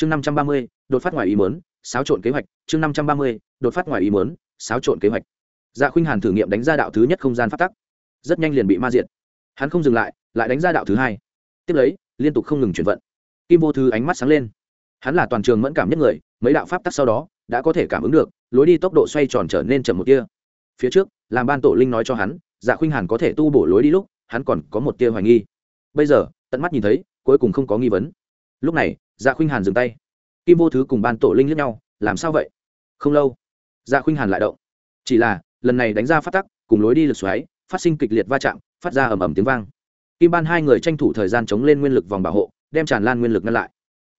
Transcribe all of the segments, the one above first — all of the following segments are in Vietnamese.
chương năm trăm ba mươi, đột phát ngoài ý mớn xáo trộn kế hoạch. Chương năm trăm ba mươi, đột phát ngoài ý mớn xáo trộn kế hoạch. Dạ khuynh hàn thử nghiệm đánh ra đạo thứ nhất không gian phát tắc. Rất nhanh liền bị ma diệt. Hắn không dừng lại lại đánh ra đạo thứ hai. Tiếp lấy, liên tục không ngừng chuyển vận. Kim vô thư ánh mắt sáng lên. Hắn là toàn trường mẫn cảm nhất người, mấy đạo pháp tắc sau đó đã có thể cảm ứng được, lối đi tốc độ xoay tròn trở nên chậm một tia. Phía trước, làm ban tổ linh nói cho hắn dạ khuynh hàn có thể tu bổ lối đi lúc, hắn còn có một tia hoài nghi. Bây giờ, tận mắt nhìn thấy, cuối cùng không có nghi vấn. Lúc này dạ khuynh hàn dừng tay. Kim vô thứ cùng ban tổ linh lẫn nhau, làm sao vậy? Không lâu. Dạ khuynh hàn lại động. Chỉ là, lần này đánh ra phát tắc, cùng lối đi lực xoáy, phát sinh kịch liệt va chạm, phát ra ầm ầm tiếng vang. Kim ban hai người tranh thủ thời gian chống lên nguyên lực vòng bảo hộ, đem tràn lan nguyên lực ngăn lại.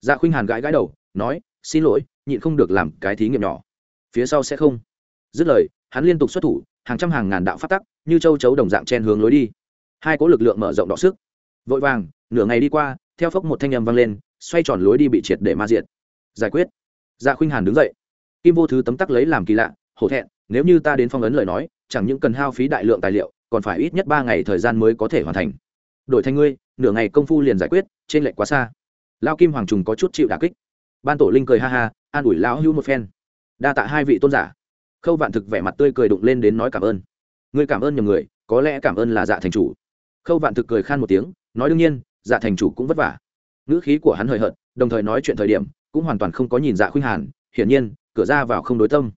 Dạ khuynh hàn gãi gãi đầu, nói, xin lỗi, nhịn không được làm cái thí nghiệm nhỏ. Phía sau sẽ không. Dứt lời, hắn liên tục xuất thủ, hàng trăm hàng ngàn đạo phát tắc, như châu chấu đồng dạng chen hướng lối đi. Hai có lực lượng mở rộng đọ sức. Vội vàng, nửa ngày đi qua, theo phốc một thanh âm vang lên xoay tròn lối đi bị triệt để ma diện giải quyết. Dạ khuynh hàn đứng dậy. Kim vô thứ tấm tắc lấy làm kỳ lạ, hổ thẹn, nếu như ta đến phong ấn lời nói, chẳng những cần hao phí đại lượng tài liệu, còn phải ít nhất ba ngày thời gian mới có thể hoàn thành. Đổi thành ngươi, nửa ngày công phu liền giải quyết, trên lệnh quá xa. Lao kim hoàng trùng có chút chịu đà kích. Ban tổ linh cười ha ha, an ủi lão hưu một phen. Đa tạ hai vị tôn giả. Khâu vạn thực vẻ mặt tươi cười đụng lên đến nói cảm ơn. Ngươi cảm ơn nhiều người, có lẽ cảm ơn là dạ thành chủ. Khâu vạn thực cười khan một tiếng, nói đương nhiên dạ thành chủ cũng vất vả ngữ khí của hắn hời hợt, đồng thời nói chuyện thời điểm, cũng hoàn toàn không có nhìn dạ khuynh hàn, hiển nhiên, cửa ra vào không đối tâm.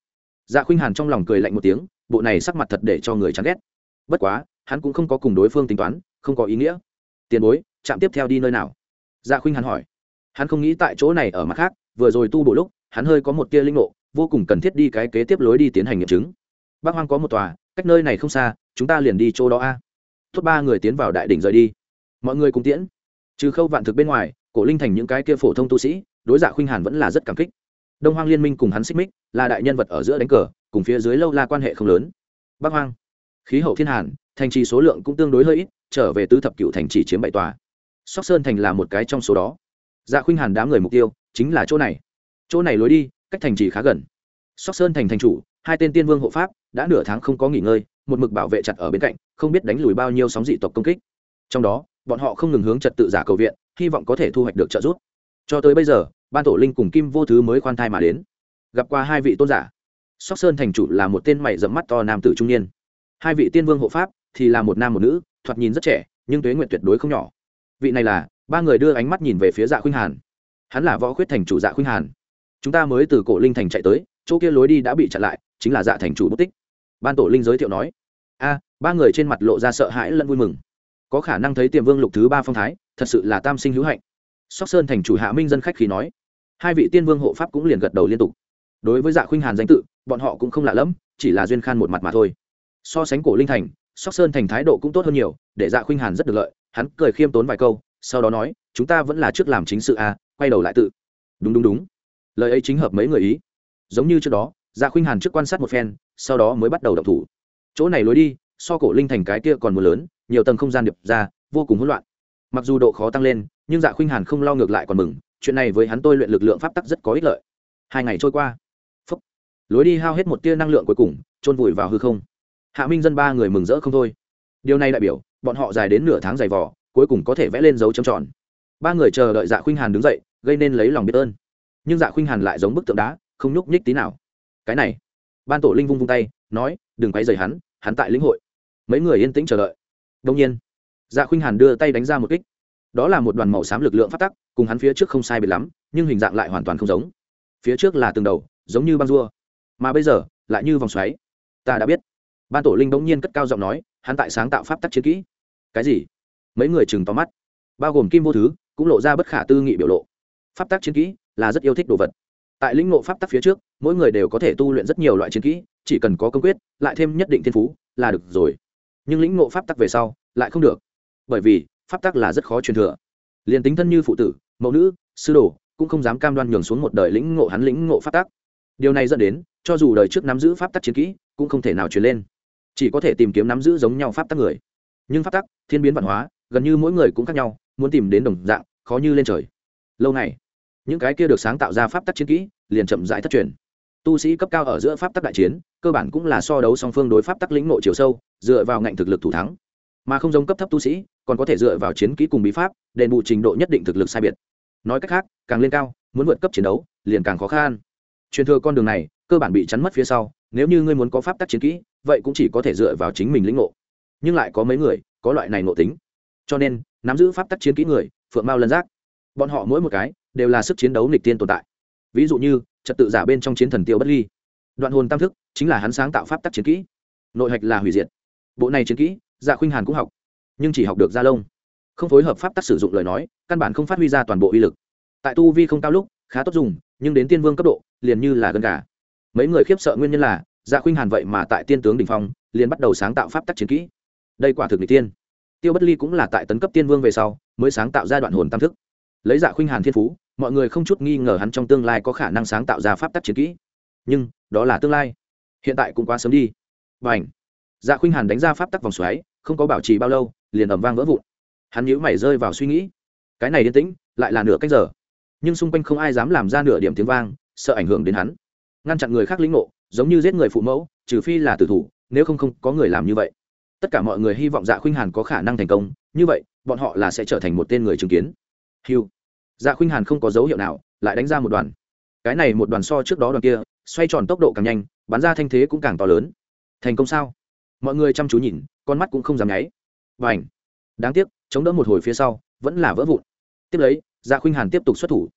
Dạ khuynh hàn trong lòng cười lạnh một tiếng, bộ này sắc mặt thật để cho người chán ghét. Bất quá, hắn cũng không có cùng đối phương tính toán, không có ý nghĩa. Tiền bối chạm tiếp theo đi nơi nào? Dạ khuynh hàn hỏi. Hắn không nghĩ tại chỗ này ở mặt khác, vừa rồi tu bộ lúc, hắn hơi có một tia linh ngộ, vô cùng cần thiết đi cái kế tiếp lối đi tiến hành nghiệm chứng. Bác hoang có một tòa, cách nơi này không xa, chúng ta liền đi chỗ đó a. À. tốt ba người tiến vào đại đỉnh rời đi. Mọi người cùng tiễn. Trừ khâu vạn thực bên ngoài cổ linh thành những cái kia phổ thông tu sĩ, đối dạ khuynh hàn vẫn là rất cảm kích. Đông hoang liên minh cùng hắn xích mích, là đại nhân vật ở giữa đánh cờ, cùng phía dưới lâu la quan hệ không lớn. Bắc hoang, khí hậu thiên hàn, thành trì số lượng cũng tương đối hơi ít, trở về tứ thập cựu thành trì chiếm bảy tòa. Sóc sơn thành là một cái trong số đó. Dạ khuynh hàn đám người mục tiêu chính là chỗ này. Chỗ này lối đi, cách thành trì khá gần. Sóc sơn thành thành chủ, hai tên tiên vương hộ pháp, đã nửa tháng không có nghỉ ngơi, một mực bảo vệ chặt ở bên cạnh, không biết đánh lùi bao nhiêu sóng dị tộc công kích. Trong đó bọn họ không ngừng hướng trật tự giả cầu viện, hy vọng có thể thu hoạch được trợ giúp. Cho tới bây giờ, ban tổ linh cùng kim vô thứ mới khoan thai mà đến. Gặp qua hai vị tôn giả. Sóc sơn thành chủ là một tên mày dẫm mắt to nam tử trung niên. Hai vị tiên vương hộ pháp thì là một nam một nữ, thoạt nhìn rất trẻ, nhưng tuế nguyện tuyệt đối không nhỏ. Vị này là, ba người đưa ánh mắt nhìn về phía dạ khuynh hàn. Hắn là võ khuyết thành chủ dạ khuynh hàn. Chúng ta mới từ cổ linh thành chạy tới, chỗ kia lối đi đã bị chặn lại, chính là dạ thành chủ bất tích. Ban tổ linh giới thiệu nói, a, ba người trên mặt lộ ra sợ hãi lẫn vui mừng có khả năng thấy tiềm vương lục thứ ba phong thái, thật sự là tam sinh hữu hạnh. Sóc sơn thành chủ hạ minh dân khách khí nói. Hai vị tiên vương hộ pháp cũng liền gật đầu liên tục. Đối với dạ khuynh hàn danh tự, bọn họ cũng không lạ lẫm, chỉ là duyên khan một mặt mà thôi. So sánh cổ linh thành, sóc sơn thành thái độ cũng tốt hơn nhiều, để dạ khuynh hàn rất được lợi, hắn cười khiêm tốn vài câu, sau đó nói, chúng ta vẫn là trước làm chính sự a, quay đầu lại tự. Đúng đúng đúng. Lời ấy chính hợp mấy người ý. Giống như trước đó dạ khuynh hàn trước quan sát một phen, sau đó mới bắt đầu động thủ. Chỗ này lối đi, so cổ linh thành cái kia còn mưa lớn nhiều tầng không gian điệp ra vô cùng hỗn loạn. Mặc dù độ khó tăng lên nhưng dạ khuynh hàn không lo ngược lại còn mừng chuyện này với hắn tôi luyện lực lượng pháp tắc rất có ích lợi. Hai ngày trôi qua. Phúc, lối đi hao hết một tia năng lượng cuối cùng trôn vùi vào hư không. Hạ minh dân ba người mừng rỡ không thôi. Điều này đại biểu bọn họ dài đến nửa tháng dày vỏ cuối cùng có thể vẽ lên dấu trầm tròn. Ba người chờ đợi dạ khuynh hàn đứng dậy gây nên lấy lòng biết ơn. Nhưng dạ khuynh hàn lại giống bức tượng đá không nhúc nhích tí nào. Cái này. Ban tổ linh vung vung tay nói đừng quay dày hắn hắn tại lĩnh hội. Mấy người yên tĩnh chờ đợi đông nhiên dạ khuynh hàn đưa tay đánh ra một kích. Đó là một đoàn màu xám lực lượng phát tắc, cùng hắn phía trước không sai biệt lắm, nhưng hình dạng lại hoàn toàn không giống. Phía trước là từng đầu, giống như băng rua. Mà bây giờ, lại như vòng xoáy. Ta đã biết. Ban tổ linh bỗng nhiên cất cao giọng nói, hắn tại sáng tạo pháp tắc chiến kỹ. Cái gì? Mấy người chừng tóm mắt. Bao gồm kim vô thứ, cũng lộ ra bất khả tư nghị biểu lộ. Pháp tắc chiến kỹ là rất yêu thích đồ vật. Tại lĩnh ngộ pháp tắc phía trước, mỗi người đều có thể tu luyện rất nhiều loại chiến kỹ, chỉ cần có công quyết, lại thêm nhất định thiên phú là được rồi nhưng lĩnh ngộ pháp tắc về sau lại không được. Bởi vì, pháp tắc là rất khó truyền thừa. Liền tính thân như phụ tử, mẫu nữ, sư đồ cũng không dám cam đoan nhường xuống một đời lĩnh ngộ hắn lĩnh ngộ pháp tắc. Điều này dẫn đến, cho dù đời trước nắm giữ pháp tắc chiến kỹ, cũng không thể nào truyền lên. Chỉ có thể tìm kiếm nắm giữ giống nhau pháp tắc người. Nhưng pháp tắc, thiên biến văn hóa, gần như mỗi người cũng khác nhau, muốn tìm đến đồng dạng, khó như lên trời. Lâu này, những cái kia được sáng tạo ra pháp tắc chiến kỹ, liền chậm rãi thất truyền tu sĩ cấp cao ở giữa pháp tắc đại chiến, cơ bản cũng là so đấu song phương đối pháp tắc lĩnh nội chiều sâu, dựa vào ngạnh thực lực thủ thắng. Mà không giống cấp thấp tu sĩ, còn có thể dựa vào chiến kỹ cùng bí pháp, đền bù trình độ nhất định thực lực sai biệt. Nói cách khác, càng lên cao, muốn vượt cấp chiến đấu, liền càng khó khăn. Truyền thừa con đường này, cơ bản bị chắn mất phía sau, nếu như ngươi muốn có pháp tắc chiến kỹ, vậy cũng chỉ có thể dựa vào chính mình lĩnh ngộ. Nhưng lại có mấy người, có loại này ngộ tính. Cho nên, nắm giữ pháp tắc chiến kỹ người, phượng mao lân giác. Bọn họ mỗi một cái, đều là sức chiến đấu nghịch tiên tồn tại ví dụ như, trật tự giả bên trong chiến thần tiêu bất ly. Đoạn hồn tam thức, chính là hắn sáng tạo pháp tắc chiến kỹ. Nội hạch là hủy diệt. Bộ này chiến kỹ dạ khuynh hàn cũng học, nhưng chỉ học được gia lông không phối hợp pháp tắc sử dụng lời nói, căn bản không phát huy ra toàn bộ uy lực. Tại tu vi không cao lúc, khá tốt dùng, nhưng đến tiên vương cấp độ, liền như là gần cả mấy người khiếp sợ nguyên nhân là dạ khuynh hàn vậy mà tại tiên tướng đình phong, liền bắt đầu sáng tạo pháp tắc chiến kỹ. Đây quả thực n tiên. Tiêu bất ly cũng là tại tấn cấp tiên vương về sau, mới sáng tạo ra đoạn hồn tam thức. Lấy dạ khuynh hàn thiên phú mọi người không chút nghi ngờ hắn trong tương lai có khả năng sáng tạo ra pháp tắc chiến kỹ. Nhưng, đó là tương lai. Hiện tại cũng quá sớm đi. B à ảnh dạ khuynh hàn đánh ra pháp tắc vòng xoáy, không có bảo trì bao lâu, liền ẩm vang vỡ vụn. Hắn nhíu mày rơi vào suy nghĩ. Cái này yên tĩnh, lại là nửa cách giờ. Nhưng xung quanh không ai dám làm ra nửa điểm tiếng vang, sợ ảnh hưởng đến hắn. Ngăn chặn người khác lĩnh ngộ, giống như giết người phụ mẫu, trừ phi là tử thủ, nếu không không có người làm như vậy. Tất cả mọi người hy vọng dạ khuynh hàn có khả năng thành công, như vậy, bọn họ là sẽ trở thành một tên người chứng kiến. Hiu dạ khuynh hàn không có dấu hiệu nào, lại đánh ra một đoàn. Cái này một đoàn so trước đó đoàn kia, xoay tròn tốc độ càng nhanh, bắn ra thanh thế cũng càng to lớn. Thành công sao? Mọi người chăm chú nhìn, con mắt cũng không dám nháy. Và ảnh đáng tiếc, chống đỡ một hồi phía sau, vẫn là vỡ vụn. Tiếp lấy dạ khuynh hàn tiếp tục xuất thủ.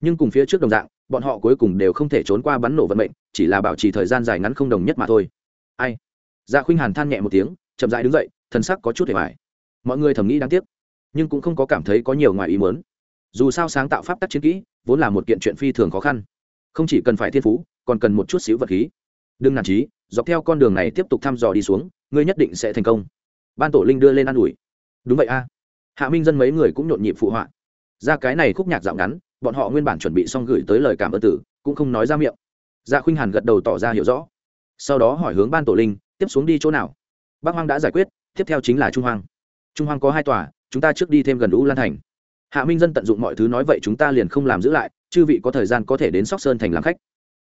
Nhưng cùng phía trước đồng dạng, bọn họ cuối cùng đều không thể trốn qua bắn nổ vận mệnh, chỉ là bảo trì thời gian dài ngắn không đồng nhất mà thôi. Ai? Dạ khuynh hàn than nhẹ một tiếng, chậm dại đứng dậy thân sắc có chút hề hoài mọi người thầm nghĩ đáng tiếc, nhưng cũng không có cảm thấy có nhiều ngoài ý muốn dù sao sáng tạo pháp tắc chiến kỹ, vốn là một kiện chuyện phi thường khó khăn. Không chỉ cần phải thiên phú, còn cần một chút xíu vật khí. Đừng nản trí dọc theo con đường này tiếp tục thăm dò đi xuống, ngươi nhất định sẽ thành công. Ban tổ linh đưa lên ă n ủi. Đúng vậy a. Hạ minh dân mấy người cũng nhộn nhịp phụ họa. Ra cái này khúc nhạc dạo ngắn, bọn họ nguyên bản chuẩn bị xong gửi tới lời cảm ơn tử, cũng không nói ra miệng. Dạ khuynh hàn gật đầu tỏ ra hiểu rõ. Sau đó hỏi hướng ban tổ linh, tiếp xuống đi chỗ nào? Bác hoang đã giải quyết, tiếp theo chính là trung hoang. Trung hoang có hai tòa, chúng ta trước đi thêm gần u lan thành hạ minh dân tận dụng mọi thứ nói vậy chúng ta liền không làm giữ lại, chư vị có thời gian có thể đến sóc sơn thành làm khách.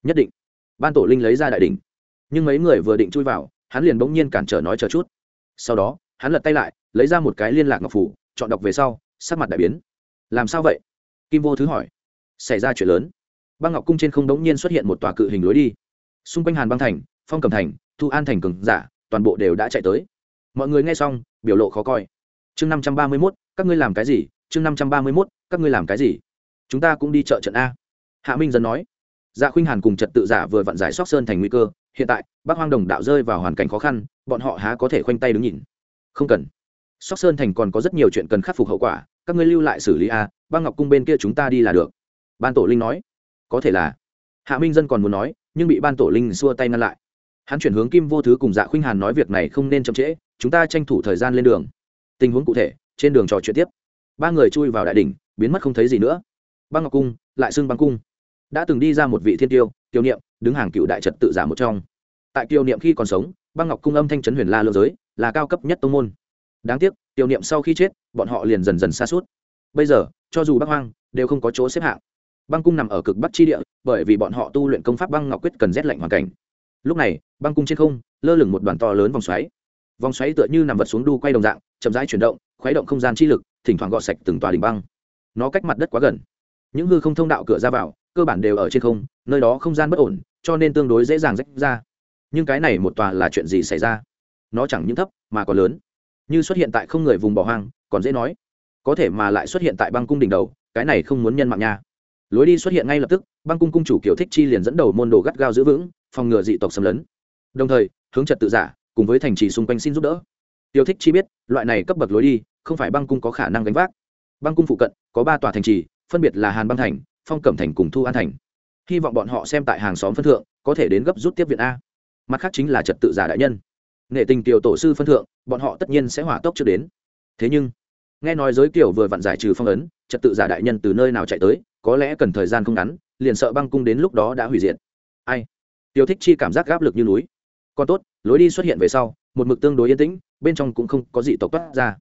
Nhất định. Ban tổ linh lấy ra đại đ ỉ n h nhưng mấy người vừa định chui vào, hắn liền bỗng nhiên cản trở nói chờ chút. Sau đó, hắn lật tay lại, lấy ra một cái liên lạc ngọc phủ, chọn đọc về sau, sắc mặt đại biến. Làm sao vậy? Kim vô thứ hỏi. Xảy ra chuyện lớn. Băng ngọc cung trên không đống nhiên xuất hiện một tòa cự hình lối đi. Xung quanh hàn băng thành, phong cầm thành, thu an thành cường giả, toàn bộ đều đã chạy tới. Mọi người nghe xong, biểu lộ khó coi. Chương năm trăm ba mươi mốt, các ngươi làm cái gì? Chương năm trăm ba mươi mốt, các ngươi làm cái gì? Chúng ta cũng đi chợ trận a. Hạ minh dân nói. Dạ khuynh hàn cùng trật tự giả vừa vặn giải sóc sơn thành nguy cơ, hiện tại bác hoang đồng đạo rơi vào hoàn cảnh khó khăn, bọn họ há có thể khoanh tay đứng nhìn. Không cần. Sóc sơn thành còn có rất nhiều chuyện cần khắc phục hậu quả, các ngươi lưu lại xử lý a, băng ngọc cung bên kia chúng ta đi là được. Ban tổ linh nói. Có thể là. Hạ minh dân còn muốn nói, nhưng bị ban tổ linh xua tay ngăn lại. Hắn chuyển hướng kim vô thứ cùng dạ khuynh hàn nói việc này không nên chậm trễ, chúng ta tranh thủ thời gian lên đường. Tình huống cụ thể, trên đường trò chuyện tiếp ba người chui vào đại đ ỉ n h biến mất không thấy gì nữa. Băng ngọc cung, lại xưng băng cung. Đã từng đi ra một vị thiên tiêu Tiêu niệm, đứng hàng cựu đại trật tự giả một trong. Tại Tiêu niệm khi còn sống, băng ngọc cung âm thanh trấn huyền la lương giới, là cao cấp nhất tông môn. Đáng tiếc Tiêu niệm sau khi chết, bọn họ liền dần dần xa suốt. Bây giờ, cho dù bắc hoang, đều không có chỗ xếp hạng. Băng cung nằm ở cực bắc chi địa, bởi vì bọn họ tu luyện công pháp băng ngọc quyết cần rét lạnh hoàn cảnh. Lúc này, băng cung trên không, lơ lửng một đoàn to lớn vòng xoáy. Vòng xoáy tựa như nằm vật xuống đu quay đồng dạng, chậm rãi chuyển động, khuấy động không gian chi lực thỉnh thoảng gọt sạch từng tòa đỉnh băng. Nó cách mặt đất quá gần. Những hư không thông đạo cửa ra vào, cơ bản đều ở trên không, nơi đó không gian bất ổn, cho nên tương đối dễ dàng rách ra. Nhưng cái này một tòa là chuyện gì xảy ra? Nó chẳng những thấp, mà còn lớn. Như xuất hiện tại không người vùng bỏ hoang, còn dễ nói. Có thể mà lại xuất hiện tại băng cung đỉnh đầu, cái này không muốn nhân mạng nha. Lối đi xuất hiện ngay lập tức, băng cung cung chủ kiểu thích chi liền dẫn đầu môn đồ gắt gao giữ vững, phòng ngừa dị tộc xâm lấn. Đồng thời, hướng trật tự giả, cùng với thành trì xung quanh xin giúp đỡ tiêu thích chi biết, loại này cấp bậc lối đi, không phải băng cung có khả năng gánh vác. Băng cung phụ cận, có ba tòa thành trì, phân biệt là hàn băng thành, phong cẩm thành cùng thu an thành. Hy vọng bọn họ xem tại hàng xóm phân thượng, có thể đến gấp rút tiếp viện a. Mặt khác chính là trật tự giả đại nhân. Nghệ tình tiểu tổ sư phân thượng, bọn họ tất nhiên sẽ hỏa tốc trước đến. Thế nhưng, nghe nói giới kiểu vừa vặn giải trừ phong ấn, trật tự giả đại nhân từ nơi nào chạy tới, có lẽ cần thời gian không ngắn, liền sợ băng cung đến lúc đó đã hủy diệt. Ai? Tiêu thích chi cảm giác gáp lực như núi. Còn tốt, lối đi xuất hiện về sau, một mực tương đối yên tĩnh bên trong cũng không có gì tộc toát ra.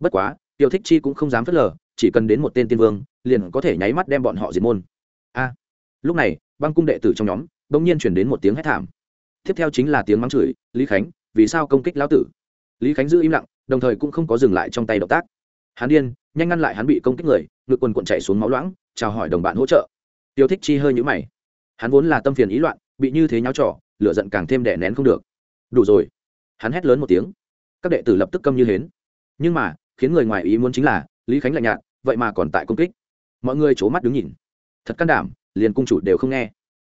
Bất quá, tiêu thích chi cũng không dám phớt lờ, chỉ cần đến một tên tiên vương, liền có thể nháy mắt đem bọn họ diệt môn. A! Lúc này, băng cung đệ tử trong nhóm đột nhiên chuyển đến một tiếng hét thảm. Tiếp theo chính là tiếng mắng chửi, lý khánh, vì sao công kích lão tử? Lý khánh giữ im lặng, đồng thời cũng không có dừng lại trong tay động tác. Hắn điên, nhanh ngăn lại hắn bị công kích người, ngực quần quận chạy xuống máu loãng, chào hỏi đồng bạn hỗ trợ. Tiêu thích chi hơi nhũ mày. Hắn vốn là tâm phiền ý loạn, bị như thế nháo trỏ lửa giận càng thêm đè nén không được. Đủ rồi. Hắn hét lớn một tiếng các đệ tử lập tức câm như hến. Nhưng mà, khiến người ngoài ý muốn chính là, lý khánh lạnh nhạt, vậy mà còn tại công kích. Mọi người c mắt đứng nhìn. Thật can đảm, liền cung chủ đều không nghe.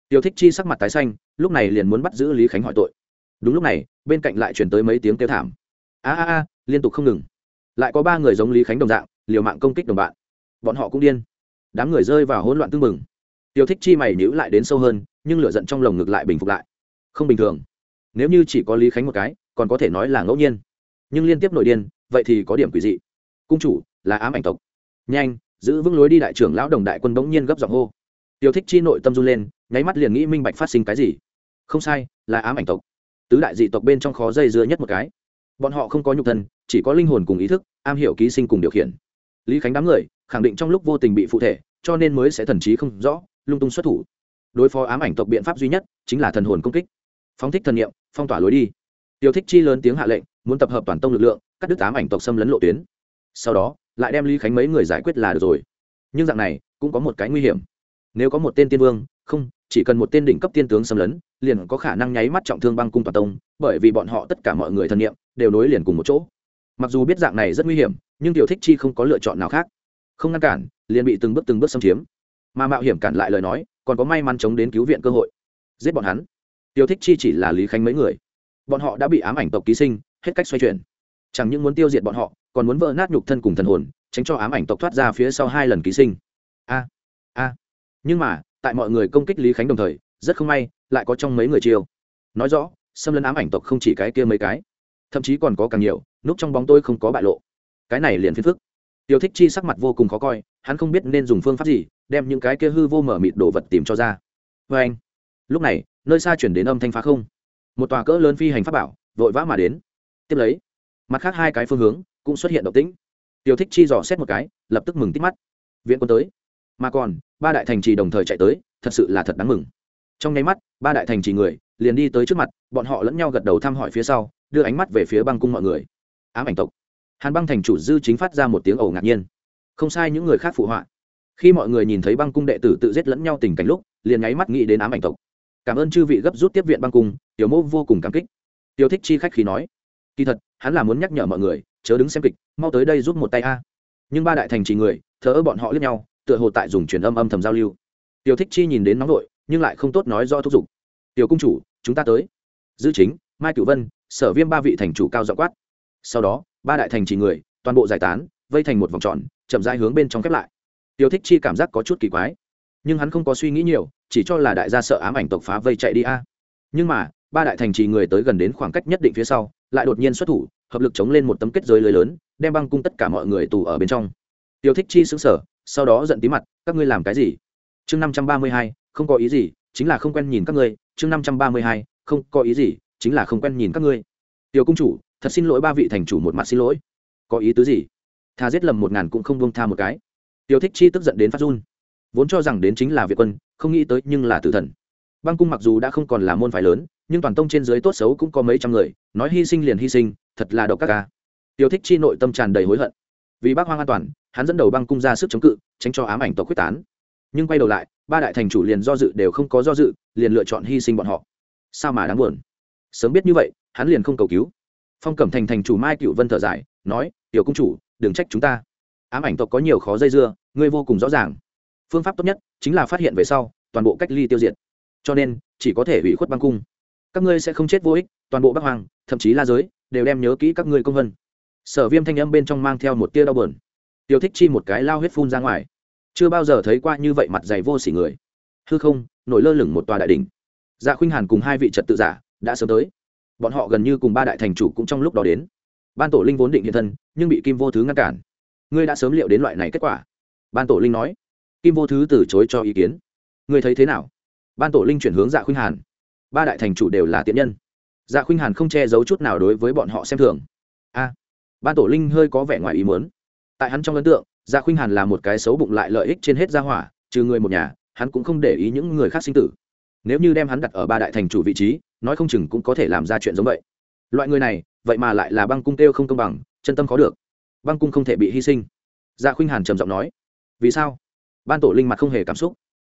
Tiêu thích chi sắc mặt tái xanh, lúc này liền muốn bắt giữ lý khánh hỏi tội. Đúng lúc này, bên cạnh lại chuyển tới mấy tiếng kêu thảm. A a a, liên tục không ngừng. Lại có ba người giống lý khánh đồng dạng, liều mạng công kích đồng bạn. Bọn họ cũng điên. Đám người rơi vào hỗn loạn tưng bừng. Tiêu thích chi mày nhữ lại đến sâu hơn, nhưng lửa giận trong lồng ngực lại bình phục lại. Không bình thường. Nếu như chỉ có lý khánh một cái, còn có thể nói là ngẫu nhiên nhưng liên tiếp nội điên, vậy thì có điểm quỷ dị. Cung chủ, là ám ảnh tộc. Nhanh, giữ vững lối đi đại trưởng lão đồng đại quân bỗng nhiên gấp giọng hô. Tiêu thích chi nội tâm run lên, nháy mắt liền nghĩ minh bạch phát sinh cái gì. Không sai, là ám ảnh tộc. Tứ đại dị tộc bên trong khó dây dưa nhất một cái. Bọn họ không có nhục thân, chỉ có linh hồn cùng ý thức, am hiểu ký sinh cùng điều khiển. Lý khánh đám người, khẳng định trong lúc vô tình bị phụ thể, cho nên mới sẽ thần trí không rõ, lung tung xuất thủ. Đối phó ám ảnh tộc biện pháp duy nhất, chính là thần hồn công kích. Phóng thích thần nghiệm phong tỏa lối đi. Tiêu thích chi lớn tiếng hạ lệnh muốn tập hợp toàn tông lực lượng, cắt đứt tám ảnh tộc xâm lấn lộ tuyến. Sau đó, lại đem lý khánh mấy người giải quyết là được rồi. Nhưng dạng này, cũng có một cái nguy hiểm. Nếu có một tên tiên vương, không, chỉ cần một tên đỉnh cấp tiên tướng xâm lấn, liền có khả năng nháy mắt trọng thương băng cung toàn tông, bởi vì bọn họ tất cả mọi người thân nhiệm, đều nối liền cùng một chỗ. Mặc dù biết dạng này rất nguy hiểm, nhưng tiểu thích chi không có lựa chọn nào khác. Không ngăn cản, liền bị từng bước từng bước xâm chiếm. Mà mạo hiểm cản lại lời nói, còn có may mắn chống đến cứu viện cơ hội. Giết bọn hắn. Tiểu thích chi chỉ là lý khánh mấy người. Bọn họ đã bị ám ảnh tộc ký sinh hết cách xoay chuyển. Chẳng những muốn tiêu diệt bọn họ, còn muốn vỡ nát nhục thân cùng thần hồn, tránh cho ám ảnh tộc thoát ra phía sau hai lần ký sinh. A a. Nhưng mà, tại mọi người công kích lý khánh đồng thời, rất không may, lại có trong mấy người chiêu. Nói rõ, xâm lấn ám ảnh tộc không chỉ cái kia mấy cái, thậm chí còn có càng nhiều, núp trong bóng tôi không có bại lộ. Cái này liền phiền phức. Tiêu thích chi sắc mặt vô cùng khó coi, hắn không biết nên dùng phương pháp gì, đem những cái kia hư vô mở mịt đồ vật tìm cho ra. Vê anh lúc này, nơi xa chuyển đến âm thanh phá không. Một tòa cỡ lớn phi hành pháp bảo, vội vã mà đến tiếp lấy. Mặt khác hai cái phương hướng cũng xuất hiện động tĩnh. Tiểu thích chi dò xét một cái, lập tức mừng tít mắt. Viện quân tới. Mà còn, ba đại thành trì đồng thời chạy tới, thật sự là thật đáng mừng. Trong nháy mắt, ba đại thành trì người liền đi tới trước mặt, bọn họ lẫn nhau gật đầu thăm hỏi phía sau, đưa ánh mắt về phía băng cung mọi người. Ám ảnh tộc. Hàn băng thành chủ dư chính phát ra một tiếng ẩu ngạc nhiên. Không sai những người khác phụ họa. Khi mọi người nhìn thấy băng cung đệ tử tự giết lẫn nhau tình cảnh lúc, liền nháy mắt nghĩ đến ám ảnh tộc. Cảm ơn chư vị gấp rút tiếp viện băng cung, tiểu mô vô cùng cảm kích. Tiểu thích chi khách khí nói kỳ thật hắn là muốn nhắc nhở mọi người chớ đứng xem kịch mau tới đây giúp một tay a. Nhưng ba đại thành trì người thở bọn họ lướt nhau tựa hồ tại dùng truyền âm âm thầm giao lưu. Tiểu thích chi nhìn đến nóng vội, nhưng lại không tốt nói do thúc giục. Tiểu cung chủ chúng ta tới. Dư chính mai cửu vân sở viêm ba vị thành chủ cao dọ quát. Sau đó ba đại thành trì người toàn bộ giải tán vây thành một vòng tròn chậm rãi hướng bên trong khép lại. Tiểu thích chi cảm giác có chút kỳ quái nhưng hắn không có suy nghĩ nhiều chỉ cho là đại gia sợ ám ảnh tộc phá vây chạy đi a. Nhưng mà ba đại thành trì người tới gần đến khoảng cách nhất định phía sau, lại đột nhiên xuất thủ, hợp lực chống lên một tấm kết giới lưới lớn, đem băng cung tất cả mọi người tù ở bên trong. Tiêu thích chi xứng sở sau đó giận tí mặt, các ngươi làm cái gì? Chương năm trăm ba mươi hai, không có ý gì, chính là không quen nhìn các ngươi. Chương năm trăm ba mươi hai, không có ý gì, chính là không quen nhìn các ngươi. Tiêu cung chủ, thật xin lỗi ba vị thành chủ một mặt xin lỗi. Có ý tứ gì? Tha giết lầm một ngàn cũng không buông tha một cái. Tiêu thích chi tức giận đến phát run. Vốn cho rằng đến chính là việt quân, không nghĩ tới nhưng là tử thần. Băng cung mặc dù đã không còn là môn phái lớn nhưng toàn tông trên dưới tốt xấu cũng có mấy trăm người, nói hy sinh liền hy sinh, thật là độc các ca. Tiêu thích chi nội tâm tràn đầy hối hận. Vì bác hoang an toàn, hắn dẫn đầu băng cung ra sức chống cự, tránh cho ám ảnh tộc quyết tán. Nhưng quay đầu lại, ba đại thành chủ liền do dự đều không có do dự, liền lựa chọn hy sinh bọn họ. Sao mà đáng buồn? Sớm biết như vậy, hắn liền không cầu cứu. Phong cẩm thành thành chủ mai cựu vân thở dài, nói, tiểu công chủ, đừng trách chúng ta. Ám ảnh tộc có nhiều khó dây dưa, ngươi vô cùng rõ ràng. Phương pháp tốt nhất chính là phát hiện về sau, toàn bộ cách ly tiêu diệt. Cho nên, chỉ có thể hủy khuất băng cung các ngươi sẽ không chết vô ích, toàn bộ bắc hoàng, thậm chí la giới, đều đem nhớ kỹ các ngươi công vân. Sở viêm thanh âm bên trong mang theo một tia đau bờn tiêu thích chi một cái lao huyết phun ra ngoài. Chưa bao giờ thấy qua như vậy mặt dày vô s ỉ người. Hư không, nổi lơ lửng một tòa đại đ ỉ n h dạ khuynh hàn cùng hai vị trật tự giả đã sớm tới. Bọn họ gần như cùng ba đại thành chủ cũng trong lúc đó đến. Ban tổ linh vốn định hiện thân, nhưng bị kim vô thứ ngăn cản. Ngươi đã sớm liệu đến loại này kết quả. Ban tổ linh nói. Kim vô thứ từ chối cho ý kiến. Ngươi thấy thế nào? Ban tổ linh chuyển hướng dạ khuynh hàn ba đại thành chủ đều là tiện nhân. Dạ khuynh hàn không che giấu chút nào đối với bọn họ xem thường. A, ban tổ linh hơi có vẻ ngoài ý muốn. Tại hắn trong ấn tượng dạ khuynh hàn là một cái xấu bụng lại lợi ích trên hết gia hỏa, trừ người một nhà, hắn cũng không để ý những người khác sinh tử. Nếu như đem hắn đặt ở ba đại thành chủ vị trí, nói không chừng cũng có thể làm ra chuyện giống vậy. Loại người này, vậy mà lại là băng cung kêu không công bằng, chân tâm khó được. Băng cung không thể bị hy sinh. Dạ khuynh hàn trầm giọng nói. Vì sao? Ban tổ linh mặt không hề cảm xúc.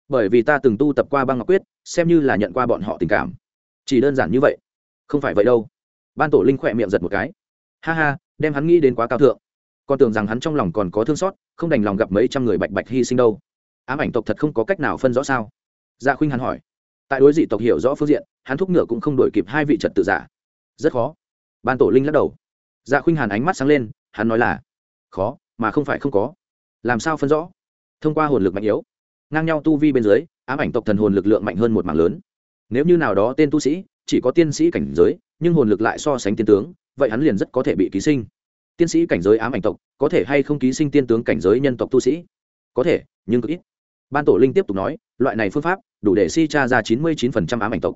Bởi vì ta từng tu tập qua băng ngọc quyết xem như là nhận qua bọn họ tình cảm. Chỉ đơn giản như vậy. Không phải vậy đâu. Ban tổ linh khỏe miệng giật một cái. Ha ha, đem hắn nghĩ đến quá cao thượng. Còn tưởng rằng hắn trong lòng còn có thương xót, không đành lòng gặp mấy trăm người bạch bạch hy sinh đâu. Ám ảnh tộc thật không có cách nào phân rõ sao? Dạ khuynh hắn hỏi. Tại đối dị tộc hiểu rõ phương diện, hắn thúc ngựa cũng không đổi kịp hai vị trật tự giả. Rất khó. Ban tổ linh lắc đầu. Dạ khuynh hàn ánh mắt sáng lên, hắn nói là, khó, mà không phải không có. Làm sao phân rõ? Thông qua hồn lực mạnh yếu ngang nhau tu vi bên dưới, ám ảnh tộc thần hồn lực lượng mạnh hơn một mảng lớn. Nếu như nào đó tên tu sĩ chỉ có tiên sĩ cảnh giới, nhưng hồn lực lại so sánh tiên tướng, vậy hắn liền rất có thể bị ký sinh. Tiên sĩ cảnh giới ám ảnh tộc, có thể hay không ký sinh tiên tướng cảnh giới nhân tộc tu sĩ? Có thể, nhưng cực ít. Ban tổ linh tiếp tục nói, loại này phương pháp đủ để si tra ra chín mươi chín phần trăm ám ảnh tộc.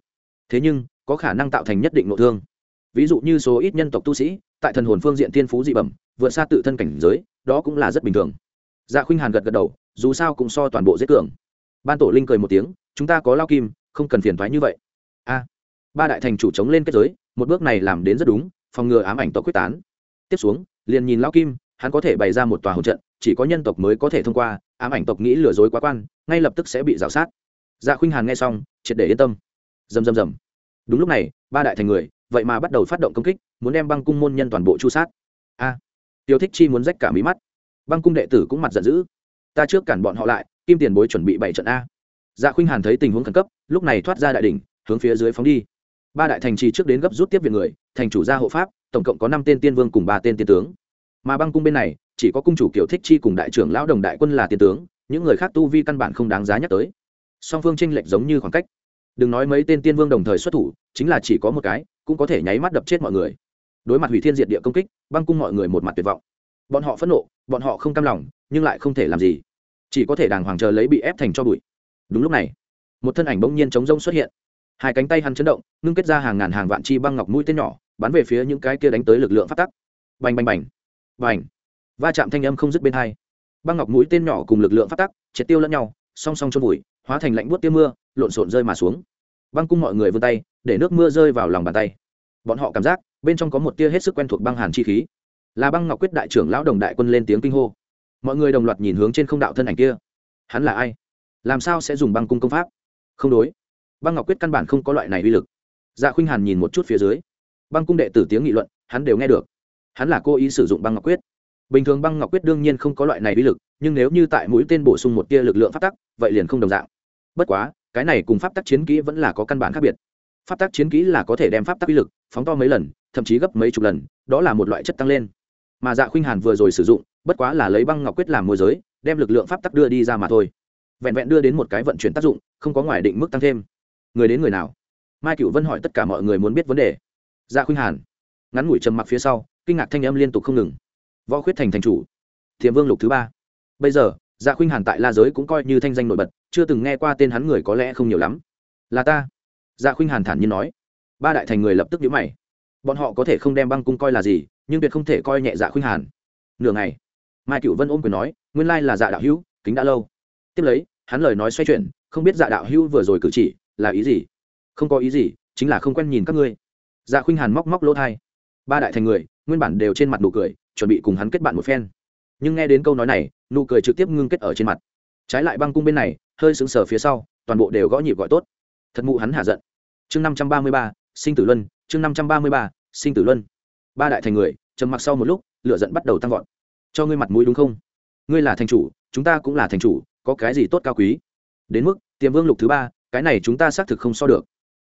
Thế nhưng, có khả năng tạo thành nhất định nội thương. Ví dụ như số ít nhân tộc tu sĩ, tại thần hồn phương diện tiên phú dị bẩm, vượt xa tự thân cảnh giới, đó cũng là rất bình thường. Dạ khuynh hàn gật gật đầu dù sao cũng so toàn bộ giết cường. Ban tổ linh cười một tiếng chúng ta có lao kim không cần phiền thoái như vậy. A ba đại thành chủ chống lên kết giới một bước này làm đến rất đúng phòng ngừa ám ảnh tộc quyết tán. Tiếp xuống liền nhìn lao kim hắn có thể bày ra một tòa hồn trận chỉ có nhân tộc mới có thể thông qua ám ảnh tộc nghĩ lừa dối quá quan ngay lập tức sẽ bị rào sát. Dạ khuynh hàn nghe xong triệt để yên tâm. Dầm dầm dầm đúng lúc này ba đại thành người vậy mà bắt đầu phát động công kích muốn đem băng cung môn nhân toàn bộ chu sát. A à, tiêu thích chi muốn rách cả mí mắt. Băng cung đệ tử cũng mặt giận dữ ta trước cản bọn họ lại, kim tiền bối chuẩn bị bảy trận a. Dạ khuynh hàn thấy tình huống khẩn cấp, lúc này thoát ra đại đỉnh, hướng phía dưới phóng đi. Ba đại thành trì trước đến gấp rút tiếp viện người, thành chủ gia hộ pháp, tổng cộng có năm tên tiên vương cùng ba tên tiên tướng. Mà băng cung bên này, chỉ có cung chủ kiểu thích chi cùng đại trưởng lão đồng đại quân là tiên tướng, những người khác tu vi căn bản không đáng giá nhắc tới. Song phương tranh lệch giống như khoảng cách. Đừng nói mấy tên tiên vương đồng thời xuất thủ, chính là chỉ có một cái, cũng có thể nháy mắt đập chết mọi người. Đối mặt hủy thiên diệt địa công kích, băng cung mọi người một mặt tuyệt vọng. Bọn họ phẫn nộ, bọn họ không cam lòng, nhưng lại không thể làm gì chỉ có thể đàng hoàng chờ lấy bị ép thành cho bụi. Đúng lúc này, một thân ảnh bỗng nhiên chống rông xuất hiện. Hai cánh tay hắn chấn động, ngưng kết ra hàng ngàn hàng vạn chi băng ngọc mũi tên nhỏ, bắn về phía những cái kia đánh tới lực lượng phát tắc. Bành bành bành. Bành. Va chạm thanh âm không dứt bên hai. Băng ngọc mũi tên nhỏ cùng lực lượng phát tắc, triệt tiêu lẫn nhau, song song trôn bụi hóa thành lạnh buốt tiêu mưa, lộn xộn rơi mà xuống. Băng cung mọi người vươn tay, để nước mưa rơi vào lòng bàn tay. Bọn họ cảm giác, bên trong có một tia hết sức quen thuộc băng hàn chi khí. Là băng ngọc quyết đại trưởng lão đồng đại quân lên tiếng kinh hô mọi người đồng loạt nhìn hướng trên không đạo thân ảnh kia. Hắn là ai? Làm sao sẽ dùng băng cung công pháp? Không đối. Băng ngọc quyết căn bản không có loại này uy lực. Dạ khuynh hàn nhìn một chút phía dưới. Băng cung đệ tử tiếng nghị luận, hắn đều nghe được. Hắn là cố ý sử dụng băng ngọc quyết. Bình thường băng ngọc quyết đương nhiên không có loại này uy lực, nhưng nếu như tại mũi tên bổ sung một tia lực lượng pháp tắc, vậy liền không đồng dạng. Bất quá, cái này cùng pháp tắc chiến kỹ vẫn là có căn bản khác biệt. Pháp tắc chiến kỹ là có thể đem pháp tắc uy lực phóng to mấy lần, thậm chí gấp mấy chục lần, đó là một loại chất tăng lên mà dạ khuynh hàn vừa rồi sử dụng, bất quá là lấy băng ngọc quyết làm môi giới, đem lực lượng pháp tắc đưa đi ra mà thôi. Vẹn vẹn đưa đến một cái vận chuyển tác dụng, không có ngoài định mức tăng thêm. Người đến người nào? Mai cựu vân hỏi tất cả mọi người muốn biết vấn đề. Dạ khuynh hàn. Ngắn ngủi trầm mặc phía sau, kinh ngạc thanh âm liên tục không ngừng. Võ khuyết thành thành chủ. Thiềm vương lục thứ ba. Bây giờ dạ khuynh hàn tại la giới cũng coi như thanh danh nổi bật, chưa từng nghe qua tên hắn người có lẽ không nhiều lắm. Là ta. Dạ khuynh hàn thản nhiên nói. Ba đại thành người lập tức nhíu mày bọn họ có thể không đem băng cung coi là gì, nhưng tuyệt không thể coi nhẹ dạ khuynh hàn. Nửa ngày, mai cựu vân ôm quyền nói, nguyên lai là dạ đạo hữu, kính đã lâu. Tiếp lấy, hắn lời nói xoay chuyển, không biết dạ đạo hữu vừa rồi cử chỉ là ý gì? Không có ý gì, chính là không quen nhìn các ngươi. Dạ khuynh hàn móc móc lỗ thai. Ba đại thành người, nguyên bản đều trên mặt nụ cười, chuẩn bị cùng hắn kết bạn một phen. Nhưng nghe đến câu nói này, nụ cười trực tiếp ngưng kết ở trên mặt. Trái lại băng cung bên này, hơi sững sờ phía sau, toàn bộ đều gõ nhịp gọi tốt. Thật mụ hắn hạ giận. Chương năm trăm ba mươi ba, sinh tử luân chương năm trăm ba mươi ba, sinh tử luân. Ba đại thành người, trầm mặc sau một lúc, lửa giận bắt đầu tăng vọt. Cho ngươi mặt mũi đúng không? Ngươi là thành chủ, chúng ta cũng là thành chủ, có cái gì tốt cao quý? Đến mức, tiềm vương lục thứ ba, cái này chúng ta xác thực không so được.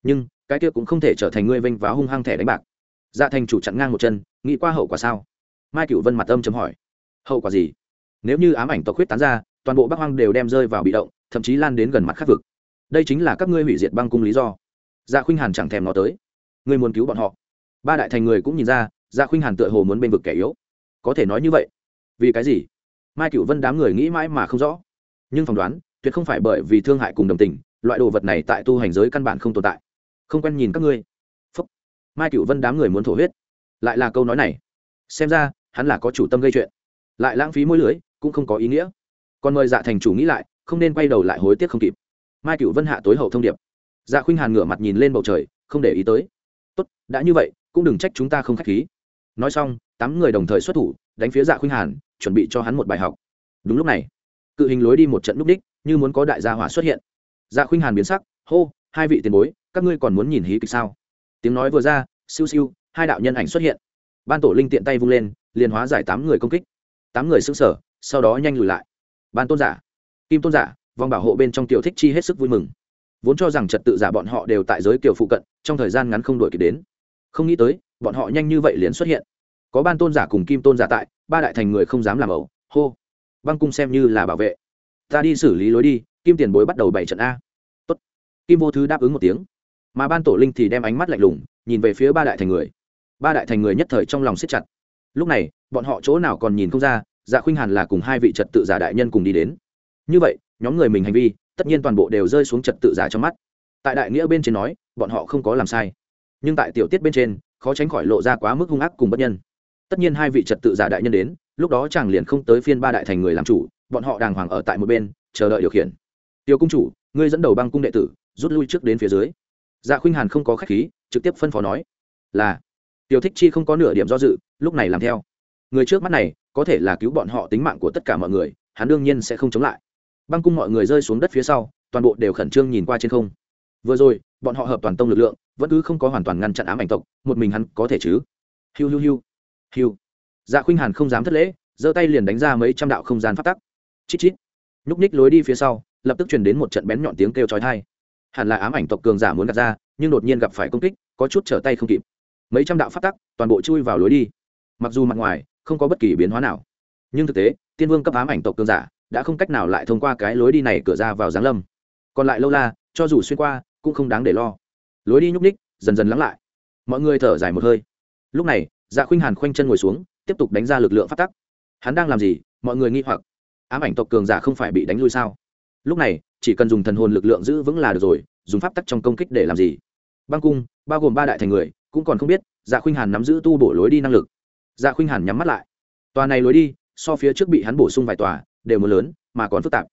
Nhưng, cái kia cũng không thể trở thành ngươi vênh váo hung hăng thẻ đánh bạc. Dạ thành chủ chặn ngang một chân, nghĩ qua hậu quả sao? Mai cựu vân mặt âm chấm hỏi. Hậu quả gì? Nếu như ám ảnh tộc huyết tán ra, toàn bộ bắc hoang đều đem rơi vào bị động, thậm chí lan đến gần mặt khắc vực. Đây chính là các ngươi hủy diệt băng cung lý do. Dạ khuynh hàn chẳng thèm nó tới ngươi muốn cứu bọn họ. Ba đại thành người cũng nhìn ra, gia khuynh hàn tựa hồ muốn bên vực kẻ yếu. Có thể nói như vậy. Vì cái gì? Mai cựu vân đám người nghĩ mãi mà không rõ. Nhưng phỏng đoán, tuyệt không phải bởi vì thương hại cùng đồng tình, loại đồ vật này tại tu hành giới căn bản không tồn tại. Không quen nhìn các ngươi. Phúc. Mai cựu vân đám người muốn thổ huyết. Lại là câu nói này. Xem ra, hắn là có chủ tâm gây chuyện. Lại lãng phí môi lưới, cũng không có ý nghĩa. Còn mời dạ thành chủ nghĩ lại, không nên quay đầu lại hối tiếc không kịp. Mai cựu vân hạ tối hậu thông điệp. Dạ khuynh hàn ngửa mặt nhìn lên bầu trời, không để ý tới tốt, đã như vậy, cũng đừng trách chúng ta không k h á c h khí. Nói xong, tám người đồng thời xuất thủ, đánh phía dạ khuynh hàn, chuẩn bị cho hắn một bài học. Đúng lúc này, cự hình lối đi một trận núp đích, như muốn có đại gia hỏa xuất hiện. Dạ khuynh hàn biến sắc, hô, hai vị tiền bối, các ngươi còn muốn nhìn hí kịch sao? Tiếng nói vừa ra, siêu siêu, hai đạo nhân ảnh xuất hiện. Ban tổ linh tiện tay vung lên, liền hóa giải tám người công kích. Tám người xứng sở sau đó nhanh lùi lại. Ban tôn giả, kim tôn giả, vòng bảo hộ bên trong tiểu thích chi hết sức vui mừng vốn cho rằng trật tự giả bọn họ đều tại giới kiểu phụ cận, trong thời gian ngắn không đuổi kịp đến. Không nghĩ tới, bọn họ nhanh như vậy liền xuất hiện. Có ban tôn giả cùng kim tôn giả tại, ba đại thành người không dám làm ẩu. Hô. Băng cung xem như là bảo vệ. Ta đi xử lý lối đi, kim tiền bối bắt đầu bảy trận a. Tốt. kim vô thứ đáp ứng một tiếng. Mà ban tổ linh thì đem ánh mắt lạnh lùng, nhìn về phía ba đại thành người. Ba đại thành người nhất thời trong lòng siết chặt. Lúc này, bọn họ chỗ nào còn nhìn không ra dạ khuynh hàn là cùng hai vị trật tự giả đại nhân cùng đi đến. Như vậy, nhóm người mình hành vi tất nhiên toàn bộ đều rơi xuống trật tự giả trong mắt. Tại đại nghĩa bên trên nói, bọn họ không có làm sai. Nhưng tại tiểu tiết bên trên, khó tránh khỏi lộ ra quá mức hung ác cùng bất nhân. Tất nhiên hai vị trật tự giả đại nhân đến, lúc đó chàng liền không tới phiên ba đại thành người làm chủ, bọn họ đàng hoàng ở tại một bên, chờ đợi điều khiển. Tiêu cung chủ, ngươi dẫn đầu băng cung đệ tử, rút lui trước đến phía dưới. Dạ khuynh hàn không có khách khí, trực tiếp phân phó nói, là. Tiêu thích chi không có nửa điểm do dự, lúc này làm theo. Người trước mắt này, có thể là cứu bọn họ tính mạng của tất cả mọi người, hắn đương nhiên sẽ không chống lại băng cung mọi người rơi xuống đất phía sau, toàn bộ đều khẩn trương nhìn qua trên không. Vừa rồi, bọn họ hợp toàn tông lực lượng, vẫn cứ không có hoàn toàn ngăn chặn ám ảnh tộc, một mình hắn có thể chứ? Hiu hiu hiu hiu. Dạ khuynh hàn không dám thất lễ, giơ tay liền đánh ra mấy trăm đạo không gian phát tắc. Chít chít. Nhúc ních lối đi phía sau, lập tức truyền đến một trận bén nhọn tiếng kêu chói tai. Hẳn là ám ảnh tộc cường giả muốn gạt ra, nhưng đột nhiên gặp phải công kích, có chút trở tay không kịp. Mấy trăm đạo phát tắc, toàn bộ chui vào lối đi. Mặc dù mặt ngoài, không có bất kỳ biến hóa nào. Nhưng thực tế, tiên vương cấp ám ảnh tộc cường giả đã không cách nào lại thông qua cái lối đi này cửa ra vào giáng lâm. Còn lại lâu la, cho dù xuyên qua, cũng không đáng để lo. Lối đi nhúc ních dần dần lắng lại. Mọi người thở dài một hơi. Lúc này dạ khuynh hàn khoanh chân ngồi xuống, tiếp tục đánh ra lực lượng phát tắc. Hắn đang làm gì? Mọi người nghi hoặc. Ám ảnh tộc cường giả không phải bị đánh lui sao? Lúc này, chỉ cần dùng thần hồn lực lượng giữ vững là được rồi, dùng pháp tắc trong công kích để làm gì? Băng cung, bao gồm ba đại thành người, cũng còn không biết dạ khuynh hàn nắm giữ tu bổ lối đi năng lực. Dạ khuynh hàn nhắm mắt lại. Tòa này lối đi, so phía trước bị hắn bổ sung vài tòa đều muốn lớn, mà còn phức tạp.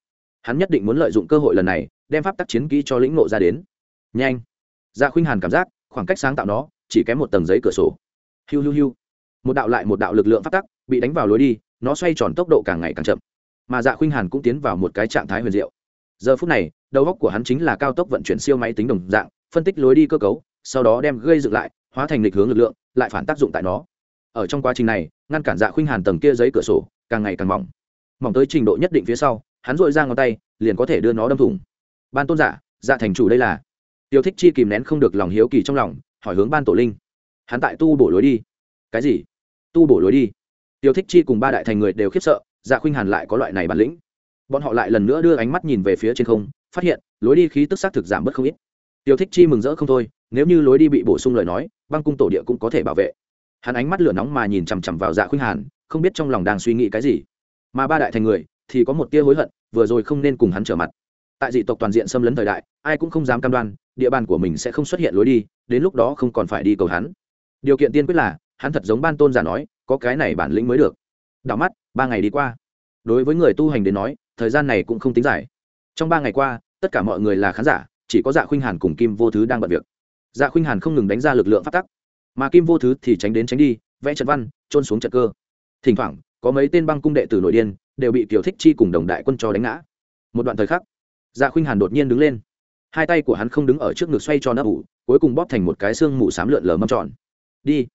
Hắn nhất định muốn lợi dụng cơ hội lần này, đem pháp tắc chiến kỹ cho lĩnh nộ ra đến. Nhanh. Dạ khuynh hàn cảm giác, khoảng cách sáng tạo nó, chỉ kém một tầng giấy cửa sổ. Hiu hiu hiu. Một đạo lại một đạo lực lượng pháp tắc bị đánh vào lối đi, nó xoay tròn tốc độ càng ngày càng chậm. Mà dạ khuynh hàn cũng tiến vào một cái trạng thái huyền diệu. Giờ phút này, đầu óc của hắn chính là cao tốc vận chuyển siêu máy tính đồng dạng, phân tích lối đi cơ cấu, sau đó đem gây dựng lại, hóa thành lịch hướng lực lượng, lại phản tác dụng tại nó. Ở trong quá trình này, ngăn cản dạ khuynh hàn tầng kia giấy cửa sổ, càng ngày càng mỏng mỏng tới trình độ nhất định phía sau, hắn dội ra ngón tay, liền có thể đưa nó đâm thủng. Ban tôn giả dạ thành chủ đây là. Tiêu thích chi kìm nén không được lòng hiếu kỳ trong lòng, hỏi hướng ban tổ linh. Hắn tại tu bổ lối đi. Cái gì? Tu bổ lối đi? Tiêu thích chi cùng ba đại thành người đều khiếp sợ dạ khuynh hàn lại có loại này bản lĩnh. Bọn họ lại lần nữa đưa ánh mắt nhìn về phía trên không, phát hiện, lối đi khí tức xác thực giảm bớt không ít. Tiêu thích chi mừng rỡ không thôi, nếu như lối đi bị bổ sung lời nói, băng cung tổ địa cũng có thể bảo vệ. Hắn ánh mắt lửa nóng mà nhìn chằm chằm vào dạ khuynh hàn, không biết trong lòng đang suy nghĩ cái gì mà ba đại thành người thì có một tia hối hận, vừa rồi không nên cùng hắn trở mặt. Tại dị tộc toàn diện xâm lấn thời đại, ai cũng không dám cam đoan, địa bàn của mình sẽ không xuất hiện lối đi, đến lúc đó không còn phải đi cầu hắn. Điều kiện tiên quyết là, hắn thật giống ban tôn giả nói, có cái này bản lĩnh mới được. Đảo mắt, ba ngày đi qua. Đối với người tu hành đến nói, thời gian này cũng không tính dài. Trong ba ngày qua, tất cả mọi người là khán giả, chỉ có dạ khuynh hàn cùng kim vô thứ đang bận việc. Dạ khuynh hàn không ngừng đánh ra lực lượng phát tắc. Mà kim vô thứ thì tránh đến tránh đi, vẽ trận văn trôn xuống trận cơ. Thỉnh thoảng có mấy tên băng cung đệ tử nội điên, đều bị tiểu thích chi cùng đồng đại quân cho đánh ngã. Một đoạn thời khắc dạ khuynh hàn đột nhiên đứng lên. Hai tay của hắn không đứng ở trước ngực xoay tròn ấp ủ, cuối cùng bóp thành một cái xương mù xám lượn lờ mâm tròn. Đi.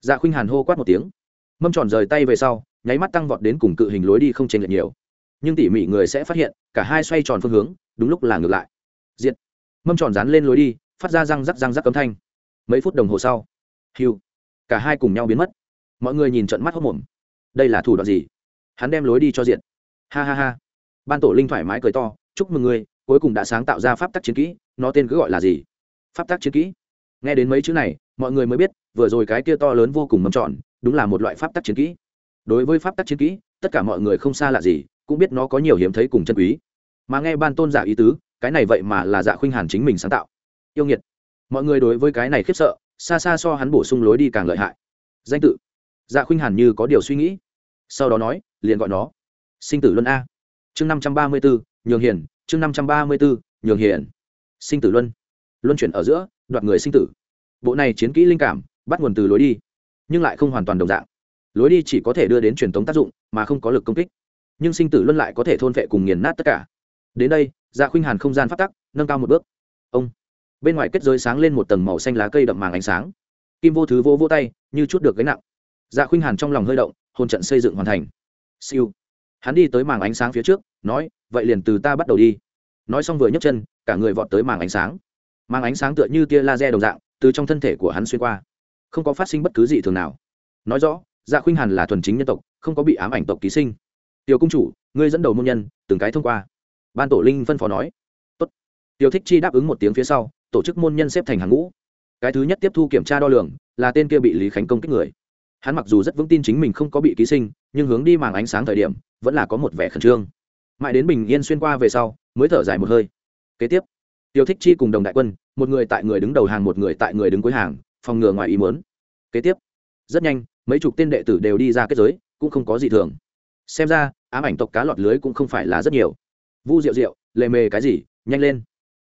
Dạ khuynh hàn hô quát một tiếng. Mâm tròn rời tay về sau, nháy mắt tăng vọt đến cùng cự hình lối đi không chênh lệch nhiều. Nhưng tỉ mỉ người sẽ phát hiện, cả hai xoay tròn phương hướng, đúng lúc là ngược lại. Diện mâm tròn dán lên lối đi, phát ra răng rắc răng rắc cấm thanh. Mấy phút đồng hồ sau, hiu, cả hai cùng nhau biến mất. Mọi người nhìn trận mắt hốc mồm đây là thủ đoạn gì? Hắn đem lối đi cho diện ha ha ha. Ban tổ linh thoải mái cười to, chúc mừng người cuối cùng đã sáng tạo ra pháp tắc chiến kỹ, nó tên cứ gọi là gì? Pháp tắc chiến kỹ? Nghe đến mấy chữ này, mọi người mới biết, vừa rồi cái kia to lớn vô cùng mầm tròn, đúng là một loại pháp tắc chiến kỹ. Đối với pháp tắc chiến kỹ, tất cả mọi người không xa lạ gì, cũng biết nó có nhiều hiếm thấy cùng chân quý. Mà nghe ban tôn giả ý tứ, cái này vậy mà là dạ khuynh hàn chính mình sáng tạo. Yêu nghiệt. Mọi người đối với cái này khiếp sợ, xa xa so hắn bổ sung lối đi càng lợi hại. Danh tự dạ khuynh hàn như có điều suy nghĩ. Sau đó nói, liền gọi nó, sinh tử luân a. Chương năm trăm ba mươi bốn nhường hiền, chương năm trăm ba mươi bốn nhường hiền. Sinh tử luân. Luân chuyển ở giữa, đoạt người sinh tử. Bộ này chiến kỹ linh cảm, bắt nguồn từ lối đi, nhưng lại không hoàn toàn đồng dạng. Lối đi chỉ có thể đưa đến truyền thống tác dụng, mà không có lực công kích. Nhưng sinh tử luân lại có thể thôn vệ cùng nghiền nát tất cả. Đến đây dạ khuynh hàn không gian phát tắc, nâng cao một bước. Ông. Bên ngoài kết giới sáng lên một tầng màu xanh lá cây đậm màng ánh sáng. Kim vô thứ vô vô tay, như chút được gánh nặng dạ khuynh hàn trong lòng hơi động, hôn trận xây dựng hoàn thành. Siêu. Hắn đi tới màng ánh sáng phía trước, nói, vậy liền từ ta bắt đầu đi. Nói xong vừa nhấc chân, cả người vọt tới màng ánh sáng. Màng ánh sáng tựa như tia laser đồng dạng, từ trong thân thể của hắn xuyên qua. Không có phát sinh bất cứ gì thường nào. Nói rõ dạ khuynh hàn là thuần chính nhân tộc, không có bị ám ảnh tộc ký sinh. Tiểu cung chủ, ngươi dẫn đầu môn nhân, từng cái thông qua. Ban tổ linh phân phó nói. Tốt. tiểu thích chi đáp ứng một tiếng phía sau, tổ chức môn nhân xếp thành hàng ngũ. Cái thứ nhất tiếp thu kiểm tra đo lường, là tên kia bị lý khánh công kích người hắn mặc dù rất vững tin chính mình không có bị ký sinh, nhưng hướng đi màng ánh sáng thời điểm, vẫn là có một vẻ khẩn trương. Mãi đến bình yên xuyên qua về sau, mới thở dài một hơi. Kế tiếp, tiêu thích chi cùng đồng đại quân, một người tại người đứng đầu hàng, một người tại người đứng cuối hàng, phòng ngừa ngoài ý muốn. kế tiếp, rất nhanh, mấy chục tên đệ tử đều đi ra kết giới, cũng không có gì thường. Xem ra, ám ảnh tộc cá lọt lưới cũng không phải là rất nhiều. Vu rượu rượu lề mề cái gì, nhanh lên.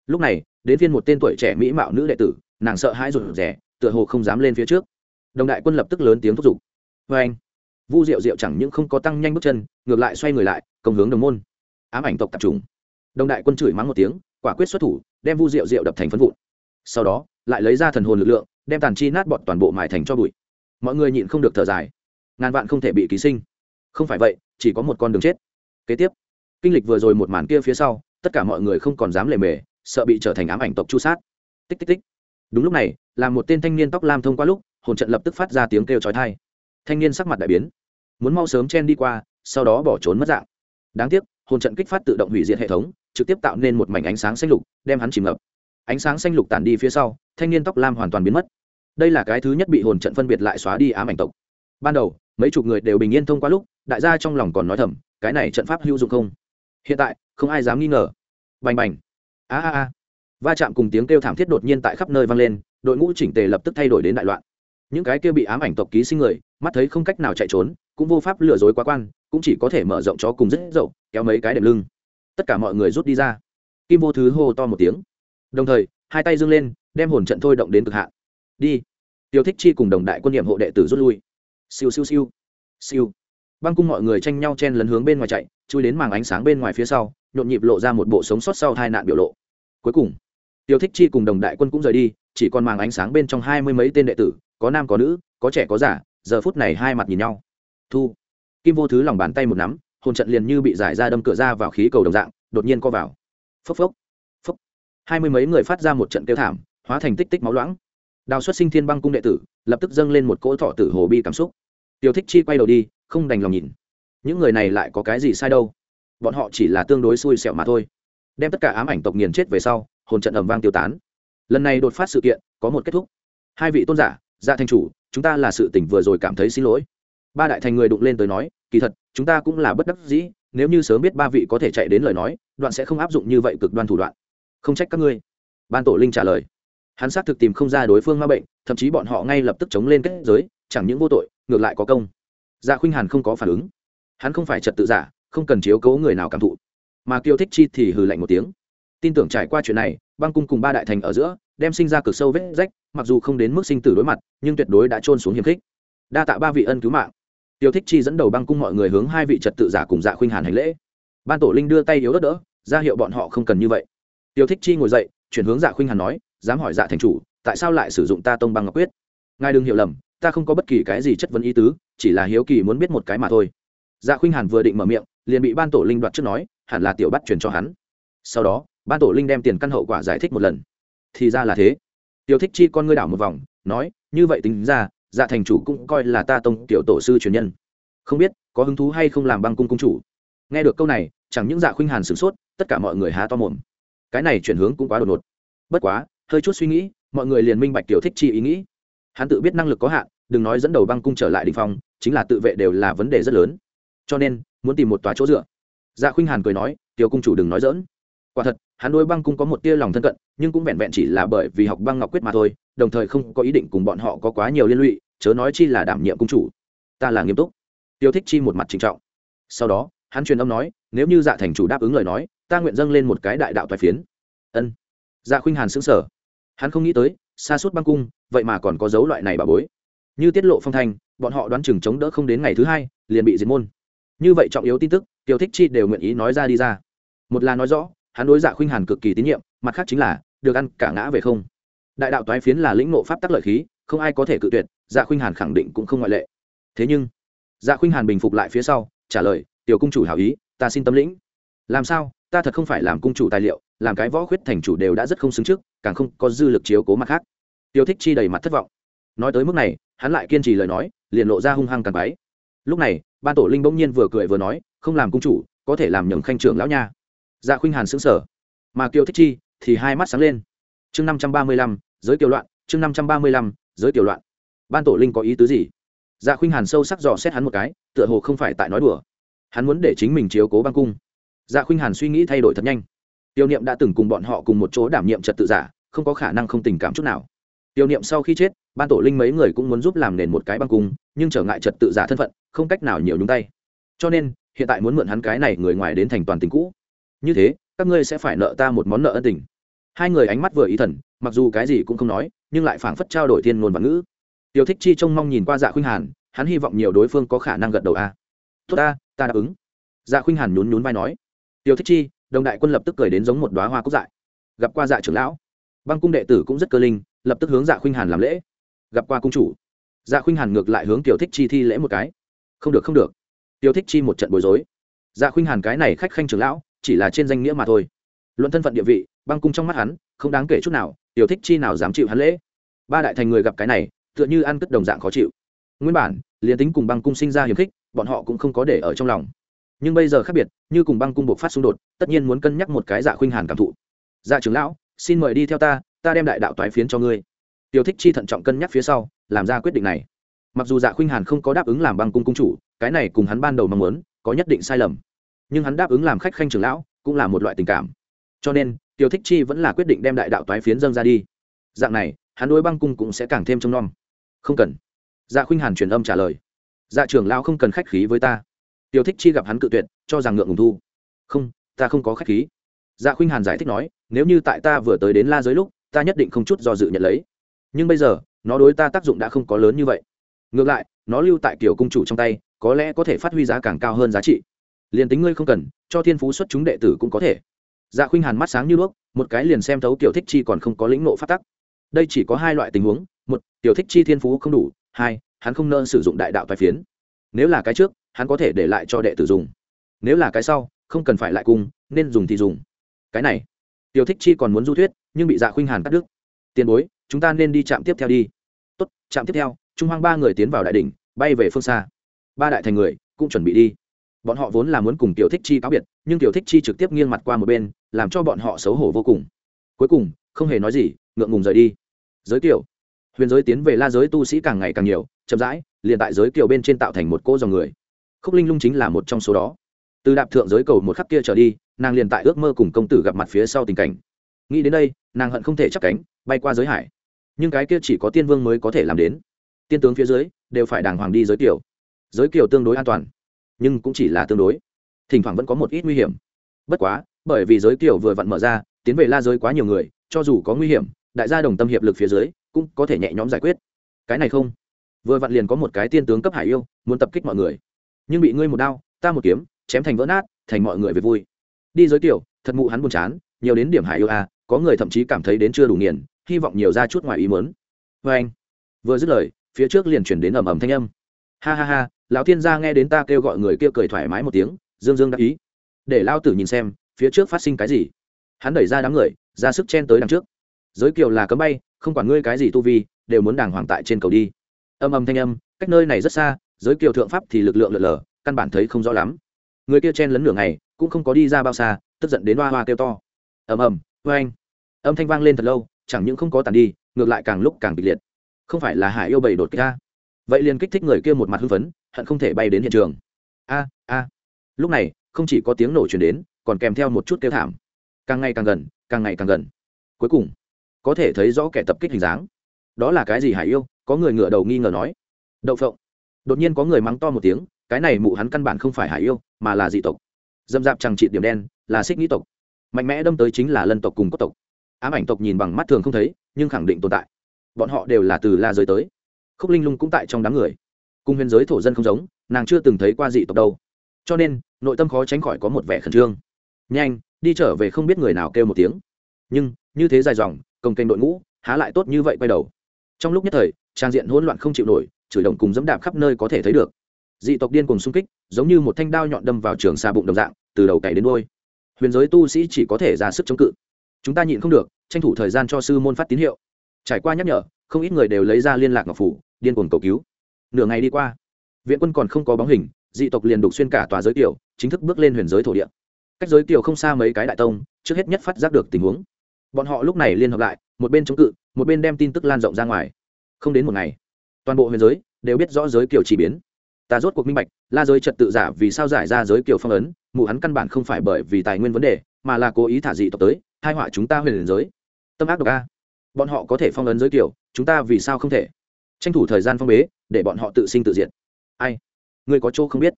Lúc này, đến phiên một tên tuổi trẻ mỹ mạo nữ đệ tử, nàng sợ hãi rụt rẻ tựa hồ không dám lên phía trước đồng đại quân lập tức lớn tiếng thúc giục. Vê anh, vu diệu diệu chẳng những không có tăng nhanh bước chân, ngược lại xoay người lại, công hướng đồng môn. Ám ảnh tộc tập trung đồng đại quân chửi mắng một tiếng, quả quyết xuất thủ, đem vu diệu diệu đập thành phân vụn. Sau đó, lại lấy ra thần hồn lực lượng, đem tàn chi nát bọn toàn bộ mài thành cho bụi. Mọi người nhịn không được thở dài. Ngàn vạn không thể bị ký sinh. Không phải vậy, chỉ có một con đường chết. Kế tiếp, kinh lịch vừa rồi một màn kia phía sau, tất cả mọi người không còn dám lề mề, sợ bị trở thành ám ảnh tộc chu sát. Tích tích tích. Đúng lúc này, là một tên thanh niên tóc lam thông qua lúc hồn trận lập tức phát ra tiếng kêu chói tai. Thanh niên sắc mặt đại biến, muốn mau sớm chen đi qua, sau đó bỏ trốn mất dạng. Đáng tiếc, hồn trận kích phát tự động hủy diệt hệ thống, trực tiếp tạo nên một mảnh ánh sáng xanh lục, đem hắn chìm ngập. Ánh sáng xanh lục tản đi phía sau, thanh niên tóc lam hoàn toàn biến mất. Đây là cái thứ nhất bị hồn trận phân biệt lại xóa đi ám ảnh tộc. Ban đầu, mấy chục người đều bình yên thông qua lúc, đại gia trong lòng còn nói thầm, cái này trận pháp hữu dụng không? Hiện tại, không ai dám nghi ngờ. Bành bành. A a a. Va chạm cùng tiếng kêu thảm thiết đột nhiên tại khắp nơi vang lên, đội ngũ chỉnh tề lập tức thay đổi đến đại loạn những cái kia bị ám ảnh tộc ký sinh người, mắt thấy không cách nào chạy trốn, cũng vô pháp lừa dối quá quan, cũng chỉ có thể mở rộng chó cùng rất dậu, kéo mấy cái đệm lưng. Tất cả mọi người rút đi ra. Kim vô thứ hô to một tiếng. Đồng thời, hai tay dâng lên, đem hồn trận thôi động đến cực hạn. Đi. Tiêu thích chi cùng đồng đại quân nhiệm hộ đệ tử rút lui. Siêu siêu siêu. Siêu. Băng cung mọi người tranh nhau chen lấn hướng bên ngoài chạy, chui đến màng ánh sáng bên ngoài phía sau, nhộn nhịp lộ ra một bộ sống sót sau hai nạn biểu lộ. Cuối cùng, tiêu thích chi cùng đồng đại quân cũng rời đi, chỉ còn màng ánh sáng bên trong hai mươi mấy tên đệ tử có nam có nữ, có trẻ có giả giờ phút này hai mặt nhìn nhau. Thu, kim vô thứ lòng bàn tay một nắm, hồn trận liền như bị giải ra đâm cửa ra vào khí cầu đồng dạng, đột nhiên co vào. Phốc phốc phốc. Hai mươi mấy người phát ra một trận kêu thảm, hóa thành tích tích máu loãng. Đào xuất sinh thiên băng cung đệ tử, lập tức dâng lên một cỗ thọ tử hồ bi cảm xúc. Tiêu thích chi quay đầu đi, không đành lòng nhìn. Những người này lại có cái gì sai đâu? Bọn họ chỉ là tương đối xui xẻo mà thôi. Đem tất cả ám ảnh tộc nghiền chết về sau, hồn trận ầm vang tiêu tán. Lần này đột phát sự kiện, có một kết thúc. Hai vị tôn giả dạ thanh chủ, chúng ta là sự tỉnh vừa rồi cảm thấy xin lỗi. Ba đại thành người đụng lên tới nói, kỳ thật, chúng ta cũng là bất đắc dĩ, nếu như sớm biết ba vị có thể chạy đến lời nói, đoạn sẽ không áp dụng như vậy cực đoan thủ đoạn. Không trách các ngươi. Ban tổ linh trả lời. Hắn xác thực tìm không ra đối phương ma bệnh, thậm chí bọn họ ngay lập tức chống lên kết giới, chẳng những vô tội, ngược lại có công. Dạ khuynh hàn không có phản ứng. Hắn không phải trật tự giả, không cần chiếu cố người nào cảm thụ. Mà kiêu thích chi thì hừ lạnh một tiếng. Tin tưởng trải qua chuyện này, băng cung cùng ba đại thành ở giữa đem sinh ra cực sâu vết rách, mặc dù không đến mức sinh tử đối mặt, nhưng tuyệt đối đã trôn xuống hiềm khích. Đa tạ ba vị ân cứu mạng. Tiêu thích chi dẫn đầu băng cung mọi người hướng hai vị trật tự giả cùng dạ khuynh hàn hành lễ. Ban tổ linh đưa tay yếu đất đỡ, ra hiệu bọn họ không cần như vậy. Tiêu thích chi ngồi dậy, chuyển hướng dạ khuynh hàn nói, dám hỏi dạ thành chủ, tại sao lại sử dụng ta tông băng ngọc quyết? Ngài đừng hiểu lầm, ta không có bất kỳ cái gì chất vấn ý tứ, chỉ là hiếu kỳ muốn biết một cái mà thôi. Dạ khuynh hàn vừa định mở miệng, liền bị ban tổ linh đoạt trước nói, hẳn là tiểu bắt truyền cho hắn. Sau đó, ban tổ linh đem tiền căn hậu quả giải thích một lần thì ra là thế. Tiểu thích chi con ngươi đảo một vòng, nói, như vậy tính ra dạ thành chủ cũng coi là ta tông tiểu tổ sư truyền nhân. Không biết, có hứng thú hay không làm băng cung cung chủ? Nghe được câu này, chẳng những dạ khuynh hàn sửng sốt, tất cả mọi người há to mồm. Cái này chuyển hướng cũng quá đột ngột. Bất quá, hơi chút suy nghĩ, mọi người liền minh bạch tiểu thích chi ý nghĩ. Hắn tự biết năng lực có hạn, đừng nói dẫn đầu băng cung trở lại đình phong, chính là tự vệ đều là vấn đề rất lớn. Cho nên, muốn tìm một tòa chỗ dựa. Dạ khuynh hàn cười nói, tiểu cung chủ đừng nói dỡn quả thật hắn đôi băng cung có một tia lòng thân cận, nhưng cũng vẹn vẹn chỉ là bởi vì học băng ngọc quyết mà thôi, đồng thời không có ý định cùng bọn họ có quá nhiều liên lụy, chớ nói chi là đảm nhiệm cung chủ. Ta là nghiêm túc. Tiêu thích chi một mặt trịnh trọng. Sau đó, hắn truyền âm nói, nếu như dạ thành chủ đáp ứng lời nói, ta nguyện dâng lên một cái đại đạo toài phiến. Ân. Dạ khuynh hàn xứng sở hắn không nghĩ tới, xa suốt băng cung, vậy mà còn có dấu loại này bà bối. Như tiết lộ phong thanh, bọn họ đoán chừng chống đỡ không đến ngày thứ hai, liền bị diệt môn. Như vậy trọng yếu tin tức, tiêu thích chi đều nguyện ý nói ra đi ra. Một là nói rõ hắn đối dạ khuynh hàn cực kỳ tín nhiệm, mặt khác chính là, được ăn cả ngã về không. Đại đạo toái phiến là lĩnh ngộ pháp tắc lợi khí, không ai có thể cự tuyệt dạ khuynh hàn khẳng định cũng không ngoại lệ. Thế nhưng dạ khuynh hàn bình phục lại phía sau, trả lời, tiểu cung chủ hảo ý, ta xin tâm lĩnh. Làm sao? Ta thật không phải làm cung chủ tài liệu, làm cái võ khuyết thành chủ đều đã rất không xứng trước, càng không có dư lực chiếu cố mặt khác. Tiêu thích chi đầy mặt thất vọng. Nói tới mức này, hắn lại kiên trì lời nói, liền lộ ra hung hăng càng bái. lúc này, ban tổ linh bỗng nhiên vừa cười vừa nói, không làm cung chủ, có thể làm nhường khanh trưởng lão nha dạ khuynh hàn sững sờ, mà kiều thích chi thì hai mắt sáng lên. Chương năm trăm ba mươi lăm giới kiều loạn chương năm trăm ba mươi lăm giới kiều loạn. Ban tổ linh có ý tứ gì? Dạ khuynh hàn sâu sắc dò xét hắn một cái tựa hồ không phải tại nói đùa. Hắn muốn để chính mình chiếu cố băng cung. Dạ khuynh hàn suy nghĩ thay đổi thật nhanh. Tiêu niệm đã từng cùng bọn họ cùng một chỗ đảm nhiệm trật tự giả không có khả năng không tình cảm chút nào. Tiêu niệm sau khi chết ban tổ linh mấy người cũng muốn giúp làm nền một cái băng cung nhưng trở ngại trật tự giả thân phận không cách nào nhiều nhúng tay. Cho nên hiện tại muốn mượn hắn cái này người ngoài đến thành toàn tình cũ như thế, các ngươi sẽ phải nợ ta một món nợ ân tình. Hai người ánh mắt vừa ý thần, mặc dù cái gì cũng không nói, nhưng lại phảng phất trao đổi thiên ngôn và ngữ. Tiêu thích chi trông mong nhìn qua dạ khuynh hàn, hắn hy vọng nhiều đối phương có khả năng gật đầu a. Tốt ta ta đáp ứng. Dạ khuynh hàn nhún nhún vai nói. Tiêu thích chi, đồng đại quân lập tức cười đến giống một đoá hoa cúc dại. Gặp qua dạ trưởng lão, băng cung đệ tử cũng rất cơ linh, lập tức hướng dạ khuynh hàn làm lễ. Gặp qua cung chủ dạ khuynh hàn ngược lại hướng tiểu thích chi thi lễ một cái. Không được không được. Tiểu thích chi một trận bối rối. Dạ khuynh hàn cái này khách khanh trưởng lão chỉ là trên danh nghĩa mà thôi. Luận thân phận địa vị, băng cung trong mắt hắn, không đáng kể chút nào, tiểu thích chi nào dám chịu hắn lễ. Ba đại thành người gặp cái này, tựa như ăn cất đồng dạng khó chịu. Nguyên bản, liền tính cùng băng cung sinh ra hiềm khích, bọn họ cũng không có để ở trong lòng. Nhưng bây giờ khác biệt, như cùng băng cung buộc phát xung đột, tất nhiên muốn cân nhắc một cái dạ khuynh hàn cảm thụ. Dạ trưởng lão, xin mời đi theo ta ta đem đại đạo toái phiến cho ngươi. Tiểu thích chi thận trọng cân nhắc phía sau, làm ra quyết định này. Mặc dù dạ khuynh hàn không có đáp ứng làm băng cung cung chủ, cái này cùng hắn ban đầu mong muốn, có nhất định sai lầm nhưng hắn đáp ứng làm khách khanh trưởng lão cũng là một loại tình cảm. Cho nên Tiêu thích chi vẫn là quyết định đem đại đạo toái phiến dâng ra đi. Dạng này, hắn đối băng cung cũng sẽ càng thêm trông nom. Không cần. Dạ khuynh hàn truyền âm trả lời. Dạ trưởng lão không cần khách khí với ta. Tiêu thích chi gặp hắn cự tuyệt, cho rằng ngượng ngùng thu. Không, ta không có khách khí. Dạ khuynh hàn giải thích nói, nếu như tại ta vừa tới đến la giới lúc, ta nhất định không chút do dự nhận lấy. Nhưng bây giờ, nó đối ta tác dụng đã không có lớn như vậy. Ngược lại, nó lưu tại kiểu cung chủ trong tay, có lẽ có thể phát huy giá càng cao hơn giá trị liền tính ngươi không cần, cho thiên phú xuất chúng đệ tử cũng có thể. Dạ khuynh hàn mắt sáng như đuốc, một cái liền xem thấu tiểu thích chi còn không có lĩnh nộ phát tắc. Đây chỉ có hai loại tình huống, một, tiểu thích chi thiên phú không đủ, hai, hắn không nơ sử dụng đại đạo tài phiến. Nếu là cái trước, hắn có thể để lại cho đệ tử dùng. Nếu là cái sau, không cần phải lại cung nên dùng thì dùng. Cái này, tiểu thích chi còn muốn du thuyết, nhưng bị dạ khuynh hàn cắt đứt. Tiền bối, chúng ta nên đi chạm tiếp theo đi. Tốt chạm tiếp theo, trung hoang ba người tiến vào đại đ ỉ n h bay về phương xa. Ba đại thành người, cũng chuẩn bị đi bọn họ vốn là muốn cùng tiểu thích chi cáo biệt, nhưng tiểu thích chi trực tiếp nghiêng mặt qua một bên, làm cho bọn họ xấu hổ vô cùng. Cuối cùng, không hề nói gì, ngượng ngùng rời đi. Giới kiểu huyền giới tiến về la giới tu sĩ càng ngày càng nhiều, chậm rãi, liền tại giới kiểu bên trên tạo thành một cô dòng người. Khúc linh lung chính là một trong số đó. Từ đạp thượng giới cầu một khắc kia trở đi, nàng liền tại ước mơ cùng công tử gặp mặt phía sau tình cảnh. Nghĩ đến đây, nàng hận không thể chắc cánh, bay qua giới hải. Nhưng cái kia chỉ có tiên vương mới có thể làm đến. Tiên tướng phía dưới, đều phải đàng hoàng đi giới kiểu giới kiểu tương đối an toàn nhưng cũng chỉ là tương đối. Thỉnh thoảng vẫn có một ít nguy hiểm. Bất quá, bởi vì giới kiểu vừa vặn mở ra, tiến về la giới quá nhiều người, cho dù có nguy hiểm, đại gia đồng tâm hiệp lực phía dưới, cũng có thể nhẹ nhõm giải quyết. Cái này không. Vừa vặn liền có một cái tiên tướng cấp hải yêu, muốn tập kích mọi người. Nhưng bị ngươi một đao, ta một kiếm, chém thành vỡ nát, thành mọi người về vui. Đi giới tiểu thật mụ hắn buồn chán, nhiều đến điểm hải yêu a có người thậm chí cảm thấy đến chưa đủ nghiền, hy vọng nhiều ra chút ngoài ý mớn vê anh vừa dứt lời, phía trước liền chuyển đến ầm ầm thanh âm. Ha ha ha lão thiên gia nghe đến ta kêu gọi người kia cười thoải mái một tiếng, dương dương đắc ý. Để lao tử nhìn xem, phía trước phát sinh cái gì. Hắn đẩy ra đám người, ra sức chen tới đằng trước. Giới kiều là cấm bay, không quản ngươi cái gì tu vi, đều muốn đàng hoàng tại trên cầu đi. Âm âm thanh âm, cách nơi này rất xa, giới kiều thượng pháp thì lực lượng lợn lờ, căn bản thấy không rõ lắm. Người kia chen lấn nửa ngày, cũng không có đi ra bao xa, tức giận đến hoa hoa kêu to. Ầm ầm vê anh âm thanh vang lên thật lâu, chẳng những không có tàn đi, ngược lại càng lúc càng kịch liệt. Không phải là hải yêu bầy đột kích ra vậy liền kích thích người kia một mặt hưng phấn, hận không thể bay đến hiện trường. A a. Lúc này, không chỉ có tiếng nổ chuyển đến, còn kèm theo một chút kêu thảm. Càng ngày càng gần, càng ngày càng gần. Cuối cùng, có thể thấy rõ kẻ tập kích hình dáng. Đó là cái gì hải yêu? Có người ngựa đầu nghi ngờ nói. Đậu phộng. Đột nhiên có người mắng to một tiếng, cái này mụ hắn căn bản không phải hải yêu, mà là dị tộc. Dâm dạp chẳng trị điểm đen, là xích nghĩ tộc. Mạnh mẽ đâm tới chính là lân tộc cùng cốt tộc. Ám ảnh tộc nhìn bằng mắt thường không thấy, nhưng khẳng định tồn tại. Bọn họ đều là từ la giới tới khúc linh lung cũng tại trong đám người. Cùng huyền giới thổ dân không giống, nàng chưa từng thấy qua dị tộc đâu. Cho nên, nội tâm khó tránh khỏi có một vẻ khẩn trương. Nhanh, đi trở về không biết người nào kêu một tiếng. Nhưng, như thế dài dòng, công kênh đội ngũ, há lại tốt như vậy quay đầu. Trong lúc nhất thời, trang diện hỗn loạn không chịu nổi, chửi đồng cùng dẫm đạp khắp nơi có thể thấy được. Dị tộc điên cùng xung kích, giống như một thanh đao nhọn đâm vào trường xa bụng đồng dạng, từ đầu cày đến đôi huyền giới tu sĩ chỉ có thể ra sức chống cự. Chúng ta nhịn không được, tranh thủ thời gian cho sư môn phát tín hiệu. Trải qua nhắc nhở không ít người đều lấy ra liên lạc ngọc phủ, điên cuồng cầu cứu. Nửa ngày đi qua, viện quân còn không có bóng hình, dị tộc liền đục xuyên cả tòa giới tiểu, chính thức bước lên huyền giới thổ địa. Cách giới tiểu không xa mấy cái đại tông, trước hết nhất phát giác được tình huống. Bọn họ lúc này liên hợp lại, một bên chống cự, một bên đem tin tức lan rộng ra ngoài. Không đến một ngày, toàn bộ huyền giới đều biết rõ giới kiểu chỉ biến. Ta rốt cuộc minh bạch, la giới trật tự giả vì sao giải ra giới kiểu phong ấn, mụ hắn căn bản không phải bởi vì tài nguyên vấn đề, mà là cố ý thả dị tộc tới hai họa chúng ta huyền giới. Tâm ác độc a bọn họ có thể phong ấn giới kiểu, chúng ta vì sao không thể? Tranh thủ thời gian phong bế, để bọn họ tự sinh tự diệt. Ai? Người có chỗ không biết.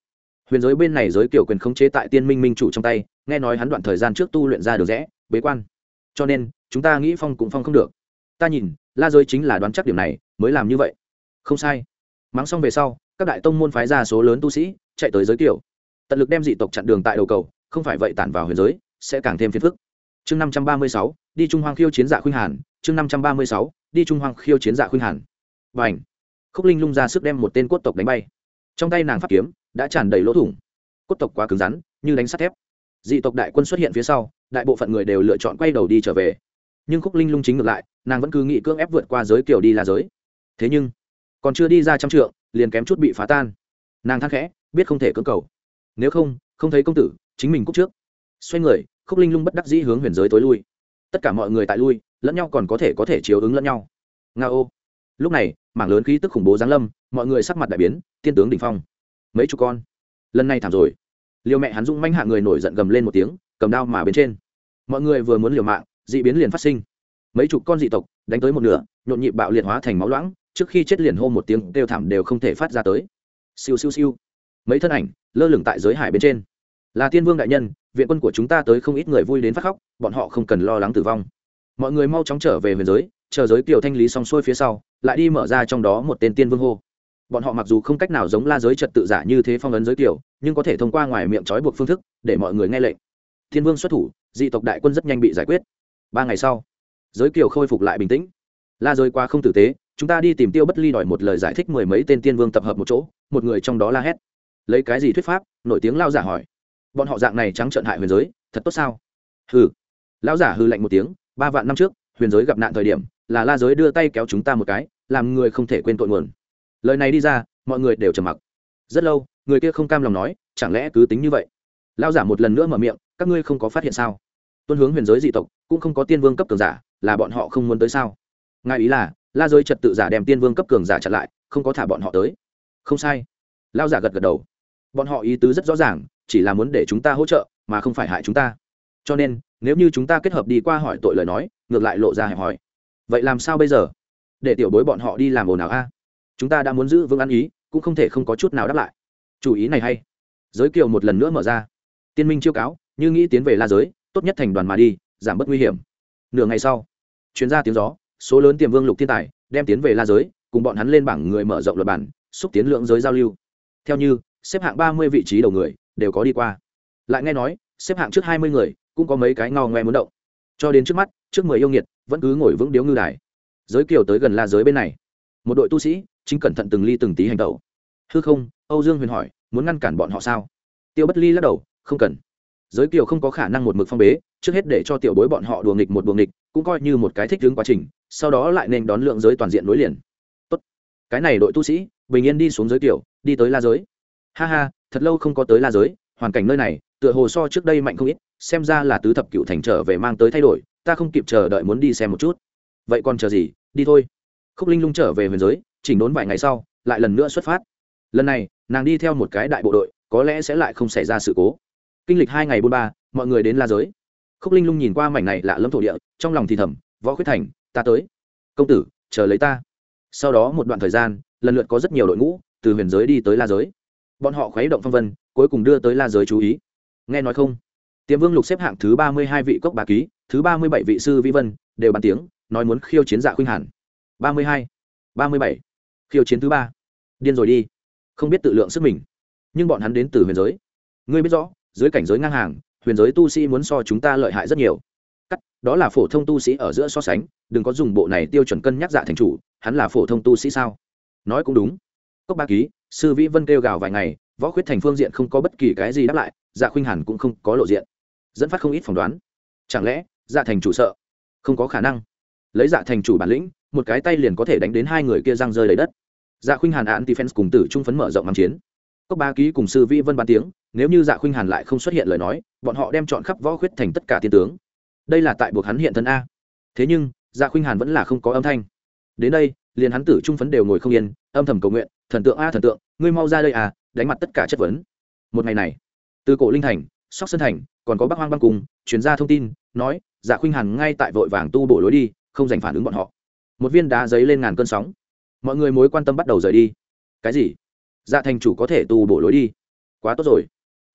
Huyền giới bên này giới kiểu quyền khống chế tại tiên minh minh chủ trong tay, nghe nói hắn đoạn thời gian trước tu luyện ra được rẽ, bế quan. Cho nên, chúng ta nghĩ phong cũng phong không được. Ta nhìn, la giới chính là đoán chắc điểm này, mới làm như vậy. Không sai. Mắng xong về sau, các đại tông môn phái ra số lớn tu sĩ, chạy tới giới kiểu. Tận lực đem dị tộc chặn đường tại đầu cầu, không phải vậy tản vào huyền giới, sẽ càng thêm phiền phức. Chương năm trăm ba mươi sáu, đi trung hoang khiêu chiến dạ khuynh hàn chương năm trăm ba mươi sáu, đi trung hoang khiêu chiến dạ khuynh hàn. Và ảnh khúc linh lung ra sức đem một tên cốt tộc đánh bay. Trong tay nàng pháp kiếm đã tràn đầy lỗ thủng. Cốt tộc quá cứng rắn, như đánh sắt thép. Dị tộc đại quân xuất hiện phía sau, đại bộ phận người đều lựa chọn quay đầu đi trở về. Nhưng khúc linh lung chính ngược lại, nàng vẫn cứ nghị cưỡng ép vượt qua giới kiểu đi là giới. Thế nhưng, còn chưa đi ra trăm trượng, liền kém chút bị phá tan. Nàng thang khẽ, biết không thể cưỡng cầu. Nếu không không thấy công tử, chính mình cúc trước. Xoay người, khúc linh lung bất đắc dĩ hướng huyền giới tối lui. Tất cả mọi người tại lui lẫn nhau còn có thể có thể chiếu ứng lẫn nhau. Nga ô. Lúc này, mảng lớn khí tức khủng bố giáng lâm, mọi người sắc mặt đại biến, tiên tướng đ ỉ n h phong. Mấy chục con. Lần này thảm rồi. Liều mẹ hắn dũng manh hạ người nổi giận gầm lên một tiếng, cầm đao mà bên trên. Mọi người vừa muốn liều mạng d ị biến liền phát sinh. Mấy chục con dị tộc, đánh tới một nửa, nhộn nhịp bạo liệt hóa thành máu loãng, trước khi chết liền hô một tiếng, kêu thảm đều không thể phát ra tới. Siêu siêu siêu. Mấy thân ảnh, lơ lửng tại giới hải bên trên. Là tiên vương đại nhân, viện quân của chúng ta tới không ít người vui đến phát khóc, bọn họ không cần lo lắng tử vong mọi người mau chóng trở về huyền giới, chờ giới kiều thanh lý xong xuôi phía sau, lại đi mở ra trong đó một tên tiên vương hô. Bọn họ mặc dù không cách nào giống la giới trật tự giả như thế phong ấn giới kiều nhưng có thể thông qua ngoài miệng trói buộc phương thức, để mọi người nghe lệnh. Thiên vương xuất thủ, dị tộc đại quân rất nhanh bị giải quyết. Ba ngày sau, giới kiều khôi phục lại bình tĩnh. La giới qua không tử tế, chúng ta đi tìm tiêu bất ly đòi một lời giải thích mười mấy tên tiên vương tập hợp một chỗ, một người trong đó la hét. Lấy cái gì thuyết pháp? Nổi tiếng lao giả hỏi. Bọn họ dạng này trắng trợn hại huyền giới, thật tốt sao? Hừ. Lao giả hư lạnh một tiếng ba vạn năm trước, huyền giới gặp nạn thời điểm, là la giới đưa tay kéo chúng ta một cái, làm người không thể quên tội nguồn. Lời này đi ra, mọi người đều trầm mặc. Rất lâu, người kia không cam lòng nói, chẳng lẽ cứ tính như vậy? Lão giả một lần nữa mở miệng, các ngươi không có phát hiện sao? Tuân hướng huyền giới dị tộc, cũng không có tiên vương cấp cường giả, là bọn họ không muốn tới sao? Ngài ý là, la giới trật tự giả đem tiên vương cấp cường giả chặn lại, không có thả bọn họ tới. Không sai. Lão giả gật gật đầu. Bọn họ ý tứ rất rõ ràng, chỉ là muốn để chúng ta hỗ trợ, mà không phải hại chúng ta cho nên, nếu như chúng ta kết hợp đi qua hỏi tội lời nói, ngược lại lộ ra hẹp hỏi vậy làm sao bây giờ? Để tiểu bối bọn họ đi làm ồn ào a. Chúng ta đã muốn giữ vững ăn ý, cũng không thể không có chút nào đáp lại. Chủ ý này hay. Giới kiều một lần nữa mở ra. Tiên minh chiêu cáo, như nghĩ tiến về la giới, tốt nhất thành đoàn mà đi, giảm bớt nguy hiểm. Nửa ngày sau, chuyên gia tiếng gió, số lớn tiềm vương lục thiên tài, đem tiến về la giới, cùng bọn hắn lên bảng người mở rộng luật bản, xúc tiến lượng giới giao lưu. Theo như, xếp hạng ba mươi vị trí đầu người, đều có đi qua. Lại nghe nói, xếp hạng trước hai mươi người cũng có mấy cái ngao ngoe muốn động. Cho đến trước mắt, trước mười yêu nghiệt, vẫn cứ ngồi vững điếu ngư đài. Giới kiều tới gần la giới bên này. Một đội tu sĩ, chính cẩn thận từng ly từng tí hành tẩu. Hư không? Âu dương huyền hỏi, muốn ngăn cản bọn họ sao? Tiêu bất ly lắc đầu, không cần. Giới kiều không có khả năng một mực phong bế, trước hết để cho tiểu bối bọn họ đùa nghịch một đùa nghịch, cũng coi như một cái thích hướng quá trình, sau đó lại nên đón lượng giới toàn diện nối liền. Tốt. Cái này đội tu sĩ, bình yên đi xuống giới kiều, đi tới la giới. Ha ha, thật lâu không có tới la giới, hoàn cảnh nơi này, tựa hồ so trước đây mạnh không ít xem ra là tứ thập cựu thành trở về mang tới thay đổi, ta không kịp chờ đợi muốn đi xem một chút. Vậy còn chờ gì? Đi thôi. Khúc linh lung trở về huyền giới, chỉnh đốn vài ngày sau, lại lần nữa xuất phát. Lần này, nàng đi theo một cái đại bộ đội, có lẽ sẽ lại không xảy ra sự cố. Kinh lịch hai ngày buôn ba, mọi người đến la giới. Khúc linh lung nhìn qua mảnh này lạ lẫm thổ địa, trong lòng thì thầm, võ khuyết thành, ta tới. Công tử, chờ lấy ta. Sau đó một đoạn thời gian, lần lượt có rất nhiều đội ngũ từ huyền giới đi tới la giới. Bọn họ khuấy động phong vân, cuối cùng đưa tới la giới chú ý. Nghe nói không? Tiềm vương lục xếp hạng thứ ba mươi hai vị cốc bà ký, thứ ba mươi bảy vị sư vi vân, đều bàn tiếng, nói muốn khiêu chiến dạ khuynh hàn. ba mươi hai, ba mươi bảy, khiêu chiến thứ ba. Điên rồi đi. Không biết tự lượng sức mình. Nhưng bọn hắn đến từ huyền giới. Ngươi biết rõ, dưới cảnh giới ngang hàng, huyền giới tu sĩ muốn so chúng ta lợi hại rất nhiều. Cắt, đó là phổ thông tu sĩ ở giữa so sánh, đừng có dùng bộ này tiêu chuẩn cân nhắc dạ thành chủ, hắn là phổ thông tu sĩ sao? Nói cũng đúng. Cốc ba ký, sư vĩ vân kêu gào vài ngày, võ khuyết thành phương diện không có bất kỳ cái gì đáp lại dạ khuynh hàn cũng không có lộ diện dẫn phát không ít phỏng đoán. Chẳng lẽ dạ thành chủ sợ? Không có khả năng. Lấy dạ thành chủ bản lĩnh, một cái tay liền có thể đánh đến hai người kia răng rơi lấy đất. Dạ khuynh hàn án defense cùng tử trung phấn mở rộng mang chiến. Cốc ba ký cùng sư vĩ vân bàn tiếng, nếu như dạ khuynh hàn lại không xuất hiện lời nói, bọn họ đem chọn khắp võ khuyết thành tất cả tiên tướng. Đây là tại buộc hắn hiện thân a. Thế nhưng dạ khuynh hàn vẫn là không có âm thanh. Đến đây, liền hắn tử trung phấn đều ngồi không yên, âm thầm cầu nguyện, thần tượng a, thần tượng, ngươi mau ra đây à đánh mặt tất cả chất vấn. Một ngày này, từ cổ linh thành sóc sơn thành, còn có bắc hoang băng cùng chuyên gia thông tin, nói dạ khuynh hàn ngay tại vội vàng tu bổ lối đi, không dành phản ứng bọn họ. Một viên đá giấy lên ngàn cơn sóng. Mọi người mối quan tâm bắt đầu rời đi. Cái gì? Dạ thành chủ có thể tu bổ lối đi? Quá tốt rồi.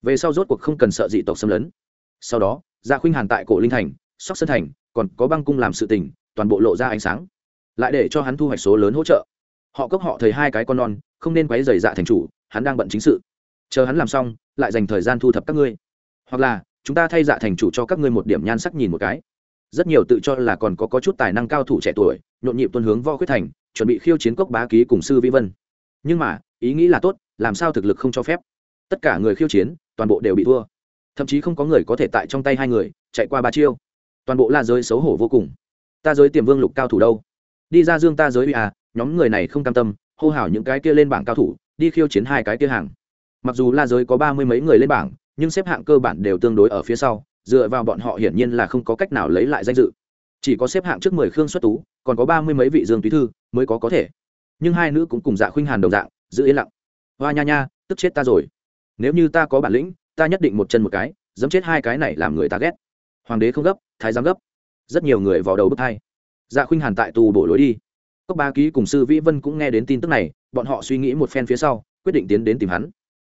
Về sau rốt cuộc không cần sợ dị tộc xâm lấn. Sau đó dạ khuynh hàn tại cổ linh thành, sóc sơn thành, còn có băng cung làm sự tình, toàn bộ lộ ra ánh sáng. Lại để cho hắn thu hoạch số lớn hỗ trợ. Họ cốc họ thời hai cái con non, không nên quấy rầy dạ thành chủ, hắn đang bận chính sự. Chờ hắn làm xong, lại dành thời gian thu thập các ngươi hoặc là chúng ta thay dạ thành chủ cho các ngươi một điểm nhan sắc nhìn một cái. Rất nhiều tự cho là còn có, có chút tài năng cao thủ trẻ tuổi nhộn nhịp tuân hướng vo khuyết thành chuẩn bị khiêu chiến cốc bá ký cùng sư vĩ vân. Nhưng mà ý nghĩ là tốt làm sao thực lực không cho phép? Tất cả người khiêu chiến toàn bộ đều bị thua. Thậm chí không có người có thể tại trong tay hai người chạy qua ba chiêu. Toàn bộ la giới xấu hổ vô cùng. Ta giới tiềm vương lục cao thủ đâu? Đi ra dương ta giới uy à nhóm người này không cam tâm hô hào những cái kia lên bảng cao thủ đi khiêu chiến hai cái kia hàng. Mặc dù la giới có ba mươi mấy người lên bảng nhưng xếp hạng cơ bản đều tương đối ở phía sau, dựa vào bọn họ hiển nhiên là không có cách nào lấy lại danh dự. Chỉ có xếp hạng trước mười khương xuất tú, còn có ba mươi mấy vị dương túy thư mới có có thể. Nhưng hai nữ cũng cùng dạ khuynh hàn đồng dạng, giữ yên lặng. Hoa nha nha, tức chết ta rồi. Nếu như ta có bản lĩnh, ta nhất định một chân một cái, dẫm chết hai cái này làm người ta ghét. Hoàng đế không gấp, thái giám gấp. Rất nhiều người vào đầu bước hai. Dạ khuynh hàn tại tù bổ lối đi. Cốc ba ký cùng sư vĩ vân cũng nghe đến tin tức này, bọn họ suy nghĩ một phen phía sau, quyết định tiến đến tìm hắn.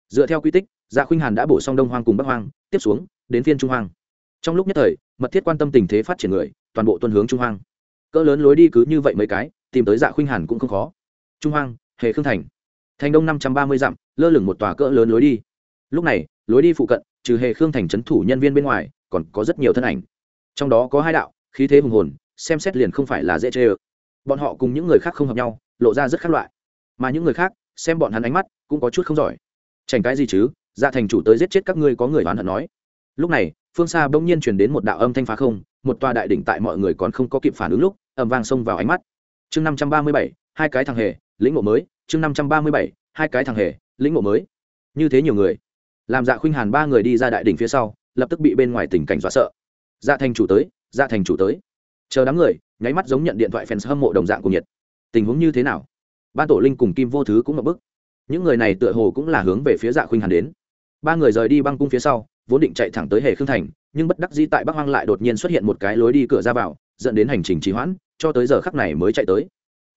Dựa theo quy tích dạ khuynh hàn đã bổ xong đông hoang cùng bắc hoang, tiếp xuống, đến phiên trung hoang. Trong lúc nhất thời, mật thiết quan tâm tình thế phát triển người, toàn bộ tuân hướng trung hoang. Cỡ lớn lối đi cứ như vậy mấy cái, tìm tới dạ khuynh hàn cũng không khó. Trung hoang, hề khương thành. Thành đông năm trăm ba mươi dặm, lơ lửng một tòa cỡ lớn lối đi. Lúc này, lối đi phụ cận, trừ hề khương thành trấn thủ nhân viên bên ngoài, còn có rất nhiều thân ảnh. Trong đó có hai đạo, khí thế hùng hồn, xem xét liền không phải là dễ chê ơ. Bọn họ cùng những người khác không hợp nhau, lộ ra rất khác loại. Mà những người khác, xem bọn hắn ánh mắt, cũng có chút không giỏi. Chảnh cái gì chứ? Dạ thành chủ tới giết chết các ngươi có người oán hận nói. Lúc này, phương xa bỗng nhiên chuyển đến một đạo âm thanh phá không, một tòa đại đỉnh tại mọi người còn không có kịp phản ứng lúc, ầm vang xông vào ánh mắt. Chương năm trăm ba mươi bảy, hai cái thằng hề, lĩnh ngộ mới. Chương năm trăm ba mươi bảy, hai cái thằng hề, lĩnh ngộ mới. Như thế nhiều người. Làm dạ khuynh hàn ba người đi ra đại đỉnh phía sau, lập tức bị bên ngoài tình cảnh dọa sợ. Dạ thành chủ tới dạ thành chủ tới. Chờ đám người, nháy mắt giống nhận điện thoại fans hâm mộ đồng dạng của nhiệt. Tình huống như thế nào? Ban tổ linh cùng kim vô thứ cũng ngập bức. Những người này tựa hồ cũng là hướng về phía dạ khuynh hàn đến ba người rời đi băng cung phía sau, vốn định chạy thẳng tới hề khương thành, nhưng bất đắc dĩ tại bắc hoang lại đột nhiên xuất hiện một cái lối đi cửa ra vào, dẫn đến hành trình trì hoãn, cho tới giờ khắc này mới chạy tới.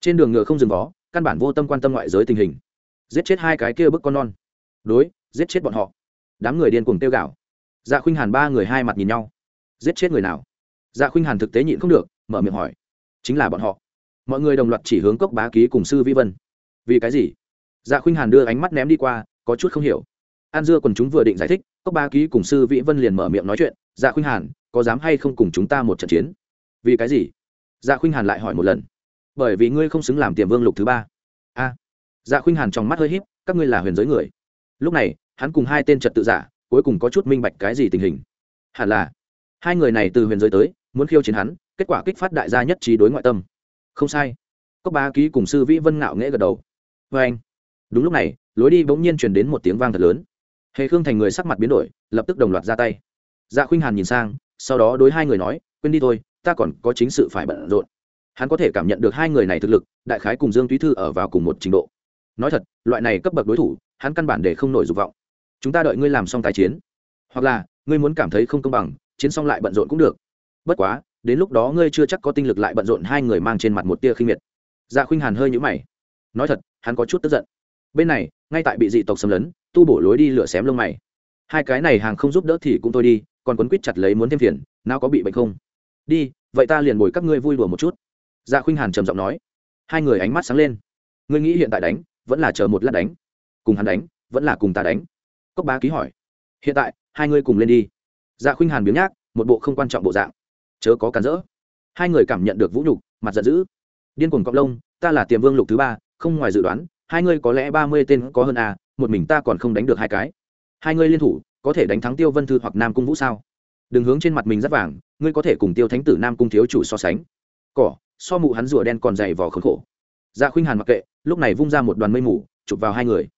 Trên đường ngựa không dừng vó, căn bản vô tâm quan tâm ngoại giới tình hình. Giết chết hai cái kia bức con non. Đối, giết chết bọn họ. Đám người điên cuồng tiêu gạo dạ khuynh hàn ba người hai mặt nhìn nhau. Giết chết người nào? Dạ khuynh hàn thực tế nhịn không được, mở miệng hỏi. Chính là bọn họ. Mọi người đồng loạt chỉ hướng cốc bá ký cùng sư vi vân. Vì cái gì? Dạ khuynh hàn đưa ánh mắt ném đi qua, có chút không hiểu an dưa quần chúng vừa định giải thích, cốc ba ký cùng sư vĩ vân liền mở miệng nói chuyện dạ khuynh hàn, có dám hay không cùng chúng ta một trận chiến? Vì cái gì? Dạ khuynh hàn lại hỏi một lần. Bởi vì ngươi không xứng làm tiềm vương lục thứ ba. A. Dạ khuynh hàn trong mắt hơi híp, các ngươi là huyền giới người. Lúc này, hắn cùng hai tên trật tự giả, cuối cùng có chút minh bạch cái gì tình hình. Hẳn là, hai người này từ huyền giới tới, muốn khiêu chiến hắn, kết quả kích phát đại gia nhất trí đối ngoại tâm. Không sai. Cốc ba ký cùng sư vĩ vân ngạo nghễ gật đầu. Vê anh đúng lúc này, lối đi bỗng nhiên truyền đến một tiếng vang thật lớn hề khương thành người sắc mặt biến đổi, lập tức đồng loạt ra tay. Dạ khuynh hàn nhìn sang, sau đó đối hai người nói, quên đi thôi, ta còn có chính sự phải bận rộn. Hắn có thể cảm nhận được hai người này thực lực, đại khái cùng dương túy thư ở vào cùng một trình độ. Nói thật, loại này cấp bậc đối thủ, hắn căn bản để không nổi dục vọng. Chúng ta đợi ngươi làm xong tài chiến, hoặc là ngươi muốn cảm thấy không công bằng, chiến xong lại bận rộn cũng được. Bất quá, đến lúc đó ngươi chưa chắc có tinh lực lại bận rộn hai người mang trên mặt một tia khinh miệt. Dạ khuynh hàn hơi nhũ mày. Nói thật, hắn có chút tức giận. Bên này, ngay tại bị dị tộc xâm lấn tu bổ lối đi lửa xém lông mày. Hai cái này hàng không giúp đỡ thì cũng thôi đi, còn quấn quýt chặt lấy muốn thêm phiền, nào có bị bệnh không? Đi, vậy ta liền bồi các ngươi vui đùa một chút. Dạ khuynh hàn trầm giọng nói. Hai người ánh mắt sáng lên. Ngươi nghĩ hiện tại đánh, vẫn là chờ một lát đánh. Cùng hắn đánh, vẫn là cùng ta đánh. Cốc bá ký hỏi. Hiện tại, hai ngươi cùng lên đi. Dạ khuynh hàn biếng nhác, một bộ không quan trọng bộ dạng. Chớ có cản rỡ. Hai người cảm nhận được vũ nhục, mặt giận dữ. Điên cuồng cọc lông, ta là tiềm vương lục thứ ba, không ngoài dự đoán, hai ngươi có lẽ ba mươi tên có hơn à một mình ta còn không đánh được hai cái. Hai ngươi liên thủ, có thể đánh thắng tiêu vân thư hoặc nam cung vũ sao? Đừng hướng trên mặt mình rất vàng, ngươi có thể cùng tiêu thánh tử nam cung thiếu chủ so sánh. Cỏ, so mụ hắn rùa đen còn dày vò khốn khổ. Dạ khuynh hàn mặc kệ, lúc này vung ra một đoàn mây mù, chụp vào hai người.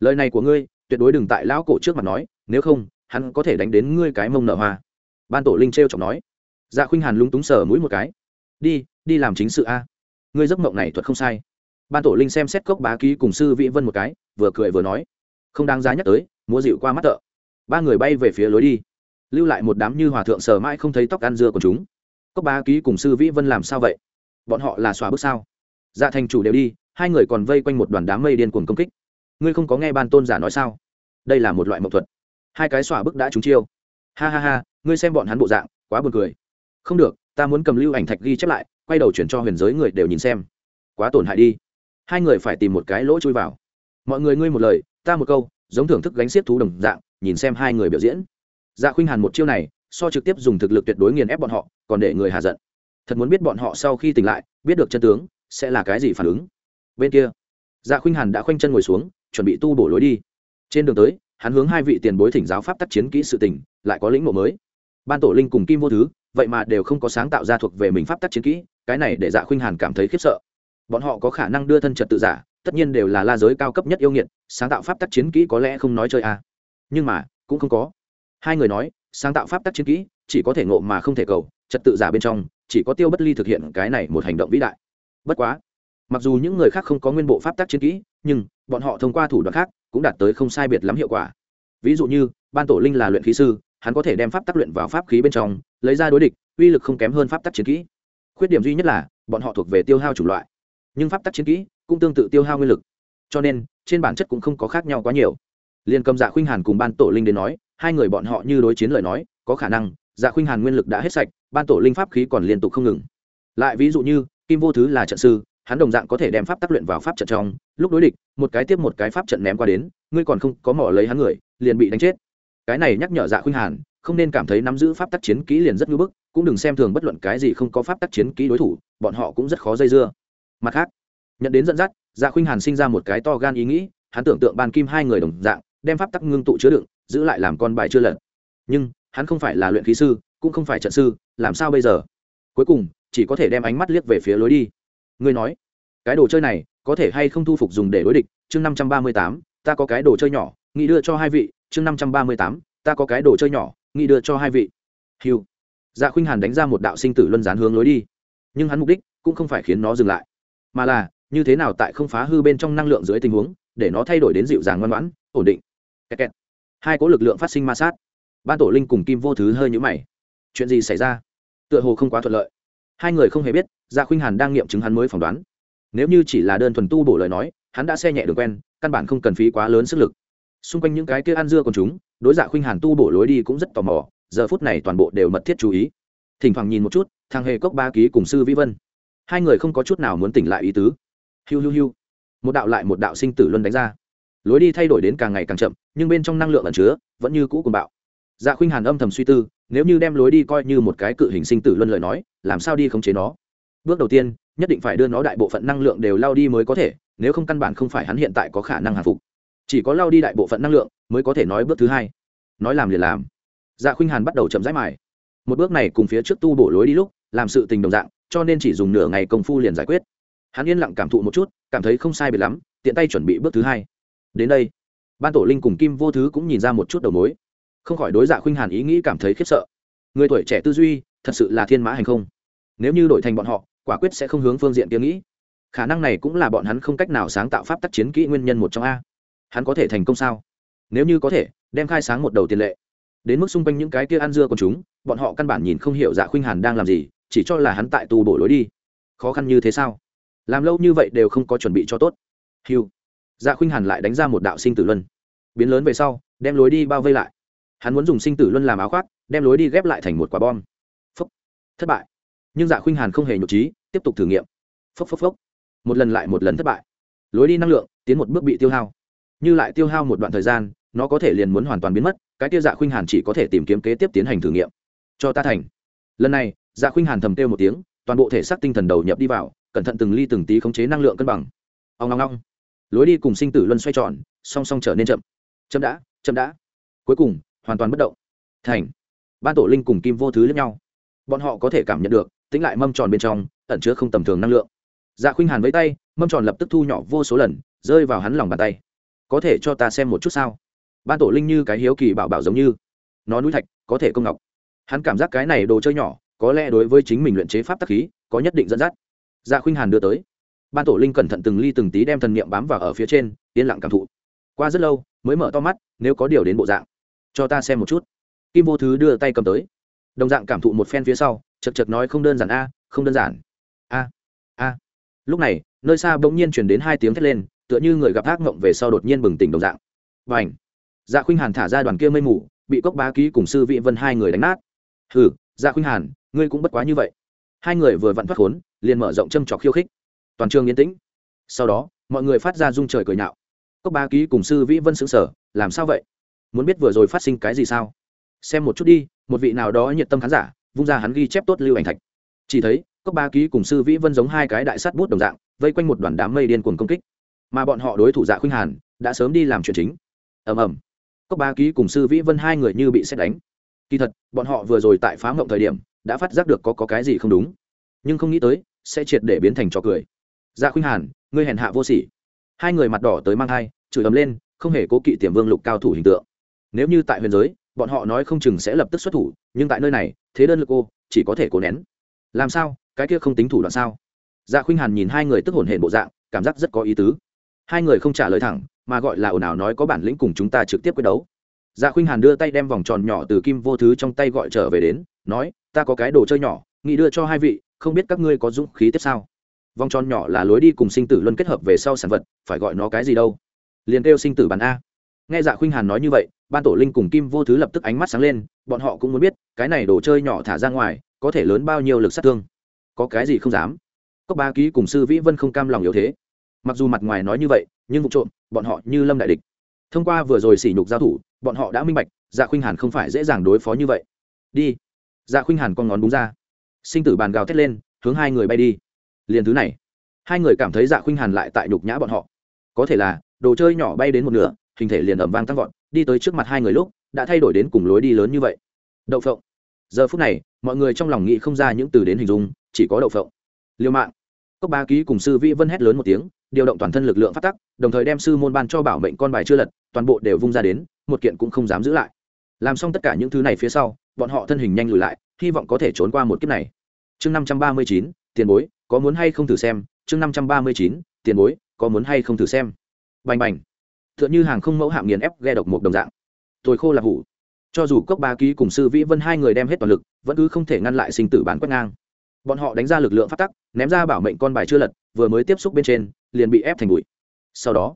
Lời này của ngươi, tuyệt đối đừng tại lão cổ trước mặt nói, nếu không, hắn có thể đánh đến ngươi cái mông nở hoa. Ban tổ linh t r e o chọc nói. Dạ khuynh hàn lúng túng sờ mũi một cái. Đi đi làm chính sự a. Ngươi giấc mộng này thuật không sai ban tổ linh xem xét cốc bá ký cùng sư vĩ vân một cái, vừa cười vừa nói, không đáng giá nhắc tới mua dịu qua mắt tợ ba người bay về phía lối đi, lưu lại một đám như hòa thượng sờ mãi không thấy tóc ăn dưa của chúng. Cốc bá ký cùng sư vĩ vân làm sao vậy? Bọn họ là xóa bước sao? Dạ thành chủ đều đi, hai người còn vây quanh một đoàn đám mây điên cuồng công kích. Ngươi không có nghe ban tôn giả nói sao? Đây là một loại mậu thuật. Hai cái xóa bức đã trúng chiêu. Ha ha ha, ngươi xem bọn hắn bộ dạng, quá buồn cười. Không được, ta muốn cầm lưu ảnh thạch ghi chép lại, quay đầu chuyển cho huyền giới người đều nhìn xem. Quá tổn hại đi hai người phải tìm một cái lỗ chui vào. Mọi người ngươi một lời, ta một câu, giống thưởng thức gánh xiết thú đồng dạng, nhìn xem hai người biểu diễn. Dạ khuynh hàn một chiêu này, so trực tiếp dùng thực lực tuyệt đối nghiền ép bọn họ, còn để người hà giận. Thật muốn biết bọn họ sau khi tỉnh lại, biết được chân tướng, sẽ là cái gì phản ứng. Bên kia dạ khuynh hàn đã khoanh chân ngồi xuống, chuẩn bị tu bổ lối đi. Trên đường tới, hắn hướng hai vị tiền bối thỉnh giáo pháp tác chiến kỹ sự tỉnh lại có lĩnh mộ mới. Ban tổ linh cùng kim vô thứ, vậy mà đều không có sáng tạo ra thuộc về mình pháp tác chiến kỹ, cái này để dạ khuynh hàn cảm thấy khiếp sợ bọn họ có khả năng đưa thân trật tự giả, tất nhiên đều là la giới cao cấp nhất yêu nghiệt, sáng tạo pháp tác chiến kỹ có lẽ không nói chơi à. nhưng mà, cũng không có. Hai người nói, sáng tạo pháp tác chiến kỹ, chỉ có thể ngộ mà không thể cầu, trật tự giả bên trong, chỉ có tiêu bất ly thực hiện cái này một hành động vĩ đại. Bất quá, mặc dù những người khác không có nguyên bộ pháp tác chiến kỹ, nhưng bọn họ thông qua thủ đoạn khác cũng đạt tới không sai biệt lắm hiệu quả. Ví dụ như, ban tổ linh là luyện khí sư, hắn có thể đem pháp tác luyện vào pháp khí bên trong, lấy ra đối địch, uy lực không kém hơn pháp tác chiến kỹ. Khuyết điểm duy nhất là, bọn họ thuộc về tiêu hao chủng loại nhưng pháp tắc chiến kỹ cũng tương tự tiêu hao nguyên lực. Cho nên, trên bản chất cũng không có khác nhau quá nhiều. Liền cầm dạ khuynh hàn cùng ban tổ linh đến nói, hai người bọn họ như đối chiến lời nói, có khả năng dạ khuynh hàn nguyên lực đã hết sạch, ban tổ linh pháp khí còn liên tục không ngừng. Lại ví dụ như, kim vô thứ là trận sư, hắn đồng dạng có thể đem pháp tác luyện vào pháp trận trong. Lúc đối địch, một cái tiếp một cái pháp trận ném qua đến, ngươi còn không có mỏ lấy hắn người, liền bị đánh chết. Cái này nhắc nhở dạ khuynh hàn, không nên cảm thấy nắm giữ pháp tác chiến kỹ liền rất ngưỡng bức, cũng đừng xem thường bất luận cái gì không có pháp tác chiến kỹ đối thủ, bọn họ cũng rất khó dây dưa mặt khác, nhận đến dẫn dắt dạ khuynh hàn sinh ra một cái to gan ý nghĩ, hắn tưởng tượng ban kim hai người đồng dạng, đem pháp tắc ngưng tụ chứa đựng, giữ lại làm con bài chưa lật. Nhưng, hắn không phải là luyện khí sư, cũng không phải trận sư, làm sao bây giờ? Cuối cùng, chỉ có thể đem ánh mắt liếc về phía lối đi. Ngươi nói, cái đồ chơi này có thể hay không thu phục dùng để đối địch? Chương năm trăm ba mươi tám, ta có cái đồ chơi nhỏ, nghĩ đưa cho hai vị. Chương năm trăm ba mươi tám, ta có cái đồ chơi nhỏ, nghĩ đưa cho hai vị. Hiu dạ khuynh hàn đánh ra một đạo sinh tử luân gián hướng lối đi. Nhưng hắn mục đích cũng không phải khiến nó dừng lại mà là, như thế nào tại không phá hư bên trong năng lượng dưới tình huống, để nó thay đổi đến dịu dàng ngoan ngoãn, ổn định. Kẹt kẹt. hai cỗ lực lượng phát sinh ma sát. Ban tổ linh cùng kim vô thứ hơi nhũ mày. Chuyện gì xảy ra? Tựa hồ không quá thuận lợi. Hai người không hề biết gia khuynh hàn đang nghiệm chứng hắn mới phỏng đoán. Nếu như chỉ là đơn thuần tu bổ lời nói, hắn đã xe nhẹ đường quen, căn bản không cần phí quá lớn sức lực. Xung quanh những cái kia ăn dưa còn chúng, đối dạ khuynh hàn tu bổ lối đi cũng rất tò mò, giờ phút này toàn bộ đều mật thiết chú ý. Thỉnh thoảng nhìn một chút, thằng hề cốc ba ký cùng sư vĩ vân hai người không có chút nào muốn tỉnh lại ý tứ. Hiu hiu hiu. Một đạo lại một đạo sinh tử luân đánh ra. Lối đi thay đổi đến càng ngày càng chậm, nhưng bên trong năng lượng ẩn chứa, vẫn như cũ cùng bạo. Dạ khuynh hàn âm thầm suy tư, nếu như đem lối đi coi như một cái cự hình sinh tử luân lời nói, làm sao đi khống chế nó? Bước đầu tiên, nhất định phải đưa nó đại bộ phận năng lượng đều lao đi mới có thể, nếu không căn bản không phải hắn hiện tại có khả năng hạ phục. Chỉ có lao đi đại bộ phận năng lượng, mới có thể nói bước thứ hai. Nói làm liền làm. Dạ khuynh hàn bắt đầu chậm rãi mài. Một bước này cùng phía trước tu bổ lối đi lúc, làm sự tình đồng dạng cho nên chỉ dùng nửa ngày công phu liền giải quyết. Hắn yên lặng cảm thụ một chút, cảm thấy không sai biệt lắm, tiện tay chuẩn bị bước thứ hai. Đến đây, ban tổ linh cùng kim vô thứ cũng nhìn ra một chút đầu mối. Không khỏi đối dạ khuynh hàn ý nghĩ cảm thấy khiếp sợ. Người tuổi trẻ tư duy, thật sự là thiên mã hành không. Nếu như đổi thành bọn họ, quả quyết sẽ không hướng phương diện tiếng nghĩ. Khả năng này cũng là bọn hắn không cách nào sáng tạo pháp tác chiến kỹ nguyên nhân một trong a. Hắn có thể thành công sao? Nếu như có thể, đem khai sáng một đầu tiền lệ. Đến mức xung quanh những cái kia ăn dưa của chúng, bọn họ căn bản nhìn không hiểu dạ khuynh hàn đang làm gì chỉ cho là hắn tại tu bổ lối đi. Khó khăn như thế sao? Làm lâu như vậy đều không có chuẩn bị cho tốt. Hiu dạ khuynh hàn lại đánh ra một đạo sinh tử luân. Biến lớn về sau, đem lối đi bao vây lại. Hắn muốn dùng sinh tử luân làm áo khoác, đem lối đi ghép lại thành một quả bom. Phốc. Thất bại. Nhưng dạ khuynh hàn không hề nhục trí, tiếp tục thử nghiệm. Phốc phốc phốc. Một lần lại một lần thất bại. Lối đi năng lượng tiến một bước bị tiêu hao. Như lại tiêu hao một đoạn thời gian, nó có thể liền muốn hoàn toàn biến mất, cái tiêu dạ khuynh hàn chỉ có thể tìm kiếm kế tiếp tiến hành thử nghiệm. Cho ta thành. Lần này dạ khuynh hàn thầm kêu một tiếng, toàn bộ thể xác tinh thần đầu nhập đi vào, cẩn thận từng ly từng tí khống chế năng lượng cân bằng. Ông ngong ngong lối đi cùng sinh tử luân xoay tròn, song song trở nên chậm. Chậm đã chậm đã. Cuối cùng, hoàn toàn bất động. Thành. Ban tổ linh cùng kim vô thứ lẫn nhau. Bọn họ có thể cảm nhận được tính lại mâm tròn bên trong, ẩn chứa không tầm thường năng lượng. Dạ khuynh hàn với tay, mâm tròn lập tức thu nhỏ vô số lần, rơi vào hắn lòng bàn tay. Có thể cho ta xem một chút sao? Ban tổ linh như cái hiếu kỳ bảo bảo giống như. Nó núi thạch, có thể công ngọc. Hắn cảm giác cái này đồ chơi nhỏ có lẽ đối với chính mình luyện chế pháp tắc khí, có nhất định dẫn dắt. Dạ khuynh hàn đưa tới. Ban tổ linh cẩn thận từng ly từng tí đem thần niệm bám vào ở phía trên, yên lặng cảm thụ. Qua rất lâu, mới mở to mắt, nếu có điều đến bộ dạng. Cho ta xem một chút. Kim vô thứ đưa tay cầm tới. Đồng dạng cảm thụ một phen phía sau, chật chật nói không đơn giản a, không đơn giản. A a. Lúc này, nơi xa bỗng nhiên chuyển đến hai tiếng thét lên, tựa như người gặp ác mộng về sau đột nhiên bừng tỉnh đồng dạng. Và ảnh dạ khuynh hàn thả ra đoàn kia mây mù, bị cốc bá ký cùng sư vị vân hai người đánh nát. Hừ dạ khuynh hàn ngươi cũng bất quá như vậy. Hai người vừa vặn thoát khốn, liền mở rộng châm trọc khiêu khích. Toàn trường yên tĩnh. Sau đó, mọi người phát ra rung trời cười nhạo. Cốc ba ký cùng sư vĩ vân xứng sở làm sao vậy? Muốn biết vừa rồi phát sinh cái gì sao? Xem một chút đi, một vị nào đó nhiệt tâm khán giả, vung ra hắn ghi chép tốt lưu ảnh thạch. Chỉ thấy, cốc ba ký cùng sư vĩ vân giống hai cái đại sắt bút đồng dạng, vây quanh một đoàn đám mây điên cuồng công kích. Mà bọn họ đối thủ dạ khuynh hàn, đã sớm đi làm chuyện chính. Ầm ầm. Cốc ba ký cùng sư vĩ vân hai người như bị xét đánh. Kỳ thật, bọn họ vừa rồi tại phá mộng thời điểm đã phát giác được có, có cái gì không đúng. Nhưng không nghĩ tới sẽ triệt để biến thành trò cười. Dạ khuynh hàn ngươi hèn hạ vô sỉ. Hai người mặt đỏ tới mang thai chửi ấm lên không hề cố kỵ tiềm vương lục cao thủ hình tượng. Nếu như tại huyền giới bọn họ nói không chừng sẽ lập tức xuất thủ nhưng tại nơi này thế đơn lực cô chỉ có thể cố nén. Làm sao? Cái kia không tính thủ đoạn sao? Dạ khuynh hàn nhìn hai người tức hồn hển bộ dạng cảm giác rất có ý tứ. Hai người không trả lời thẳng mà gọi là ồn ào nói có bản lĩnh cùng chúng ta trực tiếp quyết đấu. Dạ khuynh hàn đưa tay đem vòng tròn nhỏ từ kim vô thứ trong tay gọi trở về đến nói ta có cái đồ chơi nhỏ, nghĩ đưa cho hai vị, không biết các ngươi có dũng khí tiếp sao? Vòng tròn nhỏ là lối đi cùng sinh tử luân kết hợp về sau sản vật, phải gọi nó cái gì đâu? Liền kêu sinh tử bàn a. Nghe dạ khuynh hàn nói như vậy, ban tổ linh cùng kim vô thứ lập tức ánh mắt sáng lên, bọn họ cũng muốn biết, cái này đồ chơi nhỏ thả ra ngoài, có thể lớn bao nhiêu lực sát thương? Có cái gì không dám? Cốc ba ký cùng sư vĩ vân không cam lòng yếu thế. Mặc dù mặt ngoài nói như vậy, nhưng vụ trộm, bọn họ như lâm đại địch. Thông qua vừa rồi sỉ nhục giao thủ, bọn họ đã minh bạch dạ khuynh hàn không phải dễ dàng đối phó như vậy. Đi dạ khuynh hàn con ngón đúng ra. Sinh tử bàn gào thét lên, hướng hai người bay đi. Liền thứ này, hai người cảm thấy dạ khuynh hàn lại tại nhục nhã bọn họ. Có thể là, đồ chơi nhỏ bay đến một nửa, hình thể liền ẩm vang tăng vọt, đi tới trước mặt hai người lúc, đã thay đổi đến cùng lối đi lớn như vậy. Đậu phộng. Giờ phút này, mọi người trong lòng nghĩ không ra những từ đến hình dung, chỉ có đậu phộng. Liêu mạng. Cốc ba ký cùng sư vĩ vân hét lớn một tiếng, điều động toàn thân lực lượng phát tắc, đồng thời đem sư môn ban cho bảo mệnh con bài chưa lật, toàn bộ đều vung ra đến, một kiện cũng không dám giữ lại. Làm xong tất cả những thứ này phía sau bọn họ thân hình nhanh lùi lại, hy vọng có thể trốn qua một kiếp này. Chương năm trăm ba mươi chín, tiền bối, có muốn hay không thử xem? Chương năm trăm ba mươi chín, tiền bối, có muốn hay không thử xem? Bành bành. T h ư ợ n h ư hàng không mẫu hạm nghiền ép ghe độc một đồng dạng. Tôi khô là hủ. Cho dù cốc ba ký cùng sư vĩ vân hai người đem hết toàn lực, vẫn cứ không thể ngăn lại sinh tử bán quét ngang. Bọn họ đánh ra lực lượng phát tắc, ném ra bảo mệnh con bài chưa lật, vừa mới tiếp xúc bên trên, liền bị ép thành bụi. Sau đó,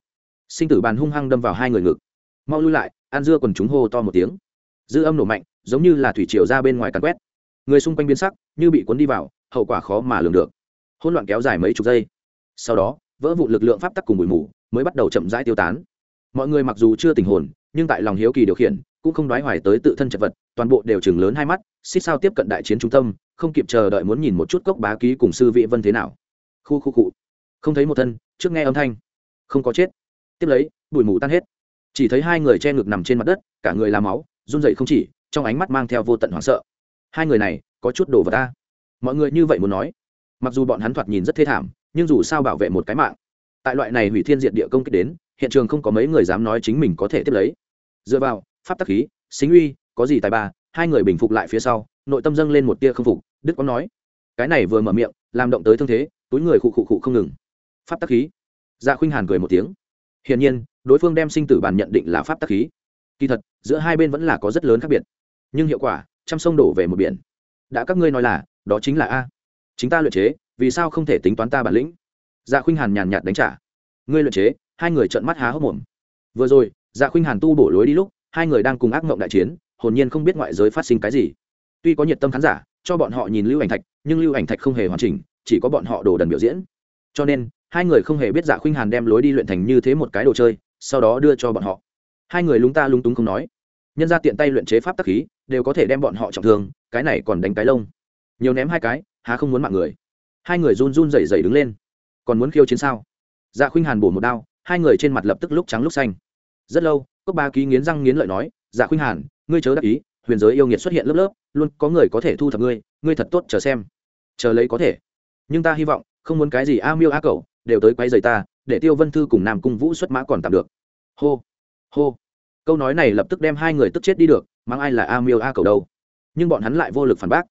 sinh tử bàn hung hăng đâm vào hai người ngực. Mau lui lại An dưa còn chúng hô to một tiếng. Dư âm nổ mạnh giống như là thủy triều ra bên ngoài càn quét. Người xung quanh biến sắc, như bị cuốn đi vào, hậu quả khó mà lường được. Hỗn loạn kéo dài mấy chục giây. Sau đó, vỡ vụ lực lượng pháp tắc cùng bụi mù mới bắt đầu chậm rãi tiêu tán. Mọi người mặc dù chưa tình hồn, nhưng tại lòng hiếu kỳ điều khiển, cũng không đoái hoài tới tự thân chật vật, toàn bộ đều chừng lớn hai mắt, xích sao tiếp cận đại chiến trung tâm, không kịp chờ đợi muốn nhìn một chút cốc bá ký cùng sư vị vân thế nào. Khu khu cụ không thấy một thân, trước nghe âm thanh. Không có chết. Tiếp lấy, bụi mù tan hết. Chỉ thấy hai người che ngực nằm trên mặt đất, cả người làm máu, run dậy không chỉ trong ánh mắt mang theo vô tận hoảng sợ. Hai người này, có chút đồ vào ta. Mọi người như vậy muốn nói. Mặc dù bọn hắn thoạt nhìn rất thê thảm, nhưng dù sao bảo vệ một cái mạng. Tại loại này hủy thiên diện địa công kích đến, hiện trường không có mấy người dám nói chính mình có thể tiếp lấy. Dựa vào, pháp tắc khí xính uy, có gì tài ba, hai người bình phục lại phía sau, nội tâm dâng lên một tia không phục, đức có nói. Cái này vừa mở miệng, làm động tới thương thế, túi người khụ khụ khụ không ngừng. Pháp tắc khí. Dạ khuynh hàn cười một tiếng. Hiển nhiên, đối phương đem sinh tử bàn nhận định là pháp tắc khí. Kỳ thật, giữa hai bên vẫn là có rất lớn khác biệt nhưng hiệu quả, trăm sông đổ về một biển. Đã các ngươi nói là, đó chính là a. Chính ta luyện chế, vì sao không thể tính toán ta bản lĩnh? Dạ khuynh hàn nhàn nhạt đánh trả. Ngươi luyện chế, hai người trợn mắt há hốc mồm. Vừa rồi dạ khuynh hàn tu bổ lối đi lúc, hai người đang cùng ác mộng đại chiến, hồn nhiên không biết ngoại giới phát sinh cái gì. Tuy có nhiệt tâm khán giả, cho bọn họ nhìn lưu ảnh thạch, nhưng lưu ảnh thạch không hề hoàn chỉnh, chỉ có bọn họ đồ đần biểu diễn. Cho nên, hai người không hề biết dạ khuynh hàn đem lối đi luyện thành như thế một cái đồ chơi, sau đó đưa cho bọn họ. Hai người lúng ta lúng túng không nói nhân ra tiện tay luyện chế pháp tắc khí, đều có thể đem bọn họ trọng thương, cái này còn đánh cái lông. Nhiều ném hai cái, há không muốn mạng người. Hai người run run rẩy rẩy đứng lên. Còn muốn khiêu chiến sao? Dạ khuynh hàn bổ một đao, hai người trên mặt lập tức lúc trắng lúc xanh. Rất lâu, cốc ba ký nghiến răng nghiến lợi nói dạ khuynh hàn, ngươi chớ đắc ý, huyền giới yêu nghiệt xuất hiện lớp lớp, luôn có người có thể thu thập ngươi ngươi thật tốt chờ xem. Chờ lấy có thể. Nhưng ta hy vọng, không muốn cái gì a miêu a cầu đều tới quay giày ta, để tiêu vân thư cùng nam cung vũ xuất mã còn tạm được. Hô hô câu nói này lập tức đem hai người tức chết đi được, mang ai là a miêu a cầu đâu? Nhưng bọn hắn lại vô lực phản bác.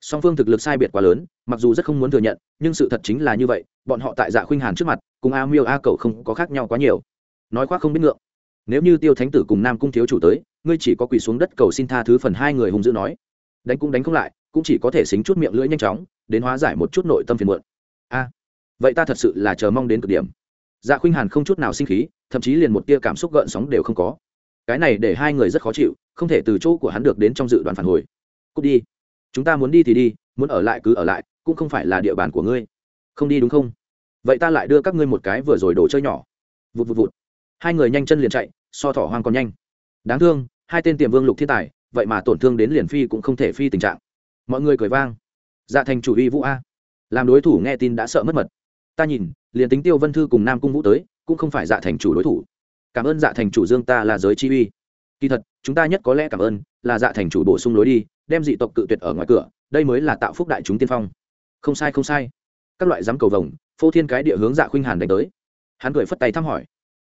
Song phương thực lực sai biệt quá lớn, mặc dù rất không muốn thừa nhận, nhưng sự thật chính là như vậy, bọn họ tại dạ khuynh hàn trước mặt, cùng a miêu a cầu không có khác nhau quá nhiều. Nói khoác không biết ngượng. Nếu như tiêu thánh tử cùng nam cung thiếu chủ tới, ngươi chỉ có quỳ xuống đất cầu xin tha thứ phần hai người hung dữ nói. Đánh cũng đánh không lại, cũng chỉ có thể xính chút miệng lưỡi nhanh chóng, đến hóa giải một chút nội tâm phiền muộn. A, vậy ta thật sự là chờ mong đến cực điểm. Dạ khuynh hàn không chút nào sinh khí, thậm chí liền một tia cảm xúc gợn sóng đều không có cái này để hai người rất khó chịu, không thể từ chỗ của hắn được đến trong dự đoán phản hồi. Cút đi. Chúng ta muốn đi thì đi, muốn ở lại cứ ở lại, cũng không phải là địa bàn của ngươi. Không đi đúng không? Vậy ta lại đưa các ngươi một cái vừa rồi đồ chơi nhỏ. Vụt vụt vụt. Hai người nhanh chân liền chạy, so thỏ hoang còn nhanh. Đáng thương, hai tên tiềm vương lục thiên tài, vậy mà tổn thương đến liền phi cũng không thể phi tình trạng. Mọi người cười vang. Dạ thành chủ y vũ a. Làm đối thủ nghe tin đã sợ mất mật. Ta nhìn, liền tính tiêu vân thư cùng nam cung vũ tới, cũng không phải dạ thành chủ đối thủ cảm ơn dạ thành chủ dương ta là giới chi uy. Kỳ thật, chúng ta nhất có lẽ cảm ơn là dạ thành chủ bổ sung lối đi, đem dị tộc cự tuyệt ở ngoài cửa, đây mới là tạo phúc đại chúng tiên phong. Không sai không sai. Các loại dám cầu vồng, phô thiên cái địa hướng dạ khuynh hàn đánh tới. Hắn cười phất tay thăm hỏi.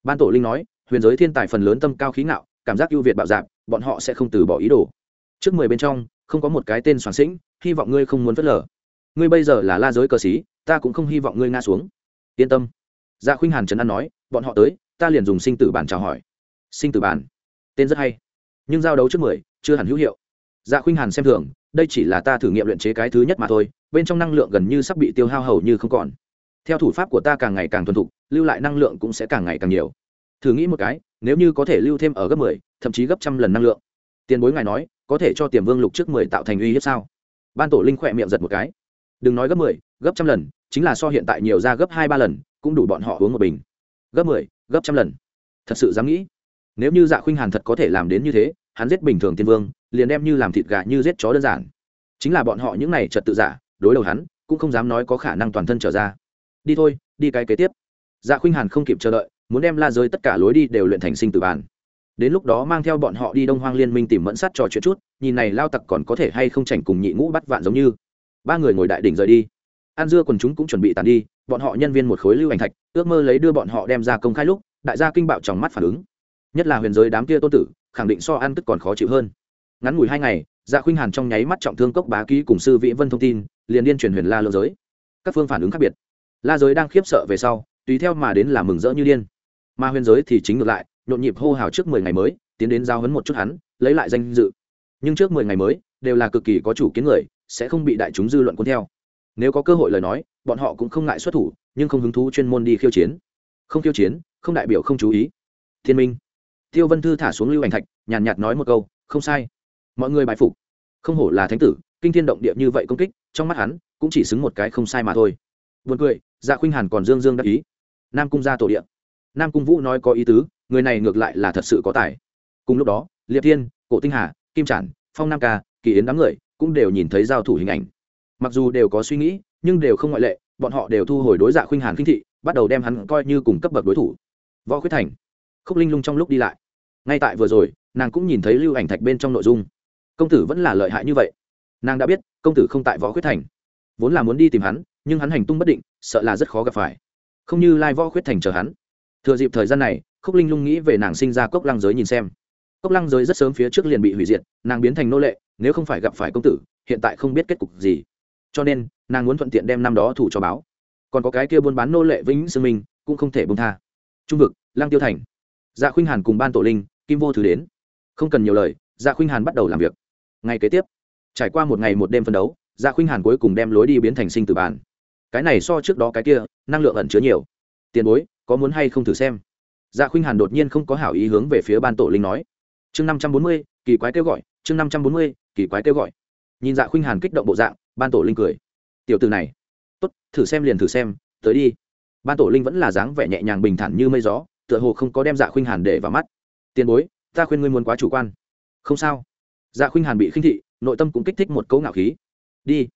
Ban tổ linh nói, huyền giới thiên tài phần lớn tâm cao khí ngạo, cảm giác ưu việt bạo dạp bọn họ sẽ không từ bỏ ý đồ. Trước mười bên trong, không có một cái tên soạn sĩnh, hy vọng ngươi không muốn phớt lờ. Ngươi bây giờ là la giới cờ xí ta cũng không hy vọng ngươi ngã xuống. Yên tâm. Dạ khuynh hàn trấn an nói, bọn họ tới ta liền dùng sinh tử bản chào hỏi. Sinh tử bản? Tên rất hay. Nhưng giao đấu trước mười, chưa hẳn hữu hiệu. Dạ khuynh hàn xem thường, đây chỉ là ta thử nghiệm luyện chế cái thứ nhất mà thôi, bên trong năng lượng gần như sắp bị tiêu hao hầu như không còn. Theo thủ pháp của ta càng ngày càng thuần thục, lưu lại năng lượng cũng sẽ càng ngày càng nhiều. Thử nghĩ một cái, nếu như có thể lưu thêm ở gấp mười, thậm chí gấp trăm lần năng lượng. Tiền bối ngài nói, có thể cho tiềm vương lục trước mười tạo thành uy hiếp sao? Ban tổ linh khỏe miệng giật một cái. Đừng nói gấp mười, gấp trăm lần, chính là so hiện tại nhiều ra gấp hai ba lần, cũng đủ bọn họ uống một bình. Gấp mười gấp trăm lần. Thật sự dám nghĩ. Nếu như dạ khuynh hàn thật có thể làm đến như thế, hắn giết bình thường tiên vương, liền đem như làm thịt gà như giết chó đơn giản. Chính là bọn họ những này trật tự giả, đối đầu hắn, cũng không dám nói có khả năng toàn thân trở ra. Đi thôi, đi cái kế tiếp. Dạ khuynh hàn không kịp chờ đợi, muốn đem la giới tất cả lối đi đều luyện thành sinh tử bàn. Đến lúc đó mang theo bọn họ đi đông hoang liên minh tìm mẫn sát trò chuyện chút, nhìn này lao tặc còn có thể hay không chảnh cùng nhị ngũ bắt vạn giống như. Ba người ngồi đại đỉnh rời đi. An dưa quần chúng cũng chuẩn bị tàn đi bọn họ nhân viên một khối lưu ảnh thạch, ước mơ lấy đưa bọn họ đem ra công khai lúc, đại gia kinh bạo trong mắt phản ứng. Nhất là huyền giới đám kia tôn tử, khẳng định so ăn tức còn khó chịu hơn. Ngắn ngủi hai ngày dạ khuynh hàn trong nháy mắt trọng thương cốc bá ký cùng sư vĩ vân thông tin, liền điên truyền huyền la lương giới. Các phương phản ứng khác biệt. La giới đang khiếp sợ về sau, tùy theo mà đến là mừng rỡ như điên. Mà huyền giới thì chính ngược lại, nhộn nhịp hô hào trước mười ngày mới, tiến đến giao hấn một chút hắn, lấy lại danh dự. Nhưng trước mười ngày mới, đều là cực kỳ có chủ kiến người, sẽ không bị đại chúng dư luận cuốn theo nếu có cơ hội lời nói, bọn họ cũng không ngại xuất thủ, nhưng không hứng thú chuyên môn đi khiêu chiến. Không khiêu chiến, không đại biểu không chú ý. Thiên minh. Tiêu vân thư thả xuống lưu ảnh thạch, nhàn nhạt nói một câu, không sai. Mọi người bài phục. Không hổ là thánh tử, kinh thiên động địa như vậy công kích, trong mắt hắn, cũng chỉ xứng một cái không sai mà thôi. Buồn cười dạ khuynh hàn còn dương dương đắc ý. Nam cung ra tổ địa. Nam cung vũ nói có ý tứ, người này ngược lại là thật sự có tài. Cùng lúc đó, liệp thiên, cổ tinh hà, kim trản, phong nam ca, kỳ yến đám người cũng đều nhìn thấy giao thủ hình ảnh mặc dù đều có suy nghĩ, nhưng đều không ngoại lệ, bọn họ đều thu hồi đối dạ khuynh hàn khinh thị, bắt đầu đem hắn coi như cùng cấp bậc đối thủ. Võ khuyết thành, khúc linh lung trong lúc đi lại. Ngay tại vừa rồi, nàng cũng nhìn thấy lưu ảnh thạch bên trong nội dung. Công tử vẫn là lợi hại như vậy. Nàng đã biết, công tử không tại võ khuyết thành. Vốn là muốn đi tìm hắn, nhưng hắn hành tung bất định, sợ là rất khó gặp phải. Không như lai võ khuyết thành chờ hắn. Thừa dịp thời gian này, khúc linh lung nghĩ về nàng sinh ra cốc lăng giới nhìn xem. Cốc lăng giới rất sớm phía trước liền bị hủy diệt, nàng biến thành nô lệ, nếu không phải gặp phải công tử, hiện tại không biết kết cục gì cho nên, nàng muốn thuận tiện đem năm đó thủ cho báo. Còn có cái kia buôn bán nô lệ vĩnh sương minh, cũng không thể bông tha. Trung vực lang tiêu thành. Dạ khuynh hàn cùng ban tổ linh, kim vô thứ đến. Không cần nhiều lời dạ khuynh hàn bắt đầu làm việc. Ngày kế tiếp, trải qua một ngày một đêm phân đấu dạ khuynh hàn cuối cùng đem lối đi biến thành sinh từ bàn cái này so trước đó cái kia, năng lượng ẩn chứa nhiều. Tiền bối, có muốn hay không thử xem? Dạ khuynh hàn đột nhiên không có hảo ý hướng về phía ban tổ linh nói. Chương năm trăm bốn mươi, kỳ quái kêu gọi, chương năm trăm bốn mươi, kỳ quái kêu gọi. Nhìn dạ khuynh hàn kích động bộ dạng ban tổ linh cười. Tiểu từ này. Tốt, thử xem liền thử xem, tới đi. Ban tổ linh vẫn là dáng vẻ nhẹ nhàng bình thản như mây gió, tựa hồ không có đem dạ khuynh hàn để vào mắt. Tiền bối, ta khuyên ngươi muốn quá chủ quan. Không sao. Dạ khuynh hàn bị khinh thị, nội tâm cũng kích thích một cấu ngạo khí. Đi.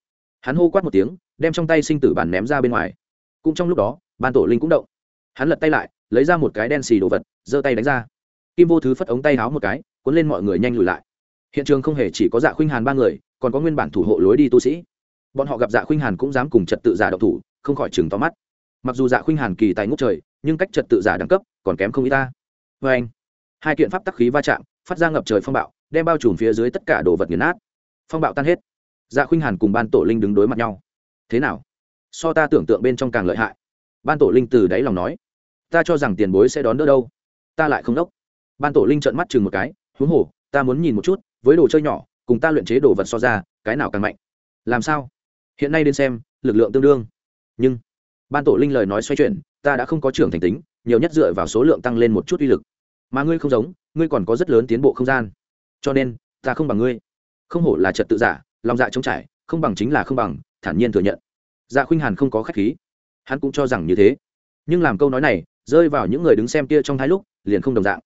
Hắn hô quát một tiếng, đem trong tay sinh tử bản ném ra bên ngoài. Cũng trong lúc đó, ban tổ linh cũng động. Hắn lật tay lại, lấy ra một cái đen xì đồ vật, giơ tay đánh ra. Kim vô thứ phất ống tay háo một cái, cuốn lên mọi người nhanh lùi lại. Hiện trường không hề chỉ có dạ khuynh hàn ba người còn có nguyên bản thủ hộ lối đi tu sĩ. Bọn họ gặp dạ khuynh hàn cũng dám cùng trật tự giả độc thủ, không khỏi chừng to mắt. Mặc dù dạ khuynh hàn kỳ tài ngốc trời, nhưng cách trật tự giả đẳng cấp còn kém không ít ta. Vê anh, hai kiện pháp tắc khí va chạm, phát ra ngập trời phong bạo, đem bao trùm phía dưới tất cả đồ vật nghiền nát. Phong bạo tan hết. Dạ khuynh hàn cùng ban tổ linh đứng đối mặt nhau. Thế nào? So ta tưởng tượng bên trong càng lợi hại. Ban tổ linh từ đáy lòng nói. Ta cho rằng tiền bối sẽ đón đỡ đâu. Ta lại không đốc. Ban tổ linh trợn mắt chừng một cái, huống hồ, ta muốn nhìn một chút, với đồ chơi nhỏ cùng ta luyện chế đồ vật so ra, cái nào càng mạnh? Làm sao? Hiện nay đến xem, lực lượng tương đương. Nhưng, ban tổ linh lời nói xoay chuyển, ta đã không có trưởng thành tính, nhiều nhất dựa vào số lượng tăng lên một chút uy lực. Mà ngươi không giống, ngươi còn có rất lớn tiến bộ không gian. Cho nên, ta không bằng ngươi. Không hổ là trật tự giả, lòng dạ chống trải, không bằng chính là không bằng, thản nhiên thừa nhận. Dạ khuynh hàn không có khách khí. Hắn cũng cho rằng như thế. Nhưng làm câu nói này, rơi vào những người đứng xem kia trong thái lúc, liền không đồng dạng.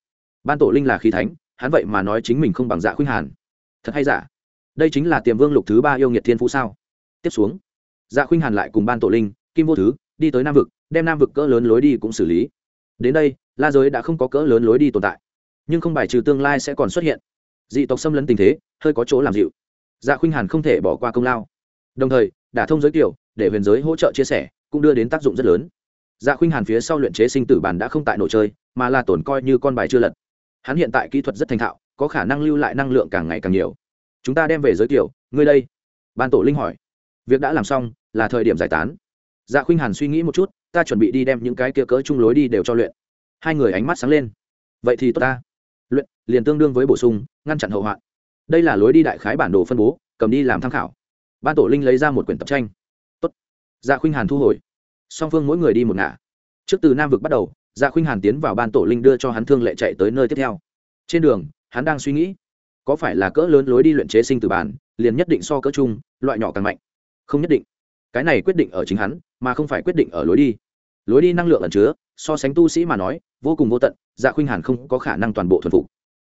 Ban tổ linh là khí thánh, hắn vậy mà nói chính mình không bằng dạ khuynh hàn thật hay giả? Đây chính là tiềm vương lục thứ ba yêu nghiệt thiên phú sao? Tiếp xuống. Dạ khuynh hàn lại cùng ban tổ linh, kim vô thứ, đi tới nam vực, đem nam vực cỡ lớn lối đi cũng xử lý. Đến đây, la giới đã không có cỡ lớn lối đi tồn tại. Nhưng không bài trừ tương lai sẽ còn xuất hiện. Dị tộc xâm lấn tình thế, hơi có chỗ làm dịu. Dạ khuynh hàn không thể bỏ qua công lao. Đồng thời, đả thông giới kiểu, để huyền giới hỗ trợ chia sẻ, cũng đưa đến tác dụng rất lớn. Dạ khuynh hàn phía sau luyện chế sinh tử bàn đã không tại nổ chơi, mà là tổn coi như con bài chưa lật. Hắn hiện tại kỹ thuật rất thành thạo có khả năng lưu lại năng lượng càng ngày càng nhiều. Chúng ta đem về giới tiểu ngươi đây. Ban tổ linh hỏi. Việc đã làm xong, là thời điểm giải tán. Dạ khuynh hàn suy nghĩ một chút, ta chuẩn bị đi đem những cái kia cỡ chung lối đi đều cho luyện. Hai người ánh mắt sáng lên. Vậy thì tốt ta. Luyện, liền tương đương với bổ sung, ngăn chặn hậu hoạn. Đây là lối đi đại khái bản đồ phân bố, cầm đi làm tham khảo. Ban tổ linh lấy ra một quyển tập tranh. Tốt. Dạ khuynh hàn thu hồi. Song phương mỗi người đi một ngả. Trước từ nam vực bắt đầu dạ khuynh hàn tiến vào ban tổ linh đưa cho hắn thương lệ chạy tới nơi tiếp theo. Trên đường hắn đang suy nghĩ, có phải là cỡ lớn lối đi luyện chế sinh từ bản, liền nhất định so cỡ chung loại nhỏ càng mạnh? Không nhất định. Cái này quyết định ở chính hắn, mà không phải quyết định ở lối đi. Lối đi năng lượng ẩn chứa, so sánh tu sĩ mà nói, vô cùng vô tận dạ khuynh hàn không có khả năng toàn bộ thuần phục.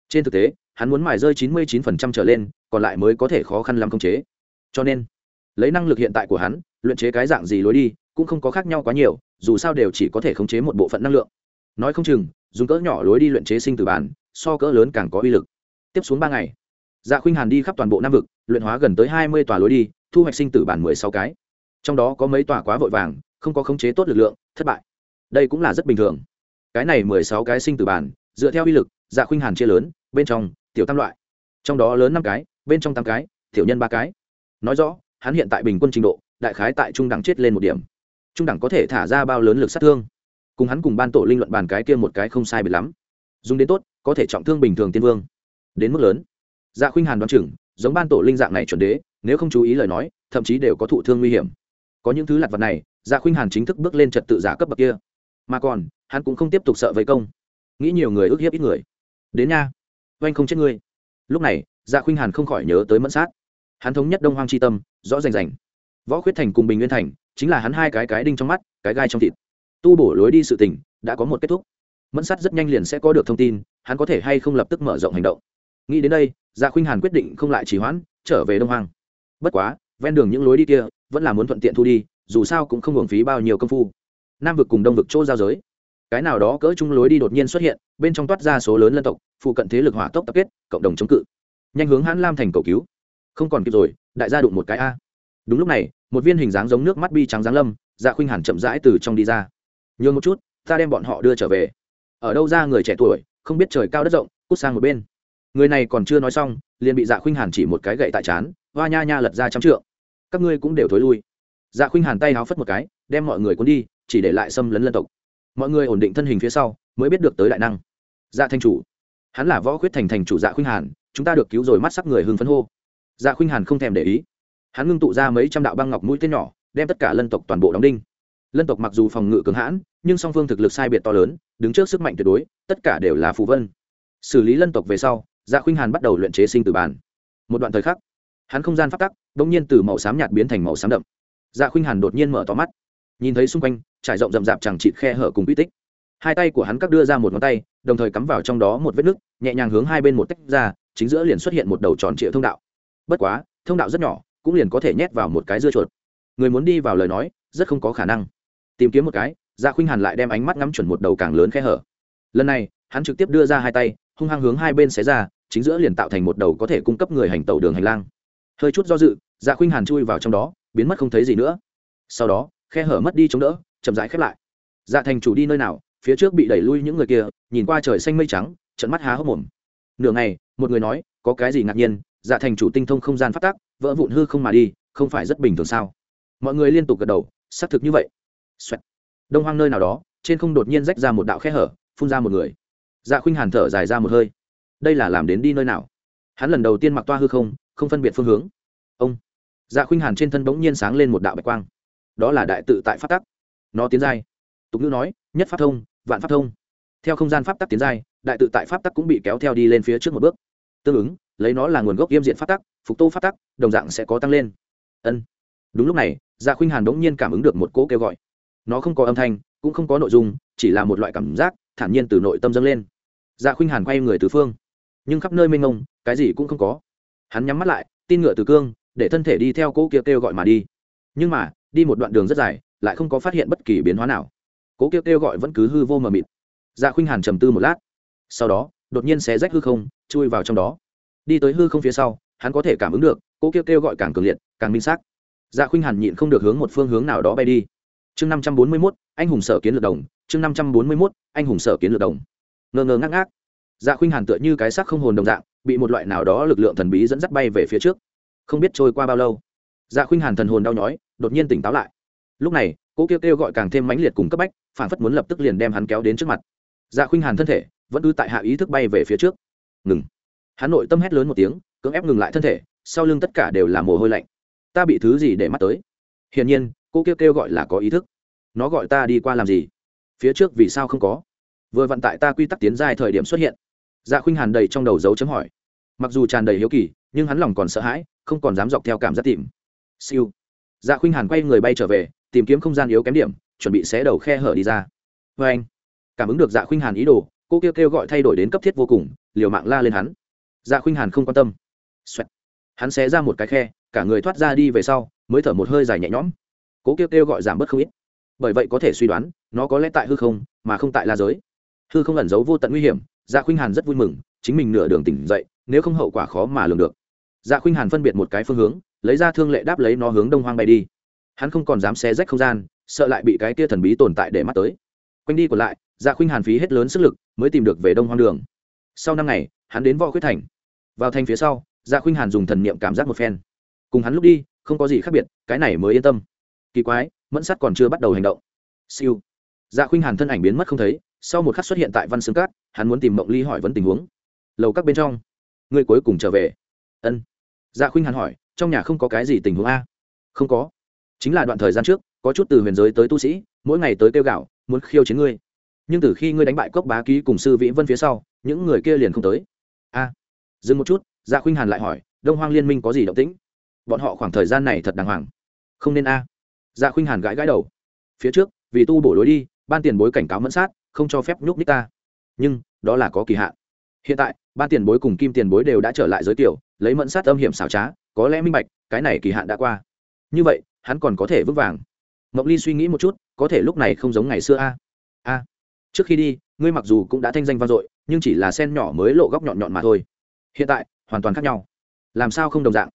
Trên thực tế, hắn muốn mài rơi chín mươi chín phần trăm trở lên, còn lại mới có thể khó khăn lắm khống chế. Cho nên, lấy năng lực hiện tại của hắn, luyện chế cái dạng gì lối đi, cũng không có khác nhau quá nhiều, dù sao đều chỉ có thể khống chế một bộ phận năng lượng. Nói không chừng, dùng cỡ nhỏ lối đi luyện chế sinh từ bản so cỡ lớn càng có uy lực. Tiếp xuống ba ngày dạ khuynh hàn đi khắp toàn bộ nam vực, luyện hóa gần tới hai mươi tòa lối đi, thu hoạch sinh tử bản mười sáu cái. Trong đó có mấy tòa quá vội vàng, không có khống chế tốt lực lượng, thất bại. Đây cũng là rất bình thường. Cái này mười sáu cái sinh tử bản, dựa theo uy lực dạ khuynh hàn chia lớn, bên trong, tiểu tam loại. Trong đó lớn năm cái, bên trong tám cái, tiểu nhân ba cái. Nói rõ, hắn hiện tại bình quân trình độ, đại khái tại trung đẳng chết lên một điểm. Trung đẳng có thể thả ra bao lớn lực sát thương. Cùng hắn cùng ban tổ linh luận bàn cái kia một cái không sai biệt lắm. Dùng đến tốt có thể trọng thương bình thường tiên vương. Đến mức lớn. Dạ khuynh hàn đoán chừng, giống ban tổ linh dạng này chuẩn đế, nếu không chú ý lời nói, thậm chí đều có thụ thương nguy hiểm. Có những thứ lặt vật này dạ khuynh hàn chính thức bước lên trật tự giả cấp bậc kia. Mà còn, hắn cũng không tiếp tục sợ vây công. Nghĩ nhiều người ước hiếp ít người. Đến nha. Oanh không chết ngươi. Lúc này dạ khuynh hàn không khỏi nhớ tới mẫn sát. Hắn thống nhất đông hoang c h i tâm, rõ rành rành. Võ khuyết thành cùng bình nguyên thành, chính là hắn hai cái cái đinh trong mắt, cái gai trong thịt. Tu bổ lối đi sự tình, đã có một kết thúc. Mẫn sát rất nhanh liền sẽ có được thông tin hắn có thể hay không lập tức mở rộng hành động. Nghĩ đến đây dạ khuynh hàn quyết định không lại chỉ hoãn, trở về đông hoang. Bất quá, ven đường những lối đi kia vẫn là muốn thuận tiện thu đi, dù sao cũng không hưởng phí bao nhiêu công phu. Nam vực cùng đông vực chỗ giao giới. Cái nào đó cỡ chung lối đi đột nhiên xuất hiện, bên trong toát ra số lớn lân tộc, phụ cận thế lực hỏa tốc tập kết, cộng đồng chống cự. Nhanh hướng hãn lam thành cầu cứu. Không còn kịp rồi, đại gia đụng một cái a. Đúng lúc này, một viên hình dáng giống nước mắt bi trắng giáng lâm dạ khuynh hàn chậm rãi từ trong đi ra. Nhường một chút, ta đem bọn họ đưa trở về. Ở đâu ra người trẻ tuổi không biết trời cao đất rộng, cút sang một bên. Người này còn chưa nói xong, liền bị dạ khuynh hàn chỉ một cái gậy tại chán, hoa nha nha lật ra trăm trượng. Các ngươi cũng đều thối lui. Dạ khuynh hàn tay háo phất một cái, đem mọi người cuốn đi, chỉ để lại xâm lấn lân tộc. Mọi người ổn định thân hình phía sau, mới biết được tới đại năng. Dạ thanh chủ. Hắn là võ khuyết thành thành chủ dạ khuynh hàn, chúng ta được cứu rồi mắt sắc người hưng phấn hô. Dạ khuynh hàn không thèm để ý. Hắn ngưng tụ ra mấy trăm đạo băng ngọc mũi tên nhỏ, đem tất cả lân tộc toàn bộ đóng đinh. Lân tộc mặc dù phòng ngự cường hãn nhưng song phương thực lực sai biệt to lớn, đứng trước sức mạnh tuyệt đối, tất cả đều là phù vân. Xử lý lân tộc về sau dạ khuynh hàn bắt đầu luyện chế sinh tử bàn. Một đoạn thời khắc, hắn không gian phát tắc đ ỗ n g nhiên từ màu xám nhạt biến thành màu xám đậm. Dạ khuynh hàn đột nhiên mở tò mắt, nhìn thấy xung quanh, trải rộng rậm rạp chẳng chịt khe hở cùng quy tích. Hai tay của hắn cắt đưa ra một ngón tay, đồng thời cắm vào trong đó một vết nứt, nhẹ nhàng hướng hai bên một tách ra, chính giữa liền xuất hiện một đầu tròn trịa thông đạo. Bất quá, thông đạo rất nhỏ, cũng liền có thể nhét vào một cái dưa chuột. Người muốn đi vào lời nói, rất không có khả năng. Tìm kiếm một cái dạ khuynh hàn lại đem ánh mắt ngắm chuẩn một đầu càng lớn khe hở. Lần này, hắn trực tiếp đưa ra hai tay, hung hăng hướng hai bên xé ra, chính giữa liền tạo thành một đầu có thể cung cấp người hành tàu đường hành lang. Hơi chút do dự dạ khuynh hàn chui vào trong đó, biến mất không thấy gì nữa. Sau đó, khe hở mất đi chống đỡ, chậm rãi khép lại. Dạ thành chủ đi nơi nào, phía trước bị đẩy lui những người kia, nhìn qua trời xanh mây trắng trận mắt há hốc mồm. Nửa ngày, một người nói, có cái gì ngạc nhiên dạ thành chủ tinh thông không gian phát tác vỡ vụn hư không mà đi, không phải rất bình thường sao? Mọi người liên tục gật đầu, xác thực như vậy. Xoẹt đông hoang nơi nào đó, trên không đột nhiên rách ra một đạo khe hở, phun ra một người. Dạ khuynh hàn thở dài ra một hơi. Đây là làm đến đi nơi nào? Hắn lần đầu tiên mặc toa hư không không phân biệt phương hướng. Ông. Dạ khuynh hàn trên thân bỗng nhiên sáng lên một đạo bạch quang. Đó là đại tự tại pháp tắc. Nó tiến giai. Tục ngữ nói, nhất pháp thông, vạn pháp thông. Theo không gian pháp tắc tiến giai, đại tự tại pháp tắc cũng bị kéo theo đi lên phía trước một bước. Tương ứng, lấy nó là nguồn gốc yêm diện pháp tắc, phục tô pháp tắc, đồng dạng sẽ có tăng lên. Ân. Đúng lúc này dạ khuynh hàn bỗng nhiên cảm ứng được một cỗ kêu gọi nó không có âm thanh, cũng không có nội dung, chỉ là một loại cảm giác thản nhiên từ nội tâm dâng lên. Dạ khuynh hàn quay người từ phương, nhưng khắp nơi mênh mông, cái gì cũng không có. Hắn nhắm mắt lại, tin ngựa từ cương, để thân thể đi theo cỗ kia kêu gọi mà đi. Nhưng mà, đi một đoạn đường rất dài, lại không có phát hiện bất kỳ biến hóa nào. Cố kia kêu gọi vẫn cứ hư vô mờ mịt. Dạ khuynh hàn trầm tư một lát. Sau đó, đột nhiên xé rách hư không, chui vào trong đó. Đi tới hư không phía sau, hắn có thể cảm ứng được, cố kia kêu gọi càng cường liệt, càng minh xác. Dạ khuynh hàn nhịn không được hướng một phương hướng nào đó bay đi chương năm trăm bốn mươi mốt, anh hùng sở kiến lược đồng. Chương năm trăm bốn mươi mốt, anh hùng sở kiến lược đồng. Ngơ ngơ ngác ngác. Dạ khuynh hàn tựa như cái xác không hồn đồng dạng, bị một loại nào đó lực lượng thần bí dẫn dắt bay về phía trước. Không biết trôi qua bao lâu dạ khuynh hàn thần hồn đau nhói, đột nhiên tỉnh táo lại. Lúc này, cô kêu kêu gọi càng thêm mãnh liệt cùng cấp bách, phản phất muốn lập tức liền đem hắn kéo đến trước mặt. Dạ khuynh hàn thân thể vẫn cứ tại hạ ý thức bay về phía trước. Ngừng. Hắn nội tâm hét lớn một tiếng, cưỡng ép ngừng lại thân thể, sau lưng tất cả đều là mồ hôi lạnh. Ta bị thứ gì để mắt tới? Hiển nhiên cô kêu kêu gọi là có ý thức. Nó gọi ta đi qua làm gì? Phía trước vì sao không có? Vừa vận tải ta quy tắc tiến dài thời điểm xuất hiện. Dạ khuynh hàn đầy trong đầu dấu chấm hỏi. Mặc dù tràn đầy hiếu kỳ, nhưng hắn lòng còn sợ hãi, không còn dám dọc theo cảm giác tìm. Siêu. Dạ khuynh hàn quay người bay trở về, tìm kiếm không gian yếu kém điểm, chuẩn bị xé đầu khe hở đi ra. Vê anh, cảm ứng được dạ khuynh hàn ý đồ, cô kêu kêu gọi thay đổi đến cấp thiết vô cùng, liều mạng la lên hắn. Dạ khuynh hàn không quan tâm. Xoẹt. hắn xé ra một cái khe, cả người thoát ra đi về sau, mới thở một hơi dài nhẹ nhõm cố kêu kêu gọi giảm bớt không ít. Bởi vậy có thể suy đoán, nó có lẽ tại hư không, mà không tại la giới. Hư không ẩn giấu vô tận nguy hiểm dạ khuynh hàn rất vui mừng, chính mình nửa đường tỉnh dậy, nếu không hậu quả khó mà lường được. Dạ khuynh hàn phân biệt một cái phương hướng, lấy ra thương lệ đáp lấy nó hướng đông hoang bay đi. Hắn không còn dám xé rách không gian, sợ lại bị cái kia thần bí tồn tại để mắt tới. Quanh đi còn lại dạ khuynh hàn phí hết lớn sức lực mới tìm được về đông hoang đường. Sau năm ngày, hắn đến võ khuyết thành. Vào thành phía sau dạ khuynh hàn dùng thần niệm cảm giác một phen. Cùng hắn lúc đi, không có gì khác biệt, cái này mới yên tâm kỳ quái, mẫn sắt còn chưa bắt đầu hành động. Siêu. Dạ khuynh hàn thân ảnh biến mất không thấy, sau một khắc xuất hiện tại văn xương cát, hắn muốn tìm mộng ly hỏi vấn tình huống. Lầu các bên trong. Người cuối cùng trở về. Ân. Dạ khuynh hàn hỏi, trong nhà không có cái gì tình huống a? Không có. Chính là đoạn thời gian trước, có chút từ huyền giới tới tu sĩ, mỗi ngày tới kêu gạo, muốn khiêu chiến ngươi. Nhưng từ khi ngươi đánh bại cốc bá ký cùng sư vĩ vân phía sau, những người kia liền không tới. A. Dừng một chút dạ khuynh hàn lại hỏi, đông hoang liên minh có gì động tĩnh? Bọn họ khoảng thời gian này thật đàng hoàng. Không nên a dạ khuynh hàn gãi gãi đầu. Phía trước, vì tu bổ lối đi, ban tiền bối cảnh cáo mẫn sát, không cho phép nhúc ních ta. Nhưng, đó là có kỳ hạn. Hiện tại, ban tiền bối cùng kim tiền bối đều đã trở lại giới tiểu, lấy mẫn sát âm hiểm xảo trá, có lẽ minh bạch, cái này kỳ hạn đã qua. Như vậy, hắn còn có thể vững vàng. Mộng ly suy nghĩ một chút, có thể lúc này không giống ngày xưa a. A. Trước khi đi, ngươi mặc dù cũng đã thanh danh vang dội, nhưng chỉ là sen nhỏ mới lộ góc nhọn nhọn mà thôi. Hiện tại, hoàn toàn khác nhau. Làm sao không đồng dạng?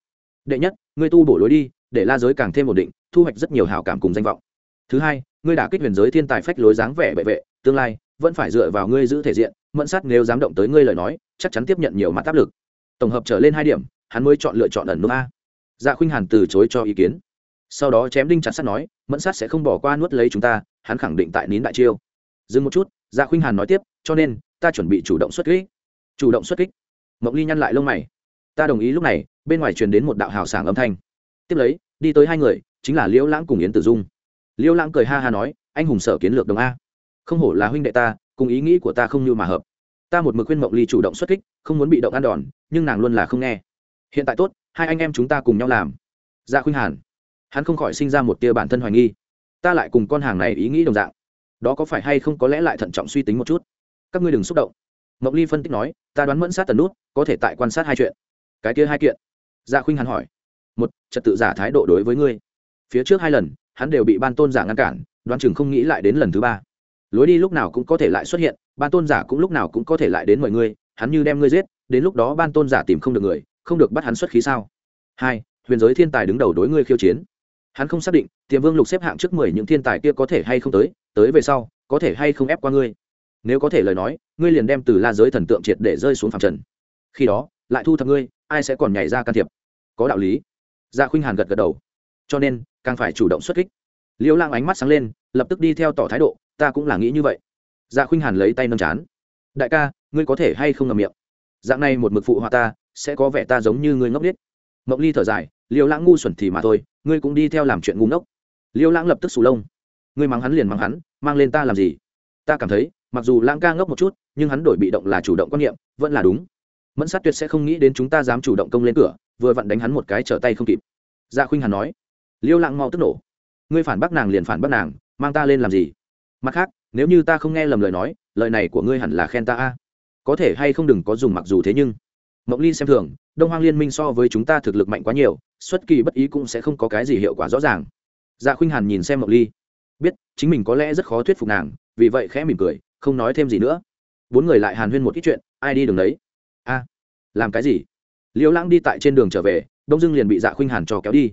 Đệ nhất ngươi tu bổ lối đi, để la giới càng thêm ổn định, thu hoạch rất nhiều hảo cảm cùng danh vọng. Thứ hai, ngươi đã kích huyền giới thiên tài phách lối dáng vẻ bệ vệ, tương lai, vẫn phải dựa vào ngươi giữ thể diện, mẫn sát nếu dám động tới ngươi lời nói, chắc chắn tiếp nhận nhiều mặt áp lực. Tổng hợp trở lên hai điểm, hắn mới chọn lựa chọn ẩn nút a. Dạ khuynh hàn từ chối cho ý kiến. Sau đó chém đinh chặt sắt nói, mẫn sát sẽ không bỏ qua nuốt lấy chúng ta, hắn khẳng định tại nín đại chiêu. Dừng một chút dạ khuynh hàn nói tiếp, cho nên, ta chuẩn bị chủ động xuất kích. Chủ động xuất kích. Mộng ly nhăn lại lông mày ta đồng ý lúc này, bên ngoài truyền đến một đạo hào sảng âm thanh. Tiếp lấy, đi tới hai người, chính là liễu lãng cùng yến tử dung. Liễu lãng cười ha ha nói, anh hùng sở kiến lược đồng a. Không hổ là huynh đệ ta, cùng ý nghĩ của ta không như mà hợp. Ta một mực khuyên mộng ly chủ động xuất kích, không muốn bị động ăn đòn, nhưng nàng luôn là không nghe. Hiện tại tốt, hai anh em chúng ta cùng nhau làm. Ra khuynh hàn. Hắn không khỏi sinh ra một tia bản thân hoài nghi. Ta lại cùng con hàng này ý nghĩ đồng dạng. Đó có phải hay không có lẽ lại thận trọng suy tính một chút? Các ngươi đừng xúc động. Mộng ly phân tích nói, ta đoán mẫn sát tần nút, có thể tại quan sát hai chuyện cái kia hai kiện. Dạ khuynh hắn hỏi, một, trật tự giả thái độ đối với ngươi. Phía trước hai lần, hắn đều bị ban tôn giả ngăn cản, đoán chừng không nghĩ lại đến lần thứ ba. Lối đi lúc nào cũng có thể lại xuất hiện, ban tôn giả cũng lúc nào cũng có thể lại đến mọi ngươi, hắn như đem ngươi giết, đến lúc đó ban tôn giả tìm không được người, không được bắt hắn xuất khí sao? Hai, huyền giới thiên tài đứng đầu đối ngươi khiêu chiến. Hắn không xác định, tiềm vương lục xếp hạng trước mười những thiên tài kia có thể hay không tới tới về sau, có thể hay không ép qua ngươi. Nếu có thể lời nói, ngươi liền đem từ la giới thần tượng triệt để rơi xuống phạm trần. Khi đó lại thu thập ngươi, ai sẽ còn nhảy ra can thiệp? Có đạo lý. Dạ khuynh hàn gật gật đầu. Cho nên, càng phải chủ động xuất kích. Liêu lang ánh mắt sáng lên, lập tức đi theo tỏ thái độ, ta cũng là nghĩ như vậy. Dạ khuynh hàn lấy tay nâng chán. Đại ca, ngươi có thể hay không ngầm miệng? Dạng này một mực phụ họa ta, sẽ có vẻ ta giống như ngươi ngốc nghếch. Mộng ly thở dài, liêu lãng ngu xuẩn thì mà thôi, ngươi cũng đi theo làm chuyện ngu ngốc. Liêu lãng lập tức sù lông. Ngươi mắng hắn liền mắng hắn, mang lên ta làm gì? Ta cảm thấy, mặc dù lãng ca ngốc một chút, nhưng hắn đổi bị động là chủ động quan niệm, vẫn là đúng mẫn sát tuyệt sẽ không nghĩ đến chúng ta dám chủ động công lên cửa, vừa vặn đánh hắn một cái trở tay không kịp. Dạ khuynh hàn nói, liêu lạng mau tức nổ. Ngươi phản bác nàng liền phản bác nàng, mang ta lên làm gì? Mặt khác, nếu như ta không nghe lầm lời nói, lời này của ngươi hẳn là khen ta a. Có thể hay không đừng có dùng mặc dù thế nhưng. Mộng ly xem thường, đông hoang liên minh so với chúng ta thực lực mạnh quá nhiều, xuất kỳ bất ý cũng sẽ không có cái gì hiệu quả rõ ràng. Dạ khuynh hàn nhìn xem mộng ly, biết chính mình có lẽ rất khó thuyết phục nàng, vì vậy khẽ mỉm cười, không nói thêm gì nữa. Bốn người lại hàn huyên một ít chuyện, ai đi đường đấy? Làm cái gì? Liễu lãng đi tại trên đường trở về, đông dưng liền bị dạ khuynh hàn cho kéo đi.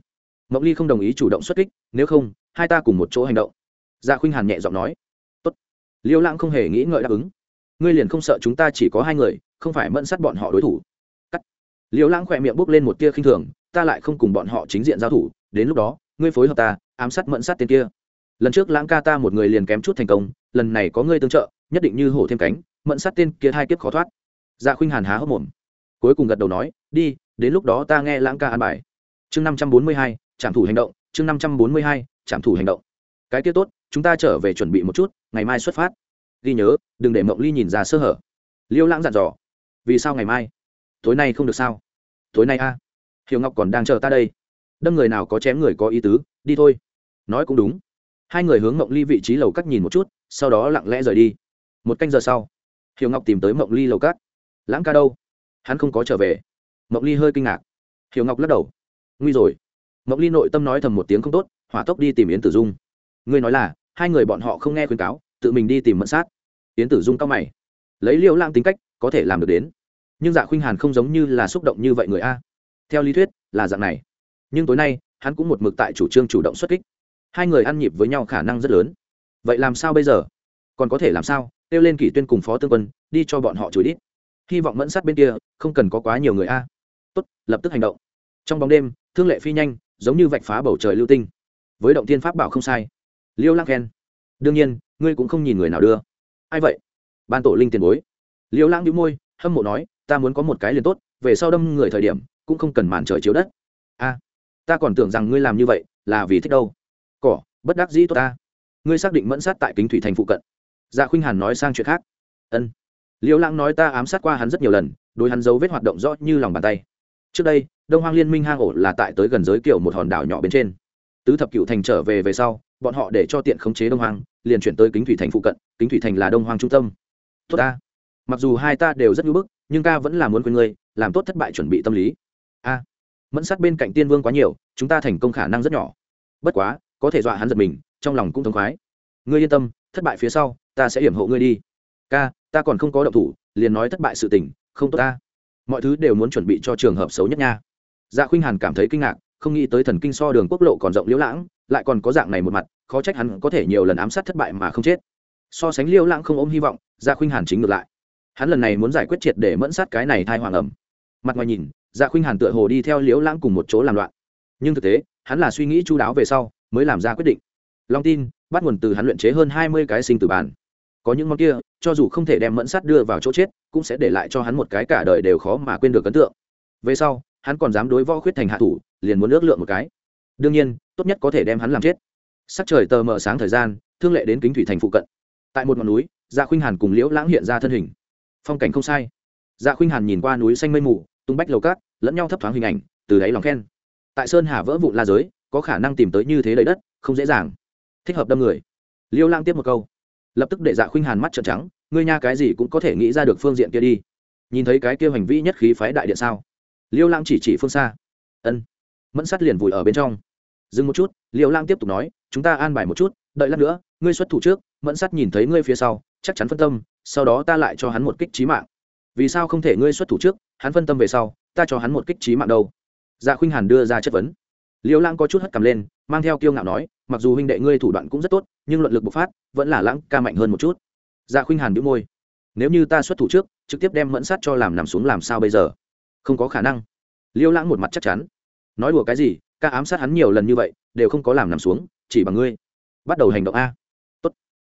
Mộng ly không đồng ý chủ động xuất kích, nếu không, hai ta cùng một chỗ hành động. Dạ khuynh hàn nhẹ giọng nói. Tốt. liễu lãng không hề nghĩ ngợi đáp ứng. Ngươi liền không sợ chúng ta chỉ có hai người, không phải mẫn sát bọn họ đối thủ? Cắt. Liễu lãng khỏe miệng bốc lên một tia khinh thường, ta lại không cùng bọn họ chính diện giao thủ, đến lúc đó, ngươi phối hợp ta, ám sát mẫn sát tên kia. Lần trước lãng ca ta một người liền kém chút thành công, lần này có ngươi tương trợ, nhất định như hổ thêm cánh, mẫn sát tên kia hai kiếp khó thoát. Dạ khuynh hàn há hốc mồm cuối cùng gật đầu nói, đi, đến lúc đó ta nghe lãng ca an bài. Chương năm trăm bốn mươi hai, trạm thủ hành động, chương năm trăm bốn mươi hai, trạm thủ hành động. Cái kia tốt, chúng ta trở về chuẩn bị một chút, ngày mai xuất phát. Ghi nhớ, đừng để mộng ly nhìn ra sơ hở. Liêu lãng dặn dò, vì sao ngày mai? Tối nay không được sao? Tối nay a à? hiểu ngọc còn đang chờ ta đây. Đâm người nào có chém người có ý tứ, đi thôi. Nói cũng đúng. Hai người hướng mộng ly vị trí lầu cắt nhìn một chút, sau đó lặng lẽ rời đi. Một canh giờ sau, hiểu ngọc tìm tới mộng ly lầu cắt lãng ca đâu? Hắn không có trở về. Mộng ly hơi kinh ngạc. Hiểu ngọc lắc đầu. Nguy rồi. Mộng ly nội tâm nói thầm một tiếng không tốt, hỏa tốc đi tìm yến tử dung. Ngươi nói là, hai người bọn họ không nghe khuyên cáo, tự mình đi tìm mận sát. Yến tử dung cao mày. Lấy liêu lãng tính cách, có thể làm được đến. Nhưng dạ khuynh hàn không giống như là xúc động như vậy người a. Theo lý thuyết, là dạng này. Nhưng tối nay, hắn cũng một mực tại chủ trương chủ động xuất kích. Hai người ăn nhịp với nhau khả năng rất lớn. Vậy làm sao bây giờ? Còn có thể làm sao? Kêu lên kỷ tuyên cùng phó tương quân, đi cho bọn họ chửi đít hy vọng mẫn sát bên kia, không cần có quá nhiều người a. Tốt, lập tức hành động. Trong bóng đêm, thương lệ phi nhanh, giống như vạch phá bầu trời lưu tinh. Với động tiên pháp bảo không sai. Liêu lăng khen. Đương nhiên, ngươi cũng không nhìn người nào đưa. Ai vậy? Ban tổ linh tiền bối. Liêu lãng đĩu môi, hâm mộ nói, ta muốn có một cái liền tốt, về sau đâm người thời điểm, cũng không cần màn trời chiếu đất. A, ta còn tưởng rằng ngươi làm như vậy, là vì thích đâu. Cỏ, bất đắc dĩ tốt ta. Ngươi xác định mẫn sát tại kính thủy thành phụ cận. Dạ khuynh hàn nói sang chuyện khác. Ân liêu lãng nói ta ám sát qua hắn rất nhiều lần, đối hắn dấu vết hoạt động rõ như lòng bàn tay. Trước đây, đông hoang liên minh hang ổ là tại tới gần giới kiểu một hòn đảo nhỏ bên trên. Tứ thập cựu thành trở về về sau, bọn họ để cho tiện khống chế đông hoang, liền chuyển tới kính thủy thành phụ cận, kính thủy thành là đông hoang trung tâm. Tốt ta. Mặc dù hai ta đều rất ngưỡng bức, nhưng ta vẫn là muốn quên ngươi, làm tốt thất bại chuẩn bị tâm lý. A. Mẫn sát bên cạnh tiên vương quá nhiều, chúng ta thành công khả năng rất nhỏ. Bất quá, có thể dọa hắn giật mình, trong lòng cũng thống khoái. Ngươi yên tâm, thất bại phía sau, ta sẽ hiểm hộ ngươi đi. Ca ta còn không có động thủ, liền nói thất bại sự tình, không tốt ta. Mọi thứ đều muốn chuẩn bị cho trường hợp xấu nhất nha. Dạ khuynh hàn cảm thấy kinh ngạc, không nghĩ tới thần kinh so đường quốc lộ còn rộng liễu lãng, lại còn có dạng này một mặt, khó trách hắn có thể nhiều lần ám sát thất bại mà không chết. So sánh liễu lãng không ôm hy vọng dạ khuynh hàn chính ngược lại. Hắn lần này muốn giải quyết triệt để mẫn sát cái này thai hoàng ẩm. Mặt ngoài nhìn dạ khuynh hàn tựa hồ đi theo liễu lãng cùng một chỗ làm loạn. Nhưng thực tế, hắn là suy nghĩ chú đáo về sau, mới làm ra quyết định. Long tin, bắt nguồn từ hắn luyện chế hơn hai mươi cái sinh tử bản có những món kia, cho dù không thể đem mẫn sát đưa vào chỗ chết, cũng sẽ để lại cho hắn một cái cả đời đều khó mà quên được ấn tượng. Về sau, hắn còn dám đối võ khuyết thành hạ thủ, liền muốn ước lượng một cái. Đương nhiên, tốt nhất có thể đem hắn làm chết. Sắc trời tờ mờ sáng thời gian, thương lệ đến kính thủy thành phụ cận. Tại một ngọn núi dạ khuynh hàn cùng liễu lãng hiện ra thân hình. Phong cảnh không sai. Dạ khuynh hàn nhìn qua núi xanh mây mù, tung bách lầu cát, lẫn nhau thấp thoáng hình ảnh, từ đáy lòng khen. Tại sơn hà vỡ vụn la giới, có khả năng tìm tới như thế đầy đất, không dễ dàng. Thích hợp đâm người. Liêu lang tiếp một câu lập tức để dạ khuynh hàn mắt trợn trắng, ngươi nha cái gì cũng có thể nghĩ ra được phương diện kia đi. Nhìn thấy cái kia hành vi nhất khí phái đại điện sao? Liêu lang chỉ chỉ phương xa. Ân. Mẫn sắt liền vùi ở bên trong. Dừng một chút, Liêu lang tiếp tục nói, chúng ta an bài một chút, đợi lát nữa, ngươi xuất thủ trước, mẫn sắt nhìn thấy ngươi phía sau, chắc chắn phân tâm, sau đó ta lại cho hắn một kích trí mạng. Vì sao không thể ngươi xuất thủ trước, hắn phân tâm về sau, ta cho hắn một kích trí mạng đâu? Dạ khuynh hàn đưa ra chất vấn. Liêu lãng có chút hất cầm lên, mang theo kiêu ngạo nói mặc dù huynh đệ ngươi thủ đoạn cũng rất tốt, nhưng luận lực bộc phát, vẫn là lãng ca mạnh hơn một chút. Dạ khuynh hàn đĩu môi. Nếu như ta xuất thủ trước, trực tiếp đem mẫn sát cho làm nằm xuống làm sao bây giờ? Không có khả năng. Liêu lãng một mặt chắc chắn. Nói đùa cái gì, ca ám sát hắn nhiều lần như vậy, đều không có làm nằm xuống, chỉ bằng ngươi. Bắt đầu hành động a. Tốt.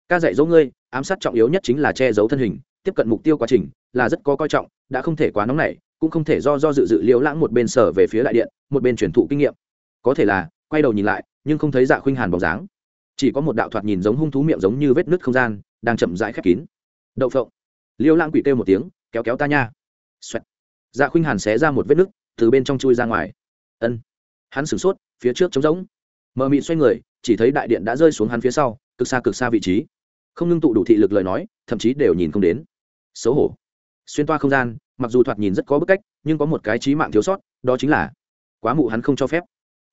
Ca dạy dỗ ngươi, ám sát trọng yếu nhất chính là che giấu thân hình, tiếp cận mục tiêu quá trình là rất có coi trọng, đã không thể quá nóng nảy, cũng không thể do do dự dự liêu lãng một bên sở về phía đại điện, một bên truyền thụ kinh nghiệm. Có thể là, quay đầu nhìn lại nhưng không thấy dạ khuynh hàn bóng dáng. Chỉ có một đạo thoạt nhìn giống hung thú miệng giống như vết nứt không gian, đang chậm rãi khép kín. Đậu phộng. Liêu lãng quỷ kêu một tiếng, kéo kéo ta nha. Xoẹt. dạ khuynh hàn xé ra một vết nứt, từ bên trong chui ra ngoài. Ân. Hắn sửng sốt, phía trước trống rỗng. Mờ mịn xoay người, chỉ thấy đại điện đã rơi xuống hắn phía sau, cực xa cực xa vị trí. Không ngưng tụ đủ thị lực lời nói, thậm chí đều nhìn không đến. Xấu hổ. Xuyên toa không gian, mặc dù thoạt nhìn rất có bức cách, nhưng có một cái trí mạng thiếu sót, đó chính là quá mụ hắn không cho phép.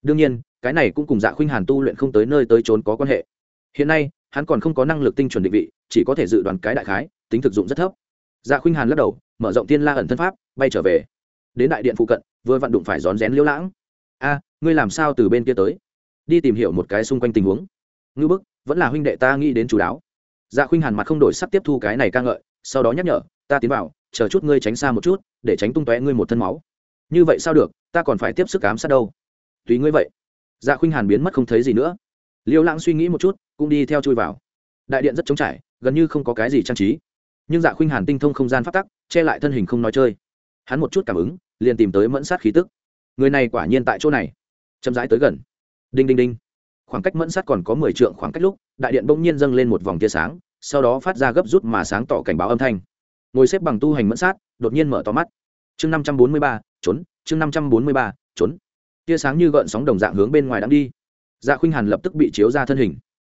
Đương nhiên cái này cũng cùng dạ khuynh hàn tu luyện không tới nơi tới trốn có quan hệ. Hiện nay, hắn còn không có năng lực tinh chuẩn định vị, chỉ có thể dự đoán cái đại khái, tính thực dụng rất thấp. Dạ khuynh hàn lắc đầu, mở rộng tiên la ẩn thân pháp, bay trở về. Đến đại điện phụ cận, vừa vặn đụng phải rón rén liễu lãng. A, ngươi làm sao từ bên kia tới? Đi tìm hiểu một cái xung quanh tình huống. Ngư bức, vẫn là huynh đệ ta nghĩ đến chú đáo. Dạ khuynh hàn mặt không đổi sắp tiếp thu cái này ca ngợi, sau đó nhắc nhở, ta tiến vào, chờ chút ngươi tránh xa một chút, để tránh tung tóe ngươi một thân máu. Như vậy sao được, ta còn phải tiếp sức ám sát đâu? Tùy ngươi vậy dạ khuynh hàn biến mất không thấy gì nữa. Liêu lãng suy nghĩ một chút, cũng đi theo chui vào. Đại điện rất trống trải, gần như không có cái gì trang trí. Nhưng dạ khuynh hàn tinh thông không gian phát tắc, che lại thân hình không nói chơi. Hắn một chút cảm ứng, liền tìm tới mẫn sát khí tức. Người này quả nhiên tại chỗ này. Chậm rãi tới gần. Đinh đinh đinh. Khoảng cách mẫn sát còn có mười trượng khoảng cách lúc, đại điện bỗng nhiên dâng lên một vòng tia sáng, sau đó phát ra gấp rút mà sáng tỏ cảnh báo âm thanh. Ngồi xếp bằng tu hành mẫn sát, đột nhiên mở to mắt. Chương năm trăm bốn mươi ba, trốn, chương năm trăm bốn mươi ba, trốn tia sáng như gợn sóng đồng dạng hướng bên ngoài đang đi. Dạ khuynh hàn lập tức bị chiếu ra thân hình.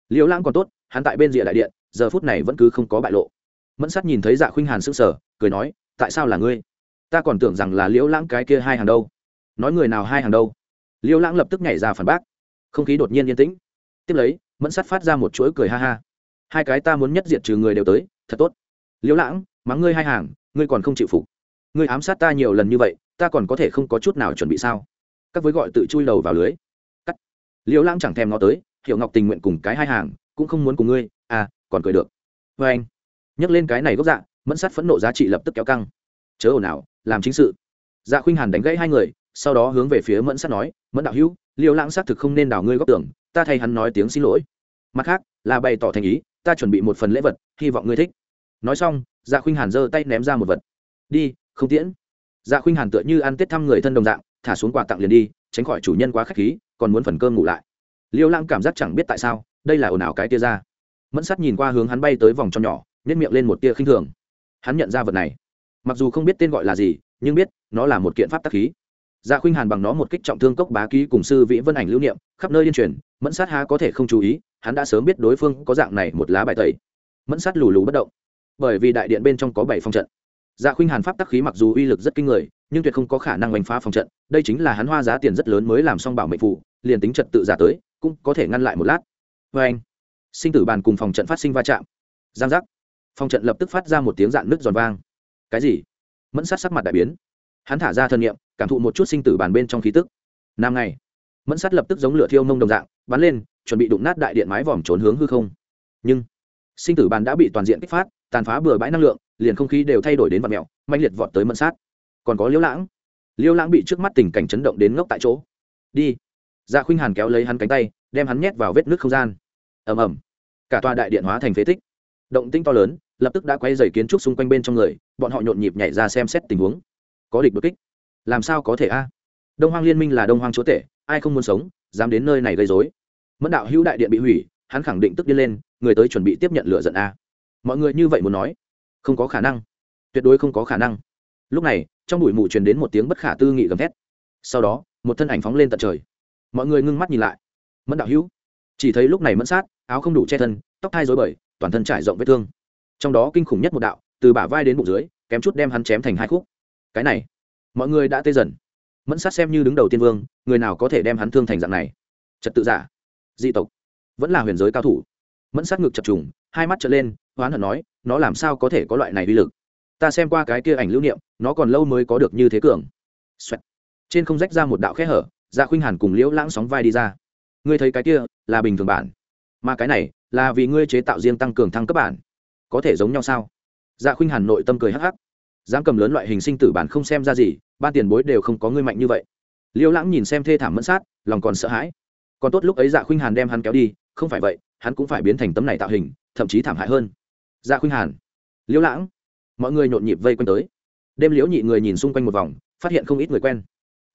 Liễu lãng còn tốt, hắn tại bên rìa đại điện, giờ phút này vẫn cứ không có bại lộ. Mẫn sát nhìn thấy dạ khuynh hàn s ư n g sở cười nói, tại sao là ngươi? Ta còn tưởng rằng là liễu lãng cái kia hai hàng đâu. Nói người nào hai hàng đâu? Liễu lãng lập tức nhảy ra phản bác. Không khí đột nhiên yên tĩnh. Tiếp lấy, mẫn sát phát ra một chuỗi cười ha ha. Hai cái ta muốn nhất diệt trừ người đều tới, thật tốt. Liễu lãng, mắng ngươi hai hàng, ngươi còn không chịu phục. Ngươi ám sát ta nhiều lần như vậy, ta còn có thể không có chút nào chuẩn bị sao? Các với gọi tự chui đầu vào lưới. Cắt. Liễu lãng chẳng thèm nó tới hiệu ngọc tình nguyện cùng cái hai hàng, cũng không muốn cùng ngươi à còn cười được. Vê anh nhắc lên cái này gốc dạ mẫn sát phẫn nộ giá trị lập tức kéo căng. Chớ ồn ào, làm chính sự. Dạ khuynh hàn đánh gãy hai người, sau đó hướng về phía mẫn sát nói, mẫn đạo hữu, liễu lãng xác thực không nên đào ngươi góc tưởng, ta thay hắn nói tiếng xin lỗi. Mặt khác, là bày tỏ thành ý, ta chuẩn bị một phần lễ vật, hy vọng ngươi thích. Nói xong dạ khuynh hàn giơ tay ném ra một vật. Đi, không tiễn. Dạ khuynh hàn tựa như ăn tết thăm người thân đồng dạng thả xuống quà tặng liền đi, tránh khỏi chủ nhân quá k h á c h khí, còn muốn phần cơm ngủ lại. Liêu lãng cảm giác chẳng biết tại sao, đây là ồn ào cái tia ra. Mẫn sắt nhìn qua hướng hắn bay tới vòng trong nhỏ nhét miệng lên một tia khinh thường. Hắn nhận ra vật này. Mặc dù không biết tên gọi là gì, nhưng biết, nó là một kiện pháp tắc khí. Dạ khuynh hàn bằng nó một kích trọng thương cốc bá ký cùng sư vĩ vân ảnh lưu niệm, khắp nơi liên truyền, mẫn sát há có thể không chú ý, hắn đã sớm biết đối phương có dạng này một lá bài tẩy. Mẫn sát lù lù bất động. Bởi vì đại điện bên trong có bảy phong trận. Dạ khuynh hàn pháp tắc khí mặc dù uy lực rất kinh người nhưng tuyệt không có khả năng oanh phá phòng trận, đây chính là hắn hoa giá tiền rất lớn mới làm xong bảo mệnh phụ liền tính trật tự giả tới, cũng có thể ngăn lại một lát. Vê anh, sinh tử bàn cùng phòng trận phát sinh va chạm. Giang giác. Phòng trận lập tức phát ra một tiếng dạn nứt giòn vang. Cái gì? Mẫn sát sắc mặt đại biến. Hắn thả ra thân nhiệm cảm thụ một chút sinh tử bàn bên trong khí tức. Năm ngày, mẫn sát lập tức giống lửa thiêu mông đồng dạng, bắn lên, chuẩn bị đụng nát đại điện mái vòm trốn hướng hư không. Nhưng, sinh tử bàn đã bị toàn diện kích phát, tàn phá bừa bãi năng lượng, liền không khí đều thay đổi đến vật mẹo mạnh liệt vọt tới mẫn sát còn có liễu lãng. Liễu lãng bị trước mắt tình cảnh chấn động đến ngốc tại chỗ. Đi. Dạ khuynh hàn kéo lấy hắn cánh tay, đem hắn nhét vào vết nước không gian. Ầm ầm. Cả tòa đại điện hóa thành phế tích. Động tinh to lớn, lập tức đã quay dày kiến trúc xung quanh bên trong người, bọn họ nhộn nhịp nhảy ra xem xét tình huống. Có địch đột kích. Làm sao có thể a? Đông hoang liên minh là đông hoang chúa tể, ai không muốn sống, dám đến nơi này gây dối mẫn đạo hữu đại điện bị hủy, hắn khẳng định tức đi lên, người tới chuẩn bị tiếp nhận lựa giận a. Mọi người như vậy muốn nói, không có khả năng. Tuyệt đối không có khả năng lúc này, trong bụi mù truyền đến một tiếng bất khả tư nghị gầm thét. Sau đó, một thân ảnh phóng lên tận trời. Mọi người ngưng mắt nhìn lại. Mẫn đạo hữu. Chỉ thấy lúc này mẫn sát, áo không đủ che thân, tóc thai dối bời, toàn thân trải rộng vết thương. Trong đó kinh khủng nhất một đạo, từ bả vai đến bụng dưới, kém chút đem hắn chém thành hai khúc. Cái này, mọi người đã tê dần. Mẫn sát xem như đứng đầu tiên vương, người nào có thể đem hắn thương thành dạng này? Trật tự giả. Dị tộc. Vẫn là huyền giới cao thủ. Mẫn sát ngực chập trùng, hai mắt trở lên hoán hận nói, nó làm sao có thể có loại này uy lực? Ta xem qua cái kia ảnh lưu niệm, nó còn lâu mới có được như thế cường、Xoẹt. trên không rách ra một đạo khe hở dạ khuynh hàn cùng liễu lãng sóng vai đi ra. Ngươi thấy cái kia là bình thường bản. Mà cái này là vì ngươi chế tạo riêng tăng cường thăng cấp bản. Có thể giống nhau sao? Dạ khuynh hàn nội tâm cười hắc hắc. Dám cầm lớn loại hình sinh tử bản không xem ra gì, ban tiền bối đều không có ngươi mạnh như vậy. Liễu lãng nhìn xem thê thảm mẫn sát, lòng còn sợ hãi. Còn tốt lúc ấy dạ khuynh hàn đem hắn kéo đi, không phải vậy, hắn cũng phải biến thành tấm này tạo hình, thậm chí thảm hại hơn. Dạ khuynh hàn. Liễu lãng mọi người nhộn nhịp vây quanh tới. Đêm liễu nhị người nhìn xung quanh một vòng, phát hiện không ít người quen.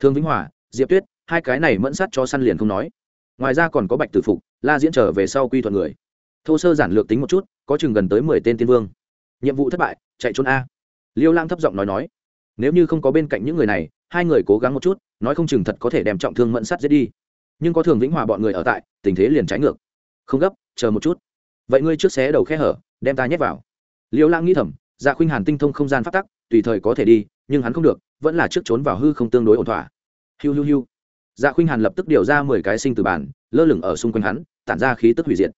Thương vĩnh hòa, diệp tuyết, hai cái này mẫn sắt cho săn liền không nói. Ngoài ra còn có bạch tử phục, la diễn trở về sau quy thuận người. Thô sơ giản lược tính một chút, có chừng gần tới mười tên tiên vương. Nhiệm vụ thất bại, chạy trốn a. Liêu lang thấp giọng nói nói, nếu như không có bên cạnh những người này, hai người cố gắng một chút, nói không chừng thật có thể đem trọng thương mẫn sắt giết đi. Nhưng có thường vĩnh hòa bọn người ở tại, tình thế liền trái ngược. Không gấp, chờ một chút. Vậy ngươi trước xé đầu khe hở, đem ta nhét vào. Liêu lang nghĩ thầm dạ khuynh hàn tinh thông không gian phát tắc, tùy thời có thể đi, nhưng hắn không được, vẫn là trước trốn vào hư không tương đối ổn thỏa. Hiu hiu hiu. Dạ khuynh hàn lập tức điều ra mười cái sinh từ bản, lơ lửng ở xung quanh hắn, tản ra khí tức hủy diệt.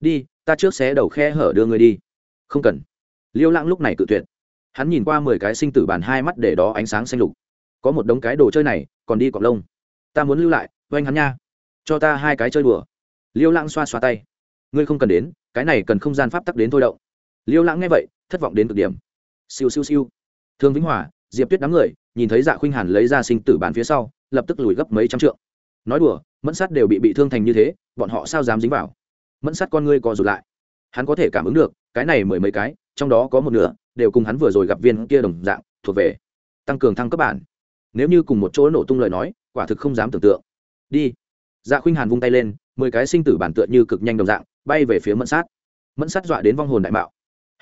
Đi, ta trước xé đầu khe hở đưa người đi. Không cần. Liêu lãng lúc này cự tuyệt. Hắn nhìn qua mười cái sinh tử bản hai mắt để đó ánh sáng xanh lục. Có một đống cái đồ chơi này, còn đi cọc lông. Ta muốn lưu lại, oanh hắn nha. Cho ta hai cái chơi đùa. Liêu lãng xoa xoa tay. Ngươi không cần đến, cái này cần không gian pháp tắc đến thôi đậu liêu lãng nghe vậy thất vọng đến cực điểm. Siêu siêu siêu. Thương vĩnh hòa, diệp tuyết đám người, nhìn thấy dạ khuynh hàn lấy ra sinh tử bản phía sau, lập tức lùi gấp mấy trăm trượng. Nói đùa, mẫn sát đều bị bị thương thành như thế, bọn họ sao dám dính vào? Mẫn sát con ngươi co rụt lại. Hắn có thể cảm ứng được, cái này mười mấy cái, trong đó có một nửa, đều cùng hắn vừa rồi gặp viên kia đồng dạng, thuộc về tăng cường thăng cấp bản. Nếu như cùng một chỗ nổ tung lời nói, quả thực không dám tưởng tượng. Đi. Dạ khuynh hàn vung tay lên, mười cái sinh tử bản tựa như cực nhanh đồng dạng, bay về phía mẫn sát. Mẫn sát dọa đến vong hồn đại mạo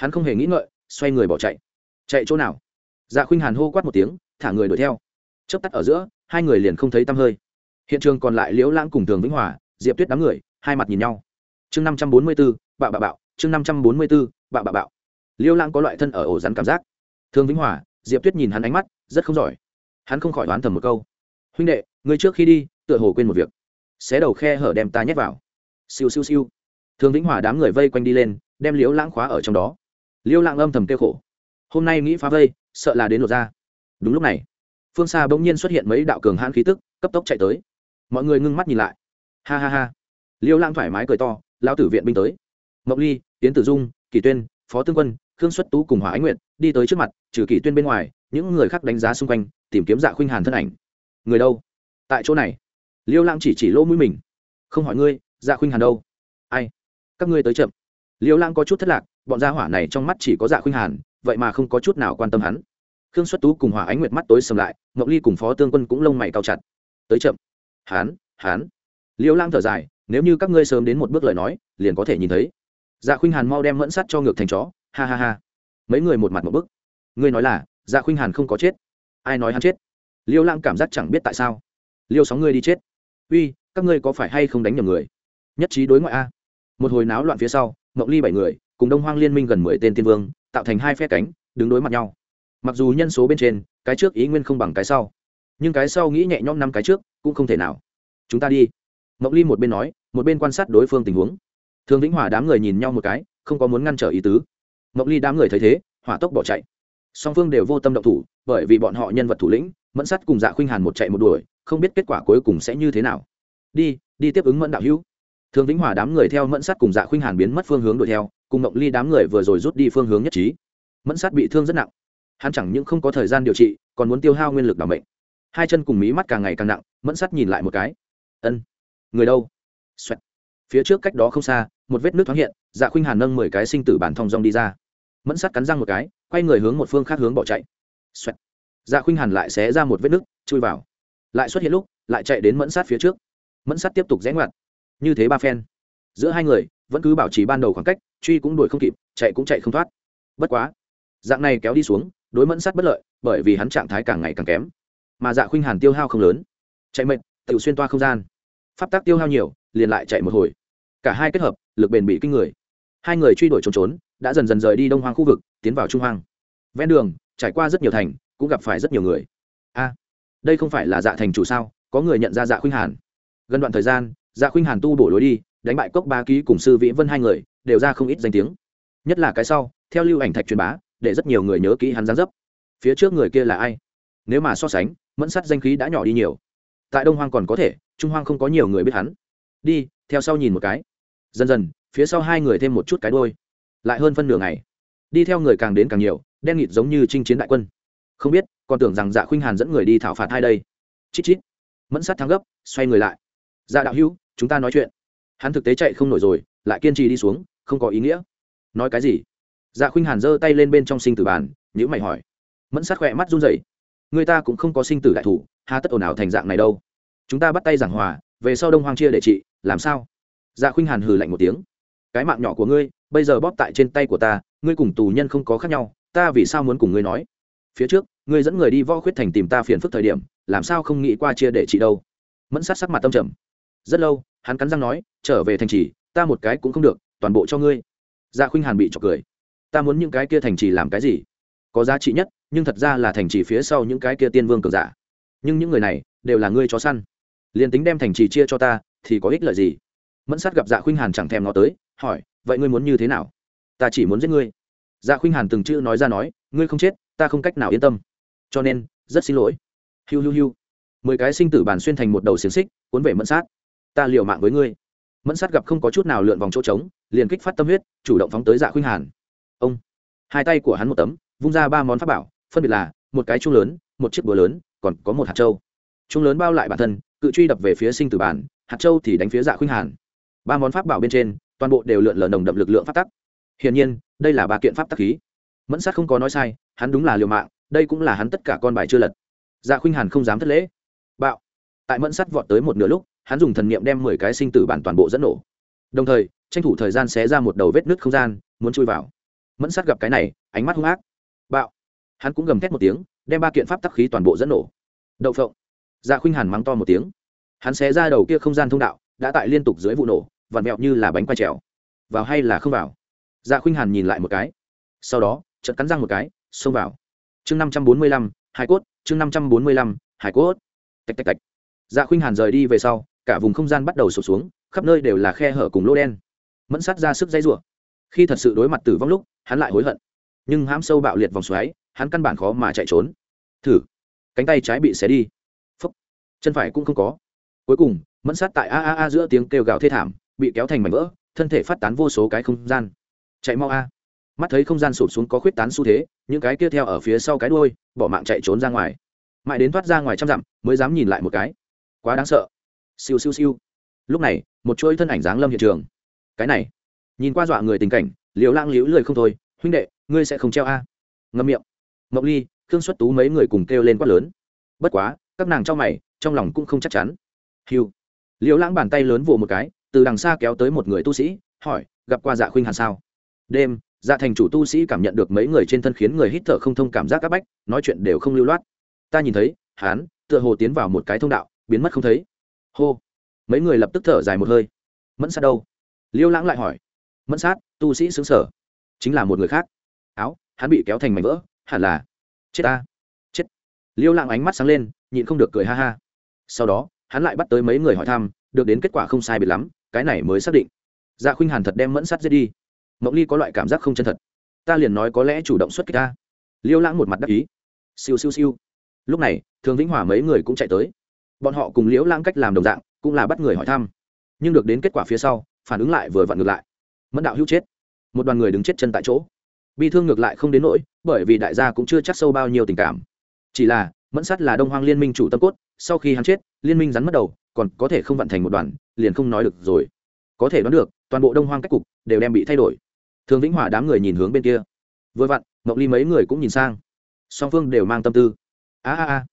hắn không hề nghĩ ngợi, xoay người bỏ chạy. Chạy chỗ nào? Dạ khuynh hàn hô quát một tiếng, thả người đuổi theo. Chớp tắt ở giữa, hai người liền không thấy tăm hơi. Hiện trường còn lại liễu lãng cùng thường vĩnh hòa, diệp tuyết đám người, hai mặt nhìn nhau. Chương năm trăm bốn mươi b ố bạo bạo bạo chương năm trăm bốn mươi b ố bạo bạo. Bạo liễu lãng có loại thân ở ổ rắn cảm giác. Thường vĩnh hòa, diệp tuyết nhìn hắn ánh mắt, rất không giỏi. Hắn không khỏi đoán thầm một câu. Huynh đệ người trước khi đi, tựa hồ quên một việc. Xé đầu khe hở đem ta nhét vào. Siêu siêu siêu. Thường vĩnh hòa đám người vây quanh đi lên, đem liễu lãng khóa ở trong đó liêu lạng âm thầm kêu khổ. Hôm nay nghĩ phá vây, sợ là đến lột ra đúng lúc này, phương xa bỗng nhiên xuất hiện mấy đạo cường hãn khí tức, cấp tốc chạy tới. Mọi người ngưng mắt nhìn lại. Ha ha ha. Liêu lang thoải mái cười to lao tử viện binh tới. Mộng ly tiến tử dung kỳ tuyên, phó tương quân, khương xuất tú cùng hỏa ánh nguyện đi tới trước mặt, trừ kỳ tuyên bên ngoài, những người khác đánh giá xung quanh, tìm kiếm dạ khuynh hàn thân ảnh. Người đâu? Tại chỗ này. Liêu lang chỉ chỉ lỗ mũi mình. Không hỏi ngươi dạ khuynh hàn đâu? Ai? Các ngươi tới chậm. Liêu lang có chút thất lạc bọn gia hỏa này trong mắt chỉ có dạ khuynh hàn, vậy mà không có chút nào quan tâm hắn. Khương xuất tú cùng hòa ánh nguyệt mắt tối sầm lại, ngọc ly cùng phó tương quân cũng lông mày cao chặt. Tới chậm. Hán hán. Liêu lang thở dài, nếu như các ngươi sớm đến một bước lời nói, liền có thể nhìn thấy. Dạ khuynh hàn mau đem mẫn sắt cho ngược thành chó. Ha ha ha. Mấy người một mặt một bức. Ngươi nói là dạ khuynh hàn không có chết. Ai nói hắn chết? Liêu lang cảm giác chẳng biết tại sao. Liêu sóng ngươi đi chết. Uy, các ngươi có phải hay không đánh nhầm người? Nhất trí đối ngoại a. Một hồi náo loạn phía sau mộng ly bảy người cùng đông hoang liên minh gần mười tên tiên vương, tạo thành hai phe cánh, đứng đối mặt nhau. Mặc dù nhân số bên trên, cái trước ý nguyên không bằng cái sau, nhưng cái sau nghĩ nhẹ nhõm năm cái trước cũng không thể nào. Chúng ta đi. Mộng ly một bên nói, một bên quan sát đối phương tình huống. Thường vĩnh hòa đám người nhìn nhau một cái, không có muốn ngăn trở ý tứ. Mộng ly đám người thấy thế, hỏa tốc bỏ chạy. Song phương đều vô tâm động thủ, bởi vì bọn họ nhân vật thủ lĩnh, mẫn sắt cùng dạ khuynh hàn một chạy một đuổi, không biết kết quả cuối cùng sẽ như thế nào. Đi đi tiếp ứng mẫn đạo hữu. Thường vĩnh hòa đám người theo mẫn sắt cùng dạ khuynh hàn biến mất phương hướng đuổi theo cùng mộng ly đám người vừa rồi rút đi phương hướng nhất trí. Mẫn sát bị thương rất nặng. Hắn chẳng những không có thời gian điều trị, còn muốn tiêu hao nguyên lực đảm bệnh. Hai chân cùng mí mắt càng ngày càng nặng, mẫn sát nhìn lại một cái. Ân, người đâu、Xoẹt. phía trước cách đó không xa, một vết nước thoáng hiện dạ khuynh hàn nâng mười cái sinh tử bản thong rong đi ra. Mẫn sát cắn răng một cái, quay người hướng một phương khác hướng bỏ chạy、Xoẹt. dạ khuynh hàn lại xé ra một vết nước, chui vào. Lại xuất hiện lúc, lại chạy đến mẫn sát phía trước. Mẫn sát tiếp tục rẽ ngoặt. Như thế ba phen. Giữa hai người vẫn cứ bảo trì ban đầu khoảng cách, truy cũng đuổi không kịp, chạy cũng chạy không thoát. Bất quá, dạng này kéo đi xuống, đối mẫn sát bất lợi, bởi vì hắn trạng thái càng ngày càng kém. Mà dạ khuynh hàn tiêu hao không lớn. Chạy mệt tự xuyên toa không gian. Pháp tác tiêu hao nhiều, liền lại chạy một hồi. Cả hai kết hợp, lực bền bị kinh người. Hai người truy đuổi trốn trốn, đã dần dần rời đi đông hoang khu vực, tiến vào trung hoang. Ven đường, trải qua rất nhiều thành, cũng gặp phải rất nhiều người. A, đây không phải là dạ thành chủ sao? Có người nhận ra dạ khuynh hàn. Gần đoạn thời gian dạ khuynh hàn tu bổ lối đi đánh bại cốc ba ký cùng sư vĩ vân hai người, đều ra không ít danh tiếng. Nhất là cái sau, theo lưu ảnh thạch truyền bá, để rất nhiều người nhớ kỹ hắn gián dấp. Phía trước người kia là ai? Nếu mà so sánh, mẫn sắt danh khí đã nhỏ đi nhiều. Tại đông hoang còn có thể, trung hoang không có nhiều người biết hắn. Đi, theo sau nhìn một cái. Dần dần, phía sau hai người thêm một chút cái đôi lại hơn phân nửa ngày. Đi theo người càng đến càng nhiều, đen nghịt giống như chinh chiến đại quân. Không biết, còn tưởng rằng dạ khuynh hàn dẫn người đi thảo phạt hai đây. Chít chít. Mẫn sắt thắng gấp, xoay người lại. Dạ đạo hữu, chúng ta nói chuyện hắn thực tế chạy không nổi rồi, lại kiên trì đi xuống, không có ý nghĩa. Nói cái gì? Dạ khuynh hàn giơ tay lên bên trong sinh tử bàn nhữ mày hỏi. Mẫn sát khỏe mắt run rẩy. Người ta cũng không có sinh tử đại thủ, hà tất ồn ào thành dạng này đâu. Chúng ta bắt tay giảng hòa, về sau đông hoang chia để trị, làm sao? Dạ khuynh hàn hừ lạnh một tiếng. Cái mạng nhỏ của ngươi, bây giờ bóp tại trên tay của ta, ngươi cùng tù nhân không có khác nhau, ta vì sao muốn cùng ngươi nói? Phía trước, ngươi dẫn người đi võ khuyết thành tìm ta phiền phức thời điểm, làm sao không nghĩ qua chia để trị đâu? Mẫn sát sắc mặt tâm trầm. Rất lâu hắn cắn răng nói, trở về thành trì, ta một cái cũng không được, toàn bộ cho ngươi. Dạ khuynh hàn bị trọc cười. Ta muốn những cái kia thành trì làm cái gì? Có giá trị nhất, nhưng thật ra là thành trì phía sau những cái kia tiên vương cường giả. Nhưng những người này, đều là ngươi chó săn. Liền tính đem thành trì chia cho ta, thì có ích lợi gì? Mẫn sát gặp dạ khuynh hàn chẳng thèm nó tới, hỏi, vậy ngươi muốn như thế nào? Ta chỉ muốn giết ngươi. Dạ khuynh hàn từng chữ nói ra nói, ngươi không chết, ta không cách nào yên tâm. Cho nên, rất xin lỗi. Hiu hiu hiu. Mười cái sinh tử bàn xuyên thành một đầu xiềng xích, cuốn về mẫn sát ta liều mạng với ngươi. Mẫn sát gặp không có chút nào lượn vòng chỗ trống, liền kích phát tâm huyết, chủ động phóng tới dạ khuynh hàn. Ông. Hai tay của hắn một tấm, vung ra ba món pháp bảo, phân biệt là một cái chuông lớn, một chiếc búa lớn, còn có một hạt trâu. Chuông lớn bao lại bản thân, cự truy đập về phía sinh tử bản, hạt trâu thì đánh phía dạ khuynh hàn. Ba món pháp bảo bên trên, toàn bộ đều lượn lờ nồng đậm lực lượng pháp tắc. Hiển nhiên, đây là ba kiện pháp tắc khí. Mẫn sát không có nói sai, hắn đúng là liều mạng, đây cũng là hắn tất cả con bài chưa lật. Dạ khuynh hàn không dám thất lễ. Bạo. Tại mẫn sắt vọt tới một nửa lúc hắn dùng thần niệm đem mười cái sinh tử bản toàn bộ dẫn nổ. Đồng thời, tranh thủ thời gian xé ra một đầu vết nứt không gian, muốn chui vào. Mẫn sát gặp cái này, ánh mắt hung ác. Bạo. Hắn cũng gầm thét một tiếng, đem ba kiện pháp tắc khí toàn bộ dẫn nổ. Đậu phộng. Dạ khuynh hàn mắng to một tiếng. Hắn xé ra đầu kia không gian thông đạo, đã tại liên tục dưới vụ nổ, vặn vẹo như là bánh quay trèo. Vào hay là không vào? Dạ khuynh hàn nhìn lại một cái. Sau đó, chợt cắn răng một cái, xông vào. Chương năm trăm bốn mươi lăm hải cốt, chương năm trăm bốn mươi lăm hải cốt. Tạch tạch tạch. Dạ khuynh hàn rời đi về sau cả vùng không gian bắt đầu sụp xuống, khắp nơi đều là khe hở cùng lỗ đen. Mẫn sát ra sức dây rủa. Khi thật sự đối mặt tử vong lúc, hắn lại hối hận. Nhưng hãm sâu bạo liệt vòng xoáy, hắn căn bản khó mà chạy trốn. Thử. Cánh tay trái bị xé đi. Phấp chân phải cũng không có. Cuối cùng, mẫn sát tại a a a giữa tiếng kêu gào thê thảm, bị kéo thành mảnh vỡ, thân thể phát tán vô số cái không gian. Chạy mau a. Mắt thấy không gian sụp xuống có khuyết tán xu thế, những cái kia theo ở phía sau cái đuôi, bỏ mạng chạy trốn ra ngoài. Mãi đến thoát ra ngoài trăm dặm, mới dám nhìn lại một cái. Quá đáng sợ siêu siêu siêu. Lúc này, một chuỗi thân ảnh dáng lâm hiện trường. Cái này, nhìn qua dọa người tình cảnh liều lang liễu lười không thôi, huynh đệ, ngươi sẽ không treo a? Ngâm miệng. Mộng ly, khương xuất tú mấy người cùng kêu lên quát lớn. Bất quá, các nàng trong mày, trong lòng cũng không chắc chắn. Hiu liễu lãng bàn tay lớn vồ một cái, từ đằng xa kéo tới một người tu sĩ, hỏi, gặp qua dạ khuynh hàn sao? Đêm dạ thành chủ tu sĩ cảm nhận được mấy người trên thân khiến người hít thở không thông cảm giác áp bách, nói chuyện đều không lưu loát. Ta nhìn thấy hán tựa hồ tiến vào một cái thông đạo, biến mất không thấy hô mấy người lập tức thở dài một hơi mẫn sát đâu liêu lãng lại hỏi mẫn sát tu sĩ xứng sở chính là một người khác áo hắn bị kéo thành mảnh vỡ hẳn là chết ta chết liêu lãng ánh mắt sáng lên nhịn không được cười ha ha sau đó hắn lại bắt tới mấy người hỏi thăm được đến kết quả không sai biệt lắm cái này mới xác định dạ khuynh hàn thật đem mẫn sát giết đi mộng ly có loại cảm giác không chân thật ta liền nói có lẽ chủ động xuất kích ta liêu lãng một mặt đắc ý siêu siêu siêu lúc này thường vĩnh hòa mấy người cũng chạy tới bọn họ cùng liễu lãng cách làm đồng dạng, cũng là bắt người hỏi thăm. Nhưng được đến kết quả phía sau, phản ứng lại vừa vặn ngược lại. Mẫn đạo hữu chết. Một đoàn người đứng chết chân tại chỗ. Bi thương ngược lại không đến nỗi, bởi vì đại gia cũng chưa chắc sâu bao nhiêu tình cảm. Chỉ là, mẫn sắt là đông hoang liên minh chủ tâm cốt, sau khi hắn chết, liên minh rắn mất đầu, còn có thể không vận thành một đoàn, liền không nói được rồi. Có thể đoán được, toàn bộ đông hoang cách cục đều đem bị thay đổi. Thường vĩnh hòa đám người nhìn hướng bên kia. Vừa vặn mộng ly mấy người cũng nhìn sang. Song phương đều mang tâm tư. A a a.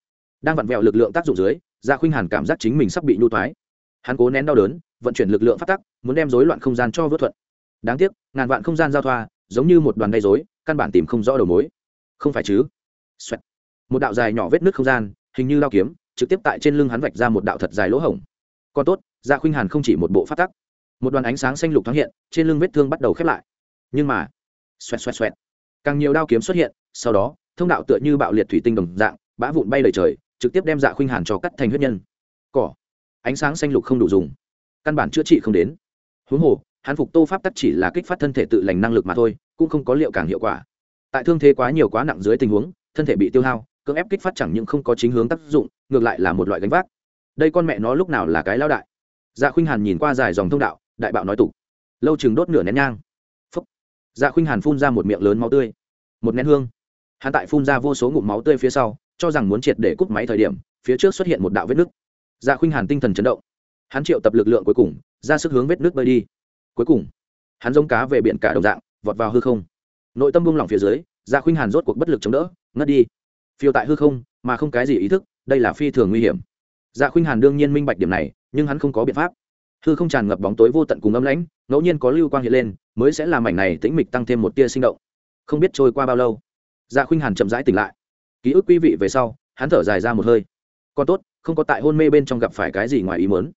Đang vặn vẹo lực lượng tác dụng dưới dạ khuynh hàn cảm giác chính mình sắp bị nhu thoái. Hắn cố nén đau đớn, vận chuyển lực lượng phát tắc, muốn đem rối loạn không gian cho vớt thuận. Đáng tiếc, ngàn vạn không gian giao thoa, giống như một đoàn gây dối căn bản tìm không rõ đầu mối. Không phải chứ、Xoẹt. một đạo dài nhỏ vết nước không gian, hình như lao kiếm, trực tiếp tại trên lưng hắn vạch ra một đạo thật dài lỗ hổng. Còn tốt dạ khuynh hàn không chỉ một bộ phát tắc, một đoàn ánh sáng xanh lục thoáng hiện, trên lưng vết thương bắt đầu khép lại. Nhưng mà, xoẹt xoẹt xoẹt. Càng nhiều đao kiếm xuất hiện, sau đó, thông đạo tựa như bạo liệt thủy tinh đồng dạng, bã vụn bay đầy trời trực tiếp đem dạ khuynh hàn cho cắt thành huyết nhân. Cỏ. Ánh sáng xanh lục không đủ dùng. Căn bản chữa trị không đến. Huống hồ, hắn phục tô pháp tắc chỉ là kích phát thân thể tự lành năng lực mà thôi, cũng không có liệu càng hiệu quả. Tại thương thế quá nhiều quá nặng dưới tình huống, thân thể bị tiêu hao, cưỡng ép kích phát chẳng những không có chính hướng tác dụng, ngược lại là một loại gánh vác. Đây con mẹ nó lúc nào là cái lao đại? Dạ khuynh hàn nhìn qua dài dòng thông đạo, đại bạo nói tục. Lâu chừng đốt nửa nén nhang. Phúc. Dạ khuynh hàn phun ra một miệng lớn máu tươi. Một nén hương. Hắn tại phun ra vô số ngụm máu tươi phía sau cho rằng muốn triệt để cút máy thời điểm, phía trước xuất hiện một đạo vết nứt. Dạ khuynh hàn tinh thần chấn động. Hắn triệu tập lực lượng cuối cùng, ra sức hướng vết nước bơi đi. Cuối cùng, hắn giống cá về biển cả đồng dạng, vọt vào hư không. Nội tâm buông lỏng phía dưới dạ khuynh hàn rốt cuộc bất lực chống đỡ, ngất đi. Phiêu tại hư không, mà không cái gì ý thức, đây là phi thường nguy hiểm. Dạ khuynh hàn đương nhiên minh bạch điểm này, nhưng hắn không có biện pháp. Hư không tràn ngập bóng tối vô tận cùng âm lãnh, ngẫu nhiên có lưu quang hiện lên, mới sẽ làm mảnh này tĩnh mịch tăng thêm một tia sinh động. Không biết trôi qua bao lâu dạ khuynh hàn chậm rãi tỉnh lại ký ức quý vị về sau, hắn thở dài ra một hơi. Còn tốt, không có tại hôn mê bên trong gặp phải cái gì ngoài ý muốn.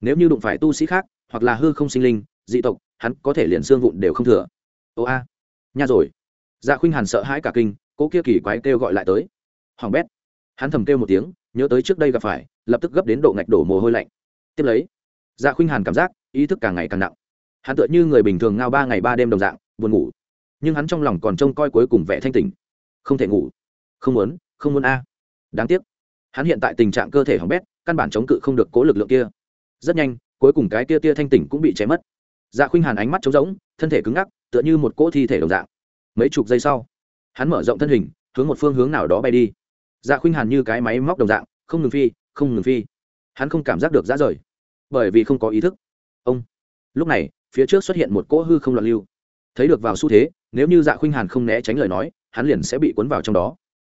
Nếu như đụng phải tu sĩ khác, hoặc là hư không sinh linh, dị tộc, hắn có thể liền xương vụn đều không thừa. Ô a, nha rồi. Dạ khuynh hàn sợ hãi cả kinh cố kia kỳ quái kêu gọi lại tới. Hoàng bét. Hắn thầm kêu một tiếng, nhớ tới trước đây gặp phải, lập tức gấp đến độ ngạch đổ mồ hôi lạnh. Tiếp lấy dạ khuynh hàn cảm giác, ý thức càng ngày càng nặng. Hắn tựa như người bình thường ngao ba ngày ba đêm đồng dạng, buồn ngủ. Nhưng hắn trong lòng còn trông coi cuối cùng vẻ thanh tình không thể ngủ không muốn không muốn a. Đáng tiếc. Hắn hiện tại tình trạng cơ thể hỏng bét, căn bản chống cự không được cố lực lượng kia. Rất nhanh, cuối cùng cái tia tia thanh tỉnh cũng bị cháy mất. Dạ khuynh hàn ánh mắt trống rỗng, thân thể cứng ngắc, tựa như một cỗ thi thể đồng dạng. Mấy chục giây sau, hắn mở rộng thân hình, hướng một phương hướng nào đó bay đi. Dạ khuynh hàn như cái máy móc đồng dạng, không ngừng phi, không ngừng phi. Hắn không cảm giác được ra rời, bởi vì không có ý thức. Ông! Lúc này, phía trước xuất hiện một cỗ hư không loạn lưu. Thấy được vào xu thế, nếu như dạ khuynh hàn không né tránh lời nói, hắn liền sẽ bị cuốn vào trong đó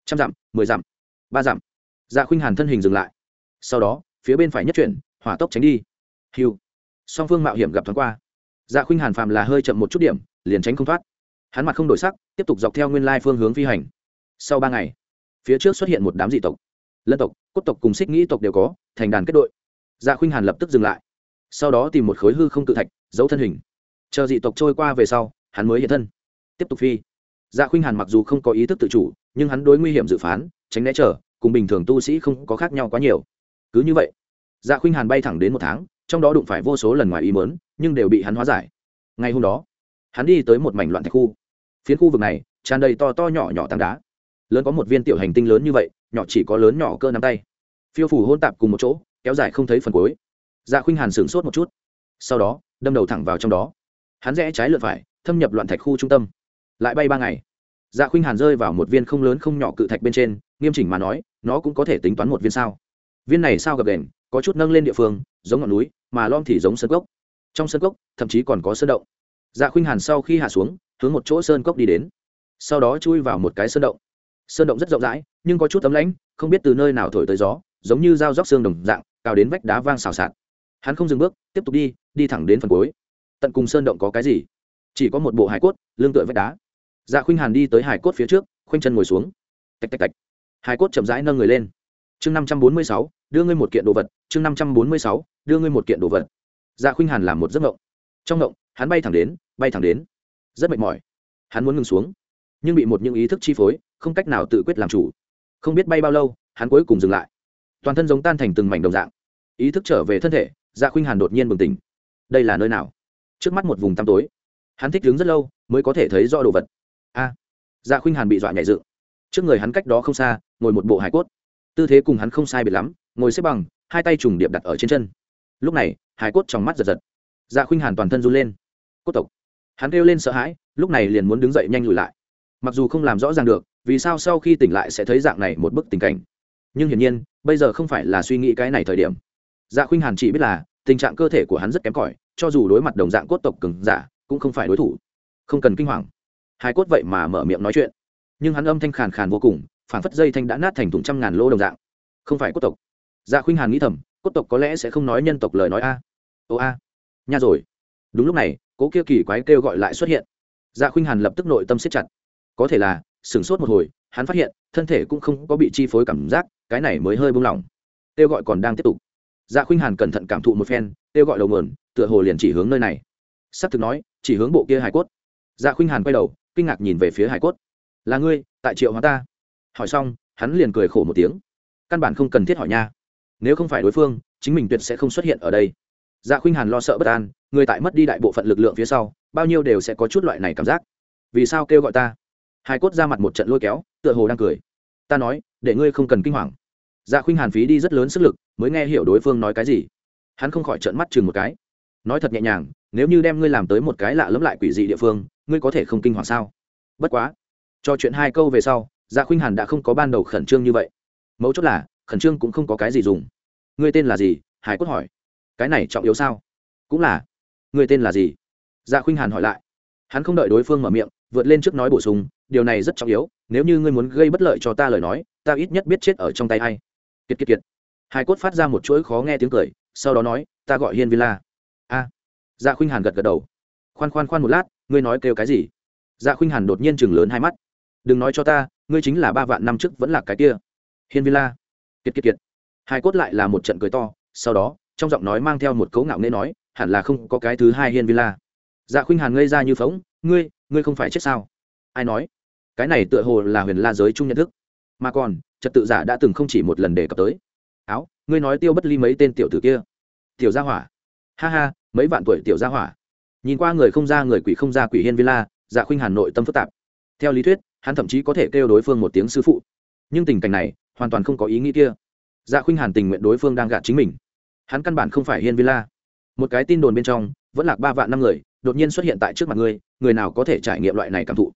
trăm dặm, mười dặm, ba dặm. Dạ khuynh hàn thân hình dừng lại. Sau đó, phía bên phải nhất chuyển, hỏa tốc tránh đi. Hiu. Song phương mạo hiểm gặp thoáng qua. Dạ khuynh hàn phàm là hơi chậm một chút điểm, liền tránh không thoát. Hắn mặt không đổi sắc, tiếp tục dọc theo nguyên lai phương hướng phi hành. Sau ba ngày, phía trước xuất hiện một đám dị tộc. Lân tộc, cốt tộc cùng xích nghĩ tộc đều có, thành đàn kết đội. Dạ khuynh hàn lập tức dừng lại. Sau đó tìm một khối hư không tự thạch, giấu thân hình. Chờ dị tộc trôi qua về sau, hắn mới hiện thân. Tiếp tục phi dạ khuynh hàn mặc dù không có ý thức tự chủ, nhưng hắn đối nguy hiểm dự phán, tránh né trở, cùng bình thường tu sĩ không có khác nhau quá nhiều. Cứ như vậy dạ khuynh hàn bay thẳng đến một tháng, trong đó đụng phải vô số lần ngoài ý mớn nhưng đều bị hắn hóa giải. Ngày hôm đó, hắn đi tới một mảnh loạn thạch khu. Phiến khu vực này, tràn đầy to to nhỏ nhỏ tảng đá. Lớn có một viên tiểu hành tinh lớn như vậy, nhỏ chỉ có lớn nhỏ cơ nắm tay. Phiêu phủ hôn tạp cùng một chỗ, kéo dài không thấy phần cuối. Dạ khuynh hàn sửng sốt một chút. Sau đó, đâm đầu thẳng vào trong đó. Hắn rẽ trái lượt phải, thâm nhập loạn thạch khu trung tâm lại bay ba ngày. Dạ khuynh hàn rơi vào một viên không lớn không nhỏ cự thạch bên trên, nghiêm chỉnh mà nói, nó cũng có thể tính toán một viên sao. Viên này sao gập đền có chút nâng lên địa phương, giống ngọn núi, mà lom thì giống sơn cốc. Trong sơn cốc, thậm chí còn có sơn động. Dạ khuynh hàn sau khi hạ xuống, hướng một chỗ sơn cốc đi đến. Sau đó chui vào một cái sơn động. Sơn động rất rộng rãi, nhưng có chút tấm lãnh không biết từ nơi nào thổi tới gió, giống như dao róc xương đồng dạng cào đến vách đá vang xào xạc. Hắn không dừng bước, tiếp tục đi đi thẳng đến phần cuối. Tận cùng sơn động có cái gì? Chỉ có một bộ hải cốt lương tựa vách đá dạ khuynh hàn đi tới hải cốt phía trước, khoanh chân ngồi xuống. Tạch tạch tạch. Hải cốt chậm rãi nâng người lên. Chương năm trăm bốn mươi sáu, đưa ngươi một kiện đồ vật. Chương năm trăm bốn mươi sáu, đưa ngươi một kiện đồ vật. Dạ khuynh hàn làm một giấc ngộng trong ngộng hắn bay thẳng đến, bay thẳng đến. Rất mệt mỏi. Hắn muốn ngừng xuống. Nhưng bị một những ý thức chi phối, không cách nào tự quyết làm chủ. Không biết bay bao lâu, hắn cuối cùng dừng lại. Toàn thân giống tan thành từng mảnh đồng dạng. Ý thức trở về thân thể dạ khuynh hàn đột nhiên bừng tỉnh. Đây là nơi nào? Trước mắt một vùng tăm tối. Hắn thích đứng rất lâu, mới có thể thấy rõ đồ vật a. Dạ khuynh hàn bị dọa nhảy dựng. Trước người hắn cách đó không xa, ngồi một bộ hải cốt. Tư thế cùng hắn không sai biệt lắm, ngồi xếp bằng, hai tay trùng điệp đặt ở trên chân. Lúc này, hải cốt trong mắt giật giật. Dạ khuynh hàn toàn thân run lên. Cốt tộc. Hắn kêu lên sợ hãi, lúc này liền muốn đứng dậy nhanh lùi lại. Mặc dù không làm rõ ràng được, vì sao sau khi tỉnh lại sẽ thấy dạng này một bức tình cảnh. Nhưng hiển nhiên, bây giờ không phải là suy nghĩ cái này thời điểm. Dạ khuynh hàn chỉ biết là, tình trạng cơ thể của hắn rất kém cỏi, cho dù đối mặt đồng dạng cốt tộc cứng giả, cũng không phải đối thủ. Không cần kinh hoàng hai cốt vậy mà mở miệng nói chuyện. Nhưng hắn âm thanh khàn khàn vô cùng phản phất dây thanh đã nát thành thùng trăm ngàn lô đồng dạng. Không phải cốt tộc. Dạ khuynh hàn nghĩ thầm, cốt tộc có lẽ sẽ không nói nhân tộc lời nói a. Ô a. Nha rồi. Đúng lúc này, cố kia kỳ quái kêu gọi lại xuất hiện. Dạ khuynh hàn lập tức nội tâm siết chặt. Có thể là, sửng sốt một hồi, hắn phát hiện, thân thể cũng không có bị chi phối cảm giác, cái này mới hơi buông lỏng. Kêu gọi còn đang tiếp tục. Dạ khuynh hàn cẩn thận cảm thụ một phen, kêu gọi đầu mườn tựa hồ liền chỉ hướng nơi này. S ắ c thực nói, chỉ hướng bộ kia hải cốt. Dạ khuynh hàn quay đầu kinh ngạc nhìn về phía hải cốt. Là ngươi, tại triệu hóa ta? Hỏi xong, hắn liền cười khổ một tiếng. Căn bản không cần thiết hỏi nha. Nếu không phải đối phương, chính mình tuyệt sẽ không xuất hiện ở đây. Dạ khuynh hàn lo sợ bất an, người tại mất đi đại bộ phận lực lượng phía sau, bao nhiêu đều sẽ có chút loại này cảm giác. Vì sao kêu gọi ta? Hải cốt ra mặt một trận lôi kéo, tựa hồ đang cười. Ta nói, để ngươi không cần kinh hoàng. Dạ khuynh hàn phí đi rất lớn sức lực, mới nghe hiểu đối phương nói cái gì. Hắn không khỏi trợn mắt chừng một cái. Nói thật nhẹ nhàng nếu như đem ngươi làm tới một cái lạ lẫm lại quỷ dị địa phương, ngươi có thể không kinh hoàng sao? Bất quá, cho chuyện hai câu về sau dạ khuynh hàn đã không có ban đầu khẩn trương như vậy. Mấu chốt là, khẩn trương cũng không có cái gì dùng. Ngươi tên là gì? Hải cốt hỏi. Cái này trọng yếu sao? Cũng là. Ngươi tên là gì? Dạ khuynh hàn hỏi lại. Hắn không đợi đối phương mở miệng, vượt lên trước nói bổ sung, điều này rất trọng yếu, nếu như ngươi muốn gây bất lợi cho ta lời nói, ta ít nhất biết chết ở trong tay a i kiệt kiệt kiệt. Hải cốt phát ra một chuỗi khó nghe tiếng cười, sau đó nói, ta gọi hiên villa. A dạ khuynh hàn gật gật đầu. Khoan khoan khoan một lát ngươi nói kêu cái gì? Dạ khuynh hàn đột nhiên chừng lớn hai mắt. Đừng nói cho ta ngươi chính là ba vạn năm trước vẫn là cái kia. Hiên La, kiệt kiệt kiệt. Hai cốt lại là một trận cười to sau đó trong giọng nói mang theo một cấu ngạo nghễ nói hẳn là không có cái thứ hai hiên La. dạ khuynh hàn ngây ra như phóng ngươi ngươi không phải chết sao? Ai nói? Cái này tựa hồ là huyền la giới chung nhận thức. Mà còn trật tự giả đã từng không chỉ một lần đề cập tới. Áo ngươi nói tiêu bất ly mấy tên tiểu tử kia. Tiểu gia hỏa. Ha ha mấy vạn tuổi tiểu gia hỏa. Nhìn qua người không ra người quỷ không ra quỷ hiên villa dạ khuynh hàn nội tâm phức tạp. Theo lý thuyết, hắn thậm chí có thể kêu đối phương một tiếng sư phụ. Nhưng tình cảnh này, hoàn toàn không có ý nghĩ kia. Dạ khuynh hàn tình nguyện đối phương đang gạt chính mình. Hắn căn bản không phải hiên villa. Một cái tin đồn bên trong, vẫn lạc ba vạn năm người, đột nhiên xuất hiện tại trước mặt ngươi, người nào có thể trải nghiệm loại này cảm thụ?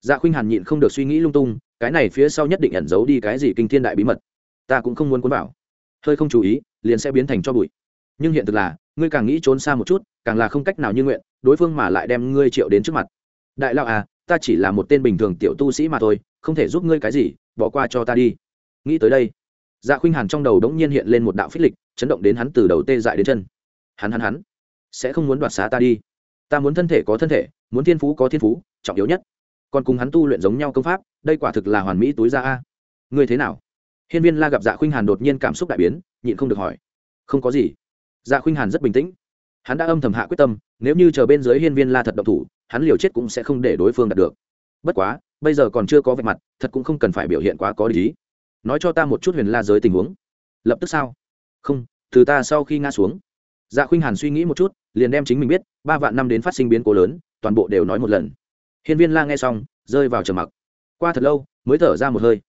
Dạ khuynh hàn nhịn không được suy nghĩ lung tung, cái này phía sau nhất định ẩn giấu đi cái gì kinh thiên đại bí mật. Ta cũng không muốn cuốn vào. Hơi không chú ý, liền sẽ biến thành cho bụi nhưng hiện thực là, ngươi càng nghĩ trốn xa một chút, càng là không cách nào như nguyện, đối phương mà lại đem ngươi triệu đến trước mặt. Đại lao à ta chỉ là một tên bình thường tiểu tu sĩ mà thôi, không thể giúp ngươi cái gì, bỏ qua cho ta đi. Nghĩ tới đây dạ khuynh hàn trong đầu đống nhiên hiện lên một đạo phích lịch, chấn động đến hắn từ đầu tê dại đến chân. Hắn hắn hắn, sẽ không muốn đoạt xá ta đi. Ta muốn thân thể có thân thể, muốn thiên phú có thiên phú, trọng yếu nhất. Còn cùng hắn tu luyện giống nhau công pháp, đây quả thực là hoàn mỹ túi ra a. Ngươi thế nào? Hiên viên la gặp dạ khuynh hàn đột nhiên cảm xúc đại biến, nhịn không được hỏi. Không có gì dạ khuynh hàn rất bình tĩnh. Hắn đã âm thầm hạ quyết tâm, nếu như chờ bên dưới hiên viên la thật độc thủ, hắn liều chết cũng sẽ không để đối phương đạt được. Bất quá, bây giờ còn chưa có vạch mặt, thật cũng không cần phải biểu hiện quá có lý. Nói cho ta một chút huyền la giới tình huống. Lập tức sao? Không, từ ta sau khi ngã xuống. Dạ khuynh hàn suy nghĩ một chút, liền đem chính mình biết, ba vạn năm đến phát sinh biến cố lớn, toàn bộ đều nói một lần. Hiên viên la nghe xong, rơi vào trầm mặc. Qua thật lâu, mới thở ra một hơi.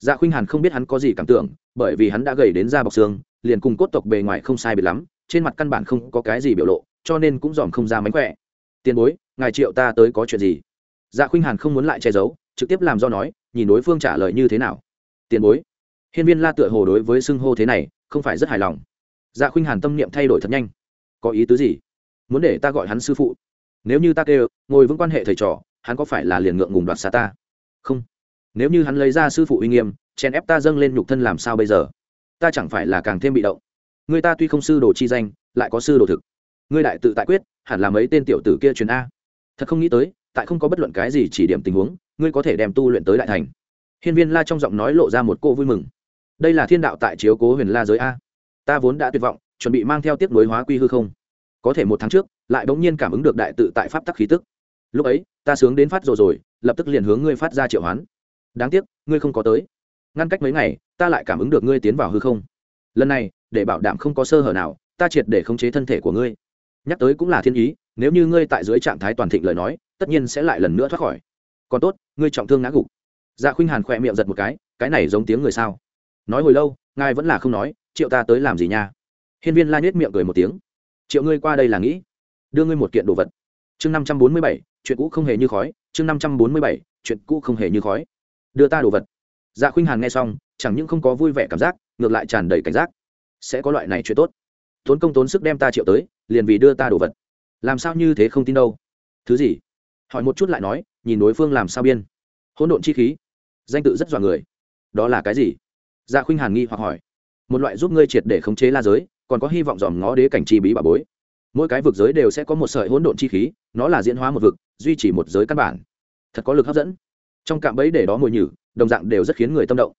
Dạ khuynh hàn không biết hắn có gì cảm tưởng, bởi vì hắn đã gầy đến da bọc xương, liền cùng cốt tộc bề ngoài không sai biệt lắm trên mặt căn bản không có cái gì biểu lộ, cho nên cũng dòm không ra mánh khỏe. Tiền bối, ngài triệu ta tới có chuyện gì? Dạ khuynh hàn không muốn lại che giấu, trực tiếp làm do nói, nhìn đối phương trả lời như thế nào. Tiền bối. Hiên viên la tựa hồ đối với xưng hô thế này, không phải rất hài lòng. Dạ khuynh hàn tâm niệm thay đổi thật nhanh. Có ý tứ gì? Muốn để ta gọi hắn sư phụ? Nếu như ta kêu, ngồi vững quan hệ thầy trò, hắn có phải là liền ngượng ngùng đoạt xa ta? Không. Nếu như hắn lấy ra sư phụ uy nghiêm, chèn ép ta dâng lên nhục thân làm sao bây giờ? Ta chẳng phải là càng thêm bị động người ta tuy không sư đồ chi danh, lại có sư đồ thực. Ngươi đại tự tại quyết, hẳn là mấy tên tiểu tử kia truyền a. Thật không nghĩ tới, tại không có bất luận cái gì chỉ điểm tình huống, ngươi có thể đem tu luyện tới đại thành. Hiên viên la trong giọng nói lộ ra một cô vui mừng. Đây là thiên đạo tại chiếu cố huyền la giới a. Ta vốn đã tuyệt vọng, chuẩn bị mang theo tiếp nối hóa quy hư không. Có thể một tháng trước, lại bỗng nhiên cảm ứng được đại tự tại pháp tắc khí tức. Lúc ấy, ta sướng đến phát rồi rồi, lập tức liền hướng ngươi phát ra triệu hoán. Đáng tiếc, ngươi không có tới. Ngăn cách mấy ngày, ta lại cảm ứng được ngươi tiến vào hư không lần này, để bảo đảm không có sơ hở nào, ta triệt để khống chế thân thể của ngươi. Nhắc tới cũng là thiên ý, nếu như ngươi tại dưới trạng thái toàn thịnh lời nói, tất nhiên sẽ lại lần nữa thoát khỏi. Còn tốt, ngươi trọng thương ngã gục. Dạ khuynh hàn khỏe miệng giật một cái cái này giống tiếng người sao? Nói hồi lâu, ngài vẫn là không nói, triệu ta tới làm gì nha? Hiên viên la nhét miệng cười một tiếng. Triệu ngươi qua đây là nghĩ. Đưa ngươi một kiện đồ vật. Chương năm trăm bốn mươi bảy, chuyện cũ không hề như khói, chương năm trăm bốn mươi bảy, chuyện cũ không hề như khói. Đưa ta đồ vật dạ khuynh hàn nghe xong, chẳng những không có vui vẻ cảm giác, ngược lại tràn đầy cảnh giác. Sẽ có loại này chuyện tốt. Tốn công tốn sức đem ta triệu tới, liền vì đưa ta đồ vật. Làm sao như thế không tin đâu? Thứ gì? Hỏi một chút lại nói, nhìn đối phương làm sao biên. Hỗn độn chi khí. Danh tự rất dọa người. Đó là cái gì? Dạ khuynh hàn nghi hoặc hỏi. Một loại giúp ngươi triệt để khống chế la giới, còn có hy vọng dòm ngó đế cảnh chi bí bà bối. Mỗi cái vực giới đều sẽ có một sợi hỗn độn chi khí, nó là diễn hóa một vực, duy trì một giới căn bản. Thật có lực hấp dẫn trong cạm bẫy để đó mồi nhử, đồng dạng đều rất khiến người tâm động.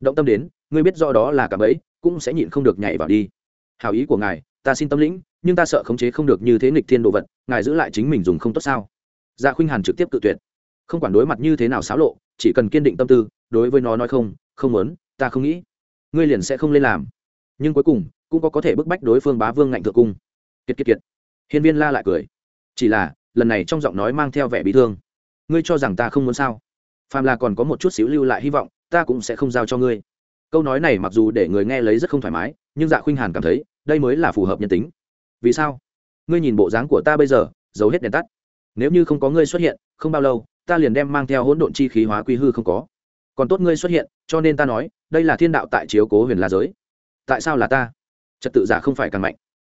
Động tâm đến, ngươi biết do đó là cạm bẫy, cũng sẽ nhịn không được nhảy vào đi. Hào ý của ngài, ta xin tâm lĩnh, nhưng ta sợ khống chế không được như thế nghịch thiên đồ vật, ngài giữ lại chính mình dùng không tốt sao? Dạ khuynh hàn trực tiếp cự tuyệt. Không quản đối mặt như thế nào xáo lộ, chỉ cần kiên định tâm tư, đối với nó nói không không muốn, ta không nghĩ. Ngươi liền sẽ không lên làm. Nhưng cuối cùng, cũng có có thể bức bách đối phương bá vương ngạnh thượng cung. Kiệt kiệt kiệt. Hiên viên la lại cười. Chỉ là, lần này trong giọng nói mang theo vẻ bị thương. Ngươi cho rằng ta không muốn sao? Phàm là còn có một chút xíu lưu lại hy vọng, ta cũng sẽ không giao cho ngươi. Câu nói này mặc dù để người nghe lấy rất không thoải mái, nhưng dạ khuynh hàn cảm thấy, đây mới là phù hợp nhân tính. Vì sao? Ngươi nhìn bộ dáng của ta bây giờ, giấu hết đèn tắt. Nếu như không có ngươi xuất hiện, không bao lâu, ta liền đem mang theo hỗn độn chi khí hóa quy hư không có. Còn tốt ngươi xuất hiện, cho nên ta nói, đây là thiên đạo tại chiếu cố huyền la giới. Tại sao là ta? Trật tự giả không phải càng mạnh.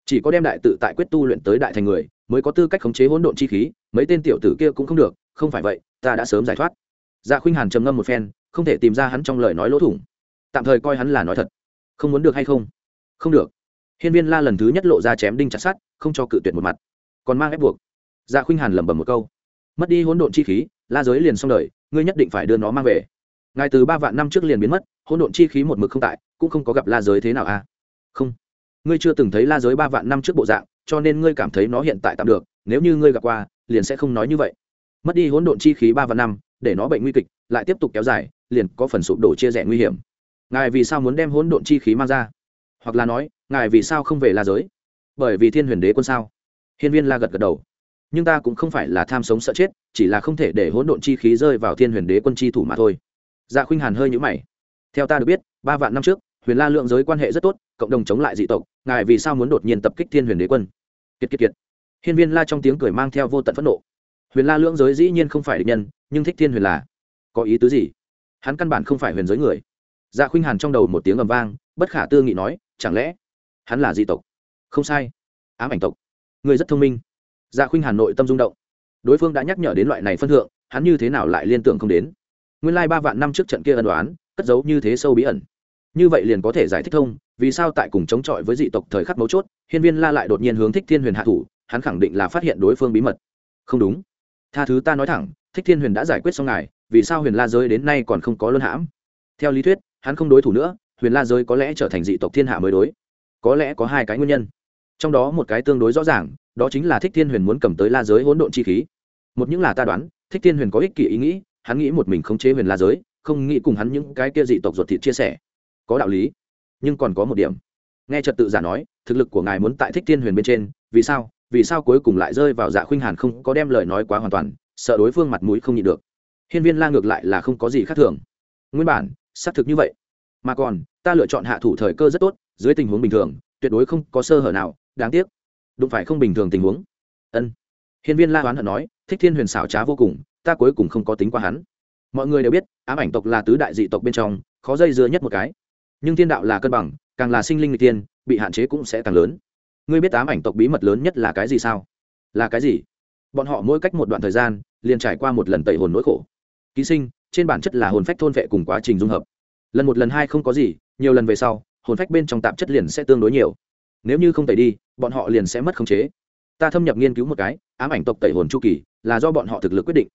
Chỉ có đem đại tự tại quyết tu luyện tới đại thành người, mới có tư cách khống chế hỗn độn chi khí, mấy tên tiểu tử kia cũng không được, không phải vậy, ta đã sớm giải thoát dạ khuynh hàn trầm ngâm một phen, không thể tìm ra hắn trong lời nói lỗ thủng. Tạm thời coi hắn là nói thật. Không muốn được hay không? Không được. Hiên viên la lần thứ nhất lộ ra chém đinh chặt sát không cho cự tuyệt một mặt. Còn mang ép buộc. Dạ khuynh hàn lẩm bẩm một câu. Mất đi hỗn độn chi khí, la giới liền xong đời, ngươi nhất định phải đưa nó mang về. Ngài từ ba vạn năm trước liền biến mất, hỗn độn chi khí một mực không tại, cũng không có gặp la giới thế nào à? Không. Ngươi chưa từng thấy la giới ba vạn năm trước bộ dạng, cho nên ngươi cảm thấy nó hiện tại tạm được, nếu như ngươi gặp qua, liền sẽ không nói như vậy. Mất đi hỗn độn chi khí ba vạn năm để nó bệnh nguy kịch, lại tiếp tục kéo dài, liền có phần sụp đổ chia rẽ nguy hiểm. Ngài vì sao muốn đem hỗn độn chi khí mang ra? Hoặc là nói, ngài vì sao không về la giới? Bởi vì thiên huyền đế quân sao? Hiên viên la gật gật đầu. Nhưng ta cũng không phải là tham sống sợ chết, chỉ là không thể để hỗn độn chi khí rơi vào thiên huyền đế quân chi thủ mà thôi. Dạ khuynh hàn hơi nhũ mày. Theo ta được biết, ba vạn năm trước, huyền la lượng giới quan hệ rất tốt, cộng đồng chống lại dị tộc, ngài vì sao muốn đột nhiên tập kích thiên huyền đế quân? Kiệt kiệt kiệt. Hiên viên la trong tiếng cười mang theo vô tận phẫn nộ huyền la lưỡng giới dĩ nhiên không phải địch nhân, nhưng thích thiên huyền là. Có ý tứ gì? Hắn căn bản không phải huyền giới người. Dạ khuynh hàn trong đầu một tiếng ầm vang, bất khả tư nghị nói, chẳng lẽ hắn là dị tộc? Không sai. Ám ảnh tộc. Người rất thông minh. Dạ khuynh hàn nội tâm rung động. Đối phương đã nhắc nhở đến loại này phân thượng, hắn như thế nào lại liên tưởng không đến? Nguyên lai ba vạn năm trước trận kia ân đoán cất giấu như thế sâu bí ẩn. Như vậy liền có thể giải thích thông, vì sao tại cùng chống chọi với dị tộc thời khắc mấu chốt, hiên viên la lại đột nhiên hướng thích thiên huyền hạ thủ, hắn khẳng định là phát hiện đối phương bí mật. Không đúng tha thứ ta nói thẳng, thích thiên huyền đã giải quyết xong ngài, vì sao huyền la giới đến nay còn không có luân hãm? Theo lý thuyết, hắn không đối thủ nữa, huyền la giới có lẽ trở thành dị tộc thiên hạ mới đối. Có lẽ có hai cái nguyên nhân. Trong đó một cái tương đối rõ ràng, đó chính là thích thiên huyền muốn cầm tới la giới hỗn độn chi khí. Một những là ta đoán, thích thiên huyền có ích kỷ ý nghĩ, hắn nghĩ một mình khống chế huyền la giới, không nghĩ cùng hắn những cái kia dị tộc ruột thịt chia sẻ. Có đạo lý, nhưng còn có một điểm. Nghe trật tự giả nói, thực lực của ngài muốn tại thích thiên huyền bên trên, vì sao? Vì sao cuối cùng lại rơi vào dạ khuynh hàn không có đem lời nói quá hoàn toàn, sợ đối phương mặt mũi không nhịn được. Hiên viên la ngược lại là không có gì khác thường. Nguyên bản, xác thực như vậy. Mà còn, ta lựa chọn hạ thủ thời cơ rất tốt, dưới tình huống bình thường, tuyệt đối không có sơ hở nào, đáng tiếc. Đụng phải không bình thường tình huống. Ân. Hiên viên la oán hận nói, thích thiên huyền xảo trá vô cùng, ta cuối cùng không có tính qua hắn. Mọi người đều biết, ám ảnh tộc là tứ đại dị tộc bên trong, khó dây dưa nhất một cái. Nhưng thiên đạo là cân bằng, càng là sinh linh người tiên, bị hạn chế cũng sẽ càng lớn ngươi biết ám ảnh tộc bí mật lớn nhất là cái gì sao? Là cái gì? Bọn họ mỗi cách một đoạn thời gian, liền trải qua một lần tẩy hồn nỗi khổ. Ký sinh, trên bản chất là hồn phách thôn vệ cùng quá trình dung hợp. Lần một lần hai không có gì, nhiều lần về sau, hồn phách bên trong tạp chất liền sẽ tương đối nhiều. Nếu như không tẩy đi, bọn họ liền sẽ mất khống chế. Ta thâm nhập nghiên cứu một cái, ám ảnh tộc tẩy hồn chu kỳ, là do bọn họ thực lực quyết định.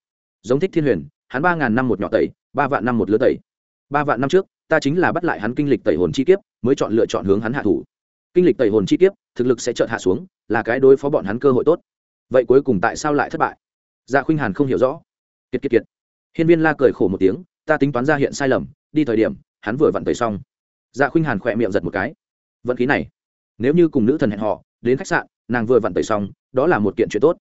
Giống thích thiên huyền, hắn ba ngàn năm một nhỏ tẩy, ba vạn năm một lứa tẩy. Ba vạn năm trước, ta chính là bắt lại hắn kinh lịch tẩy hồn chi kiếp, mới chọn lựa chọn hướng hắn hạ thủ. Kinh lịch tẩy hồn chi kiếp thực lực sẽ chợt hạ xuống, là cái đối phó bọn hắn cơ hội tốt. Vậy cuối cùng tại sao lại thất bại? Dạ khuynh hàn không hiểu rõ. Kiệt kiệt kiệt. Hiên viên la cười khổ một tiếng, ta tính toán ra hiện sai lầm, đi thời điểm, hắn vừa vặn tẩy xong. Dạ khuynh hàn khỏe miệng giật một cái. Vận khí này, nếu như cùng nữ thần hẹn họ đến khách sạn, nàng vừa vặn tẩy xong, đó là một kiện chuyện tốt.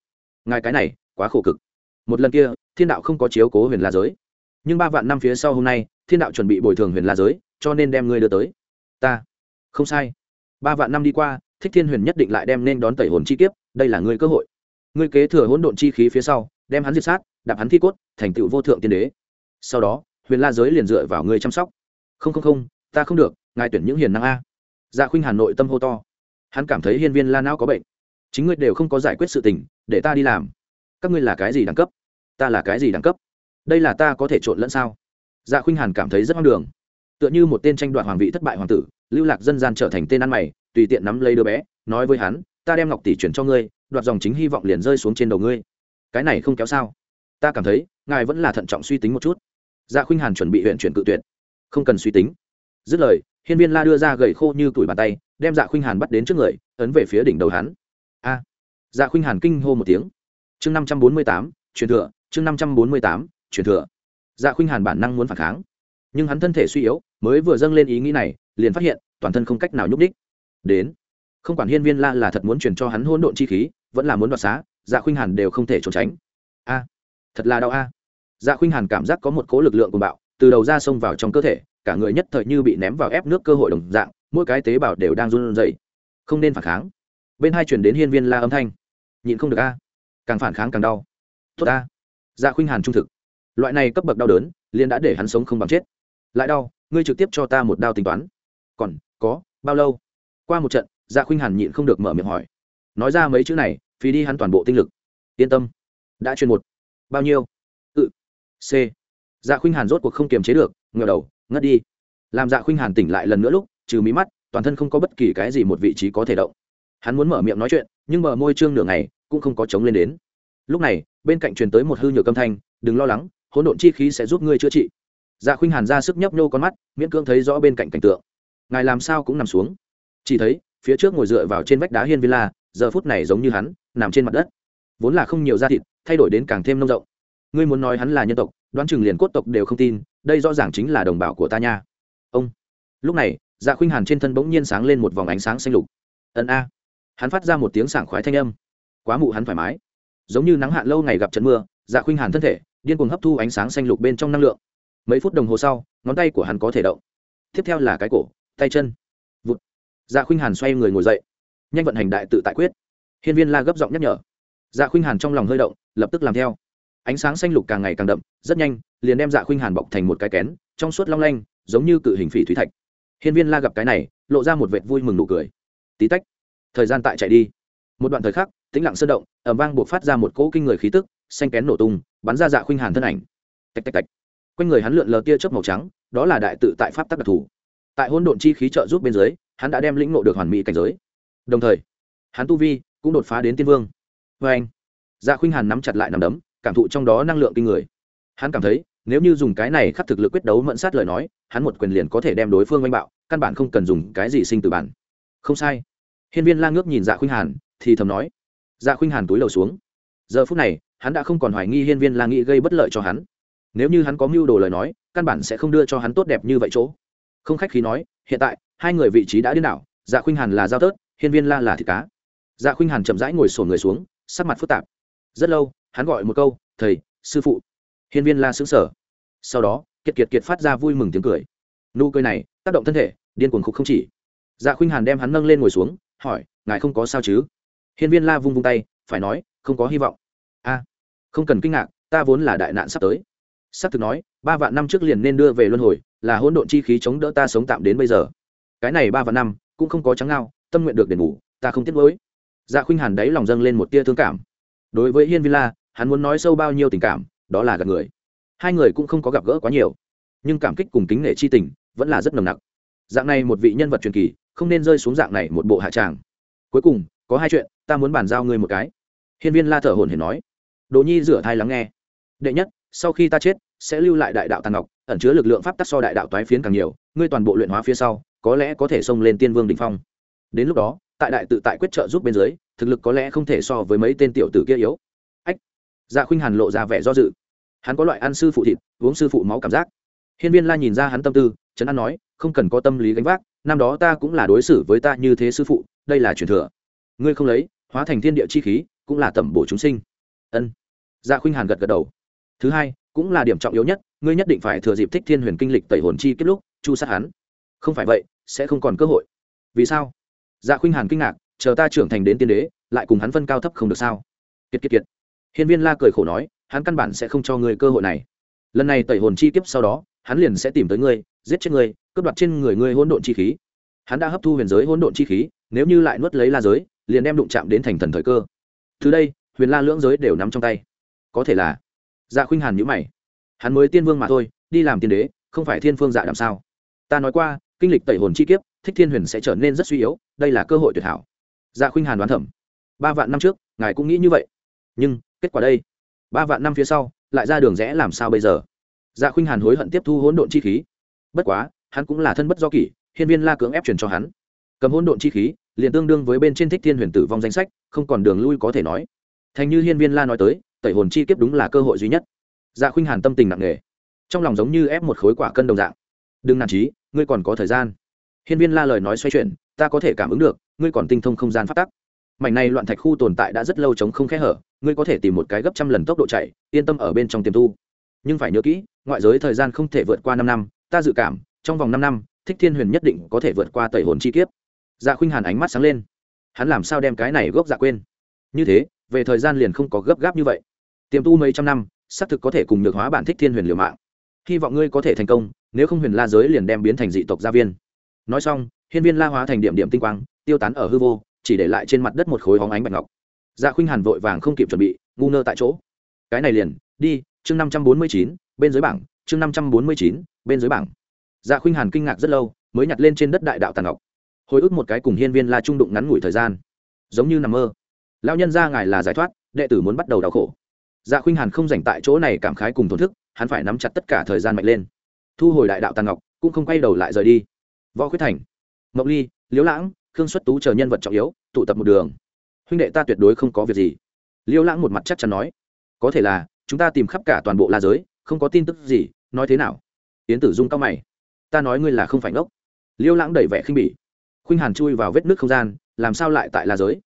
Ngài cái này, quá khổ cực. Một lần kia, thiên đạo không có chiếu cố huyền la giới. Nhưng ba vạn năm phía sau hôm nay, thiên đạo chuẩn bị bồi thường huyền la giới, cho nên đem ngươi đưa tới. Ta. Không sai. Ba vạn năm đi qua thích thiên huyền nhất định lại đem nên đón tẩy hồn chi kiếp, đây là ngươi cơ hội. Ngươi kế thừa hỗn độn chi khí phía sau, đem hắn diệt sát, đạp hắn thi cốt, thành tựu vô thượng tiên đế. Sau đó, huyền la giới liền dựa vào ngươi chăm sóc. Không không không, ta không được, ngài tuyển những hiền năng a. Dạ khuynh hà nội tâm hô to. Hắn cảm thấy hiên viên la não có bệnh. Chính ngươi đều không có giải quyết sự tình, để ta đi làm. Các ngươi là cái gì đẳng cấp? Ta là cái gì đẳng cấp? Đây là ta có thể trộn lẫn sao? Dạ khuynh hàn cảm thấy rất hoang đường tựa như một tên tranh đoạt hoàng vị thất bại hoàng tử, lưu lạc dân gian trở thành tên ăn mày, tùy tiện nắm lấy đứa bé, nói với hắn, ta đem ngọc tỷ chuyển cho ngươi, đoạt dòng chính hy vọng liền rơi xuống trên đầu ngươi. Cái này không kéo sao? Ta cảm thấy, ngài vẫn là thận trọng suy tính một chút. Dạ khuynh hàn chuẩn bị huyện chuyển cự tuyệt. Không cần suy tính. Dứt lời, hiên viên la đưa ra gậy khô như tuổi bàn tay, đem dạ khuynh hàn bắt đến trước người, ấn về phía đỉnh đầu hắn. A. Dạ khuynh hàn kinh hô một tiếng. Chương năm trăm bốn mươi tám, truyền thừa, chương năm trăm bốn mươi tám, truyền thừa. Dạ khuynh hàn bản năng muốn phản kháng, nhưng hắn thân thể suy yếu mới vừa dâng lên ý nghĩ này, liền phát hiện, toàn thân không cách nào nhúc đích đến, không quản hiên viên la là thật muốn truyền cho hắn hỗn độn chi khí, vẫn là muốn đoạt xá dạ khuynh hàn đều không thể trốn tránh. A, thật là đau a. Dạ khuynh hàn cảm giác có một cố lực lượng của bạo, từ đầu ra xông vào trong cơ thể, cả người nhất thời như bị ném vào ép nước cơ hội đồng dạng, mỗi cái tế bào đều đang run rẩy. Không nên phản kháng. Bên hai chuyển đến hiên viên la âm thanh. Nhịn không được a. Càng phản kháng càng đau. Tốt a. Dạ khuynh hàn trung thực. Loại này cấp bậc đau đớn, liền đã để hắn sống không bằng chết. Lại đau ngươi trực tiếp cho ta một đao tính toán. Còn, có, bao lâu? Qua một trận dạ khuynh hàn nhịn không được mở miệng hỏi. Nói ra mấy chữ này, phí đi hắn toàn bộ tinh lực. Yên tâm. Đã truyền một. Bao nhiêu? Ừ c. Dạ khuynh hàn rốt cuộc không kiềm chế được ngờ đầu, ngất đi. Làm dạ khuynh hàn tỉnh lại lần nữa lúc, trừ mí mắt, toàn thân không có bất kỳ cái gì một vị trí có thể động. Hắn muốn mở miệng nói chuyện, nhưng mở môi trương nửa ngày, cũng không có chống lên đến. Lúc này, bên cạnh truyền tới một hư nhược âm thanh, đừng lo lắng, hỗn độn chi khí sẽ giúp ngươi chữa trị dạ khuynh hàn ra sức nhấp nhô con mắt, miễn cưỡng thấy rõ bên cạnh cảnh tượng. Ngài làm sao cũng nằm xuống. Chỉ thấy, phía trước ngồi dựa vào trên vách đá hiên villa, giờ phút này giống như hắn, nằm trên mặt đất. Vốn là không nhiều da thịt, thay đổi đến càng thêm nông rộng. Ngươi muốn nói hắn là nhân tộc, đoán chừng liền cốt tộc đều không tin, đây rõ ràng chính là đồng bào của ta nha. Ông. Lúc này dạ khuynh hàn trên thân bỗng nhiên sáng lên một vòng ánh sáng xanh lục. Ân a. Hắn phát ra một tiếng sảng khoái thanh âm. Quá mụ hắn thoải mái. Giống như nắng hạn lâu ngày gặp trận mưa dạ khuynh hàn thân thể điên cuồng hấp thu ánh sáng xanh lục bên trong năng lượng mấy phút đồng hồ sau, ngón tay của hắn có thể động. Tiếp theo là cái cổ, tay chân. Vụt. Dạ khuynh hàn xoay người ngồi dậy. Nhanh vận hành đại tự tại quyết. Hiên viên la gấp giọng nhắc nhở. Dạ khuynh hàn trong lòng hơi động, lập tức làm theo. Ánh sáng xanh lục càng ngày càng đậm, rất nhanh, liền đem dạ khuynh hàn bọc thành một cái kén, trong suốt long lanh, giống như cự hình phỉ thúy thạch. Hiên viên la gặp cái này, lộ ra một vệt vui mừng nụ cười. Tí tách. Thời gian tại chạy đi. Một đoạn thời khắc, tĩnh lặng sơn động ẩm vang buộc phát ra một cỗ kinh người khí tức, xanh kén nổ tung, bắn ra dạ khuynh hàn thân ảnh. Tạch tạch tạch quanh người hắn lượn lờ tia chớp màu trắng, đó là đại tự tại pháp tắc đặc thù. Tại hôn độn chi khí trợ giúp bên dưới, hắn đã đem lĩnh ngộ được hoàn mỹ cảnh giới. Đồng thời, hắn tu vi cũng đột phá đến tiên vương. Vê anh dạ khuynh hàn nắm chặt lại nằm đấm, cảm thụ trong đó năng lượng kinh người. Hắn cảm thấy, nếu như dùng cái này khắc thực lực quyết đấu mẫn sát lời nói, hắn một quyền liền có thể đem đối phương oanh bạo, căn bản không cần dùng cái gì sinh từ bản. Không sai. Hiên viên la ngước nhìn dạ khuynh hàn, thì thầm nói. Dạ khuynh hàn túi lầu xuống. Giờ phút này, hắn đã không còn hoài nghi hiên viên la nghĩ gây bất lợi cho hắn nếu như hắn có mưu đồ lời nói, căn bản sẽ không đưa cho hắn tốt đẹp như vậy chỗ. Không khách khí nói, hiện tại, hai người vị trí đã điên đảo dạ khuynh hàn là giao tớt, hiên viên la là thịt cá. Dạ khuynh hàn chậm rãi ngồi sổ người xuống, sắc mặt phức tạp. Rất lâu, hắn gọi một câu, thầy, sư phụ. Hiên viên la xứng sở sau đó, kiệt kiệt kiệt phát ra vui mừng tiếng cười. Nụ cười này, tác động thân thể, điên cuồng khúc không chỉ. Dạ khuynh hàn đem hắn nâng lên ngồi xuống, hỏi, ngài không có sao chứ? Hiên viên la vung vung tay, phải nói, không có hy vọng. A, không cần kinh ngạc, ta vốn là đại nạn sắp tới s ắ c thực nói, ba vạn năm trước liền nên đưa về luân hồi, là hỗn độn chi khí chống đỡ ta sống tạm đến bây giờ. Cái này ba vạn năm, cũng không có trắng ngao, tâm nguyện được đền bù, ta không tiếc nuối. Dạ khuynh hàn đáy lòng dâng lên một tia thương cảm. Đối với hiên villa, hắn muốn nói sâu bao nhiêu tình cảm, đó là gặp người. Hai người cũng không có gặp gỡ quá nhiều, nhưng cảm kích cùng kính nể chi tình vẫn là rất nồng nặc. Dạng này một vị nhân vật truyền kỳ, không nên rơi xuống dạng này một bộ hạ tràng. Cuối cùng, có hai chuyện, ta muốn bàn giao ngươi một cái. Hiên viên la thở hồn hển nói. Đồ nhi rửa thai lắng nghe. Đệ nhất sau khi ta chết, sẽ lưu lại đại đạo tàn ngọc, ẩn chứa lực lượng pháp tắc so đại đạo toái phiến càng nhiều, ngươi toàn bộ luyện hóa phía sau, có lẽ có thể xông lên tiên vương đình phong. Đến lúc đó, tại đại tự tại quyết trợ giúp bên dưới, thực lực có lẽ không thể so với mấy tên tiểu tử kia yếu. Ách! Dạ khuynh hàn lộ ra vẻ do dự. Hắn có loại ăn sư phụ thịt, uống sư phụ máu cảm giác. Hiên viên la nhìn ra hắn tâm tư, trấn an nói, không cần có tâm lý gánh vác, năm đó ta cũng là đối xử với ta như thế sư phụ, đây là truyền thừa. Ngươi không lấy, hóa thành thiên địa chi khí, cũng là tẩm bổ chúng sinh. Ân. Dạ khuynh hàn gật gật đầu thứ hai, cũng là điểm trọng yếu nhất, ngươi nhất định phải thừa dịp thích thiên huyền kinh lịch tẩy hồn chi kết lúc, chu sát hắn. Không phải vậy, sẽ không còn cơ hội. Vì sao? Dạ khuynh hàn kinh ngạc, chờ ta trưởng thành đến tiên đế, lại cùng hắn phân cao thấp không được sao? Kiệt kiệt kiệt. Hiên viên la cười khổ nói, hắn căn bản sẽ không cho ngươi cơ hội này. Lần này tẩy hồn chi kiếp sau đó, hắn liền sẽ tìm tới ngươi, giết chết ngươi, cướp đoạt trên người ngươi hỗn độn chi khí. Hắn đã hấp thu huyền giới hỗn độn chi khí, nếu như lại nuốt lấy la giới, liền đem đụng chạm đến thành thần thời cơ. Từ đây, huyền la lưỡng giới đều nắm trong tay. Có thể là dạ khuynh hàn nhữ mày. Hắn mới tiên vương mà thôi, đi làm tiên đế, không phải thiên phương dạ làm sao? Ta nói qua, kinh lịch tẩy hồn chi kiếp, thích thiên huyền sẽ trở nên rất suy yếu, đây là cơ hội tuyệt hảo. Dạ khuynh hàn đoán thẩm ba vạn năm trước, ngài cũng nghĩ như vậy. Nhưng, kết quả đây. Ba vạn năm phía sau, lại ra đường rẽ làm sao bây giờ? Dạ khuynh hàn hối hận tiếp thu hỗn độn chi khí. Bất quá, hắn cũng là thân bất do kỷ, hiên viên la cưỡng ép truyền cho hắn. Cầm hỗn độn chi khí, liền tương đương với bên trên thích thiên huyền tử vong danh sách, không còn đường lui có thể nói. Thành như hiên viên la nói tới tẩy hồn chi kiếp đúng là cơ hội duy nhất. Dạ khuynh hàn tâm tình nặng nề, trong lòng giống như ép một khối quả cân đồng dạng. Đừng nản trí ngươi còn có thời gian. Hiên viên la lời nói xoay chuyển, ta có thể cảm ứng được, ngươi còn tinh thông không gian phát tắc. Mảnh này loạn thạch khu tồn tại đã rất lâu chống không khẽ hở, ngươi có thể tìm một cái gấp trăm lần tốc độ chạy, yên tâm ở bên trong tiềm tu. Nhưng phải nhớ kỹ, ngoại giới thời gian không thể vượt qua năm năm, ta dự cảm, trong vòng năm năm, thích thiên huyền nhất định có thể vượt qua tẩy hồn chi kiếp. Dạ khuynh hàn ánh mắt sáng lên. Hắn làm sao đem cái này gốc dạ quên? Như thế về thời gian liền không có gấp gáp như vậy. Tiềm tu mấy trăm năm, xác thực có thể cùng được hóa bản thích thiên huyền liều mạng. Hy vọng ngươi có thể thành công, nếu không huyền la giới liền đem biến thành dị tộc gia viên. Nói xong, hiên viên la hóa thành điểm điểm tinh quang, tiêu tán ở hư vô, chỉ để lại trên mặt đất một khối hóng ánh bạch ngọc. Dạ khuynh hàn vội vàng không kịp chuẩn bị, ngu ngơ tại chỗ. Cái này liền, đi, chương năm trăm bốn mươi chín, bên dưới bảng, chương năm trăm bốn mươi chín, bên dưới bảng. Dạ khuynh hàn kinh ngạc rất lâu, mới nhặt lên trên đất đại đạo tàn ngọc. Hồi ức một cái cùng hiên viên la trung đụng ngắn ngủi thời gian. Giống như nằm mơ lao nhân ra ngài là giải thoát, đệ tử muốn bắt đầu đau khổ. Dạ khuynh hàn không dành tại chỗ này cảm khái cùng thổn thức, hắn phải nắm chặt tất cả thời gian mạnh lên. Thu hồi đại đạo tàn ngọc, cũng không quay đầu lại rời đi. Võ khuyết thành, mộng ly, liễu lãng, khương xuất tú chờ nhân vật trọng yếu, tụ tập một đường. Huynh đệ ta tuyệt đối không có việc gì. Liễu lãng một mặt chắc chắn nói, có thể là, chúng ta tìm khắp cả toàn bộ la giới, không có tin tức gì, nói thế nào? Yến tử dung cao mày, ta nói ngươi là không phải ngốc. Liễu lãng đẩy vẻ khinh bỉ. Khuynh hàn chui vào vết nước không gian, làm sao lại tại la giới?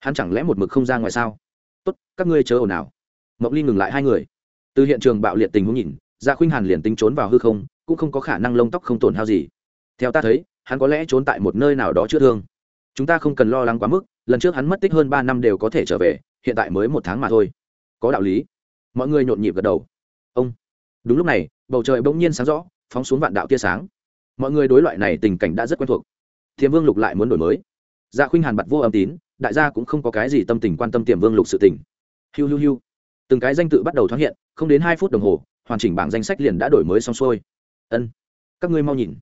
Hắn chẳng lẽ một mực không ra ngoài sao? Tốt, các ngươi chớ ồn ào. Mộng ly ngừng lại hai người. Từ hiện trường bạo liệt tình huống nhìn dạ khuynh hàn liền tính trốn vào hư không, cũng không có khả năng lông tóc không tổn hao gì. Theo ta thấy, hắn có lẽ trốn tại một nơi nào đó chữa thương. Chúng ta không cần lo lắng quá mức, lần trước hắn mất tích hơn ba năm đều có thể trở về, hiện tại mới một tháng mà thôi. Có đạo lý. Mọi người nhộn nhịp gật đầu. Ông. Đúng lúc này, bầu trời bỗng nhiên sáng rõ, phóng xuống vạn đạo tia sáng. Mọi người đối loại này tình cảnh đã rất quen thuộc. Thiềm vương lục lại muốn đổi mới. Dạ khuynh hàn bật vô âm tín đại gia cũng không có cái gì tâm tình quan tâm tiềm vương lục sự tình. Hiu hiu hiu. Từng cái danh tự bắt đầu thoáng hiện, không đến hai phút đồng hồ, hoàn chỉnh bảng danh sách liền đã đổi mới xong xuôi. Ân, các ngươi mau nhìn.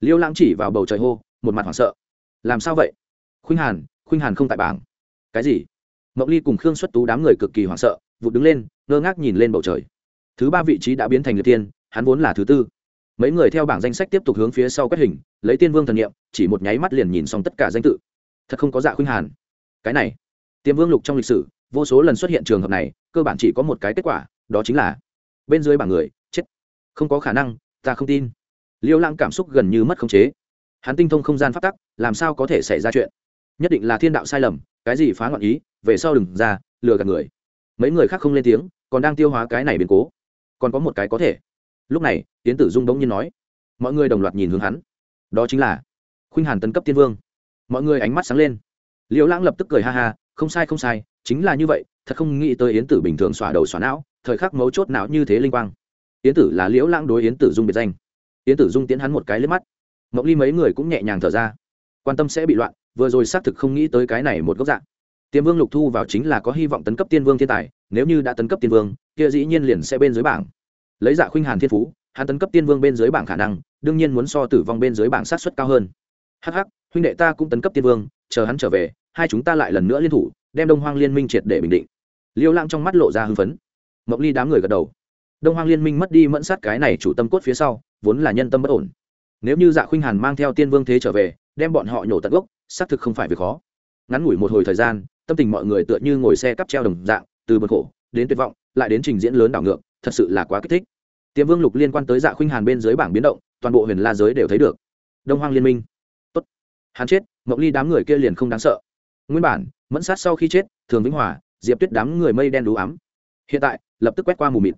Liêu lãng chỉ vào bầu trời hô, một mặt hoảng sợ. Làm sao vậy? Khuynh hàn khuynh hàn không tại bảng. Cái gì? Mậu ly cùng khương xuất tú đám người cực kỳ hoảng sợ, vụt đứng lên, ngơ ngác nhìn lên bầu trời. Thứ ba vị trí đã biến thành liệt tiên hắn vốn là thứ tư. Mấy người theo bảng danh sách tiếp tục hướng phía sau quét hình, lấy tiên vương thần nghiệm chỉ một nháy mắt liền nhìn xong tất cả danh tự. Thật không có dạ khuynh hàn cái này tiềm vương lục trong lịch sử, vô số lần xuất hiện trường hợp này, cơ bản chỉ có một cái kết quả, đó chính là bên dưới bảng người, chết. Không có khả năng, ta không tin. Liêu lãng cảm xúc gần như mất khống chế. Hắn tinh thông không gian phát tắc, làm sao có thể xảy ra chuyện? Nhất định là thiên đạo sai lầm, cái gì phá ngọn ý, về sau đừng ra, lừa gạt người. Mấy người khác không lên tiếng, còn đang tiêu hóa cái này biến cố. Còn có một cái có thể. Lúc này tiến tử dung bỗng nhiên nói. Mọi người đồng loạt nhìn hướng hắn. Đó chính là khuynh hàn tấn cấp tiên vương. Mọi người ánh mắt sáng lên liễu lãng lập tức cười ha ha, không sai không sai, chính là như vậy, thật không nghĩ tới yến tử bình thường xòa đầu xòa não, thời khắc mấu chốt não như thế linh quang. Yến tử là liễu lãng đối yến tử dung biệt danh. Yến tử dung tiến hắn một cái lên mắt. Mộng ly mấy người cũng nhẹ nhàng thở ra. Quan tâm sẽ bị loạn, vừa rồi xác thực không nghĩ tới cái này một góc dạng. Tiêm vương lục thu vào chính là có hy vọng tấn cấp tiên vương thiên tài, nếu như đã tấn cấp tiên vương, kia dĩ nhiên liền sẽ bên dưới bảng. Lấy dạ khuynh hàn thiên phú, hắn tấn cấp tiên vương bên dưới bảng khả năng, đương nhiên muốn so tử vong bên dưới bảng sát xuất cao hơn. Hh huynh đệ ta cũng tấn cấp tiên vương, chờ hắn trở về hai chúng ta lại lần nữa liên thủ, đem đông hoang liên minh triệt để bình định. Liêu lãng trong mắt lộ ra hưng phấn. Mộng ly đám người gật đầu. Đông hoang liên minh mất đi mẫn sát cái này chủ tâm cốt phía sau, vốn là nhân tâm bất ổn. Nếu như dạ khuynh hàn mang theo tiên vương thế trở về, đem bọn họ nhổ tận gốc, xác thực không phải việc khó. Ngắn ngủi một hồi thời gian, tâm tình mọi người tựa như ngồi xe cắp treo đồng dạng, từ bực khổ đến tuyệt vọng, lại đến trình diễn lớn đảo ngược, thật sự là quá kích thích. Tiềm vương lục liên quan tới dạ khuynh hàn bên dưới bảng biến động, toàn bộ huyền la giới đều thấy được. Đông hoang liên minh. Tốt. Hắn chết, mộng ly đám người kia liền không đáng sợ nguyên bản, mẫn sát sau khi chết, thường vĩnh hòa, diệp tuyết đám người mây đen đủ ám. Hiện tại, lập tức quét qua mù mịt.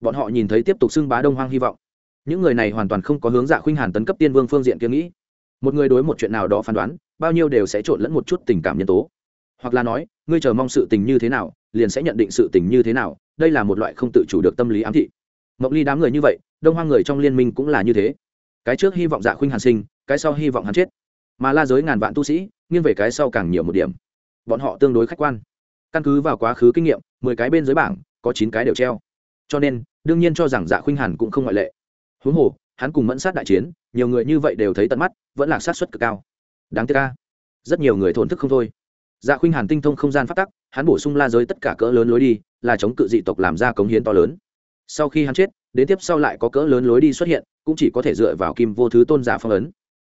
Bọn họ nhìn thấy tiếp tục xưng bá đông hoang hy vọng. Những người này hoàn toàn không có hướng dạ khuynh hàn tấn cấp tiên vương phương diện kia nghĩ. Một người đối một chuyện nào đó phán đoán, bao nhiêu đều sẽ trộn lẫn một chút tình cảm nhân tố. Hoặc là nói, ngươi chờ mong sự tình như thế nào, liền sẽ nhận định sự tình như thế nào, đây là một loại không tự chủ được tâm lý ám thị. Mộng ly đám người như vậy, đông hoang người trong liên minh cũng là như thế. Cái trước hy vọng dạ khuynh hàn sinh, cái sau hy vọng hắn chết. Mà la giới ngàn vạn tu sĩ nghiêng về cái sau càng nhiều một điểm. Bọn họ tương đối khách quan. Căn cứ vào quá khứ kinh nghiệm, mười cái bên dưới bảng, có chín cái đều treo. Cho nên, đương nhiên cho rằng dạ khuynh hàn cũng không ngoại lệ. Huống hồ, hắn cùng mẫn sát đại chiến, nhiều người như vậy đều thấy tận mắt, vẫn là sát xuất cực cao. Đáng tiếc ca rất nhiều người thổn thức không thôi. Dạ khuynh hàn tinh thông không gian phát tắc, hắn bổ sung la giới tất cả cỡ lớn lối đi, là chống cự dị tộc làm ra cống hiến to lớn. Sau khi hắn chết, đến tiếp sau lại có cỡ lớn lối đi xuất hiện, cũng chỉ có thể dựa vào kim vô thứ tôn giả phong ấn.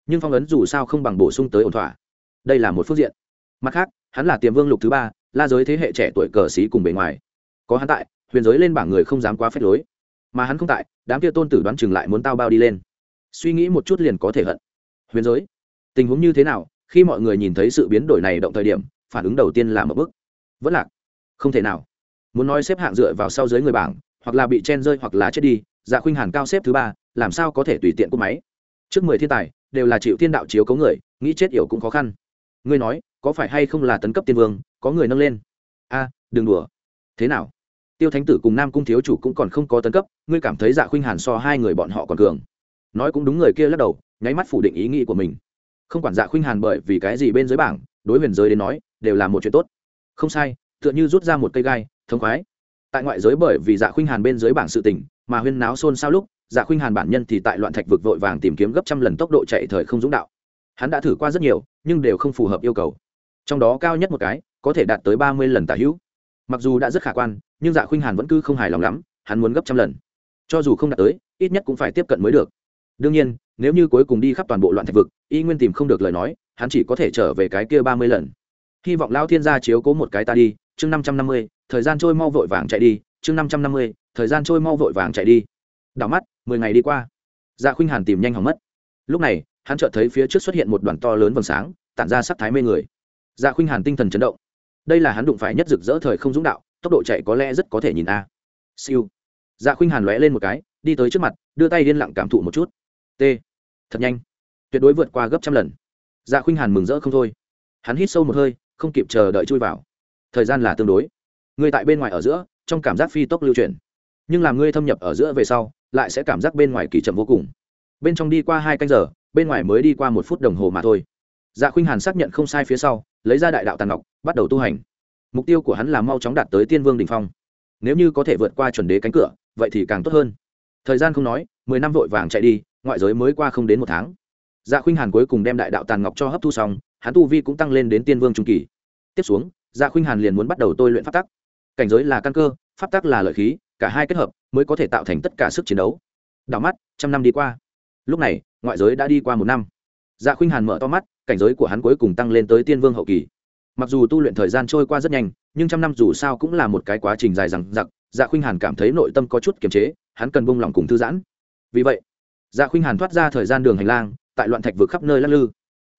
Nhưng phong ấn dù sao không bằng bổ sung tới ổn thỏa đây là một phương diện. Mặt khác, hắn là tiềm vương lục thứ ba, la giới thế hệ trẻ tuổi cờ xí cùng bề ngoài. Có hắn tại, huyền giới lên bảng người không dám quá phép lối. Mà hắn không tại, đám kia tôn tử đoán chừng lại muốn tao bao đi lên. Suy nghĩ một chút liền có thể hận. Huyền giới, tình huống như thế nào, khi mọi người nhìn thấy sự biến đổi này động thời điểm, phản ứng đầu tiên là một bức vẫn lạc. Không thể nào. Muốn nói xếp hạng dựa vào sau dưới người bảng, hoặc là bị chen rơi hoặc là chết đi dạ khuynh hàn cao xếp thứ ba, làm sao có thể tùy tiện cúp máy? Trước mười thiên tài, đều là chịu thiên đạo chiếu cấu người, nghĩ chết yểu cũng khó khăn ngươi nói, có phải hay không là tấn cấp tiên vương, có người nâng lên? A, đừng đùa. Thế nào? Tiêu thánh tử cùng nam cung thiếu chủ cũng còn không có tấn cấp, ngươi cảm thấy dạ khuynh hàn so hai người bọn họ còn cường. Nói cũng đúng người kia lắc đầu, nháy mắt phủ định ý nghĩ của mình. Không quản dạ khuynh hàn bởi vì cái gì bên dưới bảng, đối huyền giới đến nói, đều là một chuyện tốt. Không sai, tựa như rút ra một cây gai, thống khoái. Tại ngoại giới bởi vì dạ khuynh hàn bên dưới bảng sự tình, mà huyên náo xôn xao lúc dạ khuynh hàn bản nhân thì tại loạn thạch vực vội vàng tìm kiếm gấp trăm lần tốc độ chạy thời không dũng đạo hắn đã thử qua rất nhiều, nhưng đều không phù hợp yêu cầu. Trong đó cao nhất một cái, có thể đạt tới ba mươi lần tả hữu. Mặc dù đã rất khả quan, nhưng dạ khuynh hàn vẫn cứ không hài lòng lắm, hắn muốn gấp trăm lần. Cho dù không đạt tới, ít nhất cũng phải tiếp cận mới được. Đương nhiên, nếu như cuối cùng đi khắp toàn bộ loạn thạch vực, y nguyên tìm không được lời nói, hắn chỉ có thể trở về cái kia ba mươi lần. Hy vọng lao thiên gia chiếu cố một cái ta đi, chương năm trăm năm mươi, thời gian trôi mau vội vàng chạy đi, chương năm trăm năm mươi, thời gian trôi mau vội vàng chạy đi. Đảo mắt, mười ngày đi qua. Dạ khuynh hàn tìm nhanh hỏng mất. Lúc này hắn chợt thấy phía trước xuất hiện một đoàn to lớn vầng sáng, tản ra sắc thái mê người. Dạ khuynh hàn tinh thần chấn động. Đây là hắn đụng phải nhất rực rỡ thời không dũng đạo, tốc độ chạy có lẽ rất có thể nhìn a. Siêu. Dạ khuynh hàn lóe lên một cái, đi tới trước mặt, đưa tay liên lặng cảm thụ một chút. T. Thật nhanh. Tuyệt đối vượt qua gấp trăm lần. Dạ khuynh hàn mừng rỡ không thôi. Hắn hít sâu một hơi, không kịp chờ đợi chui vào. Thời gian là tương đối. Người tại bên ngoài ở giữa, trong cảm giác phi tốc lưu chuyển. Nhưng làm ngươi thâm nhập ở giữa về sau, lại sẽ cảm giác bên ngoài kỳ chậm vô cùng. Bên trong đi qua hai canh giờ bên ngoài mới đi qua một phút đồng hồ mà thôi. Dạ khuynh hàn xác nhận không sai phía sau, lấy ra đại đạo tàn ngọc, bắt đầu tu hành. Mục tiêu của hắn là mau chóng đạt tới tiên vương đình phong. Nếu như có thể vượt qua chuẩn đế cánh cửa, vậy thì càng tốt hơn. Thời gian không nói, mười năm vội vàng chạy đi, ngoại giới mới qua không đến một tháng. Dạ khuynh hàn cuối cùng đem đại đạo tàn ngọc cho hấp thu xong, hắn tu vi cũng tăng lên đến tiên vương trung kỳ. Tiếp xuống dạ khuynh hàn liền muốn bắt đầu tôi luyện pháp tắc. Cảnh giới là căn cơ, pháp tắc là lợi khí, cả hai kết hợp mới có thể tạo thành tất cả sức chiến đấu. Đảo mắt, trăm năm đi qua. Lúc này ngoại giới đã đi qua một năm. Dạ khuynh hàn mở to mắt, cảnh giới của hắn cuối cùng tăng lên tới tiên vương hậu kỳ. Mặc dù tu luyện thời gian trôi qua rất nhanh, nhưng trăm năm dù sao cũng là một cái quá trình dài dằng dặc dạ khuynh hàn cảm thấy nội tâm có chút kiềm chế, hắn cần bông lòng cùng thư giãn. Vì vậy dạ khuynh hàn thoát ra thời gian đường hành lang, tại loạn thạch vực khắp nơi lắc lư.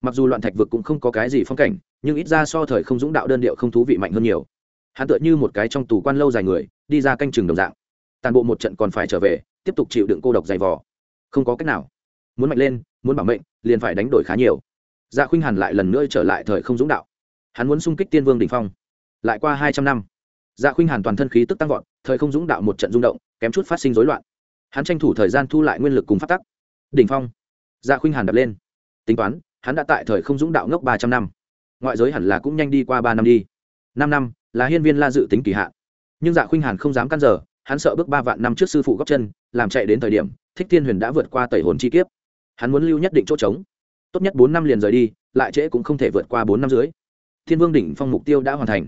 Mặc dù loạn thạch vực cũng không có cái gì phong cảnh, nhưng ít ra so thời không dũng đạo đơn điệu không thú vị mạnh hơn nhiều. Hắn tựa như một cái trong tù quan lâu dài người, đi ra canh chừng đồng dạng. Toàn bộ một trận còn phải trở về, tiếp tục chịu đựng cô độc dày vò. Không có cách nào muốn mạnh lên, muốn bảo mệnh, liền phải đánh đổi khá nhiều. Dạ khuynh hàn lại lần nữa trở lại thời không dũng đạo. Hắn muốn xung kích tiên vương đ ỉ n h phong. Lại qua hai trăm năm dạ khuynh hàn toàn thân khí tức tăng vọt, thời không dũng đạo một trận rung động, kém chút phát sinh rối loạn. Hắn tranh thủ thời gian thu lại nguyên lực cùng phát tắc. Đỉnh phong. Dạ khuynh hàn đập lên. Tính toán, hắn đã tại thời không dũng đạo ngốc ba trăm năm. Ngoại giới hẳn là cũng nhanh đi qua ba năm đi. Năm năm, là hiên viên la dự tính kỳ hạn. Nhưng dạ khuynh hàn không dám căn giờ, hắn sợ bước ba vạn năm trước sư phụ góc chân, làm chạy đến thời điểm, thích thiên huyền đã vượt qua tẩy hồn chi kiếp hắn muốn lưu nhất định chỗ trống. Tốt nhất bốn năm liền rời đi, lại trễ cũng không thể vượt qua bốn năm dưới thiên vương đỉnh phong mục tiêu đã hoàn thành.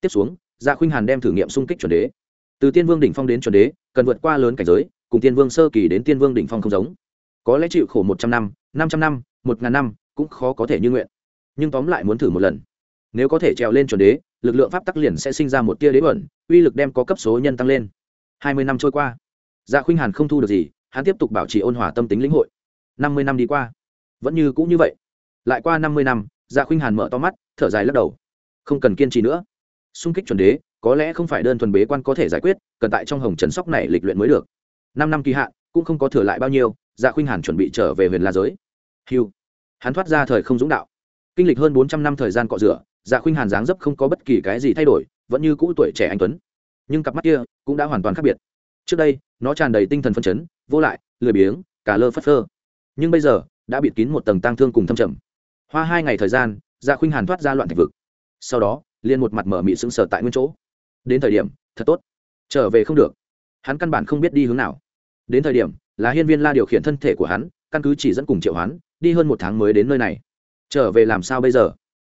Tiếp xuống dạ khuynh hàn đem thử nghiệm xung kích chuẩn đế. Từ tiên vương đỉnh phong đến chuẩn đế, cần vượt qua lớn cảnh giới, cùng tiên vương sơ kỳ đến tiên vương đỉnh phong không giống. Có lẽ chịu khổ một trăm năm năm trăm năm, một ngàn năm, cũng khó có thể như nguyện. Nhưng tóm lại muốn thử một lần. Nếu có thể trèo lên chuẩn đế, lực lượng pháp tắc liền sẽ sinh ra một tia đế bẩn uy lực đem có cấp số nhân tăng lên. Hai mươi năm trôi qua. Dạ khuynh hàn không thu được gì, hắn tiếp tục bảo trì ôn hòa tâm tính lĩnh hội năm mươi năm đi qua. Vẫn như cũng như vậy. Lại qua năm mươi năm dạ khuynh hàn mở to mắt, thở dài lắc đầu. Không cần kiên trì nữa. Xung kích chuẩn đế, có lẽ không phải đơn thuần bế quan có thể giải quyết, cần tại trong hồng trần sóc này lịch luyện mới được. Năm năm kỳ hạn, cũng không có thừa lại bao nhiêu dạ khuynh hàn chuẩn bị trở về huyền la giới. Hiu hắn thoát ra thời không dũng đạo. Kinh lịch hơn bốn trăm năm thời gian cọ rửa dạ khuynh hàn dáng dấp không có bất kỳ cái gì thay đổi, vẫn như cũ tuổi trẻ anh tuấn. Nhưng cặp mắt kia cũng đã hoàn toàn khác biệt. Trước đây, nó tràn đầy tinh thần phân chấn, vô lại, lười biếng, cả lơ phất phơ nhưng bây giờ, đã bịt kín một tầng tang thương cùng thâm trầm. Hoa hai ngày thời gian dạ khuynh hàn thoát ra loạn thạch vực. Sau đó, liền một mặt mở mị sững sờ tại nguyên chỗ. Đến thời điểm, thật tốt. Trở về không được. Hắn căn bản không biết đi hướng nào. Đến thời điểm, là hiên viên la điều khiển thân thể của hắn, căn cứ chỉ dẫn cùng triệu hoán, đi hơn một tháng mới đến nơi này. Trở về làm sao bây giờ?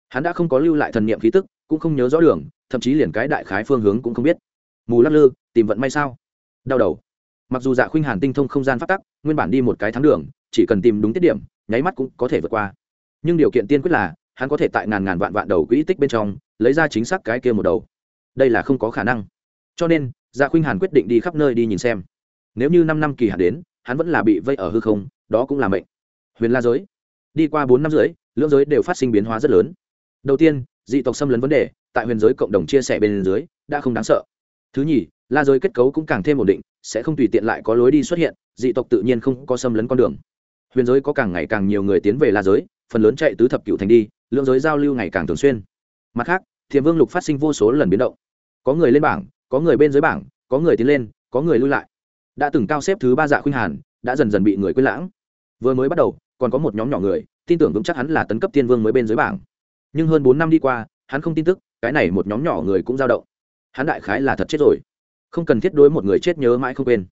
Hắn đã không có lưu lại thần niệm khí tức, cũng không nhớ rõ đường, thậm chí liền cái đại khái phương hướng cũng không biết. Mù lắc lư, tìm vận may sao? Đau đầu. Mặc dù dạ khuynh hàn tinh thông không gian phát tắc, nguyên bản đi một cái thắng đường chỉ cần tìm đúng tiết điểm, nháy mắt cũng có thể vượt qua. Nhưng điều kiện tiên quyết là, hắn có thể tại ngàn ngàn vạn vạn đầu quỹ tích bên trong, lấy ra chính xác cái kia một đầu. Đây là không có khả năng. Cho nên dạ khuynh hàn quyết định đi khắp nơi đi nhìn xem. Nếu như năm năm kỳ hạn đến, hắn vẫn là bị vây ở hư không, đó cũng là mệnh. Huyền la giới. Đi qua bốn năm rưỡi, lưỡng giới đều phát sinh biến hóa rất lớn. Đầu tiên, dị tộc xâm lấn vấn đề, tại huyền giới cộng đồng chia sẻ bên dưới, đã không đáng sợ. Thứ nhì, la giới kết cấu cũng càng thêm ổn định, sẽ không tùy tiện lại có lối đi xuất hiện, dị tộc tự nhiên không có xâm lấn con đường huyền giới có càng ngày càng nhiều người tiến về la giới, phần lớn chạy tứ thập cựu thành đi, lượng giới giao lưu ngày càng thường xuyên. Mặt khác thiềm vương lục phát sinh vô số lần biến động. Có người lên bảng, có người bên dưới bảng, có người tiến lên, có người lui lại. Đã từng cao xếp thứ ba dạ khuynh hàn, đã dần dần bị người quên lãng. Vừa mới bắt đầu, còn có một nhóm nhỏ người, tin tưởng vững chắc hắn là tấn cấp tiên vương mới bên dưới bảng. Nhưng hơn bốn năm đi qua, hắn không tin tức, cái này một nhóm nhỏ người cũng dao động. Hắn đại khái là thật chết rồi. Không cần thiết đối một người chết nhớ mãi không quên.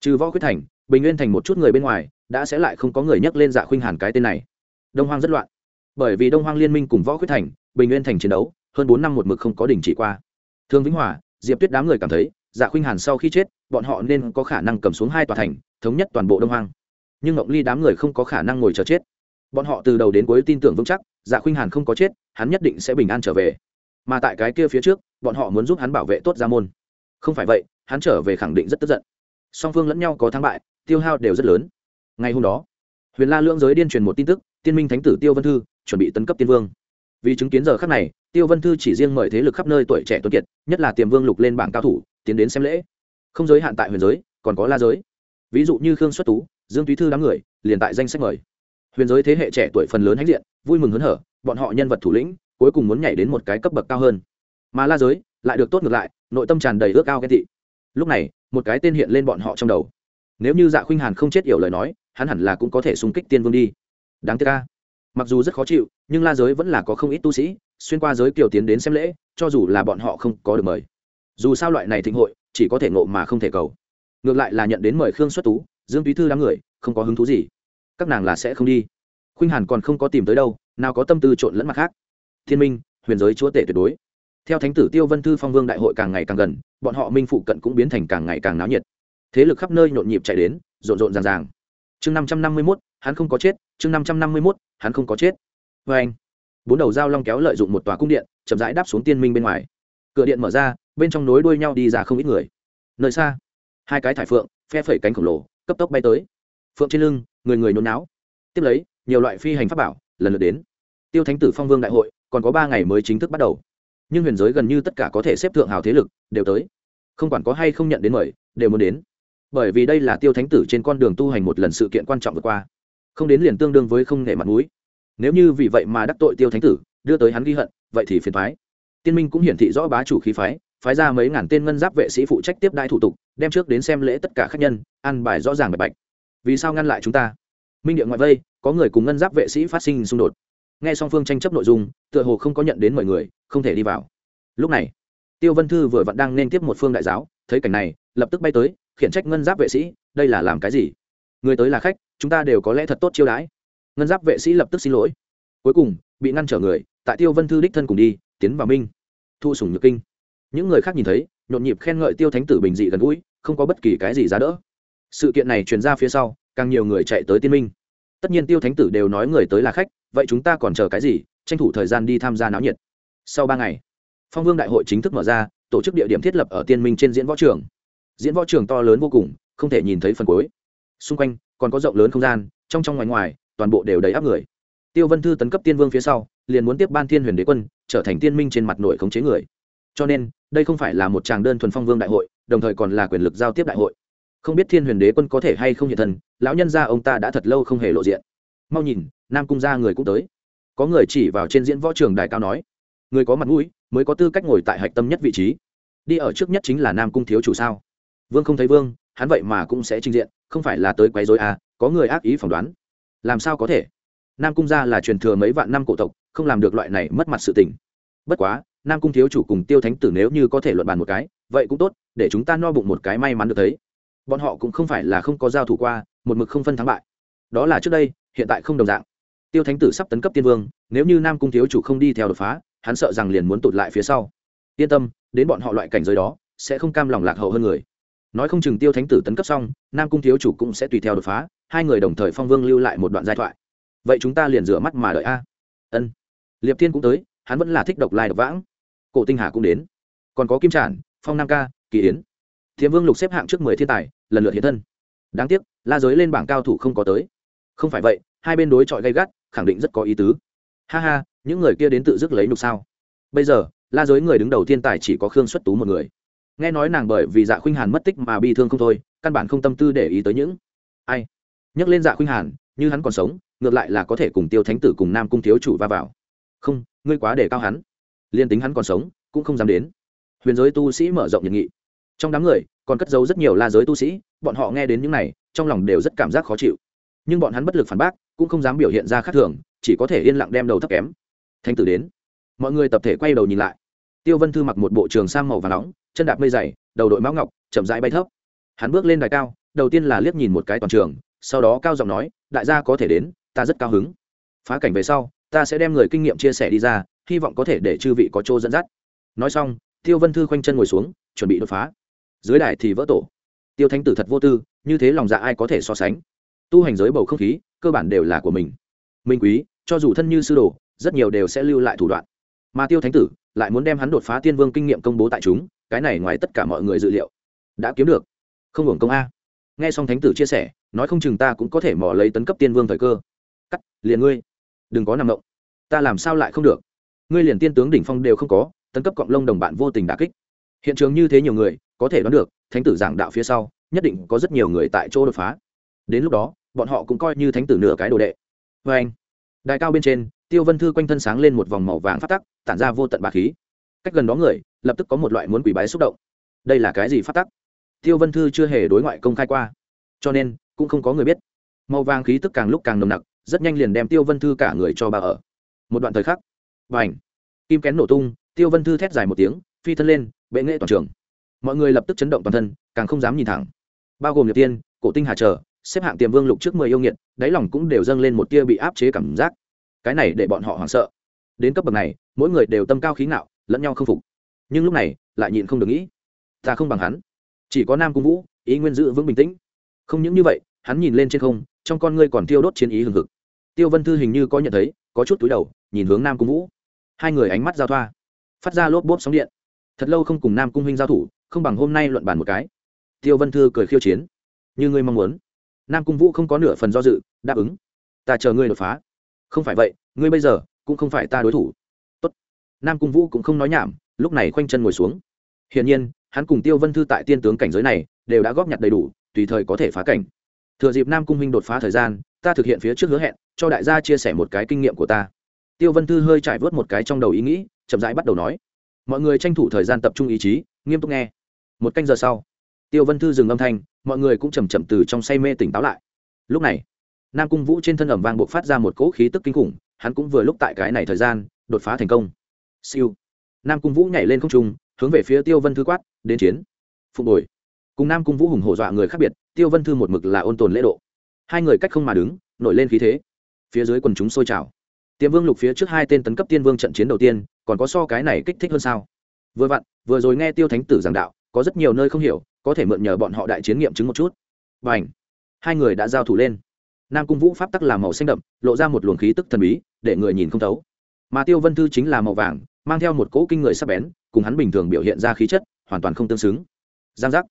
Trừ võ quyết thành, bình nguyên thành một chút người bên ngoài đã sẽ lại không có người nhắc lên dạ khuynh hàn cái tên này. Đông hoang rất loạn. Bởi vì đông hoang liên minh cùng võ khuyết thành, bình nguyên thành chiến đấu, hơn bốn năm một mực không có đình chỉ qua. Thương vĩnh hòa, diệp tuyết đám người cảm thấy dạ khuynh hàn sau khi chết, bọn họ nên có khả năng cầm xuống hai tòa thành, thống nhất toàn bộ đông hoang. Nhưng ngọc ly đám người không có khả năng ngồi chờ chết. Bọn họ từ đầu đến cuối tin tưởng vững chắc dạ khuynh hàn không có chết, hắn nhất định sẽ bình an trở về. Mà tại cái kia phía trước, bọn họ muốn giúp hắn bảo vệ tốt gia môn. Không phải vậy, hắn trở về khẳng định rất tức giận. Song phương lẫn nhau có thắng bại, tiêu hao đều rất lớn ngày hôm đó, huyền la lưỡng giới điên truyền một tin tức, tiên minh thánh tử tiêu vân thư chuẩn bị tấn cấp tiên vương. Vì chứng kiến giờ khắc này, tiêu vân thư chỉ riêng mời thế lực khắp nơi tuổi trẻ tuấn kiệt, nhất là tiềm vương lục lên bảng cao thủ, tiến đến xem lễ. Không giới hạn tại huyền giới, còn có la giới. Ví dụ như khương xuất tú, dương túy thư đám người, liền tại danh sách mời. Huyền giới thế hệ trẻ tuổi phần lớn hãnh diện, vui mừng hớn hở, bọn họ nhân vật thủ lĩnh, cuối cùng muốn nhảy đến một cái cấp bậc cao hơn. Mà la giới lại được tốt ngược lại, nội tâm tràn đầy ước ao ghen tị. Lúc này, một cái tên hiện lên bọn họ trong đầu. Nếu như dạ khuynh hàn không chết yểu lời nói hắn hẳn là cũng có thể xung kích tiên vương đi. Đáng tiếc ca mặc dù rất khó chịu, nhưng la giới vẫn là có không ít tu sĩ, xuyên qua giới kiều tiến đến xem lễ, cho dù là bọn họ không có được mời. Dù sao loại này thịnh hội, chỉ có thể ngộ mà không thể cầu. Ngược lại là nhận đến mời khương xuất tú, dương túy thư đám người, không có hứng thú gì. Các nàng là sẽ không đi. Khuynh hàn còn không có tìm tới đâu, nào có tâm tư trộn lẫn mặt khác. Thiên minh, huyền giới chúa tể tuyệt đối. Theo thánh tử tiêu vân thư phong vương đại hội càng ngày càng gần, bọn họ minh phụ cận cũng biến thành càng ngày càng náo nhiệt. Thế lực khắp nơi nhộn nhịp chạy đến, rộn rộn ràng ràng chương năm trăm năm mươi mốt, hắn không có chết. Chương năm trăm năm mươi mốt, hắn không có chết. Vê anh, bốn đầu dao long kéo lợi dụng một tòa cung điện, chậm rãi đáp xuống tiên minh bên ngoài. Cửa điện mở ra, bên trong nối đuôi nhau đi ra không ít người. Nơi xa, hai cái thải phượng, phe phẩy cánh khổng lồ, cấp tốc bay tới. Phượng trên lưng, người người nôn náo. Tiếp lấy, nhiều loại phi hành pháp bảo, lần lượt đến. Tiêu thánh tử phong vương đại hội, còn có ba ngày mới chính thức bắt đầu. Nhưng huyền giới gần như tất cả có thể xếp thượng hào thế lực, đều tới. Không quản có hay không nhận đến mời, đều muốn đến bởi vì đây là tiêu thánh tử trên con đường tu hành một lần sự kiện quan trọng vượt qua. Không đến liền tương đương với không nể mặt mũi. Nếu như vì vậy mà đắc tội tiêu thánh tử, đưa tới hắn ghi hận, vậy thì phiền phái tiên minh cũng hiển thị rõ bá chủ khí phái phái ra mấy ngàn tên ngân giáp vệ sĩ phụ trách tiếp đại thủ tục, đem trước đến xem lễ tất cả khách nhân ăn bài rõ ràng bạch bạch. Vì sao ngăn lại chúng ta? Minh địa ngoại vây, có người cùng ngân giáp vệ sĩ phát sinh xung đột. Nghe song phương tranh chấp nội dung, tựa hồ không có nhận đến mọi người, không thể đi vào. Lúc này, tiêu vân thư vừa vặn đang nên tiếp một phương đại giáo, thấy cảnh này, lập tức bay tới khiển trách ngân giáp vệ sĩ, đây là làm cái gì? Người tới là khách, chúng ta đều có lẽ thật tốt chiêu đãi. Ngân giáp vệ sĩ lập tức xin lỗi. Cuối cùng, bị ngăn trở người, tại tiêu vân thư đích thân cùng đi, tiến vào minh. Thu sủng nhược kinh. Những người khác nhìn thấy, nhộn nhịp khen ngợi tiêu thánh tử bình dị gần gũi, không có bất kỳ cái gì giá đỡ. Sự kiện này truyền ra phía sau, càng nhiều người chạy tới tiên minh. Tất nhiên tiêu thánh tử đều nói người tới là khách, vậy chúng ta còn chờ cái gì? Tranh thủ thời gian đi tham gia náo nhiệt. Sau ba ngày, phong vương đại hội chính thức mở ra, tổ chức địa điểm thiết lập ở tiên minh trên diễn võ trường diễn võ trường to lớn vô cùng, không thể nhìn thấy phần cuối. Xung quanh, còn có rộng lớn không gian, trong trong ngoài ngoài, toàn bộ đều đầy áp người. Tiêu vân thư tấn cấp tiên vương phía sau, liền muốn tiếp ban thiên huyền đế quân, trở thành tiên minh trên mặt nội khống chế người. Cho nên, đây không phải là một tràng đơn thuần phong vương đại hội, đồng thời còn là quyền lực giao tiếp đại hội. Không biết thiên huyền đế quân có thể hay không hiện thân, lão nhân gia ông ta đã thật lâu không hề lộ diện. Mau nhìn, nam cung gia người cũng tới. Có người chỉ vào trên diễn võ trường đài cao nói, người có mặt mũi, mới có tư cách ngồi tại hạch tâm nhất vị trí. Đi ở trước nhất chính là nam cung thiếu chủ sao? Vương không thấy vương, hắn vậy mà cũng sẽ trình diện, không phải là tới quấy dối à có người ác ý phỏng đoán. Làm sao có thể? Nam cung gia là truyền thừa mấy vạn năm cổ tộc, không làm được loại này mất mặt sự tình. Bất quá, nam cung thiếu chủ cùng tiêu thánh tử nếu như có thể luận bàn một cái, vậy cũng tốt, để chúng ta no bụng một cái may mắn được thấy. Bọn họ cũng không phải là không có giao thủ qua, một mực không phân thắng bại. Đó là trước đây, hiện tại không đồng dạng. Tiêu thánh tử sắp tấn cấp tiên vương, nếu như nam cung thiếu chủ không đi theo đột phá, hắn sợ rằng liền muốn tụt lại phía sau. Yên tâm, đến bọn họ loại cảnh giới đó, sẽ không cam lòng lạc hậu hơn người nói không chừng tiêu thánh tử tấn cấp xong, nam cung thiếu chủ cũng sẽ tùy theo đột phá, hai người đồng thời phong vương lưu lại một đoạn giai thoại. Vậy chúng ta liền rửa mắt mà đợi a. Ân. Liệp thiên cũng tới, hắn vẫn là thích độc lai độc vãng. Cổ tinh hà cũng đến. Còn có kim trản, phong nam ca, kỳ yến. Thiếm vương lục xếp hạng trước mười thiên tài, lần lượt hiện thân. Đáng tiếc, la giới lên bảng cao thủ không có tới. Không phải vậy, hai bên đối chọi gay gắt, khẳng định rất có ý tứ. Ha ha, những người kia đến tự dứt lấy nhục sao? Bây giờ, la giới người đứng đầu thiên tài chỉ có khương xuất tú một người nghe nói nàng bởi vì dạ khuynh hàn mất tích mà bi thương không thôi, căn bản không tâm tư để ý tới những ai. Nhắc lên dạ khuynh hàn, như hắn còn sống, ngược lại là có thể cùng tiêu thánh tử cùng nam cung thiếu chủ va vào. Không, ngươi quá để cao hắn. Liên tính hắn còn sống, cũng không dám đến. Huyền giới tu sĩ mở rộng nhiệt nghị. Trong đám người, còn cất giấu rất nhiều la giới tu sĩ, bọn họ nghe đến những này, trong lòng đều rất cảm giác khó chịu. Nhưng bọn hắn bất lực phản bác, cũng không dám biểu hiện ra khác thường, chỉ có thể yên lặng đem đầu thấp kém. Thanh tử đến. Mọi người tập thể quay đầu nhìn lại tiêu vân thư mặc một bộ trường sang màu và nóng, chân đạp mây dày, đầu đội mão ngọc, chậm rãi bay thấp. Hắn bước lên đài cao, đầu tiên là liếc nhìn một cái toàn trường, sau đó cao giọng nói, đại gia có thể đến, ta rất cao hứng. Phá cảnh về sau, ta sẽ đem người kinh nghiệm chia sẻ đi ra, hy vọng có thể để chư vị có chỗ dẫn dắt. Nói xong, tiêu vân thư khoanh chân ngồi xuống, chuẩn bị đột phá. Dưới đài thì vỡ tổ. Tiêu thánh tử thật vô tư, như thế lòng dạ ai có thể so sánh? Tu hành giới bầu không khí, cơ bản đều là của mình. Minh quý, cho dù thân như sư đồ, rất nhiều đều sẽ lưu lại thủ đoạn mà tiêu thánh tử lại muốn đem hắn đột phá tiên vương kinh nghiệm công bố tại chúng, cái này ngoài tất cả mọi người dự liệu, đã kiếm được. Không hưởng công a. Nghe xong thánh tử chia sẻ, nói không chừng ta cũng có thể mò lấy tấn cấp tiên vương thời cơ. Cắt, liền ngươi. Đừng có nằm động. Ta làm sao lại không được? Ngươi liền tiên tướng đỉnh phong đều không có, tấn cấp cộng lông đồng bạn vô tình đà kích. Hiện trường như thế nhiều người, có thể đoán được, thánh tử giảng đạo phía sau, nhất định có rất nhiều người tại chỗ đột phá. Đến lúc đó, bọn họ cũng coi như thánh tử nửa cái đồ đệ. Vâng. Vê anh đại cao bên trên tiêu vân thư quanh thân sáng lên một vòng màu vàng phát tắc, tản ra vô tận bà khí. Cách gần đó người, lập tức có một loại muốn quỷ bái xúc động. Đây là cái gì phát tắc? Tiêu vân thư chưa hề đối ngoại công khai qua. Cho nên, cũng không có người biết. Màu vàng khí tức càng lúc càng nồng nặc, rất nhanh liền đem tiêu vân thư cả người cho bà ở. Một đoạn thời khắc và ảnh kim kén nổ tung, tiêu vân thư thét dài một tiếng, phi thân lên, bệ nghệ toàn trường. Mọi người lập tức chấn động toàn thân, càng không dám nhìn thẳng. Bao gồm nhập tiên, cổ tinh hà trở, xếp hạng tiềm vương lục trước mười yêu nghiệt, đáy lòng cũng đều dâng lên một tia bị áp chế cảm giác cái này để bọn họ hoảng sợ. Đến cấp bậc này, mỗi người đều tâm cao khí ngạo, lẫn nhau không phục. Nhưng lúc này, lại nhịn không được nghĩ, ta không bằng hắn. Chỉ có nam cung vũ, ý nguyên giữ vững bình tĩnh. Không những như vậy, hắn nhìn lên trên không, trong con ngươi còn tiêu đốt chiến ý hừng hực. Tiêu vân thư hình như có nhận thấy, có chút túi đầu, nhìn hướng nam cung vũ. Hai người ánh mắt giao thoa, phát ra lốp bốp sóng điện. Thật lâu không cùng nam cung huynh giao thủ, không bằng hôm nay luận bàn một cái. Tiêu vân thư cười khiêu chiến. Như ngươi mong muốn. Nam cung vũ không có nửa phần do dự, đáp ứng. Ta chờ ngươi đột phá không phải vậy, ngươi bây giờ cũng không phải ta đối thủ. Tốt. nam cung vũ cũng không nói nhảm, lúc này khoanh chân ngồi xuống. Hiển nhiên, hắn cùng tiêu vân thư tại tiên tướng cảnh giới này đều đã góp nhặt đầy đủ, tùy thời có thể phá cảnh. Thừa dịp nam cung huynh đột phá thời gian, ta thực hiện phía trước hứa hẹn, cho đại gia chia sẻ một cái kinh nghiệm của ta. Tiêu vân thư hơi trải vớt một cái trong đầu ý nghĩ, chậm rãi bắt đầu nói. Mọi người tranh thủ thời gian tập trung ý chí, nghiêm túc nghe. Một canh giờ sau, tiêu vân thư dừng âm thanh, mọi người cũng chầm chậm từ trong say mê tỉnh táo lại. Lúc này nam cung vũ trên thân ẩm vang buộc phát ra một cỗ khí tức kinh khủng, hắn cũng vừa lúc tại cái này thời gian, đột phá thành công. Siêu. Nam cung vũ nhảy lên không trung, hướng về phía tiêu vân thư quát, đến chiến. Phục hồi. Cùng nam cung vũ hùng hổ dọa người khác biệt, tiêu vân thư một mực là ôn tồn lễ độ. Hai người cách không mà đứng, nổi lên khí thế. Phía dưới quần chúng sôi trào. Tiêm vương lục phía trước hai tên tấn cấp tiên vương trận chiến đầu tiên, còn có so cái này kích thích hơn sao? Vừa vặn, vừa rồi nghe tiêu thánh tử giảng đạo, có rất nhiều nơi không hiểu, có thể mượn nhờ bọn họ đại chiến nghiệm chứng một chút. Và n h hai người đã giao thủ lên nam cung vũ pháp tắc là màu xanh đậm, lộ ra một luồng khí tức thần bí, để người nhìn không thấu. Mà tiêu vân thư chính là màu vàng, mang theo một cỗ kinh người sắp bén, cùng hắn bình thường biểu hiện ra khí chất, hoàn toàn không tương xứng. Giang giác.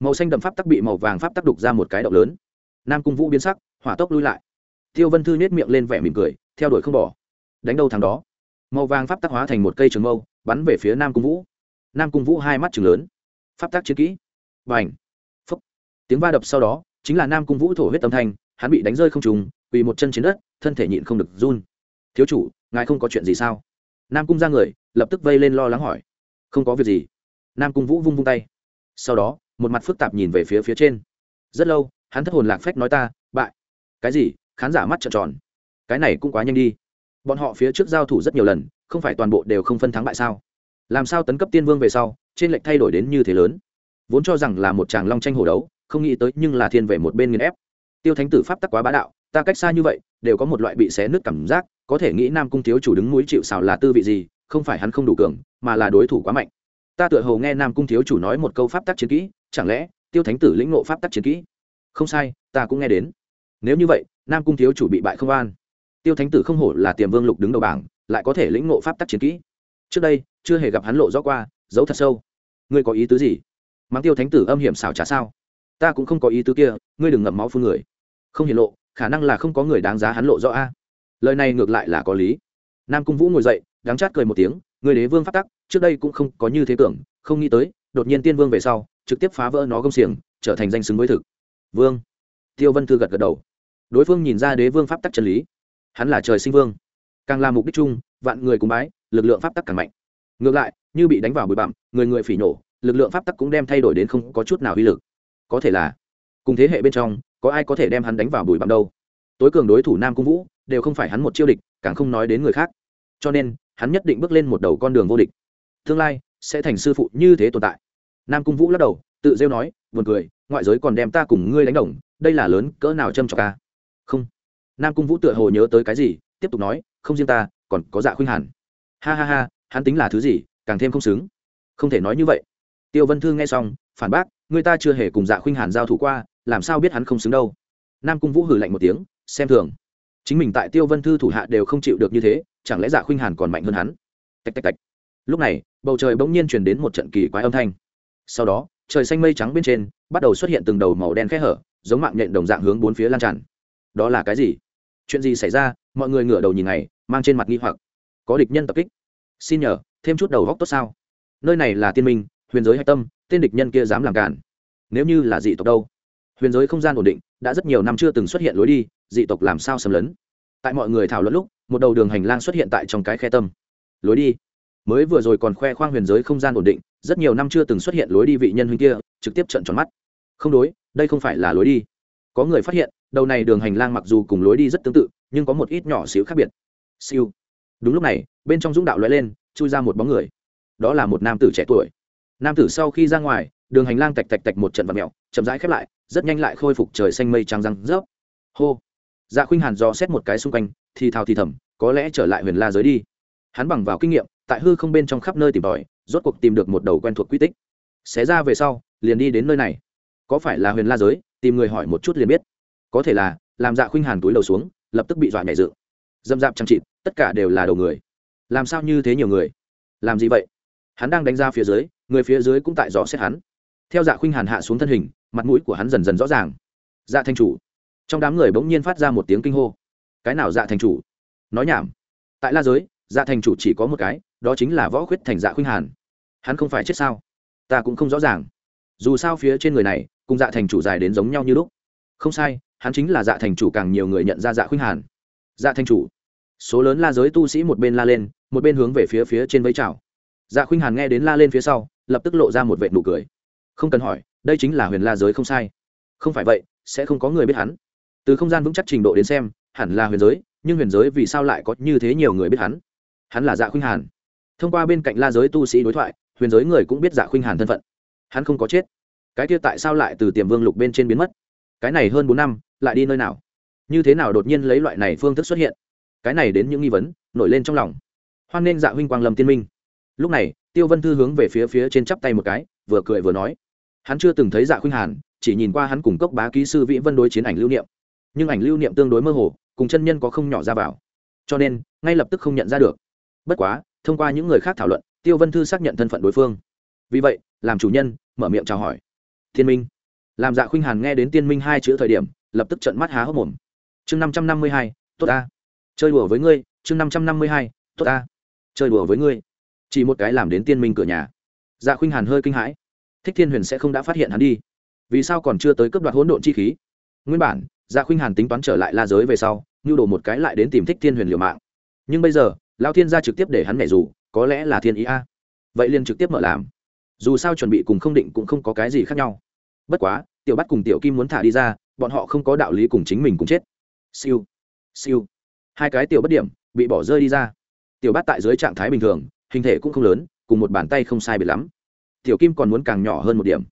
Màu xanh đậm pháp tắc bị màu vàng pháp tắc đục ra một cái động lớn. Nam cung vũ biến sắc, hỏa tốc lui lại. Tiêu vân thư nết miệng lên vẻ mỉm cười, theo đuổi không bỏ. Đánh đâu thằng đó. Màu vàng pháp tắc hóa thành một cây trường mâu, bắn về phía nam cung vũ. Nam cung vũ hai mắt chừng lớn. Pháp tắc chiến kỹ. B à n h phúc. Tiếng va đập sau đó, chính là nam cung vũ thổ huyết tâm thanh hắn bị đánh rơi không trùng vì một chân trên đất, thân thể nhịn không được run. Thiếu chủ, ngài không có chuyện gì sao? Nam cung ra người, lập tức vây lên lo lắng hỏi. Không có việc gì. Nam cung vũ vung vung tay. Sau đó, một mặt phức tạp nhìn về phía phía trên. Rất lâu, hắn thất hồn lạc phách nói ta, bại. Cái gì? Khán giả mắt trợn tròn. Cái này cũng quá nhanh đi. Bọn họ phía trước giao thủ rất nhiều lần, không phải toàn bộ đều không phân thắng bại sao? Làm sao tấn cấp tiên vương về sau, trên lệnh thay đổi đến như thế lớn? Vốn cho rằng là một chàng long tranh hổ đấu, không nghĩ tới nhưng là thiên về một bên nghiền ép tiêu thánh tử pháp tắc quá bá đạo, ta cách xa như vậy, đều có một loại bị xé nứt cảm giác, có thể nghĩ nam cung thiếu chủ đứng núi chịu xào là tư vị gì, không phải hắn không đủ cường, mà là đối thủ quá mạnh. Ta tựa hồ nghe nam cung thiếu chủ nói một câu pháp tắc chiến kỹ, chẳng lẽ tiêu thánh tử lĩnh ngộ pháp tắc chiến kỹ? Không sai, ta cũng nghe đến. Nếu như vậy, nam cung thiếu chủ bị bại không an. Tiêu thánh tử không hổ là tiềm vương lục đứng đầu bảng, lại có thể lĩnh ngộ pháp tắc chiến kỹ. Trước đây, chưa hề gặp hắn lộ rõ qua, giấu thật sâu. Ngươi có ý tứ gì? Mang tiêu thánh tử âm hiểm xảo trả sao? Ta cũng không có ý tứ kia, ngươi đừng ngậm máu phun người không hiện lộ, khả năng là không có người đáng giá hắn lộ rõ a. Lời này ngược lại là có lý. Nam cung vũ ngồi dậy đáng chát cười một tiếng, người đế vương phát tắc, trước đây cũng không có như thế tưởng, không nghĩ tới, đột nhiên tiên vương về sau, trực tiếp phá vỡ nó gông xiềng, trở thành danh xứng với thực. Vương. Tiêu vân thư gật gật đầu. Đối phương nhìn ra đế vương pháp tắc chân lý. Hắn là trời sinh vương. Càng là mục đích chung, vạn người cùng bái, lực lượng pháp tắc càng mạnh. Ngược lại, như bị đánh vào bụi bặm, người người phỉ nổ, lực lượng pháp tắc cũng đem thay đổi đến không có chút nào uy lực. Có thể là cùng thế hệ bên trong, có ai có thể đem hắn đánh vào bùi bặm đâu? Tối cường đối thủ nam cung vũ, đều không phải hắn một chiêu địch, càng không nói đến người khác. Cho nên, hắn nhất định bước lên một đầu con đường vô địch. Tương lai, sẽ thành sư phụ như thế tồn tại. Nam cung vũ lắc đầu, tự rêu nói, buồn cười, ngoại giới còn đem ta cùng ngươi đánh đồng, đây là lớn, cỡ nào châm trọc ca không. Nam cung vũ tựa hồ nhớ tới cái gì, tiếp tục nói, không riêng ta, còn có dạ khuynh hàn. Ha ha ha, hắn tính là thứ gì, càng thêm không xứng. Không thể nói như vậy. Tiêu vân thư nghe xong, phản bác, người ta chưa hề cùng dạ khuynh hàn giao thủ qua làm sao biết hắn không xứng đâu? Nam cung vũ hử lạnh một tiếng, xem thường. Chính mình tại tiêu vân thư thủ hạ đều không chịu được như thế, chẳng lẽ giả khuynh hàn còn mạnh hơn hắn? Tạch tạch tạch. Lúc này, bầu trời bỗng nhiên chuyển đến một trận kỳ quái âm thanh. Sau đó, trời xanh mây trắng bên trên, bắt đầu xuất hiện từng đầu màu đen khẽ hở, giống mạng nhện đồng dạng hướng bốn phía lan tràn. Đó là cái gì? Chuyện gì xảy ra? Mọi người ngửa đầu nhìn này mang trên mặt nghi hoặc. Có địch nhân tập kích. Xin nhờ, thêm chút đầu góc tốt sao? Nơi này là tiên minh, huyền giới hạch tâm, tên địch nhân kia dám làm cản nếu như là dị tộc đâu? Huyền giới không gian ổn định, đã rất nhiều năm chưa từng xuất hiện lối đi, dị tộc làm sao xâm lấn? Tại mọi người thảo luận lúc, một đầu đường hành lang xuất hiện tại trong cái khe tâm. Lối đi. Mới vừa rồi còn khoe khoang huyền giới không gian ổn định, rất nhiều năm chưa từng xuất hiện lối đi vị nhân huynh kia, trực tiếp trận tròn mắt. Không đối, đây không phải là lối đi. Có người phát hiện, đầu này đường hành lang mặc dù cùng lối đi rất tương tự, nhưng có một ít nhỏ xíu khác biệt. Siêu. Đúng lúc này, bên trong dũng đạo lóe lên, chui ra một bóng người. Đó là một nam tử trẻ tuổi. Nam tử sau khi ra ngoài đường hành lang tạch tạch tạch một trận vật mèo, chậm rãi khép lại rất nhanh lại khôi phục trời xanh mây trắng răng rớp. Hô. Dạ khuynh hàn do xét một cái xung quanh thì thào thì thầm có lẽ trở lại huyền la giới đi. Hắn bằng vào kinh nghiệm tại hư không bên trong khắp nơi tìm tòi rốt cuộc tìm được một đầu quen thuộc quy tích. Xé ra về sau liền đi đến nơi này. Có phải là huyền la giới? Tìm người hỏi một chút liền biết. Có thể là làm dạ khuynh hàn túi đầu xuống lập tức bị dọa nhảy dự dâm dạp chăm chịt tất cả đều là đầu người. Làm sao như thế nhiều người? Làm gì vậy? Hắn đang đánh ra phía dưới người phía dưới cũng tại dò xét hắn theo dạ khuynh hàn hạ xuống thân hình, mặt mũi của hắn dần dần rõ ràng. Dạ thanh chủ. Trong đám người bỗng nhiên phát ra một tiếng kinh hô. Cái nào dạ thành chủ? Nói nhảm. Tại la giới dạ thành chủ chỉ có một cái, đó chính là võ khuyết thành dạ khuynh hàn. Hắn không phải chết sao? Ta cũng không rõ ràng. Dù sao phía trên người này, cùng dạ thành chủ dài đến giống nhau như lúc. Không sai, hắn chính là dạ thành chủ càng nhiều người nhận ra dạ khuynh hàn. Dạ thành chủ. Số lớn la giới tu sĩ một bên la lên, một bên hướng về phía phía trên vẫy chào. Dạ khuynh hàn nghe đến la lên phía sau, lập tức lộ ra một vệ nụ cười không cần hỏi, đây chính là huyền la giới không sai. Không phải vậy, sẽ không có người biết hắn. Từ không gian vững chắc trình độ đến xem, hẳn là huyền giới, nhưng huyền giới vì sao lại có như thế nhiều người biết hắn? Hắn là dạ khuynh hàn. Thông qua bên cạnh la giới tu sĩ đối thoại, huyền giới người cũng biết dạ khuynh hàn thân phận. Hắn không có chết. Cái kia tại sao lại từ tiềm vương lục bên trên biến mất? Cái này hơn bốn năm, lại đi nơi nào? Như thế nào đột nhiên lấy loại này phương thức xuất hiện? Cái này đến những nghi vấn, nổi lên trong lòng. Hoan nên dạ huynh quang lâm tiên minh. Lúc này, tiêu vân thư hướng về phía phía trên chắp tay một cái, vừa cười vừa nói hắn chưa từng thấy dạ khuynh hàn, chỉ nhìn qua hắn cùng cốc bá ký sư vĩ vân đối chiến ảnh lưu niệm. Nhưng ảnh lưu niệm tương đối mơ hồ, cùng chân nhân có không nhỏ ra vào. Cho nên, ngay lập tức không nhận ra được. Bất quá, thông qua những người khác thảo luận, tiêu vân thư xác nhận thân phận đối phương. Vì vậy, làm chủ nhân, mở miệng chào hỏi. Thiên minh. Làm dạ khuynh hàn nghe đến tiên minh hai chữ thời điểm, lập tức trận mắt há hốc mồm. Chương năm trăm năm mươi hai, tốt ta. Chơi đùa với ngươi, chương năm trăm năm mươi hai, tốt ta. Chơi đùa với ngươi. Chỉ một cái làm đến tiên minh cửa nhà. Dạ khuynh hàn hơi kinh hãi thích thiên huyền sẽ không đã phát hiện hắn đi. Vì sao còn chưa tới cấp đoạt hỗn độn chi khí? Nguyên bản Gia khuynh hàn tính toán trở lại la giới về sau, nhu đồ một cái lại đến tìm thích thiên huyền liều mạng. Nhưng bây giờ lao thiên gia trực tiếp để hắn nhảy dù, có lẽ là thiên ý a. Vậy liền trực tiếp mở làm. Dù sao chuẩn bị cùng không định cũng không có cái gì khác nhau. Bất quá, tiểu bắt cùng tiểu kim muốn thả đi ra, bọn họ không có đạo lý cùng chính mình cùng chết. Siêu siêu. Hai cái tiểu bất điểm, bị bỏ rơi đi ra. Tiểu bắt tại dưới trạng thái bình thường, hình thể cũng không lớn, cùng một bàn tay không sai biệt lắm tiểu kim còn muốn càng nhỏ hơn một điểm.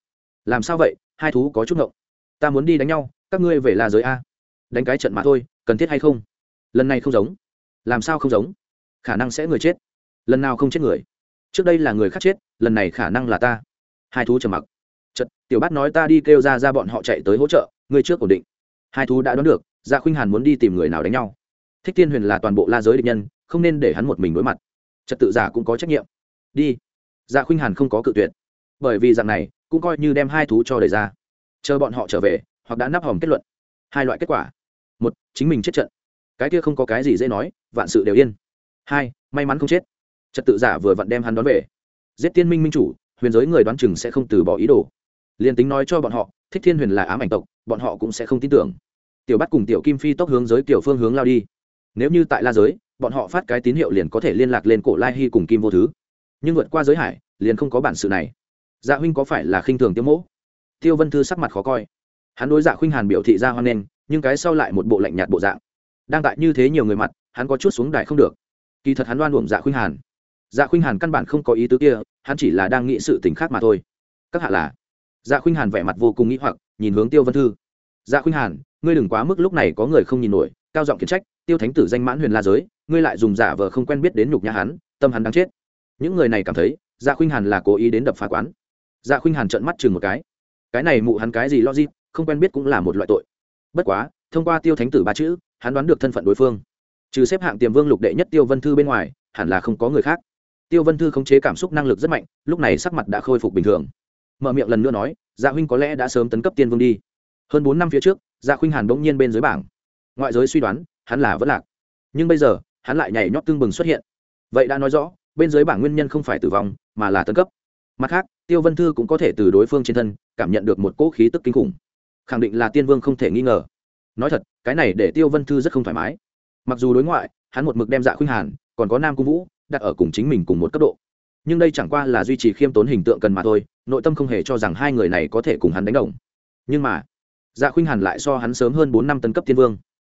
Làm sao vậy? Hai thú có chút ngộng. Ta muốn đi đánh nhau, các ngươi về là giới a. Đánh cái trận mà thôi, cần thiết hay không? Lần này không giống. Làm sao không giống? Khả năng sẽ người chết. Lần nào không chết người? Trước đây là người khác chết, lần này khả năng là ta. Hai thú trầm mặc. Chật tiểu bát nói ta đi kêu ra ra bọn họ chạy tới hỗ trợ ngươi trước ổn định. Hai thú đã đoán được gia dạ khuynh hàn muốn đi tìm người nào đánh nhau. Thích tiên huyền là toàn bộ la giới địch nhân, không nên để hắn một mình đối mặt. Trật tự giả cũng có trách nhiệm. Đi. Gia dạ khuynh hàn không có cự tuyệt bởi vì dạng này, cũng coi như đem hai thú cho đầy ra. Chờ bọn họ trở về, hoặc đã nắp hòm kết luận. Hai loại kết quả. Một, chính mình chết trận. Cái kia không có cái gì dễ nói, vạn sự đều yên. Hai, may mắn không chết. Trật tự giả vừa vặn đem hắn đón về. Giết tiên minh minh chủ, huyền giới người đoán chừng sẽ không từ bỏ ý đồ. Liền tính nói cho bọn họ, thích thiên huyền là ám ảnh tộc, bọn họ cũng sẽ không tin tưởng. Tiểu bắt cùng tiểu kim phi tốc hướng giới tiểu phương hướng lao đi. Nếu như tại la giới, bọn họ phát cái tín hiệu liền có thể liên lạc lên cổ lai hy cùng kim vô thứ. Nhưng vượt qua giới hải, liền không có bản sự này dạ huynh có phải là khinh thường tiêu mỗ? Tiêu vân thư sắc mặt khó coi. Hắn đối dạ khuynh hàn biểu thị ra hoan nghênh, nhưng cái sau lại một bộ lạnh nhạt bộ dạng. Đang tại như thế nhiều người mặt, hắn có chút xuống đài không được. Kỳ thật hắn đoan uổng dạ khuynh hàn. Dạ khuynh hàn căn bản không có ý tứ kia, hắn chỉ là đang nghĩ sự t ì n h khác mà thôi. Các hạ là? Dạ khuynh hàn vẻ mặt vô cùng nghĩ hoặc, nhìn hướng tiêu vân thư. Dạ khuynh hàn, ngươi đừng quá mức lúc này có người không nhìn nổi, cao giọng kiến trách, tiêu thánh tử danh mãn huyền la giới, ngươi lại dùng giả vờ không quen biết đến nhục nhà hắn, tâm hắn đáng chết. Những người này cảm thấy dạ khuynh hàn là cố ý đến đập phá quán dạ khuynh hàn trợn mắt chừng một cái. Cái này mụ hắn cái gì logic, không quen biết cũng là một loại tội. Bất quá, thông qua tiêu thánh tử ba chữ, hắn đoán được thân phận đối phương. Trừ xếp hạng tiềm vương lục đệ nhất tiêu vân thư bên ngoài, hẳn là không có người khác. Tiêu vân thư khống chế cảm xúc năng lực rất mạnh, lúc này sắc mặt đã khôi phục bình thường. Mở miệng lần nữa nói dạ huynh có lẽ đã sớm tấn cấp tiên vương đi. Hơn bốn năm phía trước dạ khuynh hàn bỗng nhiên bên dưới bảng. Ngoại giới suy đoán, hắn là vẫn lạc. Nhưng bây giờ, hắn lại nhảy nhót tương bừng xuất hiện. Vậy đã nói rõ, bên dưới bảng nguyên nhân không phải tử vong, mà là tấn cấp mặt khác, tiêu vân thư cũng có thể từ đối phương trên thân cảm nhận được một cỗ khí tức kinh khủng. Khẳng định là tiên vương không thể nghi ngờ. Nói thật, cái này để tiêu vân thư rất không thoải mái. Mặc dù đối ngoại, hắn một mực đem dạ khuynh hàn, còn có nam cung vũ, đặt ở cùng chính mình cùng một cấp độ. Nhưng đây chẳng qua là duy trì khiêm tốn hình tượng cần mà thôi, nội tâm không hề cho rằng hai người này có thể cùng hắn đánh đồng. Nhưng mà dạ khuynh hàn lại so hắn sớm hơn bốn năm tấn cấp tiên vương.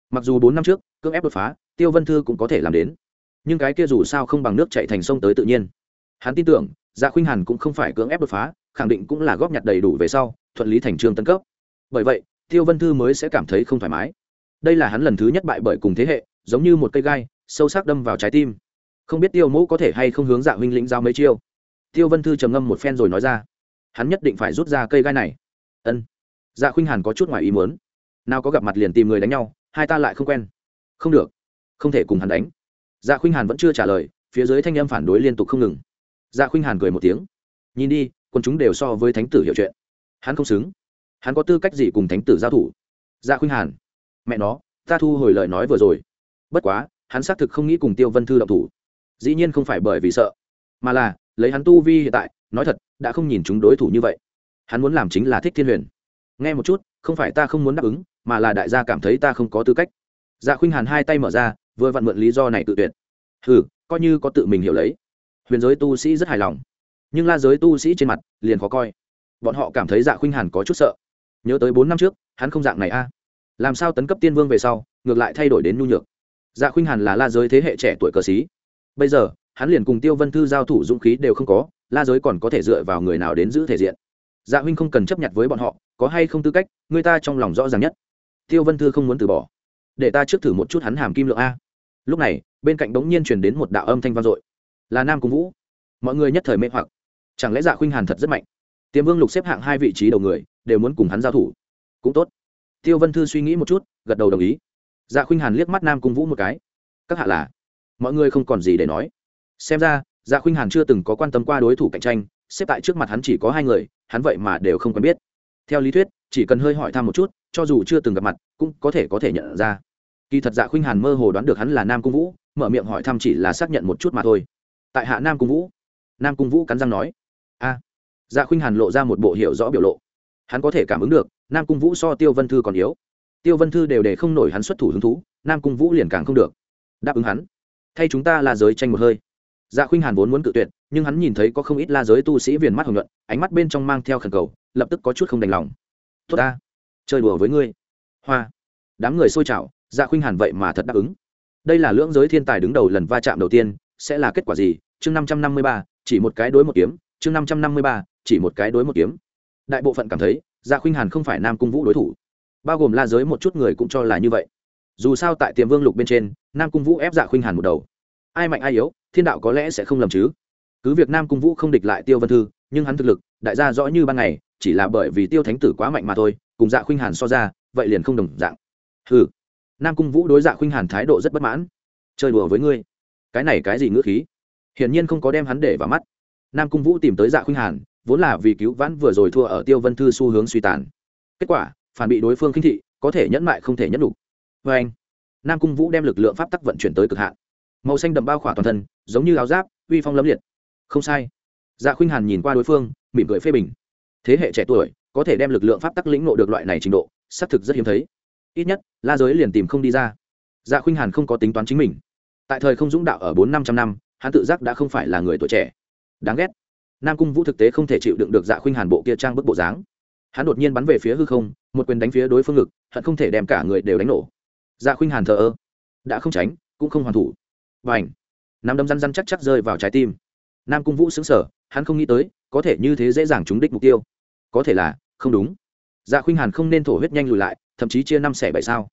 Mặc dù bốn năm trước, cưỡng ép đột phá, tiêu vân thư cũng có thể làm đến. Nhưng cái kia dù sao không bằng nước chạy thành sông tới tự nhiên. Hắn tin tưởng dạ khuynh hàn cũng không phải cưỡng ép đột phá, khẳng định cũng là góp nhặt đầy đủ về sau, thuận lý thành trương tấn cấp. Bởi vậy, tiêu vân thư mới sẽ cảm thấy không thoải mái. Đây là hắn lần thứ nhất bại bởi cùng thế hệ, giống như một cây gai, sâu sắc đâm vào trái tim. Không biết tiêu mẫu có thể hay không hướng dạ huynh lĩnh giao mấy chiêu. Tiêu vân thư trầm ngâm một phen rồi nói ra, hắn nhất định phải rút ra cây gai này. Ân. Dạ khuynh hàn có chút ngoài ý muốn. Nào có gặp mặt liền tìm người đánh nhau, hai ta lại không quen. Không được, không thể cùng hắn đánh. Dạ khuynh hàn vẫn chưa trả lời, phía dưới thanh âm phản đối liên tục không ngừng dạ khuynh hàn cười một tiếng. Nhìn đi quân chúng đều so với thánh tử hiểu chuyện. Hắn không xứng. Hắn có tư cách gì cùng thánh tử giao thủ? Dạ khuynh hàn. Mẹ nó ta thu hồi lời nói vừa rồi. Bất quá hắn xác thực không nghĩ cùng tiêu vân thư động thủ. Dĩ nhiên không phải bởi vì sợ mà là lấy hắn tu vi hiện tại nói thật đã không nhìn chúng đối thủ như vậy. Hắn muốn làm chính là thích thiên huyền. Nghe một chút không phải ta không muốn đáp ứng mà là đại gia cảm thấy ta không có tư cách. Dạ khuynh hàn hai tay mở ra vừa vặn mượn lý do này tự tuyệt. Hừ, coi như có tự mình hiểu lấy huyền giới tu sĩ rất hài lòng. Nhưng la giới tu sĩ trên mặt liền khó coi. Bọn họ cảm thấy dạ khuynh hàn có chút sợ. Nhớ tới bốn năm trước, hắn không dạng này a. Làm sao tấn cấp tiên vương về sau, ngược lại thay đổi đến nhu nhược? Dạ khuynh hàn là la giới thế hệ trẻ tuổi cờ xí bây giờ, hắn liền cùng tiêu vân thư giao thủ dũng khí đều không có, la giới còn có thể dựa vào người nào đến giữ thể diện? Dạ huynh không cần chấp nhận với bọn họ, có hay không tư cách, người ta trong lòng rõ ràng nhất. Tiêu vân thư không muốn từ bỏ. Để ta trước thử một chút hắn hàm kim lượng a. Lúc này, bên cạnh đống nhiên truyền đến một đạo âm thanh vang dội là nam cung vũ. Mọi người nhất thời mê hoặc. Chẳng lẽ dạ khuynh hàn thật rất mạnh? Tiềm vương lục xếp hạng hai vị trí đầu người, đều muốn cùng hắn giao thủ. Cũng tốt. Tiêu vân thư suy nghĩ một chút, gật đầu đồng ý. Dạ khuynh hàn liếc mắt nam cung vũ một cái. Các hạ là? Mọi người không còn gì để nói. Xem ra dạ khuynh hàn chưa từng có quan tâm qua đối thủ cạnh tranh, xếp tại trước mặt hắn chỉ có hai người, hắn vậy mà đều không quen biết. Theo lý thuyết, chỉ cần hơi hỏi thăm một chút, cho dù chưa từng gặp mặt, cũng có thể có thể nhận ra. Kỳ thật dạ khuynh hàn mơ hồ đoán được hắn là nam cung vũ, mở miệng hỏi thăm chỉ là xác nhận một chút mà thôi tại hạ nam cung vũ nam cung vũ cắn răng nói a dạ khuynh hàn lộ ra một bộ hiểu rõ biểu lộ hắn có thể cảm ứng được nam cung vũ so tiêu vân thư còn yếu tiêu vân thư đều để không nổi hắn xuất thủ hứng thú nam cung vũ liền càng không được đáp ứng hắn thay chúng ta là giới tranh một hơi dạ khuynh hàn vốn muốn cự tuyệt nhưng hắn nhìn thấy có không ít la giới tu sĩ viền mắt hồng nhuận ánh mắt bên trong mang theo khẩn cầu lập tức có chút không đành lòng tốt ta chơi đùa với ngươi hoa đám người xôi chảo dạ khuynh hàn vậy mà thật đáp ứng đây là lưỡng giới thiên tài đứng đầu lần va chạm đầu tiên sẽ là kết quả gì chương năm trăm năm mươi ba chỉ một cái đối một kiếm chương năm trăm năm mươi ba chỉ một cái đối một kiếm. Đại bộ phận cảm thấy dạ khuynh hàn không phải nam cung vũ đối thủ. Bao gồm la giới một chút người cũng cho là như vậy. Dù sao tại tiềm vương lục bên trên nam cung vũ ép dạ khuynh hàn một đầu. Ai mạnh ai yếu thiên đạo có lẽ sẽ không lầm chứ. Cứ việc nam cung vũ không địch lại tiêu vân thư nhưng hắn thực lực đại gia rõ như ban ngày chỉ là bởi vì tiêu thánh tử quá mạnh mà thôi cùng dạ khuynh hàn so ra vậy liền không đồng dạng. Hừ, nam cung vũ đối dạ khuynh hàn thái độ rất bất mãn. Chơi đùa với ngươi. Cái này cái gì ngữ khí? Hiển nhiên không có đem hắn để vào mắt. Nam cung vũ tìm tới dạ khuynh hàn, vốn là vì cứu vãn vừa rồi thua ở tiêu vân thư xu hướng suy tàn. Kết quả, phản bị đối phương khinh thị, có thể nhẫn mại không thể nhẫn đủ vê anh, nam cung vũ đem lực lượng pháp tắc vận chuyển tới cực hạn. Màu xanh đậm bao khỏa toàn thân, giống như áo giáp, uy phong lấm liệt. Không sai. Dạ khuynh hàn nhìn qua đối phương, mỉm cười phê bình. Thế hệ trẻ tuổi, có thể đem lực lượng pháp tắc lĩnh nộ được loại này trình độ, xác thực rất hiếm thấy. Ít nhất, la giới liền tìm không đi ra. Dạ khuynh hàn không có tính toán chính mình. Tại thời không dũng đạo ở bốn năm trăm năm hắn tự giác đã không phải là người tuổi trẻ. Đáng ghét. Nam cung vũ thực tế không thể chịu đựng được dạ khuynh hàn bộ kia trang bức bộ dáng. Hắn đột nhiên bắn về phía hư không, một quyền đánh phía đối phương ngực, hận không thể đem cả người đều đánh nổ. Dạ khuynh hàn thờ ơ. Đã không tránh, cũng không hoàn thủ. Và ảnh nắm đấm răn răn chắc chắc rơi vào trái tim. Nam cung vũ xứng sở hắn không nghĩ tới, có thể như thế dễ dàng trúng đích mục tiêu. Có thể là, không đúng. Dạ khuynh hàn không nên thổ huyết nhanh lùi lại, thậm chí chia năm xẻ bảy sao.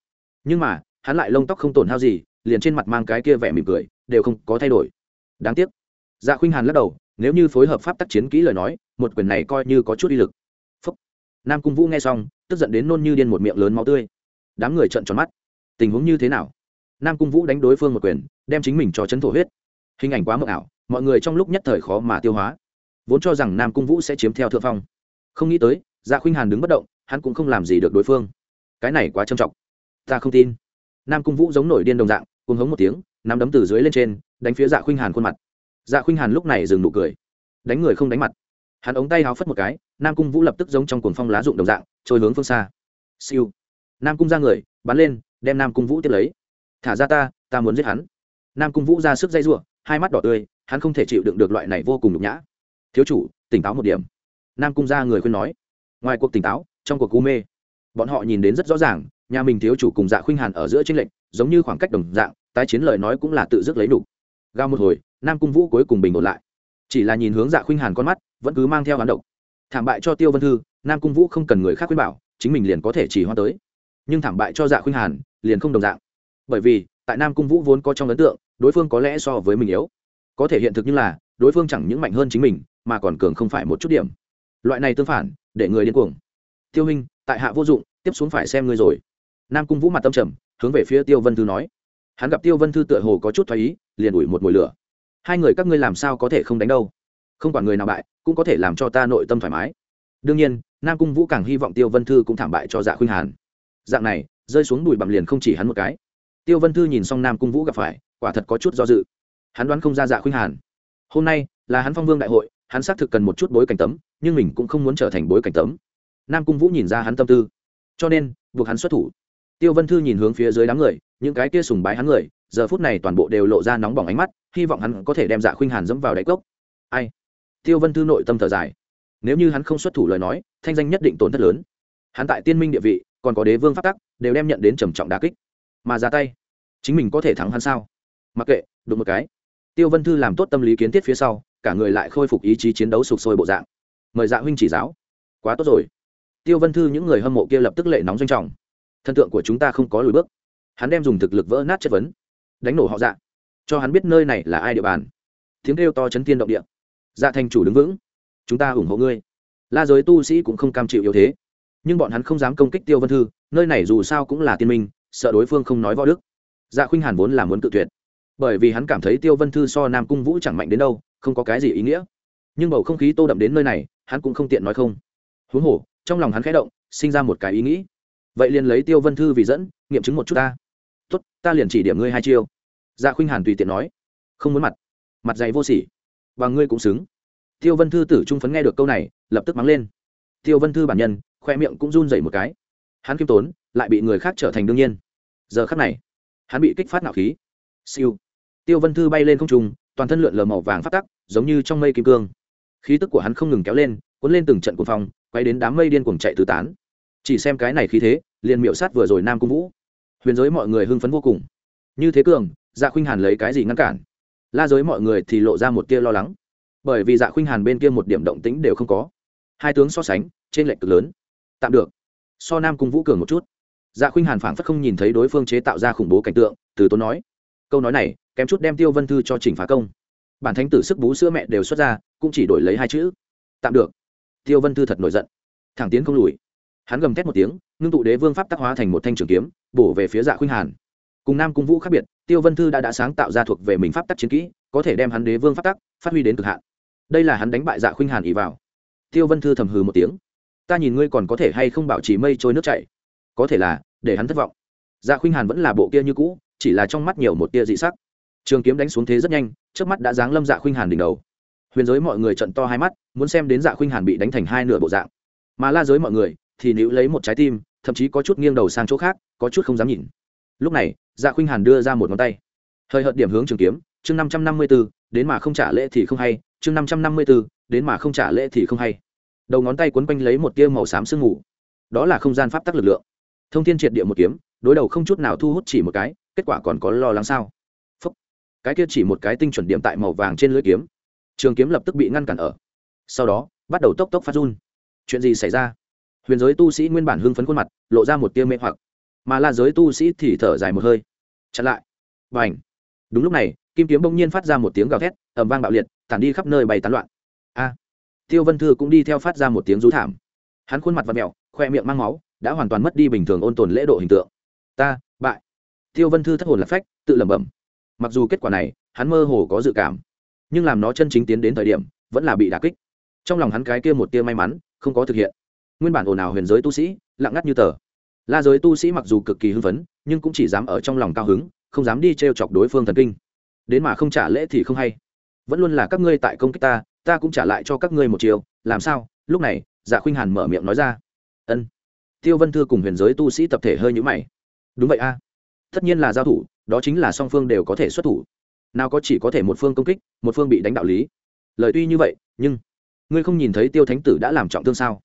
Nhưng mà, hắn lại lông tóc không tổn hao gì, liền trên mặt mang cái kia vẻ mỉm cười, đều không có thay đổi đáng tiếc. Dạ khuynh hàn lắc đầu, nếu như phối hợp pháp tác chiến kỹ lời nói, một quyền này coi như có chút uy lực. Phúc. nam cung vũ nghe xong, tức giận đến nôn như điên một miệng lớn máu tươi. Đám người trợn tròn mắt. Tình huống như thế nào? Nam cung vũ đánh đối phương một quyền, đem chính mình cho chấn thổ huyết. Hình ảnh quá mờ ảo, mọi người trong lúc nhất thời khó mà tiêu hóa. Vốn cho rằng nam cung vũ sẽ chiếm theo thượng phong. Không nghĩ tới dạ khuynh hàn đứng bất động, hắn cũng không làm gì được đối phương. Cái này quá trầm trọng. Ta không tin. Nam cung vũ giống nổi điên đồng dạng cùng hống một tiếng nắm đấm từ dưới lên trên, đánh phía dạ khuynh hàn khuôn mặt. Dạ khuynh hàn lúc này dừng nụ cười. Đánh người không đánh mặt. Hắn ống tay háo phất một cái, nam cung vũ lập tức giống trong cuồng phong lá rụng đồng dạng, trôi hướng phương xa. Siêu. Nam cung ra người, bắn lên, đem nam cung vũ tiếp lấy. Thả ra ta ta muốn giết hắn. Nam cung vũ ra sức dây r u ộ hai mắt đỏ tươi, hắn không thể chịu đựng được loại này vô cùng nhục nhã. Thiếu chủ, tỉnh táo một điểm. Nam cung ra người khuyên nói. Ngoài cuộc tỉnh táo, trong cuộc cú mê, bọn họ nhìn đến rất rõ ràng, nhà mình thiếu chủ cùng dạ khuynh hàn ở giữa tranh lệnh giống như khoảng cách đồng dạng tái chiến lời nói cũng là tự dứt lấy đủ. gao một hồi, nam cung vũ cuối cùng bình ổn lại. Chỉ là nhìn hướng dạ khuynh hàn con mắt, vẫn cứ mang theo hán độc. Thảm bại cho tiêu vân thư, nam cung vũ không cần người khác khuyên bảo, chính mình liền có thể chỉ hoa tới. Nhưng thảm bại cho dạ khuynh hàn, liền không đồng dạng. Bởi vì, tại nam cung vũ vốn có trong ấn tượng, đối phương có lẽ so với mình yếu. Có thể hiện thực như là, đối phương chẳng những mạnh hơn chính mình, mà còn cường không phải một chút điểm. Loại này tương phản, để người điên cuồng. Tiêu hình tại hạ vô dụng, tiếp xuống phải xem ngươi rồi. Nam cung vũ mặt tâm trầm, hướng về phía tiêu vân thư nói hắn gặp tiêu vân thư tựa hồ có chút thoái ý, liền ủi một mùi lửa. Hai người các ngươi làm sao có thể không đánh đâu? Không quản người nào bại, cũng có thể làm cho ta nội tâm thoải mái. Đương nhiên, nam cung vũ càng hy vọng tiêu vân thư cũng thảm bại cho dạ khuynh hàn. Dạng này, rơi xuống đùi bằm liền không chỉ hắn một cái. Tiêu vân thư nhìn xong nam cung vũ gặp phải, quả thật có chút do dự. Hắn đoán không ra dạ khuynh hàn. Hôm nay là hắn phong vương đại hội, hắn xác thực cần một chút bối cảnh tấm, nhưng mình cũng không muốn trở thành bối cảnh tấm. Nam cung vũ nhìn ra hắn tâm tư. Cho nên, buộc hắn xuất thủ. Tiêu vân thư nhìn hướng phía dưới đám người những cái kia sùng bái hắn người, giờ phút này toàn bộ đều lộ ra nóng bỏng ánh mắt, hy vọng hắn có thể đem dạ khuynh hàn dẫm vào đáy cốc. Ai? Tiêu vân thư nội tâm thở dài. Nếu như hắn không xuất thủ lời nói, thanh danh nhất định tổn thất lớn. Hắn tại tiên minh địa vị, còn có đế vương phát tắc, đều đem nhận đến trầm trọng đà kích. Mà ra tay, chính mình có thể thắng hắn sao? Mặc kệ, đụng một cái. Tiêu vân thư làm tốt tâm lý kiến thiết phía sau, cả người lại khôi phục ý chí chiến đấu sụp sôi bộ dạng. Mời dạ huynh chỉ giáo. Quá tốt rồi. Tiêu vân thư những người hâm mộ kia lập tức lệ nóng doanh trọng. Thần tượng của chúng ta không có lùi bước hắn đem dùng thực lực vỡ nát chất vấn. Đánh nổ họ dạ. Cho hắn biết nơi này là ai địa bàn. Tiếng kêu to chấn tiên động địa. Dạ thành chủ đứng vững. Chúng ta ủng hộ ngươi. La giới tu sĩ cũng không cam chịu yếu thế. Nhưng bọn hắn không dám công kích tiêu vân thư, nơi này dù sao cũng là tiên minh, sợ đối phương không nói võ đức. Dạ khuynh hàn vốn là muốn tự tuyệt. Bởi vì hắn cảm thấy tiêu vân thư so nam cung vũ chẳng mạnh đến đâu, không có cái gì ý nghĩa. Nhưng bầu không khí tô đậm đến nơi này, hắn cũng không tiện nói không. Huống hồ, trong lòng hắn khẽ động, sinh ra một cái ý nghĩ vậy liền lấy tiêu vân thư vì dẫn, nghiệm chứng một chút ta. Tốt, ta liền chỉ điểm ngươi hai chiêu. Dạ khuynh hàn tùy tiện nói. Không muốn mặt. Mặt dày vô sỉ. Và ngươi cũng xứng. Tiêu vân thư tử trung phấn nghe được câu này, lập tức mắng lên. Tiêu vân thư bản nhân, khoe miệng cũng run dậy một cái. Hắn khiêm tốn, lại bị người khác trở thành đương nhiên. Giờ khắc này, hắn bị kích phát nạo khí. Siêu. Tiêu vân thư bay lên không trung, toàn thân lượn lờ màu vàng phát tắc, giống như trong mây kim cương. Khí tức của hắn không ngừng kéo lên, cuốn lên từng trận cuồng phong, quay đến đám mây điên cuồng chạy tứ tán chỉ xem cái này khí thế, liền miệu sát vừa rồi nam cung vũ. Huyền giới mọi người hưng phấn vô cùng. Như thế cường dạ khuynh hàn lấy cái gì ngăn cản? La giới mọi người thì lộ ra một tia lo lắng. Bởi vì dạ khuynh hàn bên kia một điểm động tĩnh đều không có. Hai tướng so sánh trên lệnh cực lớn. Tạm được. So nam cung vũ cường một chút. Dạ khuynh hàn phảng phất không nhìn thấy đối phương chế tạo ra khủng bố cảnh tượng, từ tốn nói. Câu nói này, kém chút đem tiêu vân thư cho chỉnh phá công. Bản thánh tử sức bú sữa mẹ đều xuất ra, cũng chỉ đổi lấy hai chữ. Tạm được. Tiêu vân thư thật nổi giận. Thẳng tiến không lùi hắn gầm thét một tiếng, ngưng tụ đế vương pháp tác hóa thành một thanh trường kiếm, bổ về phía dạ khuynh hàn. Cùng nam cung vũ khác biệt, tiêu vân thư đã đã sáng tạo ra thuộc về mình pháp tắc chiến kỹ, có thể đem hắn đế vương pháp tắc phát huy đến cực hạn. Đây là hắn đánh bại dạ khuynh hàn ý vào. Tiêu vân thư thầm hừ một tiếng. Ta nhìn ngươi còn có thể hay không bảo trì mây trôi nước chảy. Có thể là, để hắn thất vọng. Dạ khuynh hàn vẫn là bộ kia như cũ, chỉ là trong mắt nhiều một tia dị sắc. Trường kiếm đánh xuống thế rất nhanh trước mắt đã giáng lâm dạ khuynh hàn đỉnh đầu. Huyền giới mọi người trận to hai mắt, muốn xem đến dạ khuynh hàn bị đánh thành hai nửa bộ dạng. Mà la giới mọi người thì níu lấy một trái tim, thậm chí có chút nghiêng đầu sang chỗ khác, có chút không dám nhìn. Lúc này dạ khuynh hàn đưa ra một ngón tay. Hơi hợt điểm hướng trường kiếm, chương năm trăm năm mươi b ố đến mà không trả lễ thì không hay, chương năm trăm năm mươi b ố đến mà không trả lễ thì không hay. Đầu ngón tay quấn quanh lấy một tia màu xám sương mù. Đó là không gian pháp tắc lực lượng. Thông thiên triệt địa một kiếm, đối đầu không chút nào thu hút chỉ một cái, kết quả còn có lo lắng sao? Phúc. cái kia chỉ một cái tinh chuẩn điểm tại màu vàng trên lưỡi kiếm. Trường kiếm lập tức bị ngăn cản ở. Sau đó, bắt đầu tốc tốc phát run. Chuyện gì xảy ra? Huyền giới tu sĩ nguyên bản hưng phấn khuôn mặt, lộ ra một tia mê hoặc. Mà la giới tu sĩ thì thở dài một hơi. Chặn lại. Và ảnh đúng lúc này, kim kiếm bỗng nhiên phát ra một tiếng gào thét ẩm vang bạo liệt, tản đi khắp nơi bày tán loạn. A. Tiêu vân thư cũng đi theo phát ra một tiếng rú thảm. Hắn khuôn mặt và mẹo khoe miệng mang máu, đã hoàn toàn mất đi bình thường ôn tồn lễ độ hình tượng. Ta, bại. Tiêu vân thư thất hồn lạc phách, tự lẩm bẩm. Mặc dù kết quả này, hắn mơ hồ có dự cảm, nhưng làm nó chân chính tiến đến thời điểm, vẫn là bị đà kích. Trong lòng hắn cái kia một tia may mắn, không có thực hiện nguyên bản ồn ào huyền giới tu sĩ, lặng ngắt như tờ. La giới tu sĩ mặc dù cực kỳ hưng phấn, nhưng cũng chỉ dám ở trong lòng cao hứng, không dám đi t r e o chọc đối phương thần kinh. Đến mà không trả lễ thì không hay. Vẫn luôn là các ngươi tại công kích ta ta cũng trả lại cho các ngươi một chiều, làm sao? Lúc này dạ khuynh hàn mở miệng nói ra. Ân. Tiêu vân thư cùng huyền giới tu sĩ tập thể hơi nhũ mày. Đúng vậy a. Tất nhiên là giao thủ, đó chính là song phương đều có thể xuất thủ. Nào có chỉ có thể một phương công kích, một phương bị đánh đạo lý. Lời tuy như vậy, nhưng, ngươi không nhìn thấy tiêu thánh tử đã làm trọng thương sao?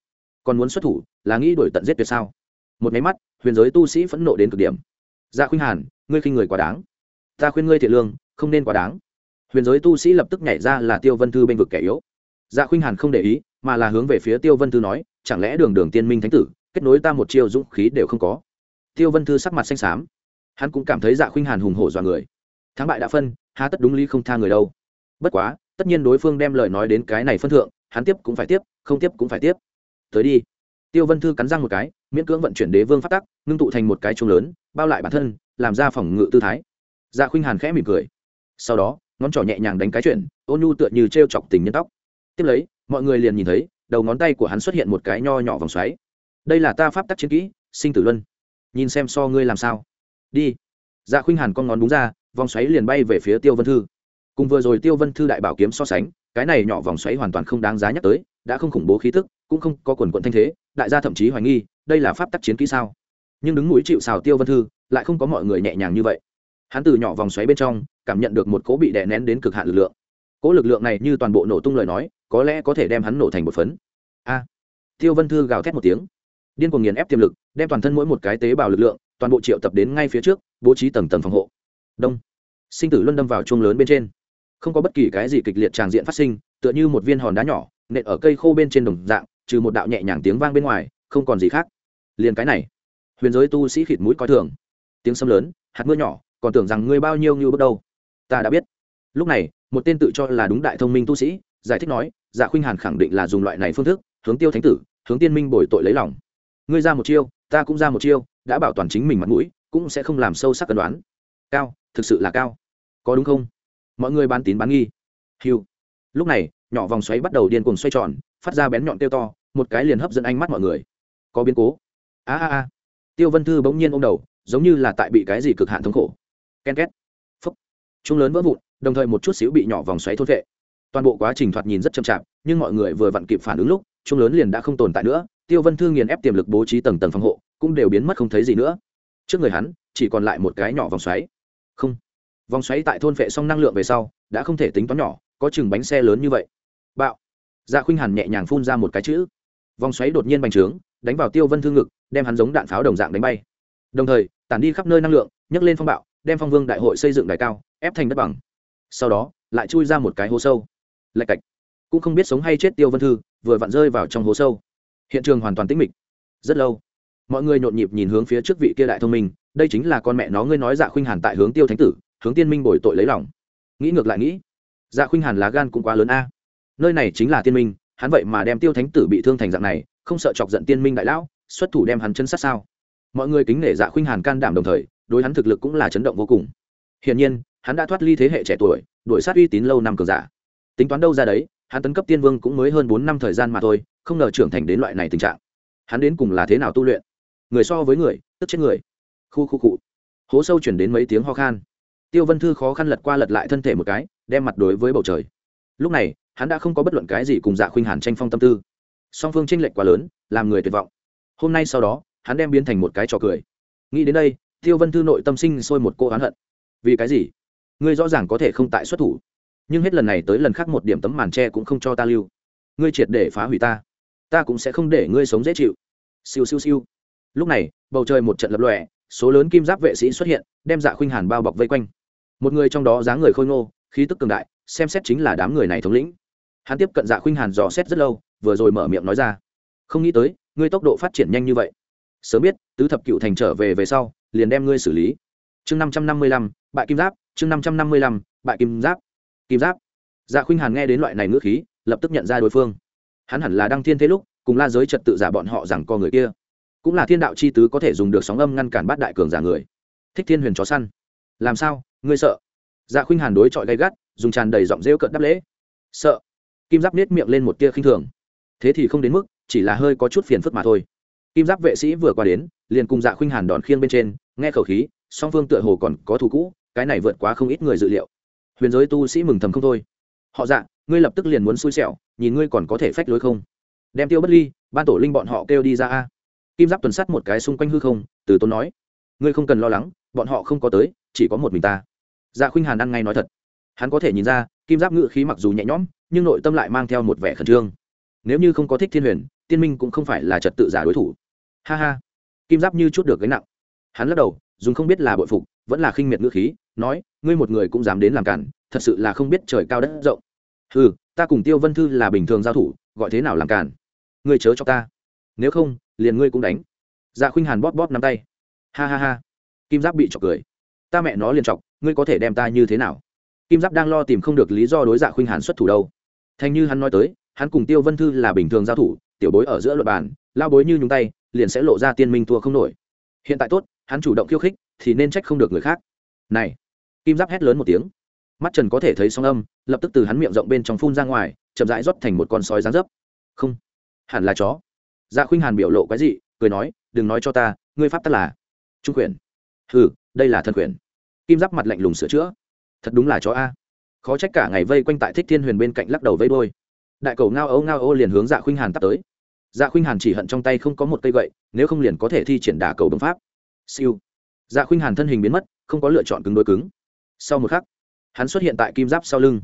Còn muốn xuất thủ, là nghĩ đuổi tận giết tuyệt sao? Một máy mắt, huyền giới tu sĩ phẫn nộ đến cực điểm. Dạ khuynh hàn, ngươi khinh người quá đáng. Ta khuyên ngươi thiện lương, không nên quá đáng. Huyền giới tu sĩ lập tức nhảy ra là tiêu vân thư bên vực kẻ yếu. Dạ khuynh hàn không để ý, mà là hướng về phía tiêu vân thư nói, chẳng lẽ đường đường tiên minh thánh tử, kết nối ta một chiêu dũng khí đều không có? Tiêu vân thư sắc mặt xanh xám. Hắn cũng cảm thấy dạ khuynh hàn hùng hổ dọa người. Thắng bại đã phân, há tất đúng lý không tha người đâu. Bất quá, tất nhiên đối phương đem lời nói đến cái này phân thượng, hắn tiếp cũng phải tiếp, không tiếp cũng phải tiếp tới đi. Tiêu vân thư cắn răng một cái, miễn cưỡng vận chuyển đế vương phát tắc, ngưng tụ thành một cái chung lớn, bao lại bản thân, làm ra phòng ngự tư thái. Dạ khuynh hàn khẽ mỉm cười. Sau đó, ngón trỏ nhẹ nhàng đánh cái chuyện, ôn nhu tựa như t r e o chọc tình nhân tóc. Tiếp lấy, mọi người liền nhìn thấy, đầu ngón tay của hắn xuất hiện một cái nho nhỏ vòng xoáy. Đây là ta pháp tắc chiến kỹ, sinh tử luân. Nhìn xem so ngươi làm sao. Đi. Dạ khuynh hàn con ngón đúng ra, vòng xoáy liền bay về phía tiêu vân thư. Cùng vừa rồi tiêu vân thư đại bảo kiếm so sánh, cái này nhỏ vòng xoáy hoàn toàn không đáng giá nhắc tới đã không khủng bố khí tức, cũng không có quần quận thanh thế, đại gia thậm chí hoài nghi, đây là pháp tắc chiến kỹ sao? Nhưng đứng mũi chịu xào tiêu vân thư, lại không có mọi người nhẹ nhàng như vậy. Hắn từ nhỏ vòng xoáy bên trong, cảm nhận được một cỗ bị đè nén đến cực hạn lực lượng. Cỗ lực lượng này như toàn bộ nổ tung lời nói, có lẽ có thể đem hắn nổ thành một phấn. A! Tiêu vân thư gào thét một tiếng. Điên cuồng nghiền ép tiềm lực, đem toàn thân mỗi một cái tế bào lực lượng, toàn bộ triệu tập đến ngay phía trước, bố trí tầng tầng phòng hộ. Đông. Sinh tử luân đâm vào chuông lớn bên trên. Không có bất kỳ cái gì kịch liệt tràng diện phát sinh, tựa như một viên hòn đá nhỏ nện ở cây khô bên trên đồng dạng, trừ một đạo nhẹ nhàng tiếng vang bên ngoài, không còn gì khác. Liền cái này, huyền giới tu sĩ khịt mũi coi thường. Tiếng sấm lớn, hạt mưa nhỏ, còn tưởng rằng ngươi bao nhiêu như bước đầu ta đã biết. Lúc này, một tên tự cho là đúng đại thông minh tu sĩ, giải thích nói dạ khuynh hàn khẳng định là dùng loại này phương thức, hướng tiêu thánh tử, hướng tiên minh bồi tội lấy lòng. Ngươi ra một chiêu, ta cũng ra một chiêu, đã bảo toàn chính mình mặt mũi, cũng sẽ không làm sâu sắc cân đoán. Cao, thực sự là cao. Có đúng không? Mọi người bán tín bán nghi. Hiu lúc này nhỏ vòng xoáy bắt đầu điên cuồng xoay tròn, phát ra bén nhọn tiêu to, một cái liền hấp dẫn ánh mắt mọi người. Có biến cố. A a a. Tiêu vân thư bỗng nhiên ô m đầu, giống như là tại bị cái gì cực hạn thống khổ. Ken két. Phúc. Trung lớn vỡ vụn, đồng thời một chút xíu bị nhỏ vòng xoáy thốt vệ. Toàn bộ quá trình thoạt nhìn rất chậm chạp, nhưng mọi người vừa vặn kịp phản ứng lúc trung lớn liền đã không tồn tại nữa. Tiêu vân thư nghiền ép tiềm lực bố trí tầng tầng phòng hộ, cũng đều biến mất không thấy gì nữa. Trước người hắn, chỉ còn lại một cái nhỏ vòng xoáy. Không. Vòng xoáy tại thôn vệ xong năng lượng về sau, đã không thể tính toán nhỏ, có chừng bánh xe lớn như vậy bạo. Dạ khuynh hàn nhẹ nhàng phun ra một cái chữ. Vòng xoáy đột nhiên bành trướng, đánh vào tiêu vân thương ngực, đem hắn giống đạn pháo đồng dạng đánh bay. Đồng thời, tản đi khắp nơi năng lượng, nhấc lên phong bạo, đem phong vương đại hội xây dựng đài cao, ép thành đất bằng. Sau đó, lại chui ra một cái hố sâu. Lạch cạch. Cũng không biết sống hay chết tiêu vân thư, vừa vặn rơi vào trong hố sâu. Hiện trường hoàn toàn tĩnh mịch. Rất lâu, mọi người nhộn nhịp nhìn hướng phía trước vị kia đại thông minh, đây chính là con mẹ nó ngươi nói dạ khuynh hàn tại hướng tiêu thánh tử, hướng tiên minh bồi tội lấy lòng. Nghĩ ngược lại nghĩ dạ khuynh hàn lá gan cũng quá lớn a nơi này chính là tiên minh, hắn vậy mà đem tiêu thánh tử bị thương thành dạng này, không sợ chọc giận tiên minh đại lão, xuất thủ đem hắn chân sát sao? Mọi người kính nể dạ khuynh hàn can đảm đồng thời, đối hắn thực lực cũng là chấn động vô cùng. Hiển nhiên, hắn đã thoát ly thế hệ trẻ tuổi, đuổi sát uy tín lâu năm cường giả. Tính toán đâu ra đấy, hắn tấn cấp tiên vương cũng mới hơn bốn năm thời gian mà thôi, không ngờ trưởng thành đến loại này tình trạng. Hắn đến cùng là thế nào tu luyện? Người so với người, tức chết người. Khu khu cụ hố sâu chuyển đến mấy tiếng ho khan. Tiêu vân thư khó khăn lật qua lật lại thân thể một cái, đem mặt đối với bầu trời lúc này, hắn đã không có bất luận cái gì cùng dạ khuynh hàn tranh phong tâm tư. Song phương tranh lệch quá lớn, làm người tuyệt vọng. Hôm nay sau đó, hắn đem biến thành một cái trò cười. Nghĩ đến đây, tiêu vân thư nội tâm sinh sôi một cô oán hận. Vì cái gì? Ngươi rõ ràng có thể không tại xuất thủ. Nhưng hết lần này tới lần khác một điểm tấm màn tre cũng không cho ta lưu. Ngươi triệt để phá hủy ta. Ta cũng sẽ không để ngươi sống dễ chịu. Siêu siêu siêu. Lúc này, bầu trời một trận lập lòe, số lớn kim giáp vệ sĩ xuất hiện, đem dạ khuynh hàn bao bọc vây quanh. Một người trong đó dáng người khôi ngô, khí tức cường đại xem xét chính là đám người này thống lĩnh. Hắn tiếp cận dạ khuynh hàn dò xét rất lâu, vừa rồi mở miệng nói ra. Không nghĩ tới, ngươi tốc độ phát triển nhanh như vậy. Sớm biết, tứ thập cựu thành trở về về sau, liền đem ngươi xử lý. Chương năm trăm năm mươi lăm, bại kim giáp, chương năm trăm năm mươi lăm, bại kim giáp kim giáp. Dạ khuynh hàn nghe đến loại này ngữ khí, lập tức nhận ra đối phương. Hắn hẳn là đăng thiên thế lúc, cùng la giới trật tự giả bọn họ rằng co người kia. Cũng là thiên đạo chi tứ có thể dùng được sóng âm ngăn cản bát đại cường giả người. Thích thiên huyền chó săn. Làm sao? Ngươi sợ? Dạ khuynh hàn đối chọi gay gắt, dùng tràn đầy giọng rêu cận đáp lễ. Sợ. Kim giáp nết miệng lên một tia khinh thường. Thế thì không đến mức, chỉ là hơi có chút phiền phức mà thôi. Kim giáp vệ sĩ vừa qua đến, liền cùng dạ khuynh hàn đòn khiêng bên trên, nghe khẩu khí, song phương tựa hồ còn có thù cũ, cái này vượt quá không ít người dự liệu. Huyền giới tu sĩ mừng thầm không thôi. Họ dạ ngươi lập tức liền muốn xui xẻo, nhìn ngươi còn có thể phách lối không? Đem tiêu bất ly, ban tổ linh bọn họ kêu đi ra a. Kim giáp tuần sắt một cái xung quanh hư không, từ tôn nói. Ngươi không cần lo lắng, bọn họ không có tới, chỉ có một mình ta dạ khuynh hàn ăn ngay nói thật. Hắn có thể nhìn ra, kim giáp ngự khí mặc dù nhẹ nhõm, nhưng nội tâm lại mang theo một vẻ khẩn trương. Nếu như không có thích thiên huyền, tiên minh cũng không phải là trật tự giả đối thủ. Ha ha. Kim giáp như chút được gánh nặng. Hắn lắc đầu, dùng không biết là bội phục, vẫn là khinh miệt ngữ khí, nói, ngươi một người cũng dám đến làm cản, thật sự là không biết trời cao đất rộng. Ừ ta cùng tiêu vân thư là bình thường giao thủ, gọi thế nào làm cản? Ngươi chớ cho ta. Nếu không, liền ngươi cũng đánh. Dạ khuynh hàn bóp bóp nắm tay. Ha ha ha. Kim giáp bị trọc cười ta mẹ nó liền chọc, ngươi có thể đem ta như thế nào? Kim giáp đang lo tìm không được lý do đối dạ khuynh hàn xuất thủ đâu. Thành như hắn nói tới, hắn cùng tiêu vân thư là bình thường giao thủ, tiểu bối ở giữa luật bàn, lao bối như nhúng tay, liền sẽ lộ ra tiên minh thua không nổi. Hiện tại tốt, hắn chủ động khiêu khích, thì nên trách không được người khác. Này, kim giáp hét lớn một tiếng. Mắt trần có thể thấy song âm, lập tức từ hắn miệng rộng bên trong phun ra ngoài, chậm rãi rót thành một con sói dáng dấp. Không, hẳn là chó. Dạ khuynh hàn biểu lộ cái gì cười nói, đừng nói cho ta, ngươi pháp tắc là trung quyền. Hừ đây là thân quyền. Kim giáp mặt lạnh lùng sửa chữa. Thật đúng là chó a. Khó trách cả ngày vây quanh tại thích thiên huyền bên cạnh lắc đầu vây đôi đại cầu ngao ấu ngao ô liền hướng dạ khuynh hàn tắt tới. Dạ khuynh hàn chỉ hận trong tay không có một cây gậy, nếu không liền có thể thi triển đả cầu đồng pháp. Siêu. Dạ khuynh hàn thân hình biến mất, không có lựa chọn cứng đối cứng. Sau một khắc, hắn xuất hiện tại kim giáp sau lưng.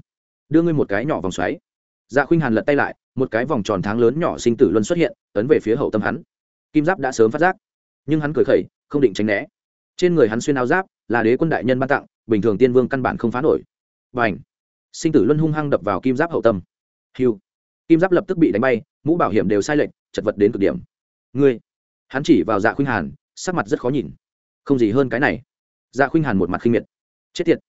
Đưa ngươi một cái nhỏ vòng xoáy. Dạ khuynh hàn lật tay lại, một cái vòng tròn tháng lớn nhỏ sinh tử luân xuất hiện, tấn về phía hậu tâm hắn. Kim giáp đã sớm phát giác, nhưng hắn cười khẩy, không định tránh né trên người hắn xuyên áo giáp, là đế quân đại nhân ban tặng, bình thường tiên vương căn bản không phá nổi. B à n h sinh tử luân hung hăng đập vào kim giáp hậu tâm. Hiu! Kim giáp lập tức bị đánh bay, mũ bảo hiểm đều sai lệch, chật vật đến cực điểm. Ngươi! Hắn chỉ vào dạ khuynh hàn, sắc mặt rất khó nhìn. Không gì hơn cái này. Dạ khuynh hàn một mặt khinh miệt. Chết tiệt!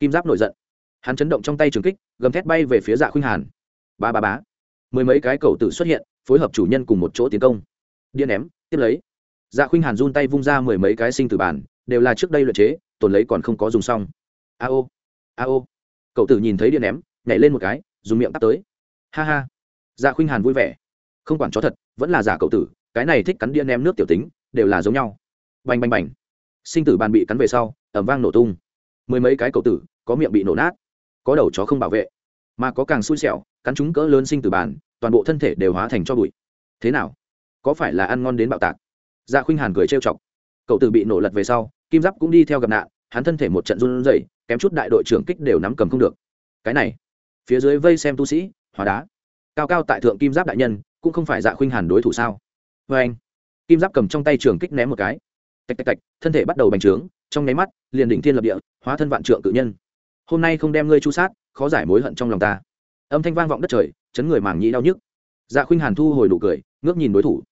Kim giáp nổi giận. Hắn chấn động trong tay trường kích, gầm thét bay về phía dạ khuynh hàn. Ba ba bá mười mấy cái cầu tự xuất hiện, phối hợp chủ nhân cùng một chỗ tiến công. Điện ném, tiếp lấy. Dạ khuynh hàn run tay vung ra mười mấy cái sinh tử bản đều là trước đây luyện chế, tồn lấy còn không có dùng xong. A ô a ô. Cậu tử nhìn thấy điện ném, nhảy lên một cái, dùng miệng tắt tới. Ha ha. Dạ khuynh hàn vui vẻ. Không quản chó thật, vẫn là giả cậu tử, cái này thích cắn điện ném nước tiểu tính, đều là giống nhau. Bành bành bành. Sinh tử bàn bị cắn về sau ẩm vang nổ tung. Mười mấy cái cậu tử, có miệng bị nổ nát. Có đầu chó không bảo vệ, mà có càng xui xẻo, cắn chúng cỡ lớn sinh tử bàn, toàn bộ thân thể đều hóa thành cho bụi. Thế nào? Có phải là ăn ngon đến bạo tạc? Dạ khuynh hàn cười trêu chọc. Cậu tử bị nổ lật về sau kim giáp cũng đi theo gặp nạn, hắn thân thể một trận run rẩy, kém chút đại đội trưởng kích đều nắm cầm không được. Cái này, phía dưới vây xem tu sĩ, hóa đá. Cao cao tại thượng kim giáp đại nhân, cũng không phải dạ khuynh hàn đối thủ sao? Vê anh. Kim giáp cầm trong tay trường kích ném một cái. Tạch tạch tạch, thân thể bắt đầu bành trướng, trong nháy mắt, liền đỉnh thiên lập địa, hóa thân vạn trượng cự nhân. Hôm nay không đem ngươi chu sát, khó giải mối hận trong lòng ta. Âm thanh vang vọng đất trời, chấn người màng nhĩ đau nhức. Dạ khuynh hàn thu hồi đủ cười, ngước nhìn đối thủ.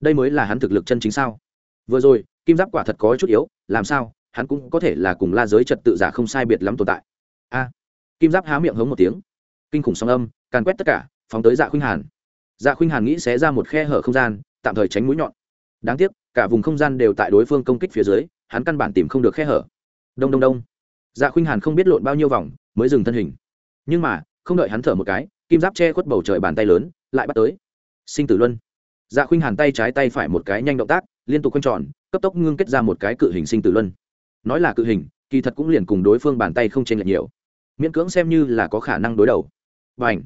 Đây mới là hắn thực lực chân chính sao? Vừa rồi kim giáp quả thật có chút yếu, làm sao, hắn cũng có thể là cùng la giới trật tự giả không sai biệt lắm tồn tại. A, kim giáp há miệng hống một tiếng. Kinh khủng song âm, càn quét tất cả, phóng tới dạ khuynh hàn. Dạ khuynh hàn nghĩ xé ra một khe hở không gian, tạm thời tránh mũi nhọn. Đáng tiếc, cả vùng không gian đều tại đối phương công kích phía dưới, hắn căn bản tìm không được khe hở. Đông đông đông. Dạ khuynh hàn không biết lộn bao nhiêu vòng, mới dừng thân hình. Nhưng mà, không đợi hắn thở một cái, kim giáp che khuất bầu trời bàn tay lớn, lại bắt tới. Sinh tử luân. Dạ khuynh hàn tay trái tay phải một cái nhanh động tác, liên tục quanh tròn cấp tốc ngưng kết ra một cái cự hình sinh tử luân. Nói là cự hình, kỳ thật cũng liền cùng đối phương bàn tay không chênh lệch nhiều. Miễn cưỡng xem như là có khả năng đối đầu. Và ảnh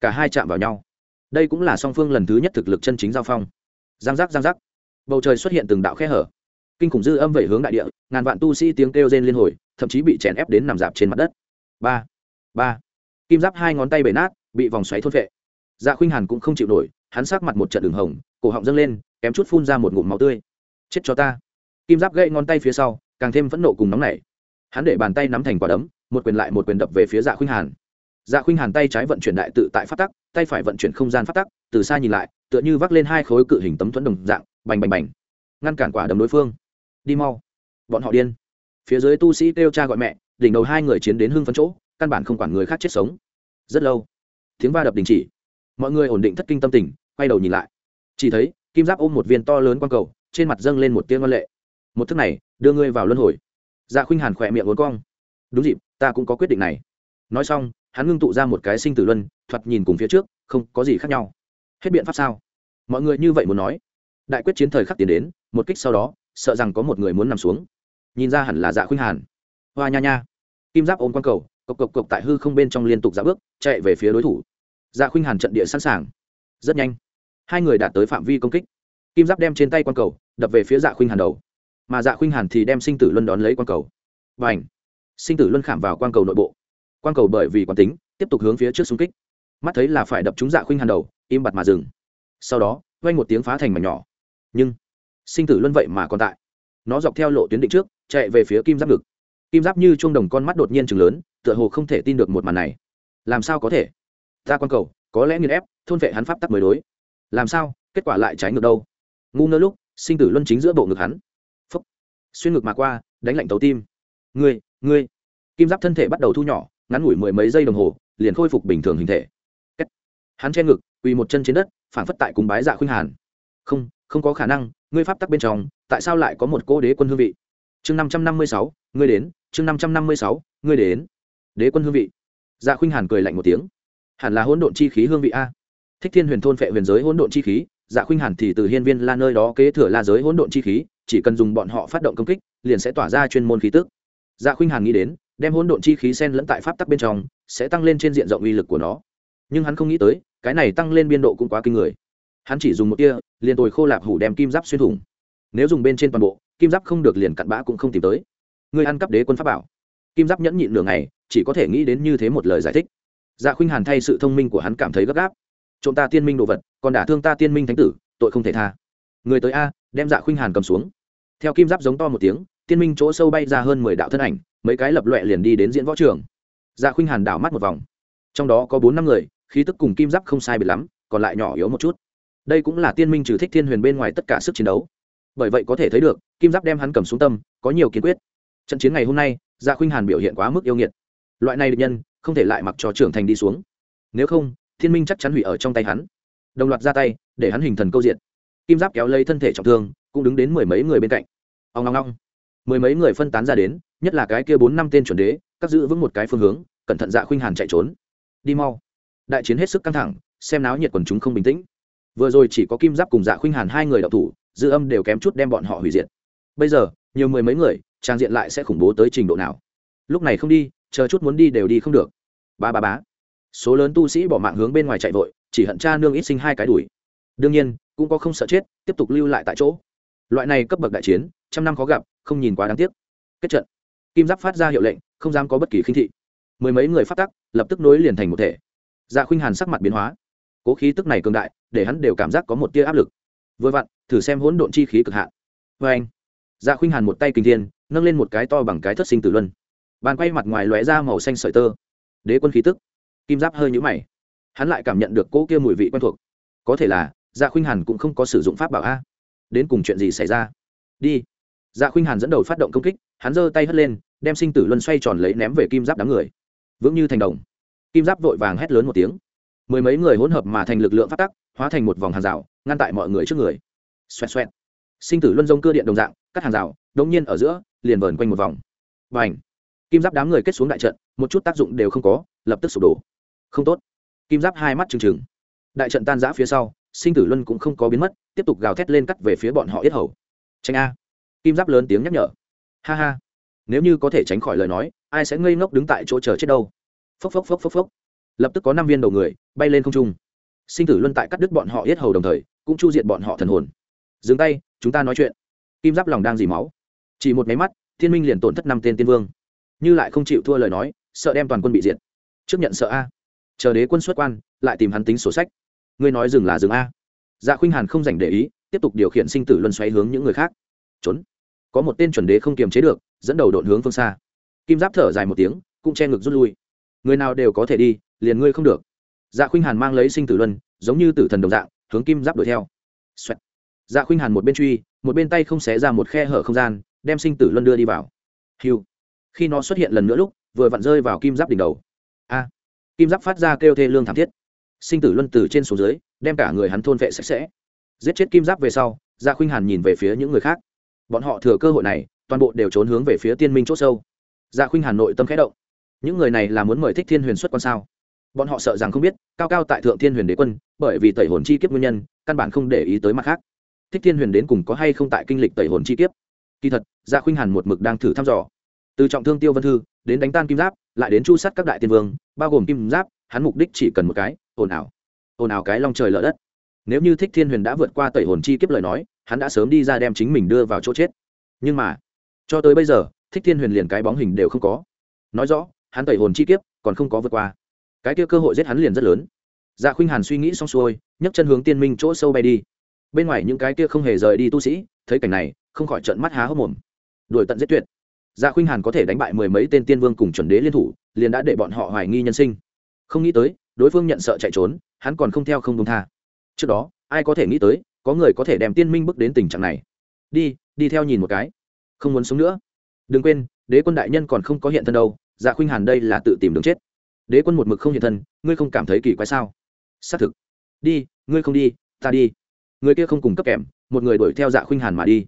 cả hai chạm vào nhau. Đây cũng là song phương lần thứ nhất thực lực chân chính giao phong. Giang giác giang giác. Bầu trời xuất hiện từng đạo khe hở. Kinh khủng dư âm vẩy hướng đại địa, ngàn vạn tu sĩ tiếng kêu rên liên hồi, thậm chí bị chèn ép đến nằm dạp trên mặt đất. Ba! Ba! Kim giáp hai ngón tay bể nát, bị vòng xoáy thốt vệ dạ khuynh hàn cũng không chịu nổi, hắn sắc mặt một trận đường hồng, cổ họng dâng lên, kém chút phun ra một ngụm máu tươi chết cho ta. Kim giáp gãy ngón tay phía sau, càng thêm phẫn nộ cùng nóng nảy. Hắn để bàn tay nắm thành quả đấm, một quyền lại một quyền đập về phía dạ khuynh hàn. Dạ khuynh hàn tay trái vận chuyển đại tự tại phát tắc, tay phải vận chuyển không gian phát tắc, từ xa nhìn lại, tựa như vác lên hai khối cự hình tấm thuẫn đồng dạng, bành bành bành. Ngăn cản quả đấm đối phương. Đi mau. Bọn họ điên. Phía dưới tu sĩ kêu cha gọi mẹ, đỉnh đầu hai người chiến đến hưng phấn chỗ, căn bản không quản người khác chết sống. Rất lâu, tiếng va đập đình chỉ. Mọi người ổn định thất kinh tâm tình, quay đầu nhìn lại. Chỉ thấy, kim giáp ôm một viên to lớn quang cầu trên mặt dâng lên một tiếng văn lệ. Một thức này, đưa ngươi vào luân hồi. Dạ khuynh hàn khỏe miệng uốn cong. Đúng dịp, ta cũng có quyết định này. Nói xong, hắn ngưng tụ ra một cái sinh tử luân, thoạt nhìn cùng phía trước, không có gì khác nhau. Hết biện pháp sao? Mọi người như vậy muốn nói. Đại quyết chiến thời khắc tiến đến, một kích sau đó, sợ rằng có một người muốn nằm xuống. Nhìn ra hẳn là dạ khuynh hàn. Hoa nha nha. Kim giáp ôm quang cầu, cộc cộc cộc tại hư không bên trong liên tục ra bước, chạy về phía đối thủ. Dạ khuynh hàn trận địa sẵn sàng. Rất nhanh. Hai người đạt tới phạm vi công kích kim giáp đem trên tay quang cầu, đập về phía dạ khuynh hàn đầu. Mà dạ khuynh hàn thì đem sinh tử luân đón lấy quang cầu. Và ảnh sinh tử luân khảm vào quang cầu nội bộ. Quang cầu bởi vì quán tính, tiếp tục hướng phía trước xung kích. Mắt thấy là phải đập trúng dạ khuynh hàn đầu, im bặt mà dừng. Sau đó, vang một tiếng phá thành mảnh nhỏ. Nhưng, sinh tử luân vậy mà còn tại. Nó dọc theo lộ tuyến định trước, chạy về phía kim giáp ngực. Kim giáp như chuông đồng con mắt đột nhiên chừng lớn, tựa hồ không thể tin được một màn này. Làm sao có thể? Ta quan cầu, có lẽ nghiền ép, thôn vệ hắn pháp tắc mới đối. Làm sao? Kết quả lại trái ngược đâu? Ngu ngơ lúc, sinh tử luân chính giữa bộ ngực hắn. Phấp xuyên ngực mà qua, đánh lạnh tấu tim. Ngươi ngươi. Kim giáp thân thể bắt đầu thu nhỏ, ngắn ngủi mười mấy giây đồng hồ, liền khôi phục bình thường hình thể. Hắn che ngực, quỳ một chân trên đất phản phất tại cùng bái dạ khuynh hàn. Không không có khả năng, ngươi pháp tắc bên trong, tại sao lại có một cô đế quân hương vị? Chương năm trăm năm mươi sáu, ngươi đến. Chương năm trăm năm mươi sáu, ngươi đến. Đế quân hương vị. Dạ khuynh hàn cười lạnh một tiếng. Hẳn là hỗn độn chi khí hương vị a. Thích thiên huyền thôn phệ huyền giới hỗn độn chi khí dạ khuynh hàn thì từ hiên viên la nơi đó kế thừa la giới hỗn độn chi khí, chỉ cần dùng bọn họ phát động công kích, liền sẽ tỏa ra chuyên môn khí tức. Dạ khuynh hàn nghĩ đến, đem hỗn độn chi khí sen lẫn tại pháp tắc bên trong, sẽ tăng lên trên diện rộng uy lực của nó. Nhưng hắn không nghĩ tới, cái này tăng lên biên độ cũng quá kinh người. Hắn chỉ dùng một tia, liền tồi khô lạp hủ đem kim giáp xuyên thủng. Nếu dùng bên trên toàn bộ, kim giáp không được liền cặn bã cũng không tìm tới. Người ăn cắp đế quân pháp bảo. Kim giáp nhẫn nhịn nửa ngày, chỉ có thể nghĩ đến như thế một lời giải thích. Dạ khuynh hàn thay sự thông minh của hắn cảm thấy gấp gáp. Trộm ta tiên minh đồ vật còn đả thương ta tiên minh thánh tử, tội không thể tha. Người tới a, đem dạ khuynh hàn cầm xuống. Theo kim giáp giống to một tiếng, tiên minh chỗ sâu bay ra hơn mười đạo thân ảnh, mấy cái lập loẹ liền đi đến diễn võ trường. Dạ khuynh hàn đảo mắt một vòng. Trong đó có bốn năm người, khí tức cùng kim giáp không sai biệt lắm, còn lại nhỏ yếu một chút. Đây cũng là tiên minh trừ thích thiên huyền bên ngoài tất cả sức chiến đấu. Bởi vậy có thể thấy được, kim giáp đem hắn cầm xuống tâm, có nhiều kiên quyết. Trận chiến ngày hôm nay dạ khuynh hàn biểu hiện quá mức yêu nghiệt. Loại này địch nhân, không thể lại mặc cho trưởng thành đi xuống. Nếu không, thiên minh chắc chắn hủy ở trong tay hắn đồng loạt ra tay, để hắn hình thần câu diện kim giáp kéo lấy thân thể trọng thương, cũng đứng đến mười mấy người bên cạnh. Ông long long mười mấy người phân tán ra đến, nhất là cái kia bốn năm tên chuẩn đế, các giữ vững một cái phương hướng, cẩn thận dạ khuynh hàn chạy trốn. Đi mau. Đại chiến hết sức căng thẳng, xem náo nhiệt quần chúng không bình tĩnh. Vừa rồi chỉ có kim giáp cùng dạ khuynh hàn hai người đạo thủ, dư âm đều kém chút đem bọn họ hủy diệt. Bây giờ, nhiều mười mấy người, trang diện lại sẽ khủng bố tới trình độ nào? Lúc này không đi, chờ chút muốn đi đều đi không được. Ba ba bá số lớn tu sĩ bỏ mạng hướng bên ngoài chạy vội chỉ hận cha nương ít sinh hai cái đuổi đương nhiên, cũng có không sợ chết, tiếp tục lưu lại tại chỗ. Loại này cấp bậc đại chiến, trăm năm khó gặp, không nhìn quá đáng tiếc. Kết trận. Kim giáp phát ra hiệu lệnh, không dám có bất kỳ khinh thị. Mười mấy người phát tắc, lập tức nối liền thành một thể. Dạ khuynh hàn sắc mặt biến hóa. Cố khí tức này cường đại, để hắn đều cảm giác có một tia áp lực. Vừa vặn, thử xem hỗn độn chi khí cực hạn. Vê anh dạ khuynh hàn một tay kinh thiên, nâng lên một cái to bằng cái thất sinh tử luân. Bàn quay mặt ngoài lóe ra màu xanh sợi tơ. Đế quân khí tức. Kim giáp hơi nhũ mày hắn lại cảm nhận được cỗ kia mùi vị quen thuộc. Có thể là dạ khuynh hàn cũng không có sử dụng pháp bảo a. Đến cùng chuyện gì xảy ra? Đi. Dạ khuynh hàn dẫn đầu phát động công kích, hắn giơ tay hất lên, đem sinh tử luân xoay tròn lấy ném về kim giáp đám người. Vững như thành đồng. Kim giáp vội vàng hét lớn một tiếng. Mười mấy người hỗn hợp mà thành lực lượng phát tắc, hóa thành một vòng hàng rào, ngăn tại mọi người trước người. Xoẹt xoẹt. Sinh tử luân dông cơ điện đồng dạng, cắt hàng rào, đống nhiên ở giữa, liền vờn quanh một vòng. Và ảnh kim giáp đám người kết xuống đại trận, một chút tác dụng đều không có, lập tức sụp đổ. Không tốt kim giáp hai mắt trừng trừng. Đại trận tan giã phía sau, sinh tử luân cũng không có biến mất, tiếp tục gào thét lên cắt về phía bọn họ yết hầu. Tranh a. Kim giáp lớn tiếng nhắc nhở. Ha ha. Nếu như có thể tránh khỏi lời nói, ai sẽ ngây ngốc đứng tại chỗ chờ chết đâu? Phốc phốc phốc phốc phốc. Lập tức có năm viên đầu người bay lên không trung. Sinh tử luân tại cắt đứt bọn họ yết hầu đồng thời, cũng chu diện bọn họ thần hồn. Dừng tay, chúng ta nói chuyện. Kim giáp lòng đang dì máu. Chỉ một máy mắt, thiên minh liền tổn thất năm tên tiên vương. Như lại không chịu thua lời nói, sợ đem toàn quân bị diệt. Trước nhận sợ a chờ đế quân xuất quan, lại tìm hắn tính sổ sách. Ngươi nói dừng là dừng a. Dạ khuynh hàn không dành để ý, tiếp tục điều khiển sinh tử luân xoáy hướng những người khác. Trốn. Có một tên chuẩn đế không kiềm chế được, dẫn đầu độn hướng phương xa. Kim giáp thở dài một tiếng, cũng che ngực rút lui. Người nào đều có thể đi, liền ngươi không được. Dạ khuynh hàn mang lấy sinh tử luân, giống như tử thần đồng dạng, hướng kim giáp đuổi theo. Xoẹt. dạ khuynh hàn một bên truy, một bên tay không xé ra một khe hở không gian, đem sinh tử luân đưa đi vào. Hiu. Khi nó xuất hiện lần nữa lúc, vừa vặn rơi vào kim giáp đỉnh đầu. A kim giáp phát ra kêu thê lương thảm thiết. Sinh tử luân từ trên xuống dưới, đem cả người hắn thôn vệ sạch sẽ. Giết chết kim giáp về sau Gia khuynh hàn nhìn về phía những người khác. Bọn họ thừa cơ hội này, toàn bộ đều trốn hướng về phía tiên minh c h ỗ sâu. Dạ khuynh hàn nội tâm khẽ động. Những người này là muốn mời thích thiên huyền xuất quan sao? Bọn họ sợ rằng không biết, cao cao tại thượng thiên huyền đế quân, bởi vì tẩy hồn chi kiếp nguyên nhân, căn bản không để ý tới mặt khác. Thích thiên huyền đến cùng có hay không tại kinh lịch tẩy hồn chi kiếp? Kỳ thật Gia khuynh hàn một mực đang thử thăm dò. Từ trọng thương tiêu vân thư đến đánh tan kim giáp lại đến chu sát các đại tiên vương, bao gồm kim giáp, hắn mục đích chỉ cần một cái, ồn ào. Ồn ào cái long trời lở đất. Nếu như thích thiên huyền đã vượt qua tẩy hồn chi kiếp lời nói, hắn đã sớm đi ra đem chính mình đưa vào chỗ chết. Nhưng mà, cho tới bây giờ, thích thiên huyền liền cái bóng hình đều không có. Nói rõ, hắn tẩy hồn chi kiếp còn không có vượt qua. Cái kia cơ hội giết hắn liền rất lớn. Dạ khuynh hàn suy nghĩ xong xuôi, nhấc chân hướng tiên minh chỗ sâu bay đi. Bên ngoài những cái kia không hề rời đi tu sĩ, thấy cảnh này, không khỏi trợn mắt há hốc mồm. Đuổi tận giết tuyệt dạ khuynh hàn có thể đánh bại mười mấy tên tiên vương cùng chuẩn đế liên thủ, liền đã để bọn họ hoài nghi nhân sinh. Không nghĩ tới, đối phương nhận sợ chạy trốn, hắn còn không theo không công tha. Trước đó, ai có thể nghĩ tới, có người có thể đem tiên minh bước đến tình trạng này. Đi đi theo nhìn một cái. Không muốn sống nữa. Đừng quên, đế quân đại nhân còn không có hiện thân đâu dạ khuynh hàn đây là tự tìm đường chết. Đế quân một mực không hiện thân, ngươi không cảm thấy kỳ quái sao? Xác thực. Đi, ngươi không đi, ta đi. Người kia không cùng cấp kèm, một người đuổi theo dạ khuynh hàn mà đi.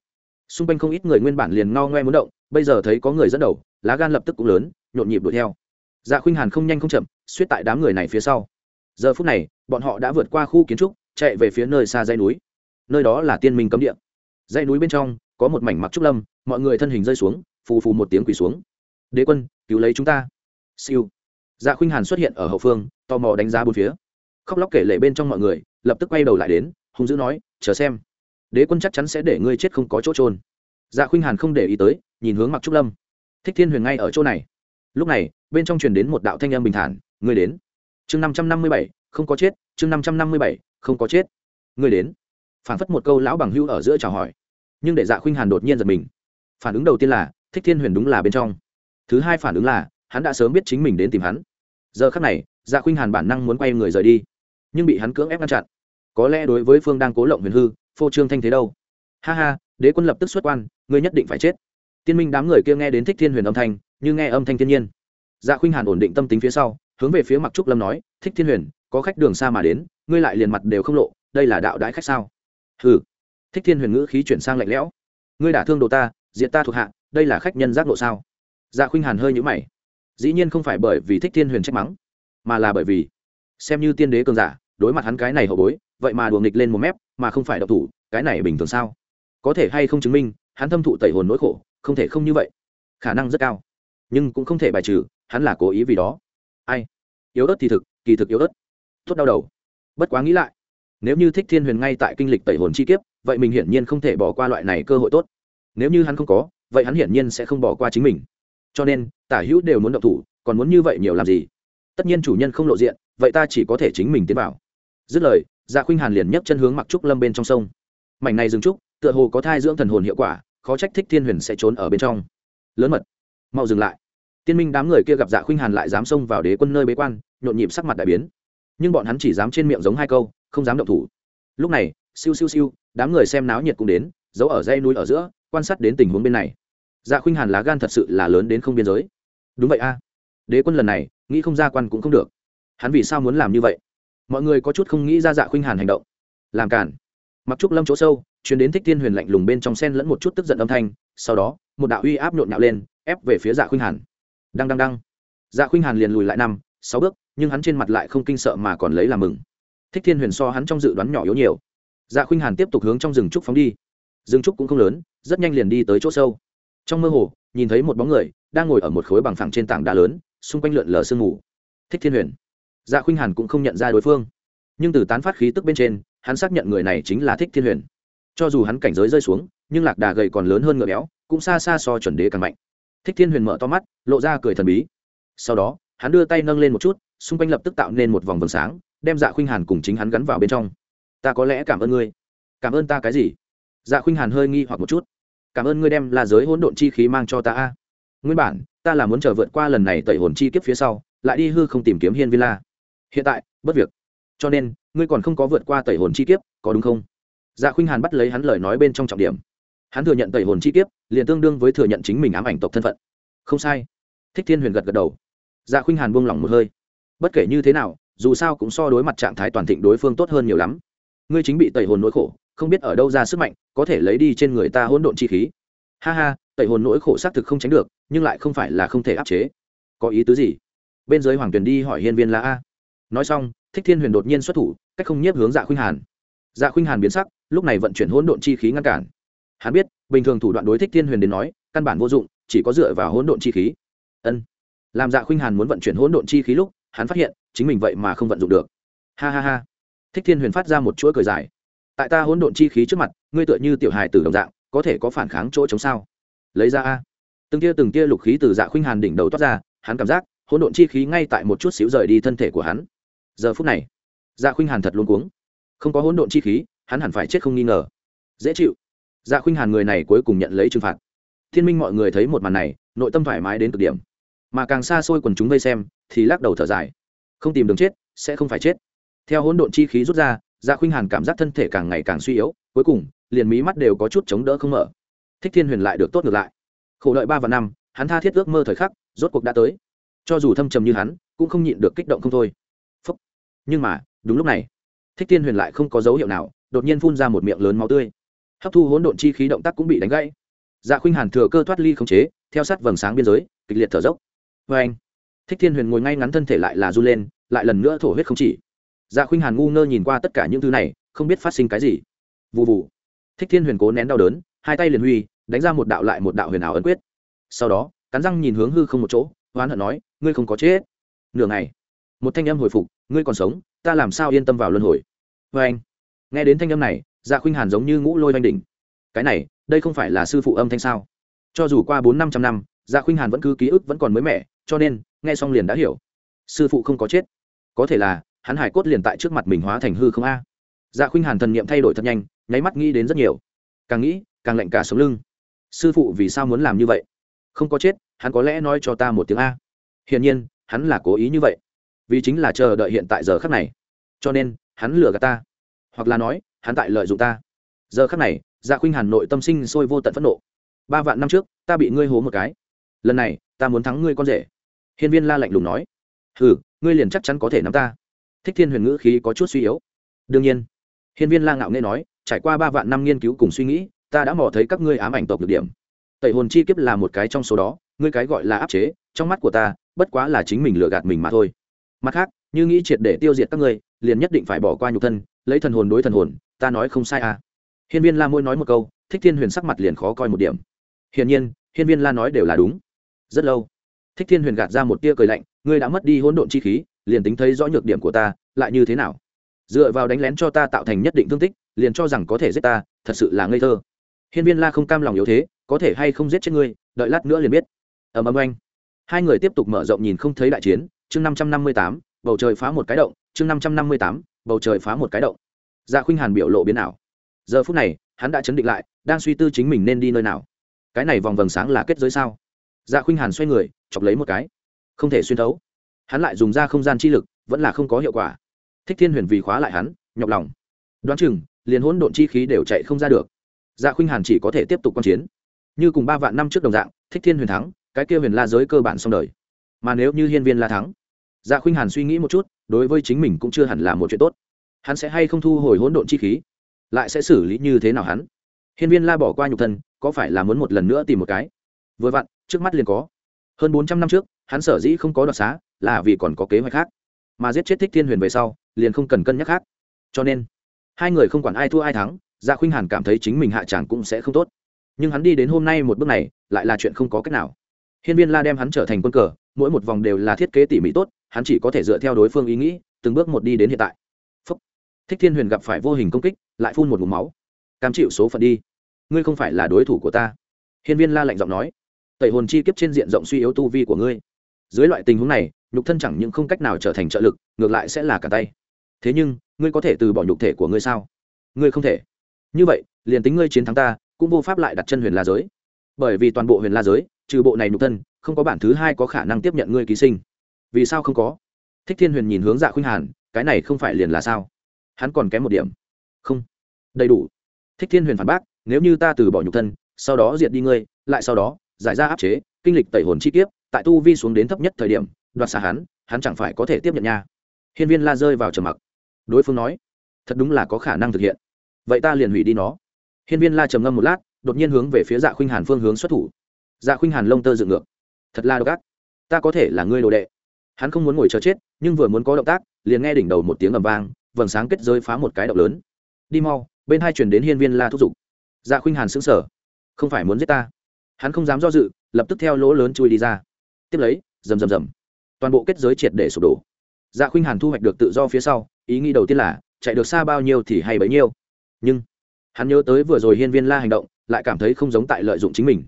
Xung quanh không ít người nguyên bản liền ngao ngoe muốn động bây giờ thấy có người dẫn đầu, lá gan lập tức cũng lớn, nhộn nhịp đuổi theo. Dạ khuynh hàn không nhanh không chậm, suýt tại đám người này phía sau. Giờ phút này, bọn họ đã vượt qua khu kiến trúc, chạy về phía nơi xa dãy núi. Nơi đó là tiên minh cấm địa. Dãy núi bên trong, có một mảnh mặc trúc lâm, mọi người thân hình rơi xuống, phù phù một tiếng quỳ xuống. Đế quân, cứu lấy chúng ta. Siêu. Dạ khuynh hàn xuất hiện ở hậu phương, tò mò đánh giá bốn phía. Khóc lóc kể lệ bên trong mọi người, lập tức quay đầu lại đến, hung dữ nói, chờ xem. Đế quân chắc chắn sẽ để ngươi chết không có chỗ trôn dạ khuynh hàn không để ý tới, nhìn hướng mặc trúc lâm. Thích thiên huyền ngay ở chỗ này. Lúc này, bên trong truyền đến một đạo thanh âm bình thản người đến. Chương năm trăm năm mươi bảy, không có chết. Chương năm trăm năm mươi bảy, không có chết. Người đến. Phản phất một câu lão bằng hưu ở giữa chào hỏi. Nhưng để dạ khuynh hàn đột nhiên giật mình. Phản ứng đầu tiên là, thích thiên huyền đúng là bên trong. Thứ hai phản ứng là, hắn đã sớm biết chính mình đến tìm hắn. Giờ khắc này dạ khuynh hàn bản năng muốn quay người rời đi, nhưng bị hắn cưỡng ép ngăn chặn. Có lẽ đối với phương đang cố lộng huyền hư, phô trương thanh thế đâu. Ha ha đế quân lập tức xuất quan, ngươi nhất định phải chết. Tiên minh đám người kia nghe đến thích thiên huyền âm thanh, như nghe âm thanh thiên nhiên. Dạ khuynh hàn ổn định tâm tính phía sau, hướng về phía mặc trúc lâm nói, thích thiên huyền, có khách đường xa mà đến, ngươi lại liền mặt đều không lộ, đây là đạo đãi khách sao? Hừ. Thích thiên huyền ngữ khí chuyển sang lạnh lẽo. Ngươi đả thương đồ ta diện ta thuộc hạ, đây là khách nhân giác lộ sao? Dạ khuynh hàn hơi nhũ mày. Dĩ nhiên không phải bởi vì thích thiên huyền trách mắng, mà là bởi vì xem như tiên đế cường giả, đối mặt hắn cái này hậu bối, vậy mà đùa nghịch lên một mép, mà không phải độc thủ, cái này bình thường sao? Có thể hay không chứng minh, hắn thâm thụ tẩy hồn nỗi khổ, không thể không như vậy. Khả năng rất cao, nhưng cũng không thể bài trừ, hắn là cố ý vì đó. Ai? Yếu ớt thì thực, kỳ thực yếu ớt. Tốt đau đầu. Bất quá nghĩ lại, nếu như thích thiên huyền ngay tại kinh lịch tẩy hồn chi kiếp, vậy mình hiển nhiên không thể bỏ qua loại này cơ hội tốt. Nếu như hắn không có, vậy hắn hiển nhiên sẽ không bỏ qua chính mình. Cho nên, tả hữu đều muốn động thủ, còn muốn như vậy nhiều làm gì? Tất nhiên chủ nhân không lộ diện, vậy ta chỉ có thể chính mình tiến vào. Dứt lời dạ khuynh hàn liền nhấc chân hướng mặc trúc lâm bên trong sông. Mảnh này dừng trúc tựa hồ có thai dưỡng thần hồn hiệu quả, khó trách thích thiên huyền sẽ trốn ở bên trong. Lớn mật, mau dừng lại. Tiên minh đám người kia gặp dạ khuynh hàn lại dám xông vào đế quân nơi bế quan, nhộn nhịp sắc mặt đại biến. Nhưng bọn hắn chỉ dám trên miệng giống hai câu, không dám động thủ. Lúc này, siêu siêu siêu, đám người xem náo nhiệt cũng đến, giấu ở dây núi ở giữa, quan sát đến tình huống bên này. Dạ khuynh hàn lá gan thật sự là lớn đến không biên giới. Đúng vậy a. Đế quân lần này, nghĩ không ra quan cũng không được. Hắn vì sao muốn làm như vậy? Mọi người có chút không nghĩ ra dạ khuynh hàn hành động. Làm cản mặc trúc lâm chỗ sâu chuyến đến thích thiên huyền lạnh lùng bên trong sen lẫn một chút tức giận âm thanh, sau đó, một đạo uy áp nhộn nhạo lên, ép về phía dạ khuynh hàn. Đăng đăng đăng. Dạ khuynh hàn liền lùi lại năm, sáu bước, nhưng hắn trên mặt lại không kinh sợ mà còn lấy làm mừng. Thích thiên huyền so hắn trong dự đoán nhỏ yếu nhiều. Dạ khuynh hàn tiếp tục hướng trong rừng trúc phóng đi. Rừng trúc cũng không lớn, rất nhanh liền đi tới chỗ sâu. Trong mơ hồ, nhìn thấy một bóng người đang ngồi ở một khối bằng phẳng trên tảng đá lớn, xung quanh lượn lờ sương mù. Thích thiên huyền. Dạ khuynh hàn cũng không nhận ra đối phương. Nhưng từ tán phát khí tức bên trên hắn xác nhận người này chính là thích thiên huyền. Cho dù hắn cảnh giới rơi xuống, nhưng lạc đà gầy còn lớn hơn ngựa béo, cũng xa xa so chuẩn đế càng mạnh. Thích thiên huyền mở to mắt, lộ ra cười thần bí. Sau đó, hắn đưa tay nâng lên một chút, xung quanh lập tức tạo nên một vòng vầng sáng, đem dạ khuynh hàn cùng chính hắn gắn vào bên trong. Ta có lẽ cảm ơn ngươi. Cảm ơn ta cái gì? Dạ khuynh hàn hơi nghi hoặc một chút. Cảm ơn ngươi đem là giới hỗn độn chi khí mang cho ta a. Nguyên bản, ta là muốn chờ vượt qua lần này tẩy hồn chi kiếp phía sau, lại đi hư không tìm kiếm hiên villa hiện tại, bất việc cho nên, ngươi còn không có vượt qua tẩy hồn chi kiếp, có đúng không? Dạ khuynh hàn bắt lấy hắn lời nói bên trong trọng điểm. Hắn thừa nhận tẩy hồn chi kiếp, liền tương đương với thừa nhận chính mình ám ảnh tộc thân phận. Không sai. Thích thiên huyền gật gật đầu. Dạ khuynh hàn buông lỏng một hơi. Bất kể như thế nào, dù sao cũng so đối mặt trạng thái toàn thịnh đối phương tốt hơn nhiều lắm. Ngươi chính bị tẩy hồn nỗi khổ, không biết ở đâu ra sức mạnh, có thể lấy đi trên người ta hỗn độn chi khí. Ha ha, tẩy hồn nỗi khổ xác thực không tránh được, nhưng lại không phải là không thể áp chế. Có ý tứ gì? Bên dưới hoàng tuyền đi hỏi hiên viên là a. Nói xong thích thiên huyền đột nhiên xuất thủ, cách không nhiếp hướng dạ khuynh hàn. Dạ khuynh hàn biến sắc, lúc này vận chuyển hỗn độn chi khí ngăn cản. Hắn biết, bình thường thủ đoạn đối thích thiên huyền đến nói, căn bản vô dụng, chỉ có dựa vào hỗn độn chi khí. Ân. Làm dạ khuynh hàn muốn vận chuyển hỗn độn chi khí lúc, hắn phát hiện, chính mình vậy mà không vận dụng được. Ha ha ha. Thích thiên huyền phát ra một chuỗi cười dài. Tại ta hỗn độn chi khí trước mặt, ngươi tựa như tiểu hài từ đồng dạng, có thể có phản kháng chỗ chống sao? Lấy ra a. Từng tia từng tia lục khí từ dạ khuynh hàn đỉnh đầu toát ra, hắn cảm giác, hỗn độn chi khí ngay tại một chút xíu rời đi thân thể của hắn giờ phút này dạ khuynh hàn thật luôn cuống. Không có hỗn độn chi khí, hắn hẳn phải chết không nghi ngờ. Dễ chịu. Dạ khuynh hàn người này cuối cùng nhận lấy trừng phạt. Thiên minh mọi người thấy một màn này, nội tâm thoải mái đến cực điểm. Mà càng xa xôi quần chúng vây xem, thì lắc đầu thở dài. Không tìm đường chết, sẽ không phải chết. Theo hỗn độn chi khí rút ra dạ khuynh hàn cảm giác thân thể càng ngày càng suy yếu, cuối cùng, liền mí mắt đều có chút chống đỡ không mở. Thích thiên huyền lại được tốt ngược lại. Khổ đợi ba và năm, hắn tha thiết ước mơ thời khắc, rốt cuộc đã tới. Cho dù thâm trầm như hắn, cũng không nhịn được kích động không thôi nhưng mà, đúng lúc này, thích thiên huyền lại không có dấu hiệu nào, đột nhiên phun ra một miệng lớn máu tươi. Hấp thu hỗn độn chi khí động tác cũng bị đánh gãy. Dạ khuynh hàn thừa cơ thoát ly khống chế, theo sát vầng sáng biên giới, kịch liệt thở dốc. Vê anh, thích thiên huyền ngồi ngay ngắn thân thể lại là r u lên, lại lần nữa thổ huyết không chỉ. Dạ khuynh hàn ngu ngơ nhìn qua tất cả những thứ này, không biết phát sinh cái gì. Vụ vụ thích thiên huyền cố nén đau đớn, hai tay liền huy, đánh ra một đạo lại một đạo huyền ảo ấn quyết. Sau đó, cắn răng nhìn hướng hư không một chỗ hoán hận nói, ngươi không có chết. Nửa ngày một thanh âm hồi phục, ngươi còn sống, ta làm sao yên tâm vào luân hồi? Vê anh, nghe đến thanh âm này dạ khuynh hàn giống như ngũ lôi oanh đỉnh. Cái này, đây không phải là sư phụ âm thanh sao? Cho dù qua bốn năm trăm năm dạ khuynh hàn vẫn cứ ký ức vẫn còn mới mẻ, cho nên, nghe xong liền đã hiểu. Sư phụ không có chết. Có thể là, hắn hải cốt liền tại trước mặt mình hóa thành hư không a. Dạ khuynh hàn thần niệm thay đổi thật nhanh, nháy mắt nghĩ đến rất nhiều. Càng nghĩ, càng lạnh cả sống lưng. Sư phụ vì sao muốn làm như vậy? Không có chết, hắn có lẽ nói cho ta một tiếng a. Hiển nhiên, hắn là cố ý như vậy vì chính là chờ đợi hiện tại giờ khắc này. Cho nên, hắn lừa gạt ta. Hoặc là nói, hắn tại lợi dụng ta. Giờ khắc này dạ khuynh hàn nội tâm sinh sôi vô tận phẫn nộ. Ba vạn năm trước, ta bị ngươi hố một cái. Lần này, ta muốn thắng ngươi con rể. Hiên viên la lạnh lùng nói. Hừ, ngươi liền chắc chắn có thể nắm ta. Thích thiên huyền ngữ khí có chút suy yếu. Đương nhiên, hiên viên la ngạo nghe nói, trải qua ba vạn năm nghiên cứu cùng suy nghĩ, ta đã mò thấy các ngươi ám ảnh tộc được điểm. Tẩy hồn chi kiếp là một cái trong số đó, ngươi cái gọi là áp chế, trong mắt của ta, bất quá là chính mình lừa gạt mình mà thôi mặt khác, như nghĩ triệt để tiêu diệt các ngươi, liền nhất định phải bỏ qua nhục thân, lấy thần hồn đối thần hồn, ta nói không sai à. Hiên viên la môi nói một câu, thích thiên huyền sắc mặt liền khó coi một điểm. Hiển nhiên, hiên viên la nói đều là đúng. Rất lâu, thích thiên huyền gạt ra một tia cười lạnh, ngươi đã mất đi hỗn độn chi khí, liền tính thấy rõ nhược điểm của ta, lại như thế nào? Dựa vào đánh lén cho ta tạo thành nhất định thương tích, liền cho rằng có thể giết ta, thật sự là ngây thơ. Hiên viên la không cam lòng yếu thế, có thể hay không giết chết ngươi, đợi lát nữa liền biết. Ầm ầm anh hai người tiếp tục mở rộng nhìn không thấy đại chiến chương năm trăm năm mươi tám, bầu trời phá một cái động, chương năm trăm năm mươi tám, bầu trời phá một cái động. Dạ khuynh hàn biểu lộ biến ảo. Giờ phút này, hắn đã chấn định lại, đang suy tư chính mình nên đi nơi nào. Cái này vòng vầng sáng là kết giới sao? Dạ khuynh hàn xoay người, chọc lấy một cái. Không thể xuyên thấu. Hắn lại dùng ra không gian chi lực, vẫn là không có hiệu quả. Thích thiên huyền vì khóa lại hắn, nhọc lòng. Đoán chừng, liền hỗn độn chi khí đều chạy không ra được. Dạ khuynh hàn chỉ có thể tiếp tục q chiến. Như cùng ba vạn năm trước đồng dạng, thích thiên huyền thắng, cái kia huyền la giới cơ bản xong đời mà nếu như hiên viên la thắng dạ khuynh hàn suy nghĩ một chút, đối với chính mình cũng chưa hẳn là một chuyện tốt. Hắn sẽ hay không thu hồi hỗn độn chi khí? Lại sẽ xử lý như thế nào hắn? Hiên viên la bỏ qua nhục thân, có phải là muốn một lần nữa tìm một cái? Vừa vặn, trước mắt liền có. Hơn bốn trăm năm trước, hắn sở dĩ không có đoạt xá, là vì còn có kế hoạch khác. Mà giết chết thích thiên huyền về sau, liền không cần cân nhắc khác. Cho nên, hai người không quản ai thua ai thắng dạ khuynh hàn cảm thấy chính mình hạ tràng cũng sẽ không tốt. Nhưng hắn đi đến hôm nay một bước này, lại là chuyện không có cách nào. Hiên viên la đem hắn trở thành quân cờ mỗi một vòng đều là thiết kế tỉ mỉ tốt, hắn chỉ có thể dựa theo đối phương ý nghĩ, từng bước một đi đến hiện tại. Phúc. thích thiên huyền gặp phải vô hình công kích, lại phun một mục máu. Cam chịu số phận đi. Ngươi không phải là đối thủ của ta. Hiên viên la lạnh giọng nói. Tẩy hồn chi kiếp trên diện rộng suy yếu tu vi của ngươi. Dưới loại tình huống này, nhục thân chẳng những không cách nào trở thành trợ lực, ngược lại sẽ là cả tay. Thế nhưng, ngươi có thể từ bỏ nhục thể của ngươi sao? Ngươi không thể. Như vậy, liền tính ngươi chiến thắng ta, cũng vô pháp lại đặt chân huyền la giới. Bởi vì toàn bộ huyền la giới, trừ bộ này nhục thân không có bản thứ hai có khả năng tiếp nhận ngươi ký sinh. Vì sao không có? Thích thiên huyền nhìn hướng dạ khuynh hàn cái này không phải liền là sao? Hắn còn kém một điểm. Không. Đầy đủ. Thích thiên huyền phản bác nếu như ta từ bỏ nhục thân sau đó diệt đi ngươi lại sau đó giải ra áp chế kinh lịch tẩy hồn chi kiếp, tại tu vi xuống đến thấp nhất thời điểm đoạt xả hắn hắn chẳng phải có thể tiếp nhận nha. Hiên viên la rơi vào trầm mặc. Đối phương nói thật đúng là có khả năng thực hiện. Vậy ta liền hủy đi nó. Hiên viên la trầm ngâm một lát đột nhiên hướng về phía dạ khuynh hàn phương hướng xuất thủ. Dạ khuynh hàn lông tơ dựng ngược thật là độc ác. Ta có thể là ngươi đồ đệ. Hắn không muốn ngồi chờ chết, nhưng vừa muốn có động tác, liền nghe đỉnh đầu một tiếng ầm vang, vầng sáng kết rơi phá một cái động lớn. Đi mau, bên hai chuyển đến hiên viên la thúc giục. Dạ khuynh hàn sững sờ. Không phải muốn giết ta. Hắn không dám do dự, lập tức theo lỗ lớn chui đi ra. Tiếp lấy, rầm rầm rầm. Toàn bộ kết giới triệt để sụp đổ. Dạ khuynh hàn thu hoạch được tự do phía sau, ý nghĩ đầu tiên là, chạy được xa bao nhiêu thì hay bấy nhiêu. Nhưng, hắn nhớ tới vừa rồi hiên viên la hành động, lại cảm thấy không giống tại lợi dụng chính mình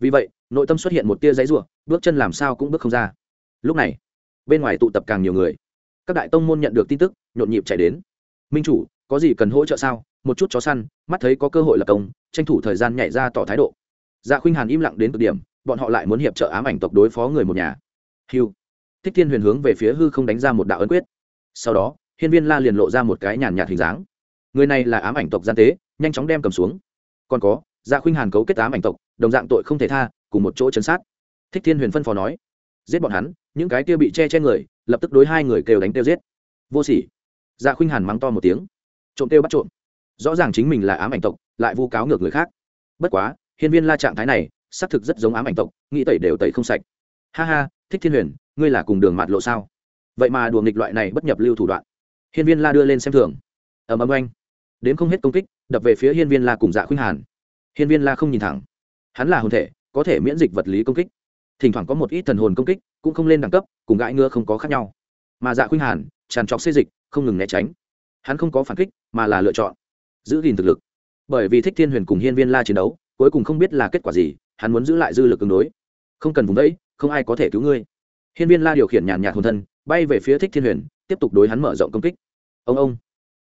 vì vậy, nội tâm xuất hiện một tia giấy ruộng bước chân làm sao cũng bước không ra. Lúc này, bên ngoài tụ tập càng nhiều người. Các đại tông môn nhận được tin tức, nhộn nhịp chạy đến. Minh chủ, có gì cần hỗ trợ sao? Một chút chó săn, mắt thấy có cơ hội lập công, tranh thủ thời gian nhảy ra tỏ thái độ. Dạ khuynh hàn im lặng đến cực điểm, bọn họ lại muốn hiệp trợ ám ảnh tộc đối phó người một nhà. Hiu thích thiên huyền hướng về phía hư không đánh ra một đạo ấn quyết. Sau đó, hiên viên la liền lộ ra một cái nhàn nhạt hình dáng. Người này là ám ảnh tộc gian tế, nhanh chóng đem cầm xuống. Còn có dạ khuynh hàn cấu kết ám ảnh tộc đồng dạng tội không thể tha, cùng một chỗ chấn sát. Thích thiên huyền phân phó nói, giết bọn hắn, những cái kia bị che che người, lập tức đối hai người kêu đánh kêu giết. Vô sỉ. Dạ khuynh hàn mắng to một tiếng. Trộm kêu bắt trộm. Rõ ràng chính mình là ám ảnh tộc, lại vu cáo ngược người khác. Bất quá, hiên viên la trạng thái này, xác thực rất giống ám ảnh tộc, nghĩ tẩy đều tẩy không sạch. Ha ha, thích thiên huyền, ngươi là cùng đường mạt lộ sao? Vậy mà đùa nghịch loại này bất nhập lưu thủ đoạn. Hiên viên la đưa lên xem thường. Ầm ầm oanh. Đến không hết công kích, đập về phía hiên viên la cùng dạ khuynh hàn. Hiên viên la không nhìn thẳng hắn là hồn thể, có thể miễn dịch vật lý công kích. Thỉnh thoảng có một ít thần hồn công kích, cũng không lên đẳng cấp, cùng gãi ngựa không có khác nhau. Mà dạ khuynh hàn, tràn trọc xê dịch, không ngừng né tránh. Hắn không có phản kích, mà là lựa chọn giữ gìn thực lực. Bởi vì thích thiên huyền cùng hiên viên la chiến đấu, cuối cùng không biết là kết quả gì, hắn muốn giữ lại dư lực ứng đối. Không cần vùng đẫy không ai có thể cứu ngươi. Hiên viên la điều khiển nhàn nhạt hồn thân, bay về phía thích thiên huyền, tiếp tục đối hắn mở rộng công kích. Ông ông,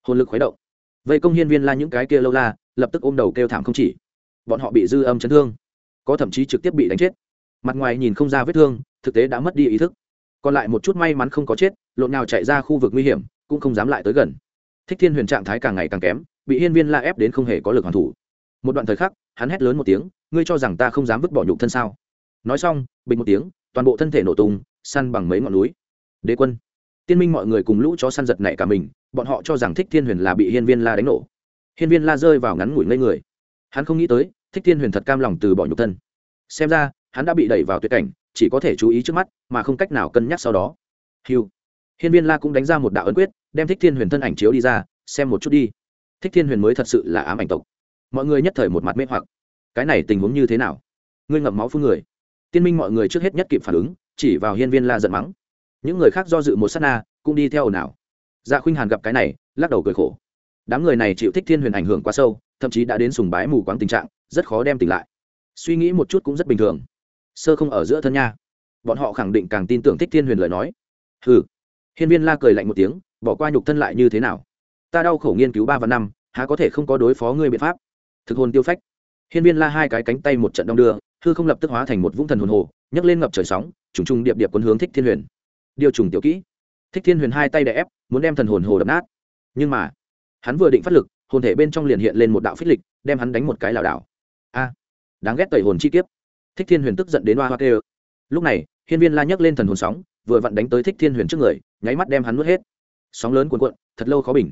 hồn lực khuấy động. Vây công hiên viên la những cái kia lâu la, lập tức ôm đầu kêu thảm không chỉ bọn họ bị dư âm chấn thương, có thậm chí trực tiếp bị đánh chết. Mặt ngoài nhìn không ra vết thương, thực tế đã mất đi ý thức. Còn lại một chút may mắn không có chết, lộn nào chạy ra khu vực nguy hiểm, cũng không dám lại tới gần. Thích thiên huyền trạng thái càng ngày càng kém, bị hiên viên la ép đến không hề có lực hoàn thủ. Một đoạn thời khắc, hắn hét lớn một tiếng, ngươi cho rằng ta không dám vứt bỏ nhục thân sao? Nói xong, bình một tiếng, toàn bộ thân thể nổ tung, săn bằng mấy ngọn núi. Đế quân. Tiên minh mọi người cùng lũ chó săn giật này cả mình, bọn họ cho rằng thích thiên huyền là bị hiên viên la đánh nổ. Hiên viên la rơi vào ngắn ngủi ngây người hắn không nghĩ tới, thích thiên huyền thật cam lòng từ bỏ nhục thân. Xem ra, hắn đã bị đẩy vào tuyệt cảnh, chỉ có thể chú ý trước mắt, mà không cách nào cân nhắc sau đó. Hiu hiên viên la cũng đánh ra một đạo ấn quyết, đem thích thiên huyền thân ảnh chiếu đi ra, xem một chút đi. Thích thiên huyền mới thật sự là ám ảnh tộc. Mọi người nhất thời một mặt mê hoặc. Cái này tình huống như thế nào? Ngươi ngậm máu phun người. Tiên minh mọi người trước hết nhất kịp phản ứng, chỉ vào hiên viên la giận mắng. Những người khác do dự một s á t na, cũng đi theo ồn ào. Dạ khuynh hàn gặp cái này, lắc đầu cười khổ. Đám người này chịu thích thiên huyền ảnh hưởng quá sâu thậm chí đã đến sùng bái mù quáng tình trạng, rất khó đem tỉnh lại. Suy nghĩ một chút cũng rất bình thường. Sơ không ở giữa thân nha. Bọn họ khẳng định càng tin tưởng thích thiên huyền lời nói. Hừ. hiên viên la cười lạnh một tiếng, bỏ qua nhục thân lại như thế nào? Ta đau khổ nghiên cứu ba và năm, há có thể không có đối phó ngươi biện pháp? Thực hồn tiêu phách. Hiên viên la hai cái cánh tay một trận đong đưa, hư không lập tức hóa thành một vũng thần hồn hồ, nhấc lên ngập trời sóng, trùng trùng điệp điệp quân hướng thích thiên huyền. Điều trùng tiểu kỹ. Thích thiên huyền hai tay đè ép, muốn đem thần hồn hồ đập nát. Nhưng mà, hắn vừa định phát lực hồn thể bên trong liền hiện lên một đạo phích lịch, đem hắn đánh một cái lảo đảo. A, đáng ghét tẩy hồn chi kiếp. Thích thiên huyền tức giận đến hoa hoa tê. lúc này, hiên viên la nhấc lên thần hồn sóng, vừa vặn đánh tới thích thiên huyền trước người, nháy mắt đem hắn nuốt hết. Sóng lớn cuồn cuộn, thật lâu khó bình.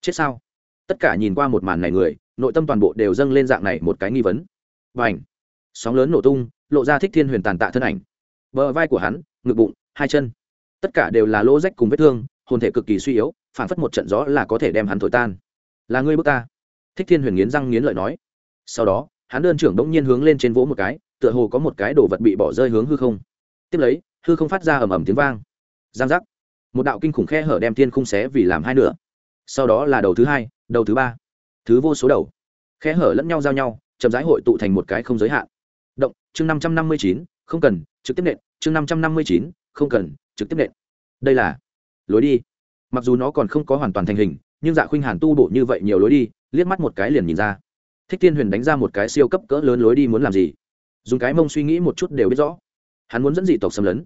Chết sao? Tất cả nhìn qua một màn này người, nội tâm toàn bộ đều dâng lên dạng này một cái nghi vấn. Và ảnh sóng lớn nổ tung, lộ ra thích thiên huyền tàn tạ thân ảnh. Bờ vai của hắn, ngực bụng, hai chân. Tất cả đều là lỗ rách cùng vết thương, hồn thể cực kỳ suy yếu phản phất một trận gió là có thể đem hắn thổi tan là ngươi bước ta. Thích thiên huyền nghiến răng nghiến lợi nói. Sau đó, hắn đơn trưởng đống nhiên hướng lên trên vỗ một cái, tựa hồ có một cái đồ vật bị bỏ rơi hướng hư không. Tiếp lấy, hư không phát ra ầm ầm tiếng vang. Giang giác. Một đạo kinh khủng khe hở đem thiên khung xé vì làm hai nửa. Sau đó là đầu thứ hai, đầu thứ ba, thứ vô số đầu. Khe hở lẫn nhau giao nhau, chậm rãi hội tụ thành một cái không giới hạn. Động, chương năm trăm năm mươi chín, không cần, trực tiếp nện, chương năm trăm năm mươi chín, không cần, trực tiếp nện. Đây là, lối đi. Mặc dù nó còn không có hoàn toàn thành hình nhưng dạ khuynh hàn tu bổ như vậy nhiều lối đi, liếc mắt một cái liền nhìn ra. Thích tiên huyền đánh ra một cái siêu cấp cỡ lớn lối đi muốn làm gì? Dùng cái mông suy nghĩ một chút đều biết rõ. Hắn muốn dẫn dị tộc xâm lấn.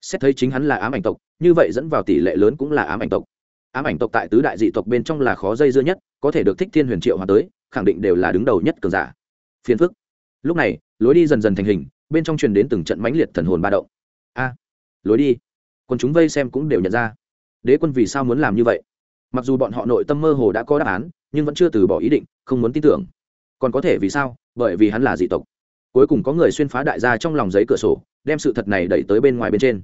Xét thấy chính hắn là ám ảnh tộc, như vậy dẫn vào tỷ lệ lớn cũng là ám ảnh tộc. Ám ảnh tộc tại tứ đại dị tộc bên trong là khó dây dưa nhất, có thể được thích thiên huyền triệu hòa tới, khẳng định đều là đứng đầu nhất cường giả. Phiền phức. Lúc này, lối đi dần dần thành hình, bên trong truyền đến từng trận mãnh liệt thần hồn ba động. A, lối đi. Quân chúng vây xem cũng đều nhận ra. Đế quân vì sao muốn làm như vậy? Mặc dù bọn họ nội tâm mơ hồ đã có đáp án, nhưng vẫn chưa từ bỏ ý định, không muốn tin tưởng. Còn có thể vì sao? Bởi vì hắn là dị tộc. Cuối cùng có người xuyên phá đại gia trong lòng giấy cửa sổ, đem sự thật này đẩy tới bên ngoài bên trên.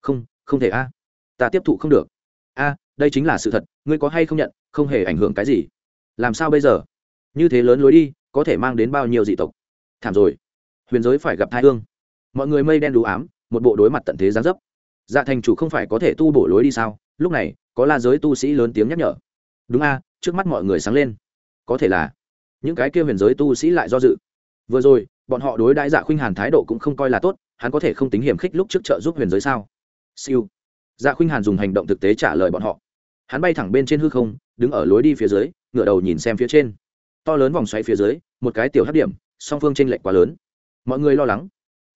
Không không thể a. Ta tiếp thụ không được. A, đây chính là sự thật, ngươi có hay không nhận, không hề ảnh hưởng cái gì. Làm sao bây giờ? Như thế lớn lối đi, có thể mang đến bao nhiêu dị tộc? Thảm rồi. Huyền giới phải gặp thai hương. Mọi người mây đen đủ ám, một bộ đối mặt tận thế gián dấp. Dạ thành chủ không phải có thể tu bổ lối đi sao? Lúc này, có la giới tu sĩ lớn tiếng nhắc nhở. Đúng a, trước mắt mọi người sáng lên. Có thể là, những cái kia huyền giới tu sĩ lại do dự. Vừa rồi, bọn họ đối đãi dạ khuynh hàn thái độ cũng không coi là tốt, hắn có thể không tính hiểm khích lúc trước trợ giúp huyền giới sao? Siêu. Dạ khuynh hàn dùng hành động thực tế trả lời bọn họ. Hắn bay thẳng bên trên hư không, đứng ở lối đi phía dưới ngựa đầu nhìn xem phía trên. To lớn vòng xoáy phía dưới, một cái tiểu hấp điểm, song phương tranh lệch quá lớn. Mọi người lo lắng.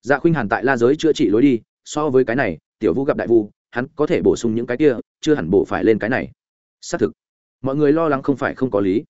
Dạ khuynh hàn tại la giới chữa trị lối đi, so với cái này, tiểu vu gặp đại vu, hắn có thể bổ sung những cái kia chưa hẳn bổ phải lên cái này. Xác thực. Mọi người lo lắng không phải không có lý.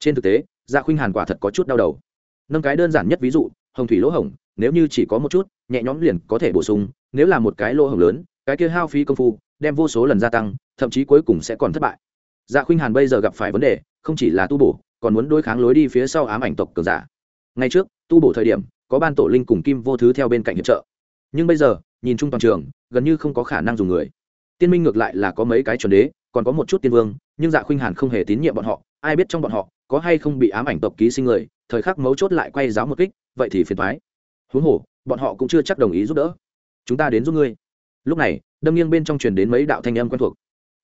Trên thực tế dạ khuynh hàn quả thật có chút đau đầu. Nâng cái đơn giản nhất ví dụ, hồng thủy lỗ hổng, nếu như chỉ có một chút, nhẹ nhõm liền có thể bổ sung, nếu là một cái lỗ hổng lớn, cái kia hao phí công phu, đem vô số lần gia tăng, thậm chí cuối cùng sẽ còn thất bại. Dạ khuynh hàn bây giờ gặp phải vấn đề, không chỉ là tu bổ, còn muốn đối kháng lối đi phía sau ám ảnh tộc cường giả. Ngay trước, tu bổ thời điểm, có ban tổ linh cùng kim vô thứ theo bên cạnh hiệp trợ. Nhưng bây giờ, nhìn chung toàn trường, gần như không có khả năng dùng người tiên minh ngược lại là có mấy cái chuẩn đế, còn có một chút tiên vương, nhưng dạ khuynh hàn không hề tín nhiệm bọn họ, ai biết trong bọn họ có hay không bị ám ảnh tộc ký sinh người, thời khắc mấu chốt lại quay giáo một kích, vậy thì phiền thoái huống hồ, bọn họ cũng chưa chắc đồng ý giúp đỡ. Chúng ta đến giúp ngươi. Lúc này, đâm nghiêng bên trong truyền đến mấy đạo thanh âm quen thuộc.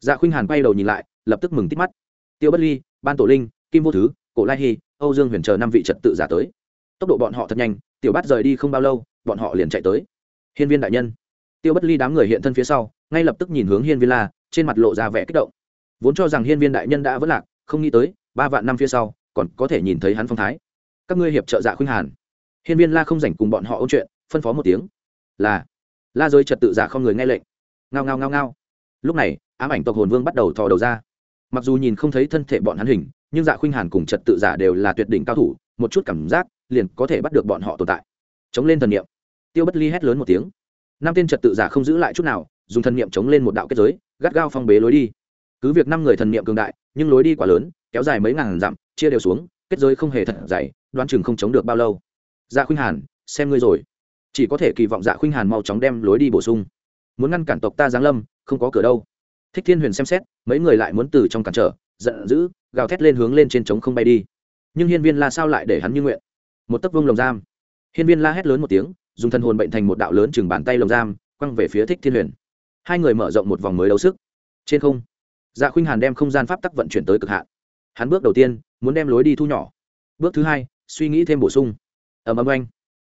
Dạ khuynh hàn quay đầu nhìn lại, lập tức mừng tít mắt. Tiêu bất ly, ban tổ linh, kim vô thứ, cổ lai hy âu dương huyền chờ năm vị trật tự giả tới. Tốc độ bọn họ thật nhanh, tiểu bát rời đi không bao lâu, bọn họ liền chạy tới. Hiên viên đại nhân. Tiêu bất ly đám người hiện thân phía sau ngay lập tức nhìn hướng hiên viên la, trên mặt lộ ra vẻ kích động. Vốn cho rằng hiên viên đại nhân đã vất lạc, không nghĩ tới, ba vạn năm phía sau, còn có thể nhìn thấy hắn phong thái. Các ngươi hiệp trợ dạ khuynh hàn. Hiên viên la không rảnh cùng bọn họ ôn chuyện, phân phó một tiếng. Là. La giới trật tự giả không người nghe lệnh. Ngao ngao ngao ngao. Lúc này, ám ảnh tộc hồn vương bắt đầu thò đầu ra. Mặc dù nhìn không thấy thân thể bọn hắn hình, nhưng dạ khuynh hàn cùng trật tự giả đều là tuyệt đỉnh cao thủ, một chút cảm giác liền có thể bắt được bọn họ tồn tại. Chống lên thần niệm. Tiêu bất ly hét lớn một tiếng. Năm tên trật tự giả không giữ lại chút nào dùng thần niệm chống lên một đạo kết giới, gắt gao phong bế lối đi. Cứ việc năm người thần niệm cường đại, nhưng lối đi quá lớn, kéo dài mấy ngàn dặm, chia đều xuống, kết giới không hề thật dày, đoán chừng không chống được bao lâu. Dạ khuynh hàn, xem ngươi rồi. Chỉ có thể kỳ vọng dạ khuynh hàn mau chóng đem lối đi bổ sung. Muốn ngăn cản tộc ta giáng lâm, không có cửa đâu. Thích thiên huyền xem xét, mấy người lại muốn từ trong cản trở, giận dữ, gào thét lên hướng lên trên trống không bay đi. Nhưng hiên viên la sao lại để hắn như nguyện? Một tấc vương lồng giam. Hiên viên la hét lớn một tiếng, dùng thân hồn bệnh thành một đạo lớn chừng bàn tay lồng giam, quăng về phía thích thiên huyền hai người mở rộng một vòng mới đấu sức. Trên không dạ khuynh hàn đem không gian pháp tắc vận chuyển tới cực hạn. Hắn bước đầu tiên muốn đem lối đi thu nhỏ. Bước thứ hai, suy nghĩ thêm bổ sung. Ầm ầm anh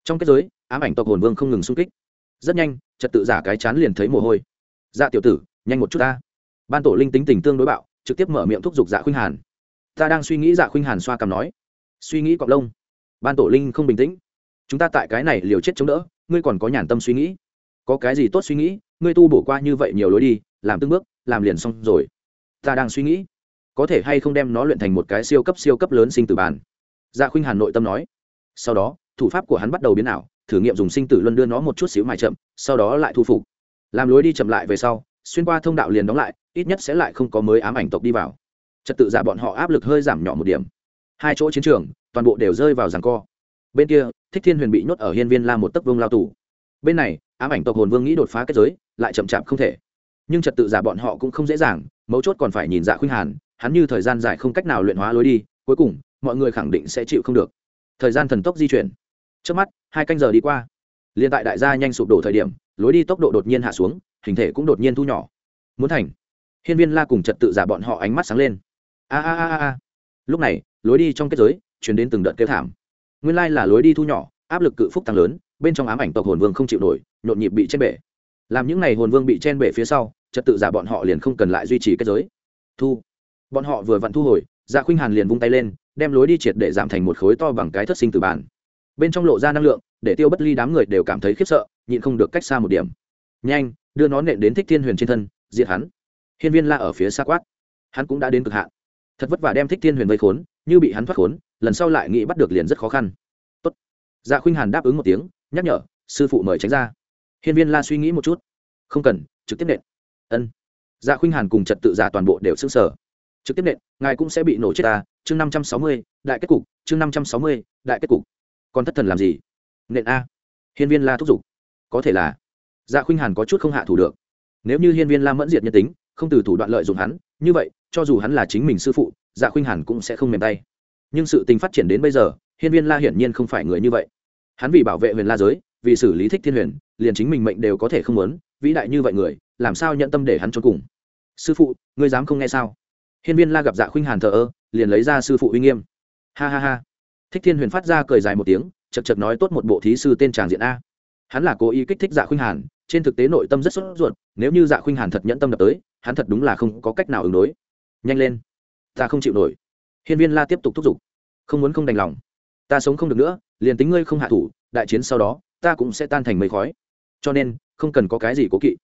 trong kết giới, ám ảnh tộc hồn vương không ngừng xung kích. Rất nhanh, trật tự giả cái chán liền thấy mồ hôi. Dạ tiểu tử, nhanh một chút ta. Ban tổ linh tính tình tương đối bạo, trực tiếp mở miệng thúc giục dạ khuynh hàn. Ta đang suy nghĩ dạ khuynh hàn xoa cằm nói. Suy nghĩ cọc lông. Ban tổ linh không bình tĩnh. Chúng ta tại cái này liều chết chống đỡ, ngươi còn có nhàn tâm suy nghĩ. Có cái gì tốt suy nghĩ ngươi tu bổ qua như vậy nhiều lối đi, làm từng bước, làm liền xong rồi. Ta đang suy nghĩ, có thể hay không đem nó luyện thành một cái siêu cấp siêu cấp lớn sinh tử bàn dạ khuynh hàn nội tâm nói. Sau đó, thủ pháp của hắn bắt đầu biến ảo, thử nghiệm dùng sinh tử luân đưa nó một chút xíu mài chậm, sau đó lại thu phục. Làm lối đi chậm lại về sau, xuyên qua thông đạo liền đóng lại, ít nhất sẽ lại không có mới ám ảnh tộc đi vào. Trật tự giả bọn họ áp lực hơi giảm nhỏ một điểm. Hai chỗ chiến trường, toàn bộ đều rơi vào ràng co. Bên kia, thích thiên huyền bị nhốt ở hiên viên la một tấc vương lao tù. Bên này, ám ảnh tộc hồn vương nghĩ đột phá kết giới lại chậm chạp không thể. Nhưng trật tự giả bọn họ cũng không dễ dàng, mấu chốt còn phải nhìn dạ khuynh hàn, hắn như thời gian dài không cách nào luyện hóa lối đi, cuối cùng, mọi người khẳng định sẽ chịu không được. Thời gian thần tốc di chuyển. Trước mắt, hai canh giờ đi qua. Liên tại đại gia nhanh sụp đổ thời điểm, lối đi tốc độ đột nhiên hạ xuống, hình thể cũng đột nhiên thu nhỏ. Muốn thành. Hiên viên la cùng trật tự giả bọn họ ánh mắt sáng lên. A a a a lúc này, lối đi trong kết giới, chuyển đến từng đợt kêu thảm. Nguyên lai là lối đi thu nhỏ, áp lực cự phúc tăng lớn, bên trong ám ảnh tộc hồn vương không chịu nổi, nhộn nhịp bị chết bể làm những ngày hồn vương bị chen bể phía sau, trật tự giả bọn họ liền không cần lại duy trì kết giới. Thu. Bọn họ vừa vặn thu hồi dạ khuynh hàn liền vung tay lên, đem lối đi triệt để giảm thành một khối to bằng cái thất sinh từ bàn. Bên trong lộ ra năng lượng, để tiêu bất ly đám người đều cảm thấy khiếp sợ, nhịn không được cách xa một điểm. Nhanh, đưa nó nện đến thích thiên huyền trên thân, diệt hắn. Hiên viên la ở phía xa quát. Hắn cũng đã đến cực hạn. Thật vất vả đem thích thiên huyền vây khốn, như bị hắn thoát khốn, lần sau lại nghĩ bắt được liền rất khó khăn. Tốt. dạ khuynh hàn đáp ứng một tiếng, nhắc nhở, sư phụ mời tránh ra hiên viên la suy nghĩ một chút. Không cần, trực tiếp nện. Ân. Dạ khuynh hàn cùng trật tự giả toàn bộ đều xưng sở trực tiếp nện, ngài cũng sẽ bị nổ chết ta. Chương năm trăm sáu mươi, đại kết cục. Chương năm trăm sáu mươi, đại kết cục. Còn thất thần làm gì? Nện a. Hiên viên la thúc giục. Có thể là dạ khuynh hàn có chút không hạ thủ được. Nếu như hiên viên la mẫn diệt nhân tính, không từ thủ đoạn lợi dụng hắn, như vậy, cho dù hắn là chính mình sư phụ dạ khuynh hàn cũng sẽ không mềm tay. Nhưng sự tình phát triển đến bây giờ, hiên viên la hiển nhiên không phải người như vậy. Hắn vì bảo vệ huyền la giới, vì xử lý thích thiên huyền liền chính mình mệnh đều có thể không muốn, vĩ đại như vậy người, làm sao nhận tâm để hắn cho cùng? Sư phụ, ngươi dám không nghe sao? Hiên viên la gặp dạ khuynh hàn thờ ơ, liền lấy ra sư phụ uy nghiêm. Ha ha ha. Thích thiên huyền phát ra cười dài một tiếng chật chật nói tốt một bộ thí sư tên tràng diện a. Hắn là cố ý kích thích dạ khuynh hàn, trên thực tế nội tâm rất sốt ruột, nếu như dạ khuynh hàn thật nhẫn tâm đập tới, hắn thật đúng là không có cách nào ứng đối. Nhanh lên. Ta không chịu nổi. Hiên viên la tiếp tục thúc giục. Không muốn không đành lòng. Ta sống không được nữa, liền tính ngươi không hạ thủ, đại chiến sau đó, ta cũng sẽ tan thành mây khói cho nên, không cần có cái gì cố kỵ.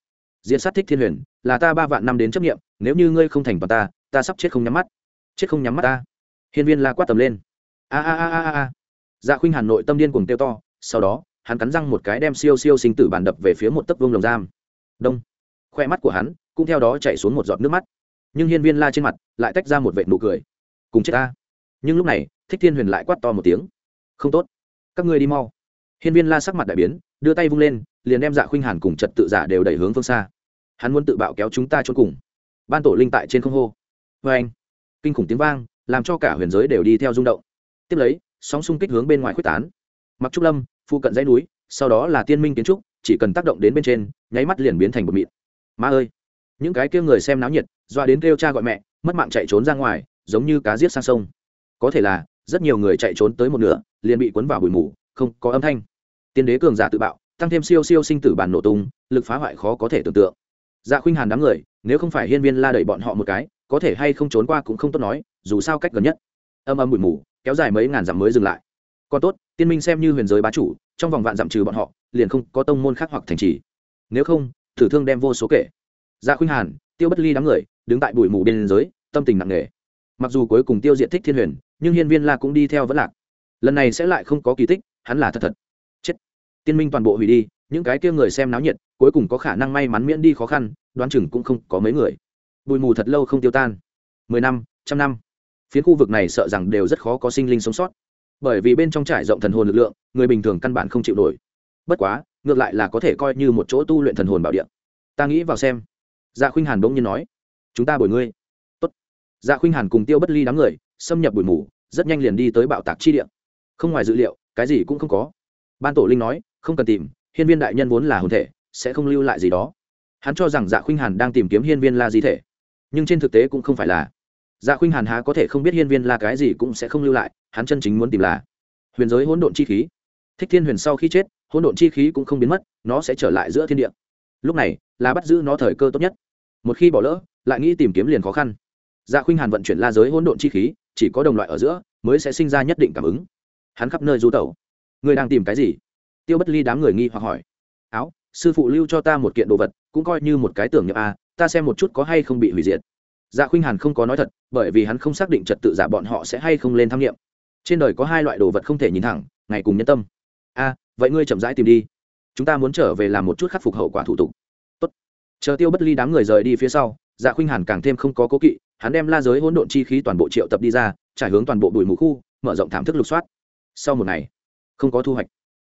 Diễn sát thích thiên huyền, là ta ba vạn năm đến chấp nghiệm, nếu như ngươi không thành toàn ta ta sắp chết không nhắm mắt. Chết không nhắm mắt ta. Hiên viên la quát tầm lên. A a a a a dạ khuynh hàn nội tâm điên cuồng tiêu to, sau đó, hắn cắn răng một cái đem siêu siêu sinh tử bàn đập về phía một tấc vương lồng giam. Đông. Khoe mắt của hắn cũng theo đó chạy xuống một giọt nước mắt. Nhưng hiên viên la trên mặt lại tách ra một vệ nụ cười. Cùng chết ta. Nhưng lúc này, thích thiên huyền lại quát to một tiếng. Không tốt. Các ngươi đi mau. Hiên viên la sắc mặt đại biến, đưa tay vung lên liền đem dạ khuynh hàn cùng trật tự giả đều đẩy hướng phương xa. Hắn muốn tự bạo kéo chúng ta trốn cùng. Ban tổ linh tại trên không hô. Vê anh, kinh khủng tiếng vang, làm cho cả huyền giới đều đi theo rung động. Tiếp lấy, sóng xung kích hướng bên ngoài khuếch tán. Mặc trúc lâm phụ cận dãy núi, sau đó là tiên minh kiến trúc, chỉ cần tác động đến bên trên, nháy mắt liền biến thành một mịn. Ma ơi! Những cái kia người xem náo nhiệt, doa đến kêu cha gọi mẹ, mất mạng chạy trốn ra ngoài, giống như cá giết sang sông. Có thể là, rất nhiều người chạy trốn tới một nửa, liền bị cuốn vào bụi mù, không có âm thanh. Tiên đế cường giả tự bạo tăng thêm siêu siêu sinh tử bản nổ tung, lực phá hoại khó có thể tưởng tượng. Dạ khuynh hàn đám người, nếu không phải hiên viên la đẩy bọn họ một cái, có thể hay không trốn qua cũng không tốt nói, dù sao cách gần nhất. Âm âm bụi mù, kéo dài mấy ngàn dặm mới dừng lại. Còn tốt, tiên minh xem như huyền giới bá chủ, trong vòng vạn dặm trừ bọn họ, liền không có tông môn khác hoặc thành trì. Nếu không, thử thương đem vô số kể. Dạ khuynh hàn, tiêu bất ly đám người, đứng tại bụi mù biên giới, tâm tình nặng nề. Mặc dù cuối cùng tiêu diện thích thiên huyền, nhưng hiên viên la cũng đi theo vẫn lạc. Lần này sẽ lại không có kỳ tích, hắn là thật thật tiên minh toàn bộ hủy đi, những cái kia người xem náo nhiệt, cuối cùng có khả năng may mắn miễn đi khó khăn, đoán chừng cũng không có mấy người. Bụi mù thật lâu không tiêu tan. Mười năm, trăm năm. Phiến khu vực này sợ rằng đều rất khó có sinh linh sống sót. Bởi vì bên trong trải rộng thần hồn lực lượng, người bình thường căn bản không chịu nổi. Bất quá, ngược lại là có thể coi như một chỗ tu luyện thần hồn bảo địa. Ta nghĩ vào xem. Dạ khuynh hàn bỗng nhiên nói. Chúng ta bồi ngươi. Tốt. dạ khuynh hàn cùng tiêu bất ly đám người, xâm nhập bụi mù, rất nhanh liền đi tới bạo tạc chi địa. Không ngoài dự liệu, cái gì cũng không có. Ban tổ linh nói không cần tìm, hiên viên đại nhân vốn là hồn thể, sẽ không lưu lại gì đó. Hắn cho rằng dạ khuynh hàn đang tìm kiếm hiên viên la di thể. Nhưng trên thực tế cũng không phải là. Dạ khuynh hàn há có thể không biết hiên viên la cái gì cũng sẽ không lưu lại, hắn chân chính muốn tìm là huyền giới hỗn độn chi khí. Thích thiên huyền sau khi chết, hỗn độn chi khí cũng không biến mất, nó sẽ trở lại giữa thiên địa. Lúc này, là bắt giữ nó thời cơ tốt nhất. Một khi bỏ lỡ, lại nghĩ tìm kiếm liền khó khăn. Dạ khuynh hàn vận chuyển la giới hỗn độn chi khí, chỉ có đồng loại ở giữa, mới sẽ sinh ra nhất định cảm ứng. Hắn khắp nơi du tẩu. Người đang tìm cái gì? Tiêu bất ly đám người nghi hoặc hỏi. Áo sư phụ lưu cho ta một kiện đồ vật cũng coi như một cái tưởng nhập a à, ta xem một chút có hay không bị hủy diệt. Dạ khuynh hàn không có nói thật bởi vì hắn không xác định trật tự giả bọn họ sẽ hay không lên tham nghiệm trên đời có hai loại đồ vật không thể nhìn thẳng ngày cùng nhân tâm. A vậy ngươi chậm rãi tìm đi. Chúng ta muốn trở về làm một chút khắc phục hậu quả thủ tục. Tốt. chờ tiêu bất ly đám người rời đi phía sau dạ khuynh hàn càng thêm không có cố kỵ hắn đem la giới hỗn độn chi khí toàn bộ triệu tập đi ra trải hướng toàn bộ bụi mù khu mở rộng thảm thức lục soát. Sau một ngày không có thu hoạch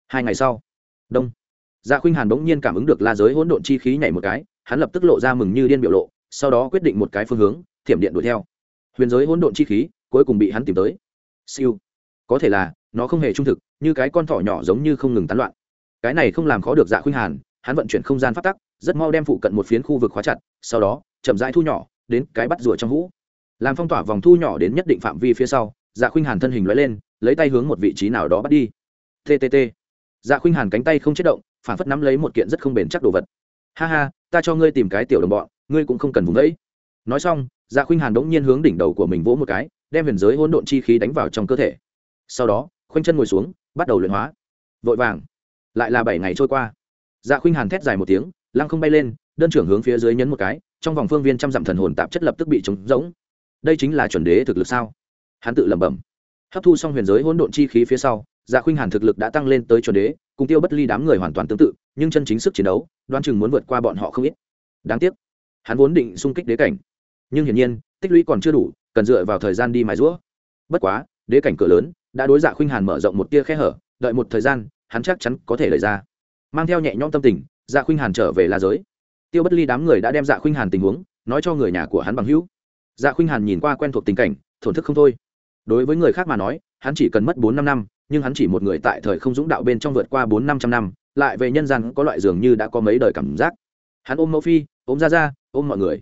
hai ngày sau, đông dạ khuynh hàn bỗng nhiên cảm ứng được la giới hỗn độn chi khí nhảy một cái, hắn lập tức lộ ra mừng như điên biểu lộ, sau đó quyết định một cái phương hướng, thiểm điện đuổi theo. Huyền giới hỗn độn chi khí, cuối cùng bị hắn tìm tới. Siêu. Có thể là, nó không hề trung thực, như cái con thỏ nhỏ giống như không ngừng tán loạn. Cái này không làm khó được dạ khuynh hàn, hắn vận chuyển không gian phát tắc, rất mau đem phụ cận một phiến khu vực khóa chặt, sau đó, chậm rãi thu nhỏ, đến cái bắt rùa trong hũ. Làm phong tỏa vòng thu nhỏ đến nhất định phạm vi phía sau dạ khuynh hàn thân hình lóe lên, lấy tay hướng một vị trí nào đó bắt đi. Ttt dạ khuynh hàn cánh tay không chết động, phản phất nắm lấy một kiện rất không bền chắc đồ vật. Ha ha, ta cho ngươi tìm cái tiểu đồng bọn, ngươi cũng không cần vùng đấy. Nói xong dạ khuynh hàn đống nhiên hướng đỉnh đầu của mình vỗ một cái, đem huyền giới hỗn độn chi khí đánh vào trong cơ thể. Sau đó, khoanh chân ngồi xuống, bắt đầu luyện hóa. Vội vàng. Lại là bảy ngày trôi qua. Dạ khuynh hàn thét dài một tiếng, lăng không bay lên, đơn trưởng hướng phía dưới nhấn một cái, trong vòng phương viên trăm dặm thần hồn tạp chất lập tức bị trống rỗng. Đây chính là chuẩn đế thực lực sao? Hắn tự lẩm bẩm. Hấp thu xong huyền giới hỗn độn chi khí phía sau dạ khuynh hàn thực lực đã tăng lên tới chuẩn đế, cùng tiêu bất ly đám người hoàn toàn tương tự, nhưng chân chính sức chiến đấu đoan chừng muốn vượt qua bọn họ không ít. Đáng tiếc, hắn vốn định xung kích đế cảnh. Nhưng hiển nhiên, tích lũy còn chưa đủ, cần dựa vào thời gian đi mài rũa bất quá, đế cảnh cửa lớn, đã đối dạ khuynh hàn mở rộng một tia khe hở, đợi một thời gian, hắn chắc chắn có thể lợi ra. Mang theo nhẹ nhõm tâm tình dạ khuynh hàn trở về la giới. Tiêu bất ly đám người đã đem dạ khuynh hàn tình huống, nói cho người nhà của hắn bằng hữu. Dạ khuynh hàn nhìn qua quen thuộc tình cảnh, thổn thức không thôi. Đối với người khác mà nói hắn chỉ cần mất bốn năm năm, nhưng hắn chỉ một người tại thời không dũng đạo bên trong vượt qua bốn năm trăm năm, lại về nhân gian có loại dường như đã có mấy đời cảm giác. Hắn ôm mẫu phi, ôm ra ra ôm mọi người.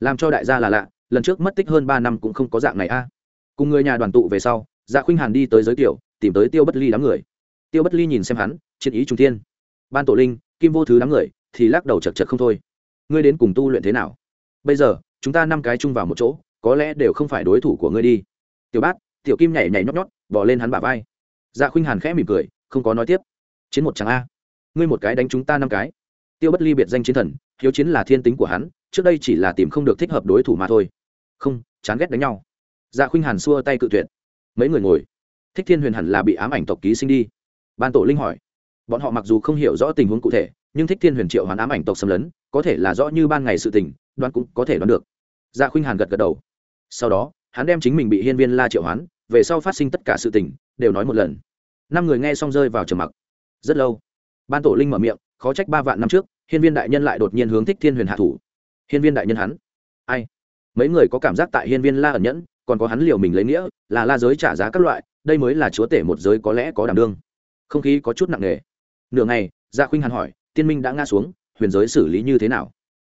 Làm cho đại gia là lạ, lần trước mất tích hơn ba năm cũng không có dạng này a. Cùng người nhà đoàn tụ về sau dạ khuynh hàn đi tới giới tiểu, tìm tới tiêu bất ly đám người. Tiêu bất ly nhìn xem hắn, chiến ý trung tiên ban tổ linh, kim vô thứ đám người, thì lắc đầu chật chật không thôi. Ngươi đến cùng tu luyện thế nào? Bây giờ, chúng ta năm cái chung vào một chỗ, có lẽ đều không phải đối thủ của ngươi đi. Tiểu bát, tiểu kim nhảy nhảy nhót nhót bỏ lên hắn bả vai. Dạ khuynh hàn khẽ mỉm cười, không có nói tiếp. Chiến một chẳng a. Ngươi một cái đánh chúng ta năm cái. Tiêu bất ly biệt danh chiến thần, hiếu chiến là thiên tính của hắn, trước đây chỉ là tìm không được thích hợp đối thủ mà thôi. Không, chán ghét đánh nhau. Dạ khuynh hàn xua tay cự tuyệt. Mấy người ngồi. Thích thiên huyền hẳn là bị ám ảnh tộc ký sinh đi. Ban tổ linh hỏi. Bọn họ mặc dù không hiểu rõ tình huống cụ thể, nhưng thích thiên huyền triệu hoàn ám ảnh tộc xâm lấn, có thể là rõ như ban ngày sự tình, đoán cũng có thể đoán được. Dạ khuynh hàn gật gật đầu. Sau đó, hắn đem chính mình bị hiên viên la triệu hoán về sau phát sinh tất cả sự tình, đều nói một lần. Năm người nghe xong rơi vào trầm mặc. Rất lâu, ban tổ linh mở miệng, khó trách ba vạn năm trước, hiên viên đại nhân lại đột nhiên hướng thích thiên huyền hạ thủ. Hiên viên đại nhân hắn? Ai? Mấy người có cảm giác tại hiên viên la ẩn nhẫn, còn có hắn liều mình lấy nghĩa, là la giới trả giá các loại, đây mới là chúa tể một giới có lẽ có đảm đương. Không khí có chút nặng nề. Nửa ngày, gia khuynh hàn hỏi, tiên minh đã ngã xuống, huyền giới xử lý như thế nào?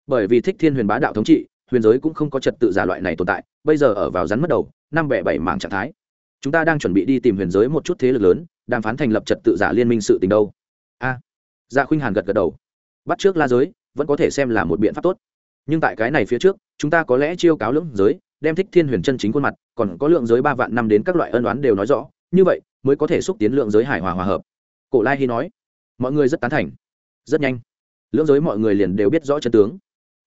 Bởi vì thích thiên huyền bá đạo thống trị, huyền giới cũng không có trật tự giả loại này tồn tại, bây giờ ở vào rắn mất đầu, năm bẻ bảy mảng trạng thái chúng ta đang chuẩn bị đi tìm huyền giới một chút thế lực lớn, đàm phán thành lập trật tự giả liên minh sự tình đâu. A. Dạ khuynh hàn gật gật đầu. Bắt trước la giới, vẫn có thể xem là một biện pháp tốt. Nhưng tại cái này phía trước, chúng ta có lẽ chiêu cáo lưỡng giới, đem thích thiên huyền chân chính khuôn mặt, còn có lượng giới ba vạn năm đến các loại ân đoán đều nói rõ, như vậy mới có thể xúc tiến lượng giới hài hòa hòa hợp. Cổ lai hy nói. Mọi người rất tán thành. Rất nhanh. Lưỡng giới mọi người liền đều biết rõ chân tướng.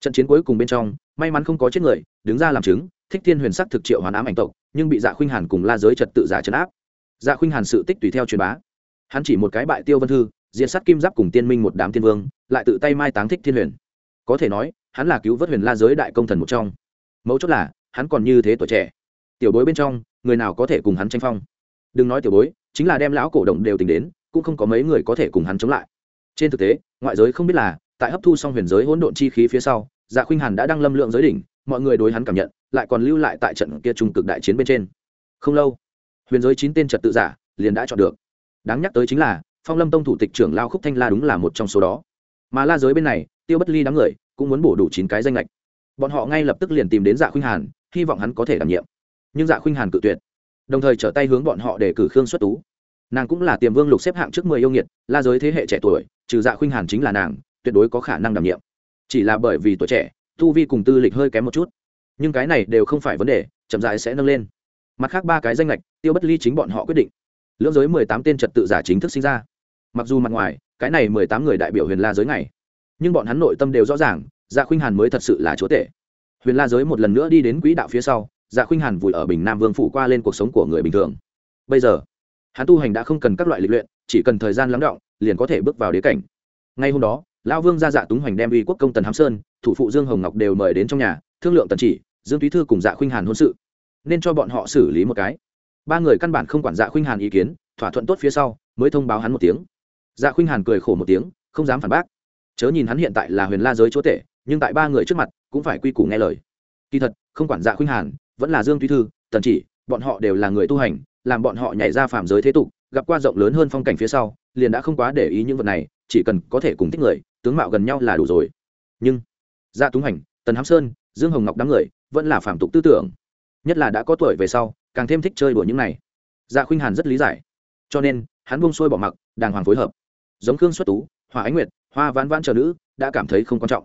Trận chiến cuối cùng bên trong, may mắn không có chết người, đứng ra làm chứng, thích thiên huyền sắc thực triệu hoàn ám ảnh tộc nhưng bị dạ khuynh hàn cùng la giới trật tự giả chấn áp. Dạ khuynh hàn sự tích tùy theo truyền bá. Hắn chỉ một cái bại tiêu vân thư diện sát kim giáp cùng tiên minh một đám thiên vương, lại tự tay mai táng thích thiên huyền. Có thể nói, hắn là cứu vớt huyền la giới đại công thần một trong. Mấu chốt là, hắn còn như thế tuổi trẻ. Tiểu bối bên trong, người nào có thể cùng hắn tranh phong? Đừng nói tiểu bối, chính là đem lão cổ động đều tính đến, cũng không có mấy người có thể cùng hắn chống lại. Trên thực tế, ngoại giới không biết là, tại hấp thu xong huyền giới hỗn độn chi khí phía sau dạ khuynh hàn đã đăng lâm lượng giới đỉnh, mọi người đối hắn cảm nhận lại còn lưu lại tại trận kia trung cực đại chiến bên trên. Không lâu, huyền giới chín tên trật tự giả liền đã chọn được. Đáng nhắc tới chính là, phong lâm tông thủ tịch trưởng lao khúc thanh la đúng là một trong số đó. Mà la giới bên này, tiêu bất ly đám người cũng muốn bổ đủ chín cái danh lệch bọn họ ngay lập tức liền tìm đến dạ khuynh hàn, hy vọng hắn có thể đảm nhiệm. Nhưng dạ khuynh hàn cự tuyệt, đồng thời trở tay hướng bọn họ để cử khương xuất tú. Nàng cũng là tiềm vương lục xếp hạng trước mười yêu nghiệt, la giới thế hệ trẻ tuổi, trừ dạ khuynh hàn chính là nàng, tuyệt đối có khả năng đảm nhiệm. Chỉ là bởi vì tuổi trẻ, tu vi cùng tư lịch hơi kém một chút nhưng cái này đều không phải vấn đề, chậm dại sẽ nâng lên. Mặt khác ba cái danh lệch tiêu bất ly chính bọn họ quyết định. Lưỡng giới mười tám tên trật tự giả chính thức sinh ra. Mặc dù mặt ngoài, cái này mười tám người đại biểu huyền la giới này nhưng bọn hắn nội tâm đều rõ ràng dạ khuynh hàn mới thật sự là chúa tể. Huyền la giới một lần nữa đi đến quỹ đạo phía sau dạ khuynh hàn vùi ở bình nam vương phủ qua lên cuộc sống của người bình thường. Bây giờ, hắn tu hành đã không cần các loại lịch luyện, chỉ cần thời gian lắng động, liền có thể bước vào đế cảnh. Ngay hôm đó, lão vương ra dạ túng hoành đem uy quốc công tần hám sơn, thủ phụ dương hồng ngọc đều mời đến trong nhà thương lượng tần chỉ, dương túy thư cùng dạ khuynh hàn hôn sự. Nên cho bọn họ xử lý một cái. Ba người căn bản không quản dạ khuynh hàn ý kiến, thỏa thuận tốt phía sau, mới thông báo hắn một tiếng. Dạ khuynh hàn cười khổ một tiếng, không dám phản bác. Chớ nhìn hắn hiện tại là huyền la giới chúa tể, nhưng tại ba người trước mặt, cũng phải quy củ nghe lời. Kỳ thật, không quản dạ khuynh hàn, vẫn là dương túy thư, tần chỉ, bọn họ đều là người tu hành, làm bọn họ nhảy ra phạm giới thế tục, gặp qua rộng lớn hơn phong cảnh phía sau, liền đã không quá để ý những vật này, chỉ cần có thể cùng thích người, tướng mạo gần nhau là đủ rồi. Nhưng Dạ túng hành, tần hám sơn dương hồng ngọc đám người vẫn là phản tục tư tưởng. Nhất là đã có tuổi về sau, càng thêm thích chơi đùa những này. Dạ khuynh hàn rất lý giải. Cho nên, hắn buông xuôi bỏ mặc, đàng hoàng phối hợp. Giống khương xuất tú, hòa ánh nguyệt, hoa vãn vãn chờ nữ, đã cảm thấy không quan trọng.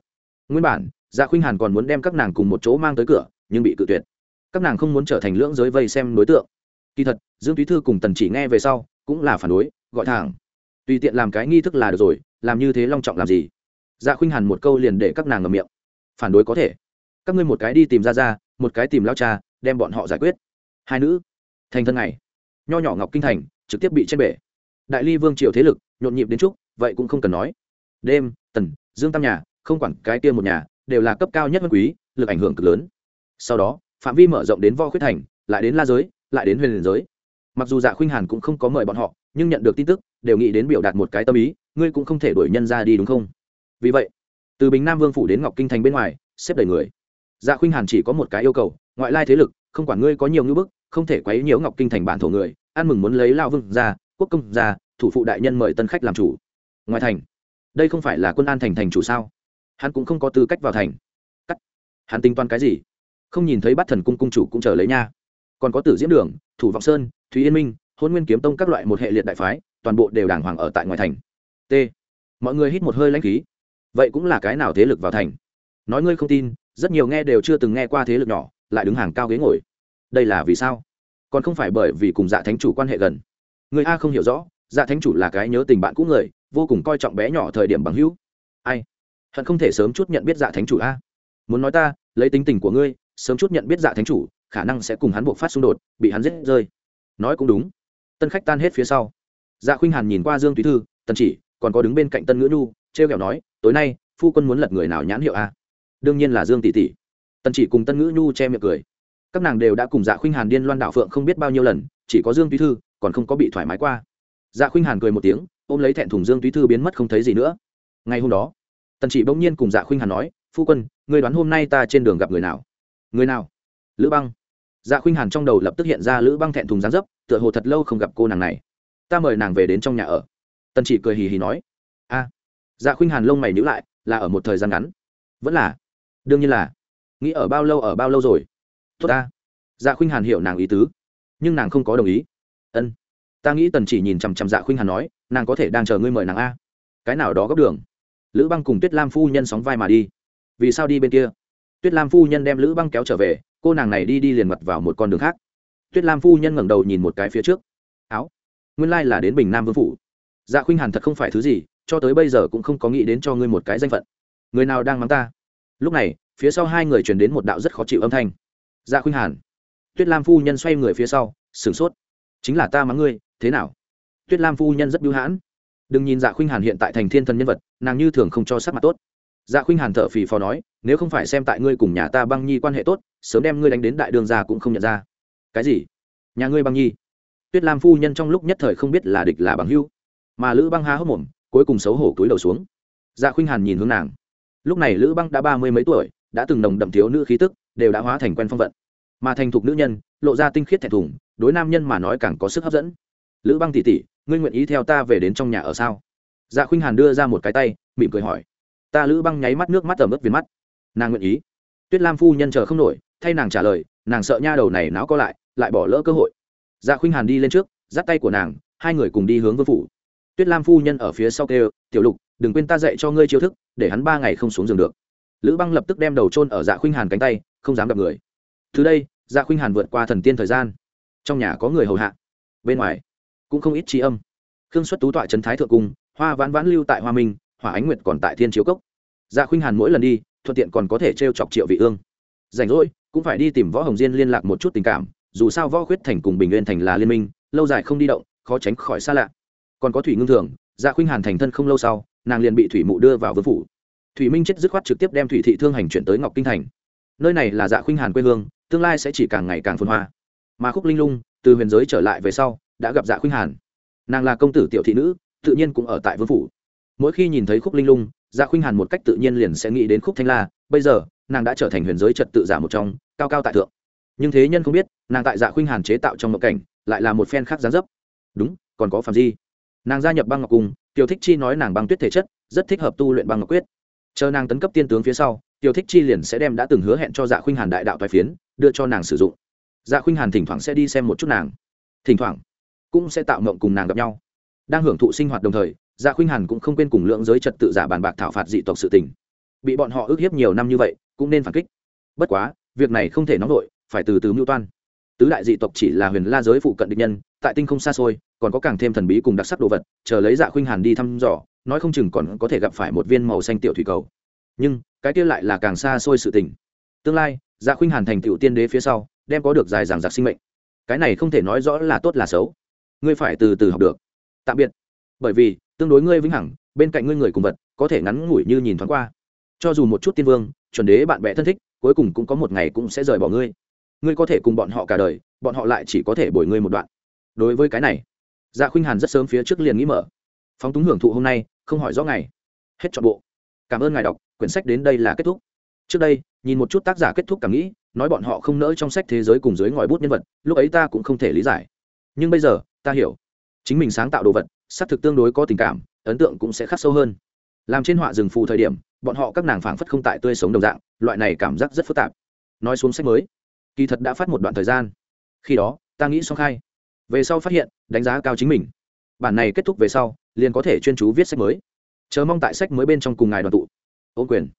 Nguyên bản dạ khuynh hàn còn muốn đem các nàng cùng một chỗ mang tới cửa, nhưng bị cự tuyệt. Các nàng không muốn trở thành lưỡng giới vây xem đối tượng. Kỳ thật, dương túy thư cùng tần chỉ nghe về sau, cũng là phản đối, gọi thẳng. Tùy tiện làm cái nghi thức là được rồi, làm như thế long trọng làm gì? Dạ khuynh hàn một câu liền để các nàng ngầm miệng. Phản đối có thể các ngươi một cái đi tìm ra ra, một cái tìm lao cha, đem bọn họ giải quyết. Hai nữ, thành thân này nho nhỏ ngọc kinh thành, trực tiếp bị trên bể. Đại ly vương triều thế lực, nhộn nhịp đến chúc vậy cũng không cần nói. Đêm, tần, dương tam nhà, không quản cái kia một nhà, đều là cấp cao nhất vân quý, lực ảnh hưởng cực lớn. Sau đó, phạm vi mở rộng đến vo khuyết thành, lại đến la giới, lại đến huyền giới. Mặc dù dạ khuynh hàn cũng không có mời bọn họ, nhưng nhận được tin tức, đều nghĩ đến biểu đạt một cái tâm ý, ngươi cũng không thể đuổi nhân ra đi đúng không? Vì vậy, từ bình nam vương phủ đến ngọc kinh thành bên ngoài, xếp đầy người dạ khuynh hàn chỉ có một cái yêu cầu, ngoại lai thế lực, không quản ngươi có nhiều ngữ bức, không thể quấy nhiễu ngọc kinh thành bản thổ người, ăn mừng muốn lấy lao vương ra, quốc công ra, thủ phụ đại nhân mời tân khách làm chủ. Ngoài thành, đây không phải là quân an thành thành chủ sao? Hắn cũng không có tư cách vào thành. Cắt. Hắn tính toán cái gì? Không nhìn thấy bắt thần cung cung chủ cũng chờ lấy nha. Còn có tử diễm đường, thủ vọng sơn, thúy yên minh, hôn nguyên kiếm tông các loại một hệ liệt đại phái, toàn bộ đều đàng hoàng ở tại ngoài thành. T. Mọi người hít một hơi lãnh khí. Vậy cũng là cái nào thế lực vào thành? Nói ngươi không tin rất nhiều nghe đều chưa từng nghe qua thế lực nhỏ, lại đứng hàng cao ghế ngồi. Đây là vì sao? Còn không phải bởi vì cùng dạ thánh chủ quan hệ gần. Người a không hiểu rõ dạ thánh chủ là cái nhớ tình bạn cũ người, vô cùng coi trọng bé nhỏ thời điểm bằng hữu. Ai? Hận không thể sớm chút nhận biết dạ thánh chủ a. Muốn nói ta, lấy tính tình của ngươi, sớm chút nhận biết dạ thánh chủ, khả năng sẽ cùng hắn buộc phát xung đột, bị hắn giết rơi. Nói cũng đúng. Tân khách tan hết phía sau. Dạ khuynh hàn nhìn qua dương túy thư, tần chỉ, còn có đứng bên cạnh tân ngữ nhu t r e o kẹo nói, tối nay, phu quân muốn lật người nào nhãn hiệu a? Đương nhiên là dương tỷ tỷ. Tần chỉ cùng tân ngữ nhu che miệng cười. Các nàng đều đã cùng dạ khuynh hàn điên loan đạo phượng không biết bao nhiêu lần, chỉ có dương túy thư còn không có bị thoải mái qua. Dạ khuynh hàn cười một tiếng, ôm lấy thẹn thùng dương túy thư biến mất không thấy gì nữa. Ngay hôm đó, tần chỉ bỗng nhiên cùng dạ khuynh hàn nói, phu quân người đoán hôm nay ta trên đường gặp người nào? Người nào? Lữ băng. Dạ khuynh hàn trong đầu lập tức hiện ra lữ băng thẹn thùng gián dấp, tựa hồ thật lâu không gặp cô nàng này. Ta mời nàng về đến trong nhà ở. Tần chỉ cười hì hì nói. A. Dạ khuynh hàn lông mày nhữ lại, là ở một thời gian ngắn. Vẫn là đương nhiên là. Nghĩ ở bao lâu ở bao lâu rồi? Tốt ta. Dạ khuynh hàn hiểu nàng ý tứ, nhưng nàng không có đồng ý. Ân. Ta nghĩ tần chỉ nhìn chằm chằm dạ khuynh hàn nói, nàng có thể đang chờ ngươi mời nàng a. Cái nào đó góc đường. Lữ băng cùng tuyết lam phu nhân sóng vai mà đi. Vì sao đi bên kia? Tuyết lam phu nhân đem lữ băng kéo trở về, cô nàng này đi đi liền mặt vào một con đường khác. Tuyết lam phu nhân ngẩng đầu nhìn một cái phía trước. Áo. Nguyên lai là đến bình nam vương phủ. Dạ khuynh hàn thật không phải thứ gì, cho tới bây giờ cũng không có nghĩ đến cho ngươi một cái danh phận. Người nào đang mắng ta? Lúc này, phía sau hai người truyền đến một đạo rất khó chịu âm thanh. Dạ khuynh hàn, tuyết lam phu nhân xoay người phía sau, sửng sốt. Chính là ta mắng ngươi, thế nào? Tuyết lam phu nhân rất biêu hãn. Đừng nhìn dạ khuynh hàn hiện tại thành thiên thần nhân vật, nàng như thường không cho sắc mặt tốt. Dạ khuynh hàn thở phì phò nói, nếu không phải xem tại ngươi cùng nhà ta băng nhi quan hệ tốt, sớm đem ngươi đánh đến đại đường ra cũng không nhận ra. Cái gì? Nhà ngươi băng nhi? Tuyết lam phu nhân trong lúc nhất thời không biết là địch là bằng hưu mà lữ băng há hốc mồm, cuối cùng xấu hổ túi đầu xuống. Dạ khuynh hàn nhìn hướng nàng lúc này lữ băng đã ba mươi mấy tuổi, đã từng nồng đậm thiếu nữ khí tức, đều đã hóa thành quen phong vận. Mà thành thục nữ nhân, lộ ra tinh khiết thẹn thùng, đối nam nhân mà nói càng có sức hấp dẫn. Lữ băng tỉ tỉ, ngươi nguyện ý theo ta về đến trong nhà ở sao? Dạ khuynh hàn đưa ra một cái tay, mỉm cười hỏi. Ta lữ băng nháy mắt nước mắt tầm ướt viền mắt. Nàng nguyện ý. Tuyết lam phu nhân chờ không nổi, thay nàng trả lời, nàng sợ nha đầu này náo có lại lại bỏ lỡ cơ hội. Dạ khuynh hàn đi lên trước, dắt tay của nàng, hai người cùng đi hướng vương phủ tuyết lam phu nhân ở phía sau kêu, tiểu lục, đừng quên ta dạy cho ngươi chiêu thức, để hắn ba ngày không xuống giường được. Lữ băng lập tức đem đầu trôn ở dạ khuynh hàn cánh tay, không dám gặp người. Từ đây dạ khuynh hàn vượt qua thần tiên thời gian. Trong nhà có người hầu hạ. Bên ngoài, cũng không ít trí âm. Khương xuất tú tọa trấn thái thượng cung, hoa vãn vãn lưu tại hoa minh, hỏa ánh nguyệt còn tại thiên chiếu cốc. Dạ khuynh hàn mỗi lần đi, thuận tiện còn có thể t r e o chọc triệu vị ương. Rảnh rỗi, cũng phải đi tìm võ hồng diên liên lạc một chút tình cảm, dù sao võ khuyết thành cùng bình nguyên thành là liên minh, lâu dài không đi động, khó tránh khỏi xa lạ còn có thủy ngưng thường dạ khuynh hàn thành thân không lâu sau, nàng liền bị thủy mụ đưa vào vương phủ. Thủy minh chết dứt khoát trực tiếp đem thủy thị thương hành chuyển tới ngọc kinh thành. Nơi này là dạ khuynh hàn quê hương, tương lai sẽ chỉ càng ngày càng phồn hoa. Mà khúc linh lung, từ huyền giới trở lại về sau, đã gặp dạ khuynh hàn. Nàng là công tử tiểu thị nữ, tự nhiên cũng ở tại vương phủ. Mỗi khi nhìn thấy khúc linh lung dạ khuynh hàn một cách tự nhiên liền sẽ nghĩ đến khúc thanh la. Bây giờ, nàng đã trở thành huyền giới trật tự giả một trong, cao cao tại thượng. Nhưng thế nhân không biết, nàng tại dạ khuynh hàn chế tạo trong mộng cảnh, lại là một phen khác gián dấp. Đúng, còn có phạm di nàng gia nhập băng ngọc cung, tiểu thích chi nói nàng băng tuyết thể chất, rất thích hợp tu luyện băng ngọc quyết. Chờ nàng tấn cấp tiên tướng phía sau, tiểu thích chi liền sẽ đem đã từng hứa hẹn cho dạ khuynh hàn đại đạo toái phiến, đưa cho nàng sử dụng. Dạ khuynh hàn thỉnh thoảng sẽ đi xem một chút nàng. Thỉnh thoảng, cũng sẽ tạo mộng cùng nàng gặp nhau. Đang hưởng thụ sinh hoạt đồng thời dạ khuynh hàn cũng không quên cùng lượng giới trật tự giả bàn bạc thảo phạt dị tộc sự tình. Bị bọn họ ức hiếp nhiều năm như vậy, cũng nên phản kích. Bất quá, việc này không thể nóng vội, phải từ từ mưu toan tứ đại dị tộc chỉ là huyền la giới phụ cận địch nhân, tại tinh không xa xôi, còn có càng thêm thần bí cùng đặc sắc đồ vật, chờ lấy dạ khuynh hàn đi thăm dò, nói không chừng còn có thể gặp phải một viên màu xanh tiểu thủy cầu. Nhưng, cái kia lại là càng xa xôi sự tình. Tương lai dạ khuynh hàn thành tựu tiên đế phía sau, đem có được dài dàng giặc sinh mệnh. Cái này không thể nói rõ là tốt là xấu. Ngươi phải từ từ học được. Tạm biệt. Bởi vì, tương đối ngươi vĩnh hằng, bên cạnh ngươi người cùng vật, có thể ngắn ngủi như nhìn thoáng qua. Cho dù một chút tiên vương, chuẩn đế bạn bè thân thích, cuối cùng cũng có một ngày cũng sẽ rời bỏ ngươi ngươi có thể cùng bọn họ cả đời, bọn họ lại chỉ có thể bồi ngươi một đoạn. Đối với cái này dạ khuynh hàn rất sớm phía trước liền nghĩ mở. Phóng túng hưởng thụ hôm nay, không hỏi rõ ngày. Hết chọn bộ. Cảm ơn ngài đọc, quyển sách đến đây là kết thúc. Trước đây, nhìn một chút tác giả kết thúc cảm nghĩ, nói bọn họ không nỡ trong sách thế giới cùng dưới ngòi bút nhân vật, lúc ấy ta cũng không thể lý giải. Nhưng bây giờ, ta hiểu. Chính mình sáng tạo đồ vật, xác thực tương đối có tình cảm, ấn tượng cũng sẽ khắc sâu hơn. Làm trên họa rừng phù thời điểm, bọn họ các nàng phảng phất không tại tươi sống đồng dạng, loại này cảm giác rất phức tạp. Nói xuống sách mới kỳ thật đã phát một đoạn thời gian. Khi đó, ta nghĩ xong khai. Về sau phát hiện, đánh giá cao chính mình. Bản này kết thúc về sau, liền có thể chuyên chú viết sách mới. Chờ mong tại sách mới bên trong cùng ngài đoàn tụ. Ô quyền.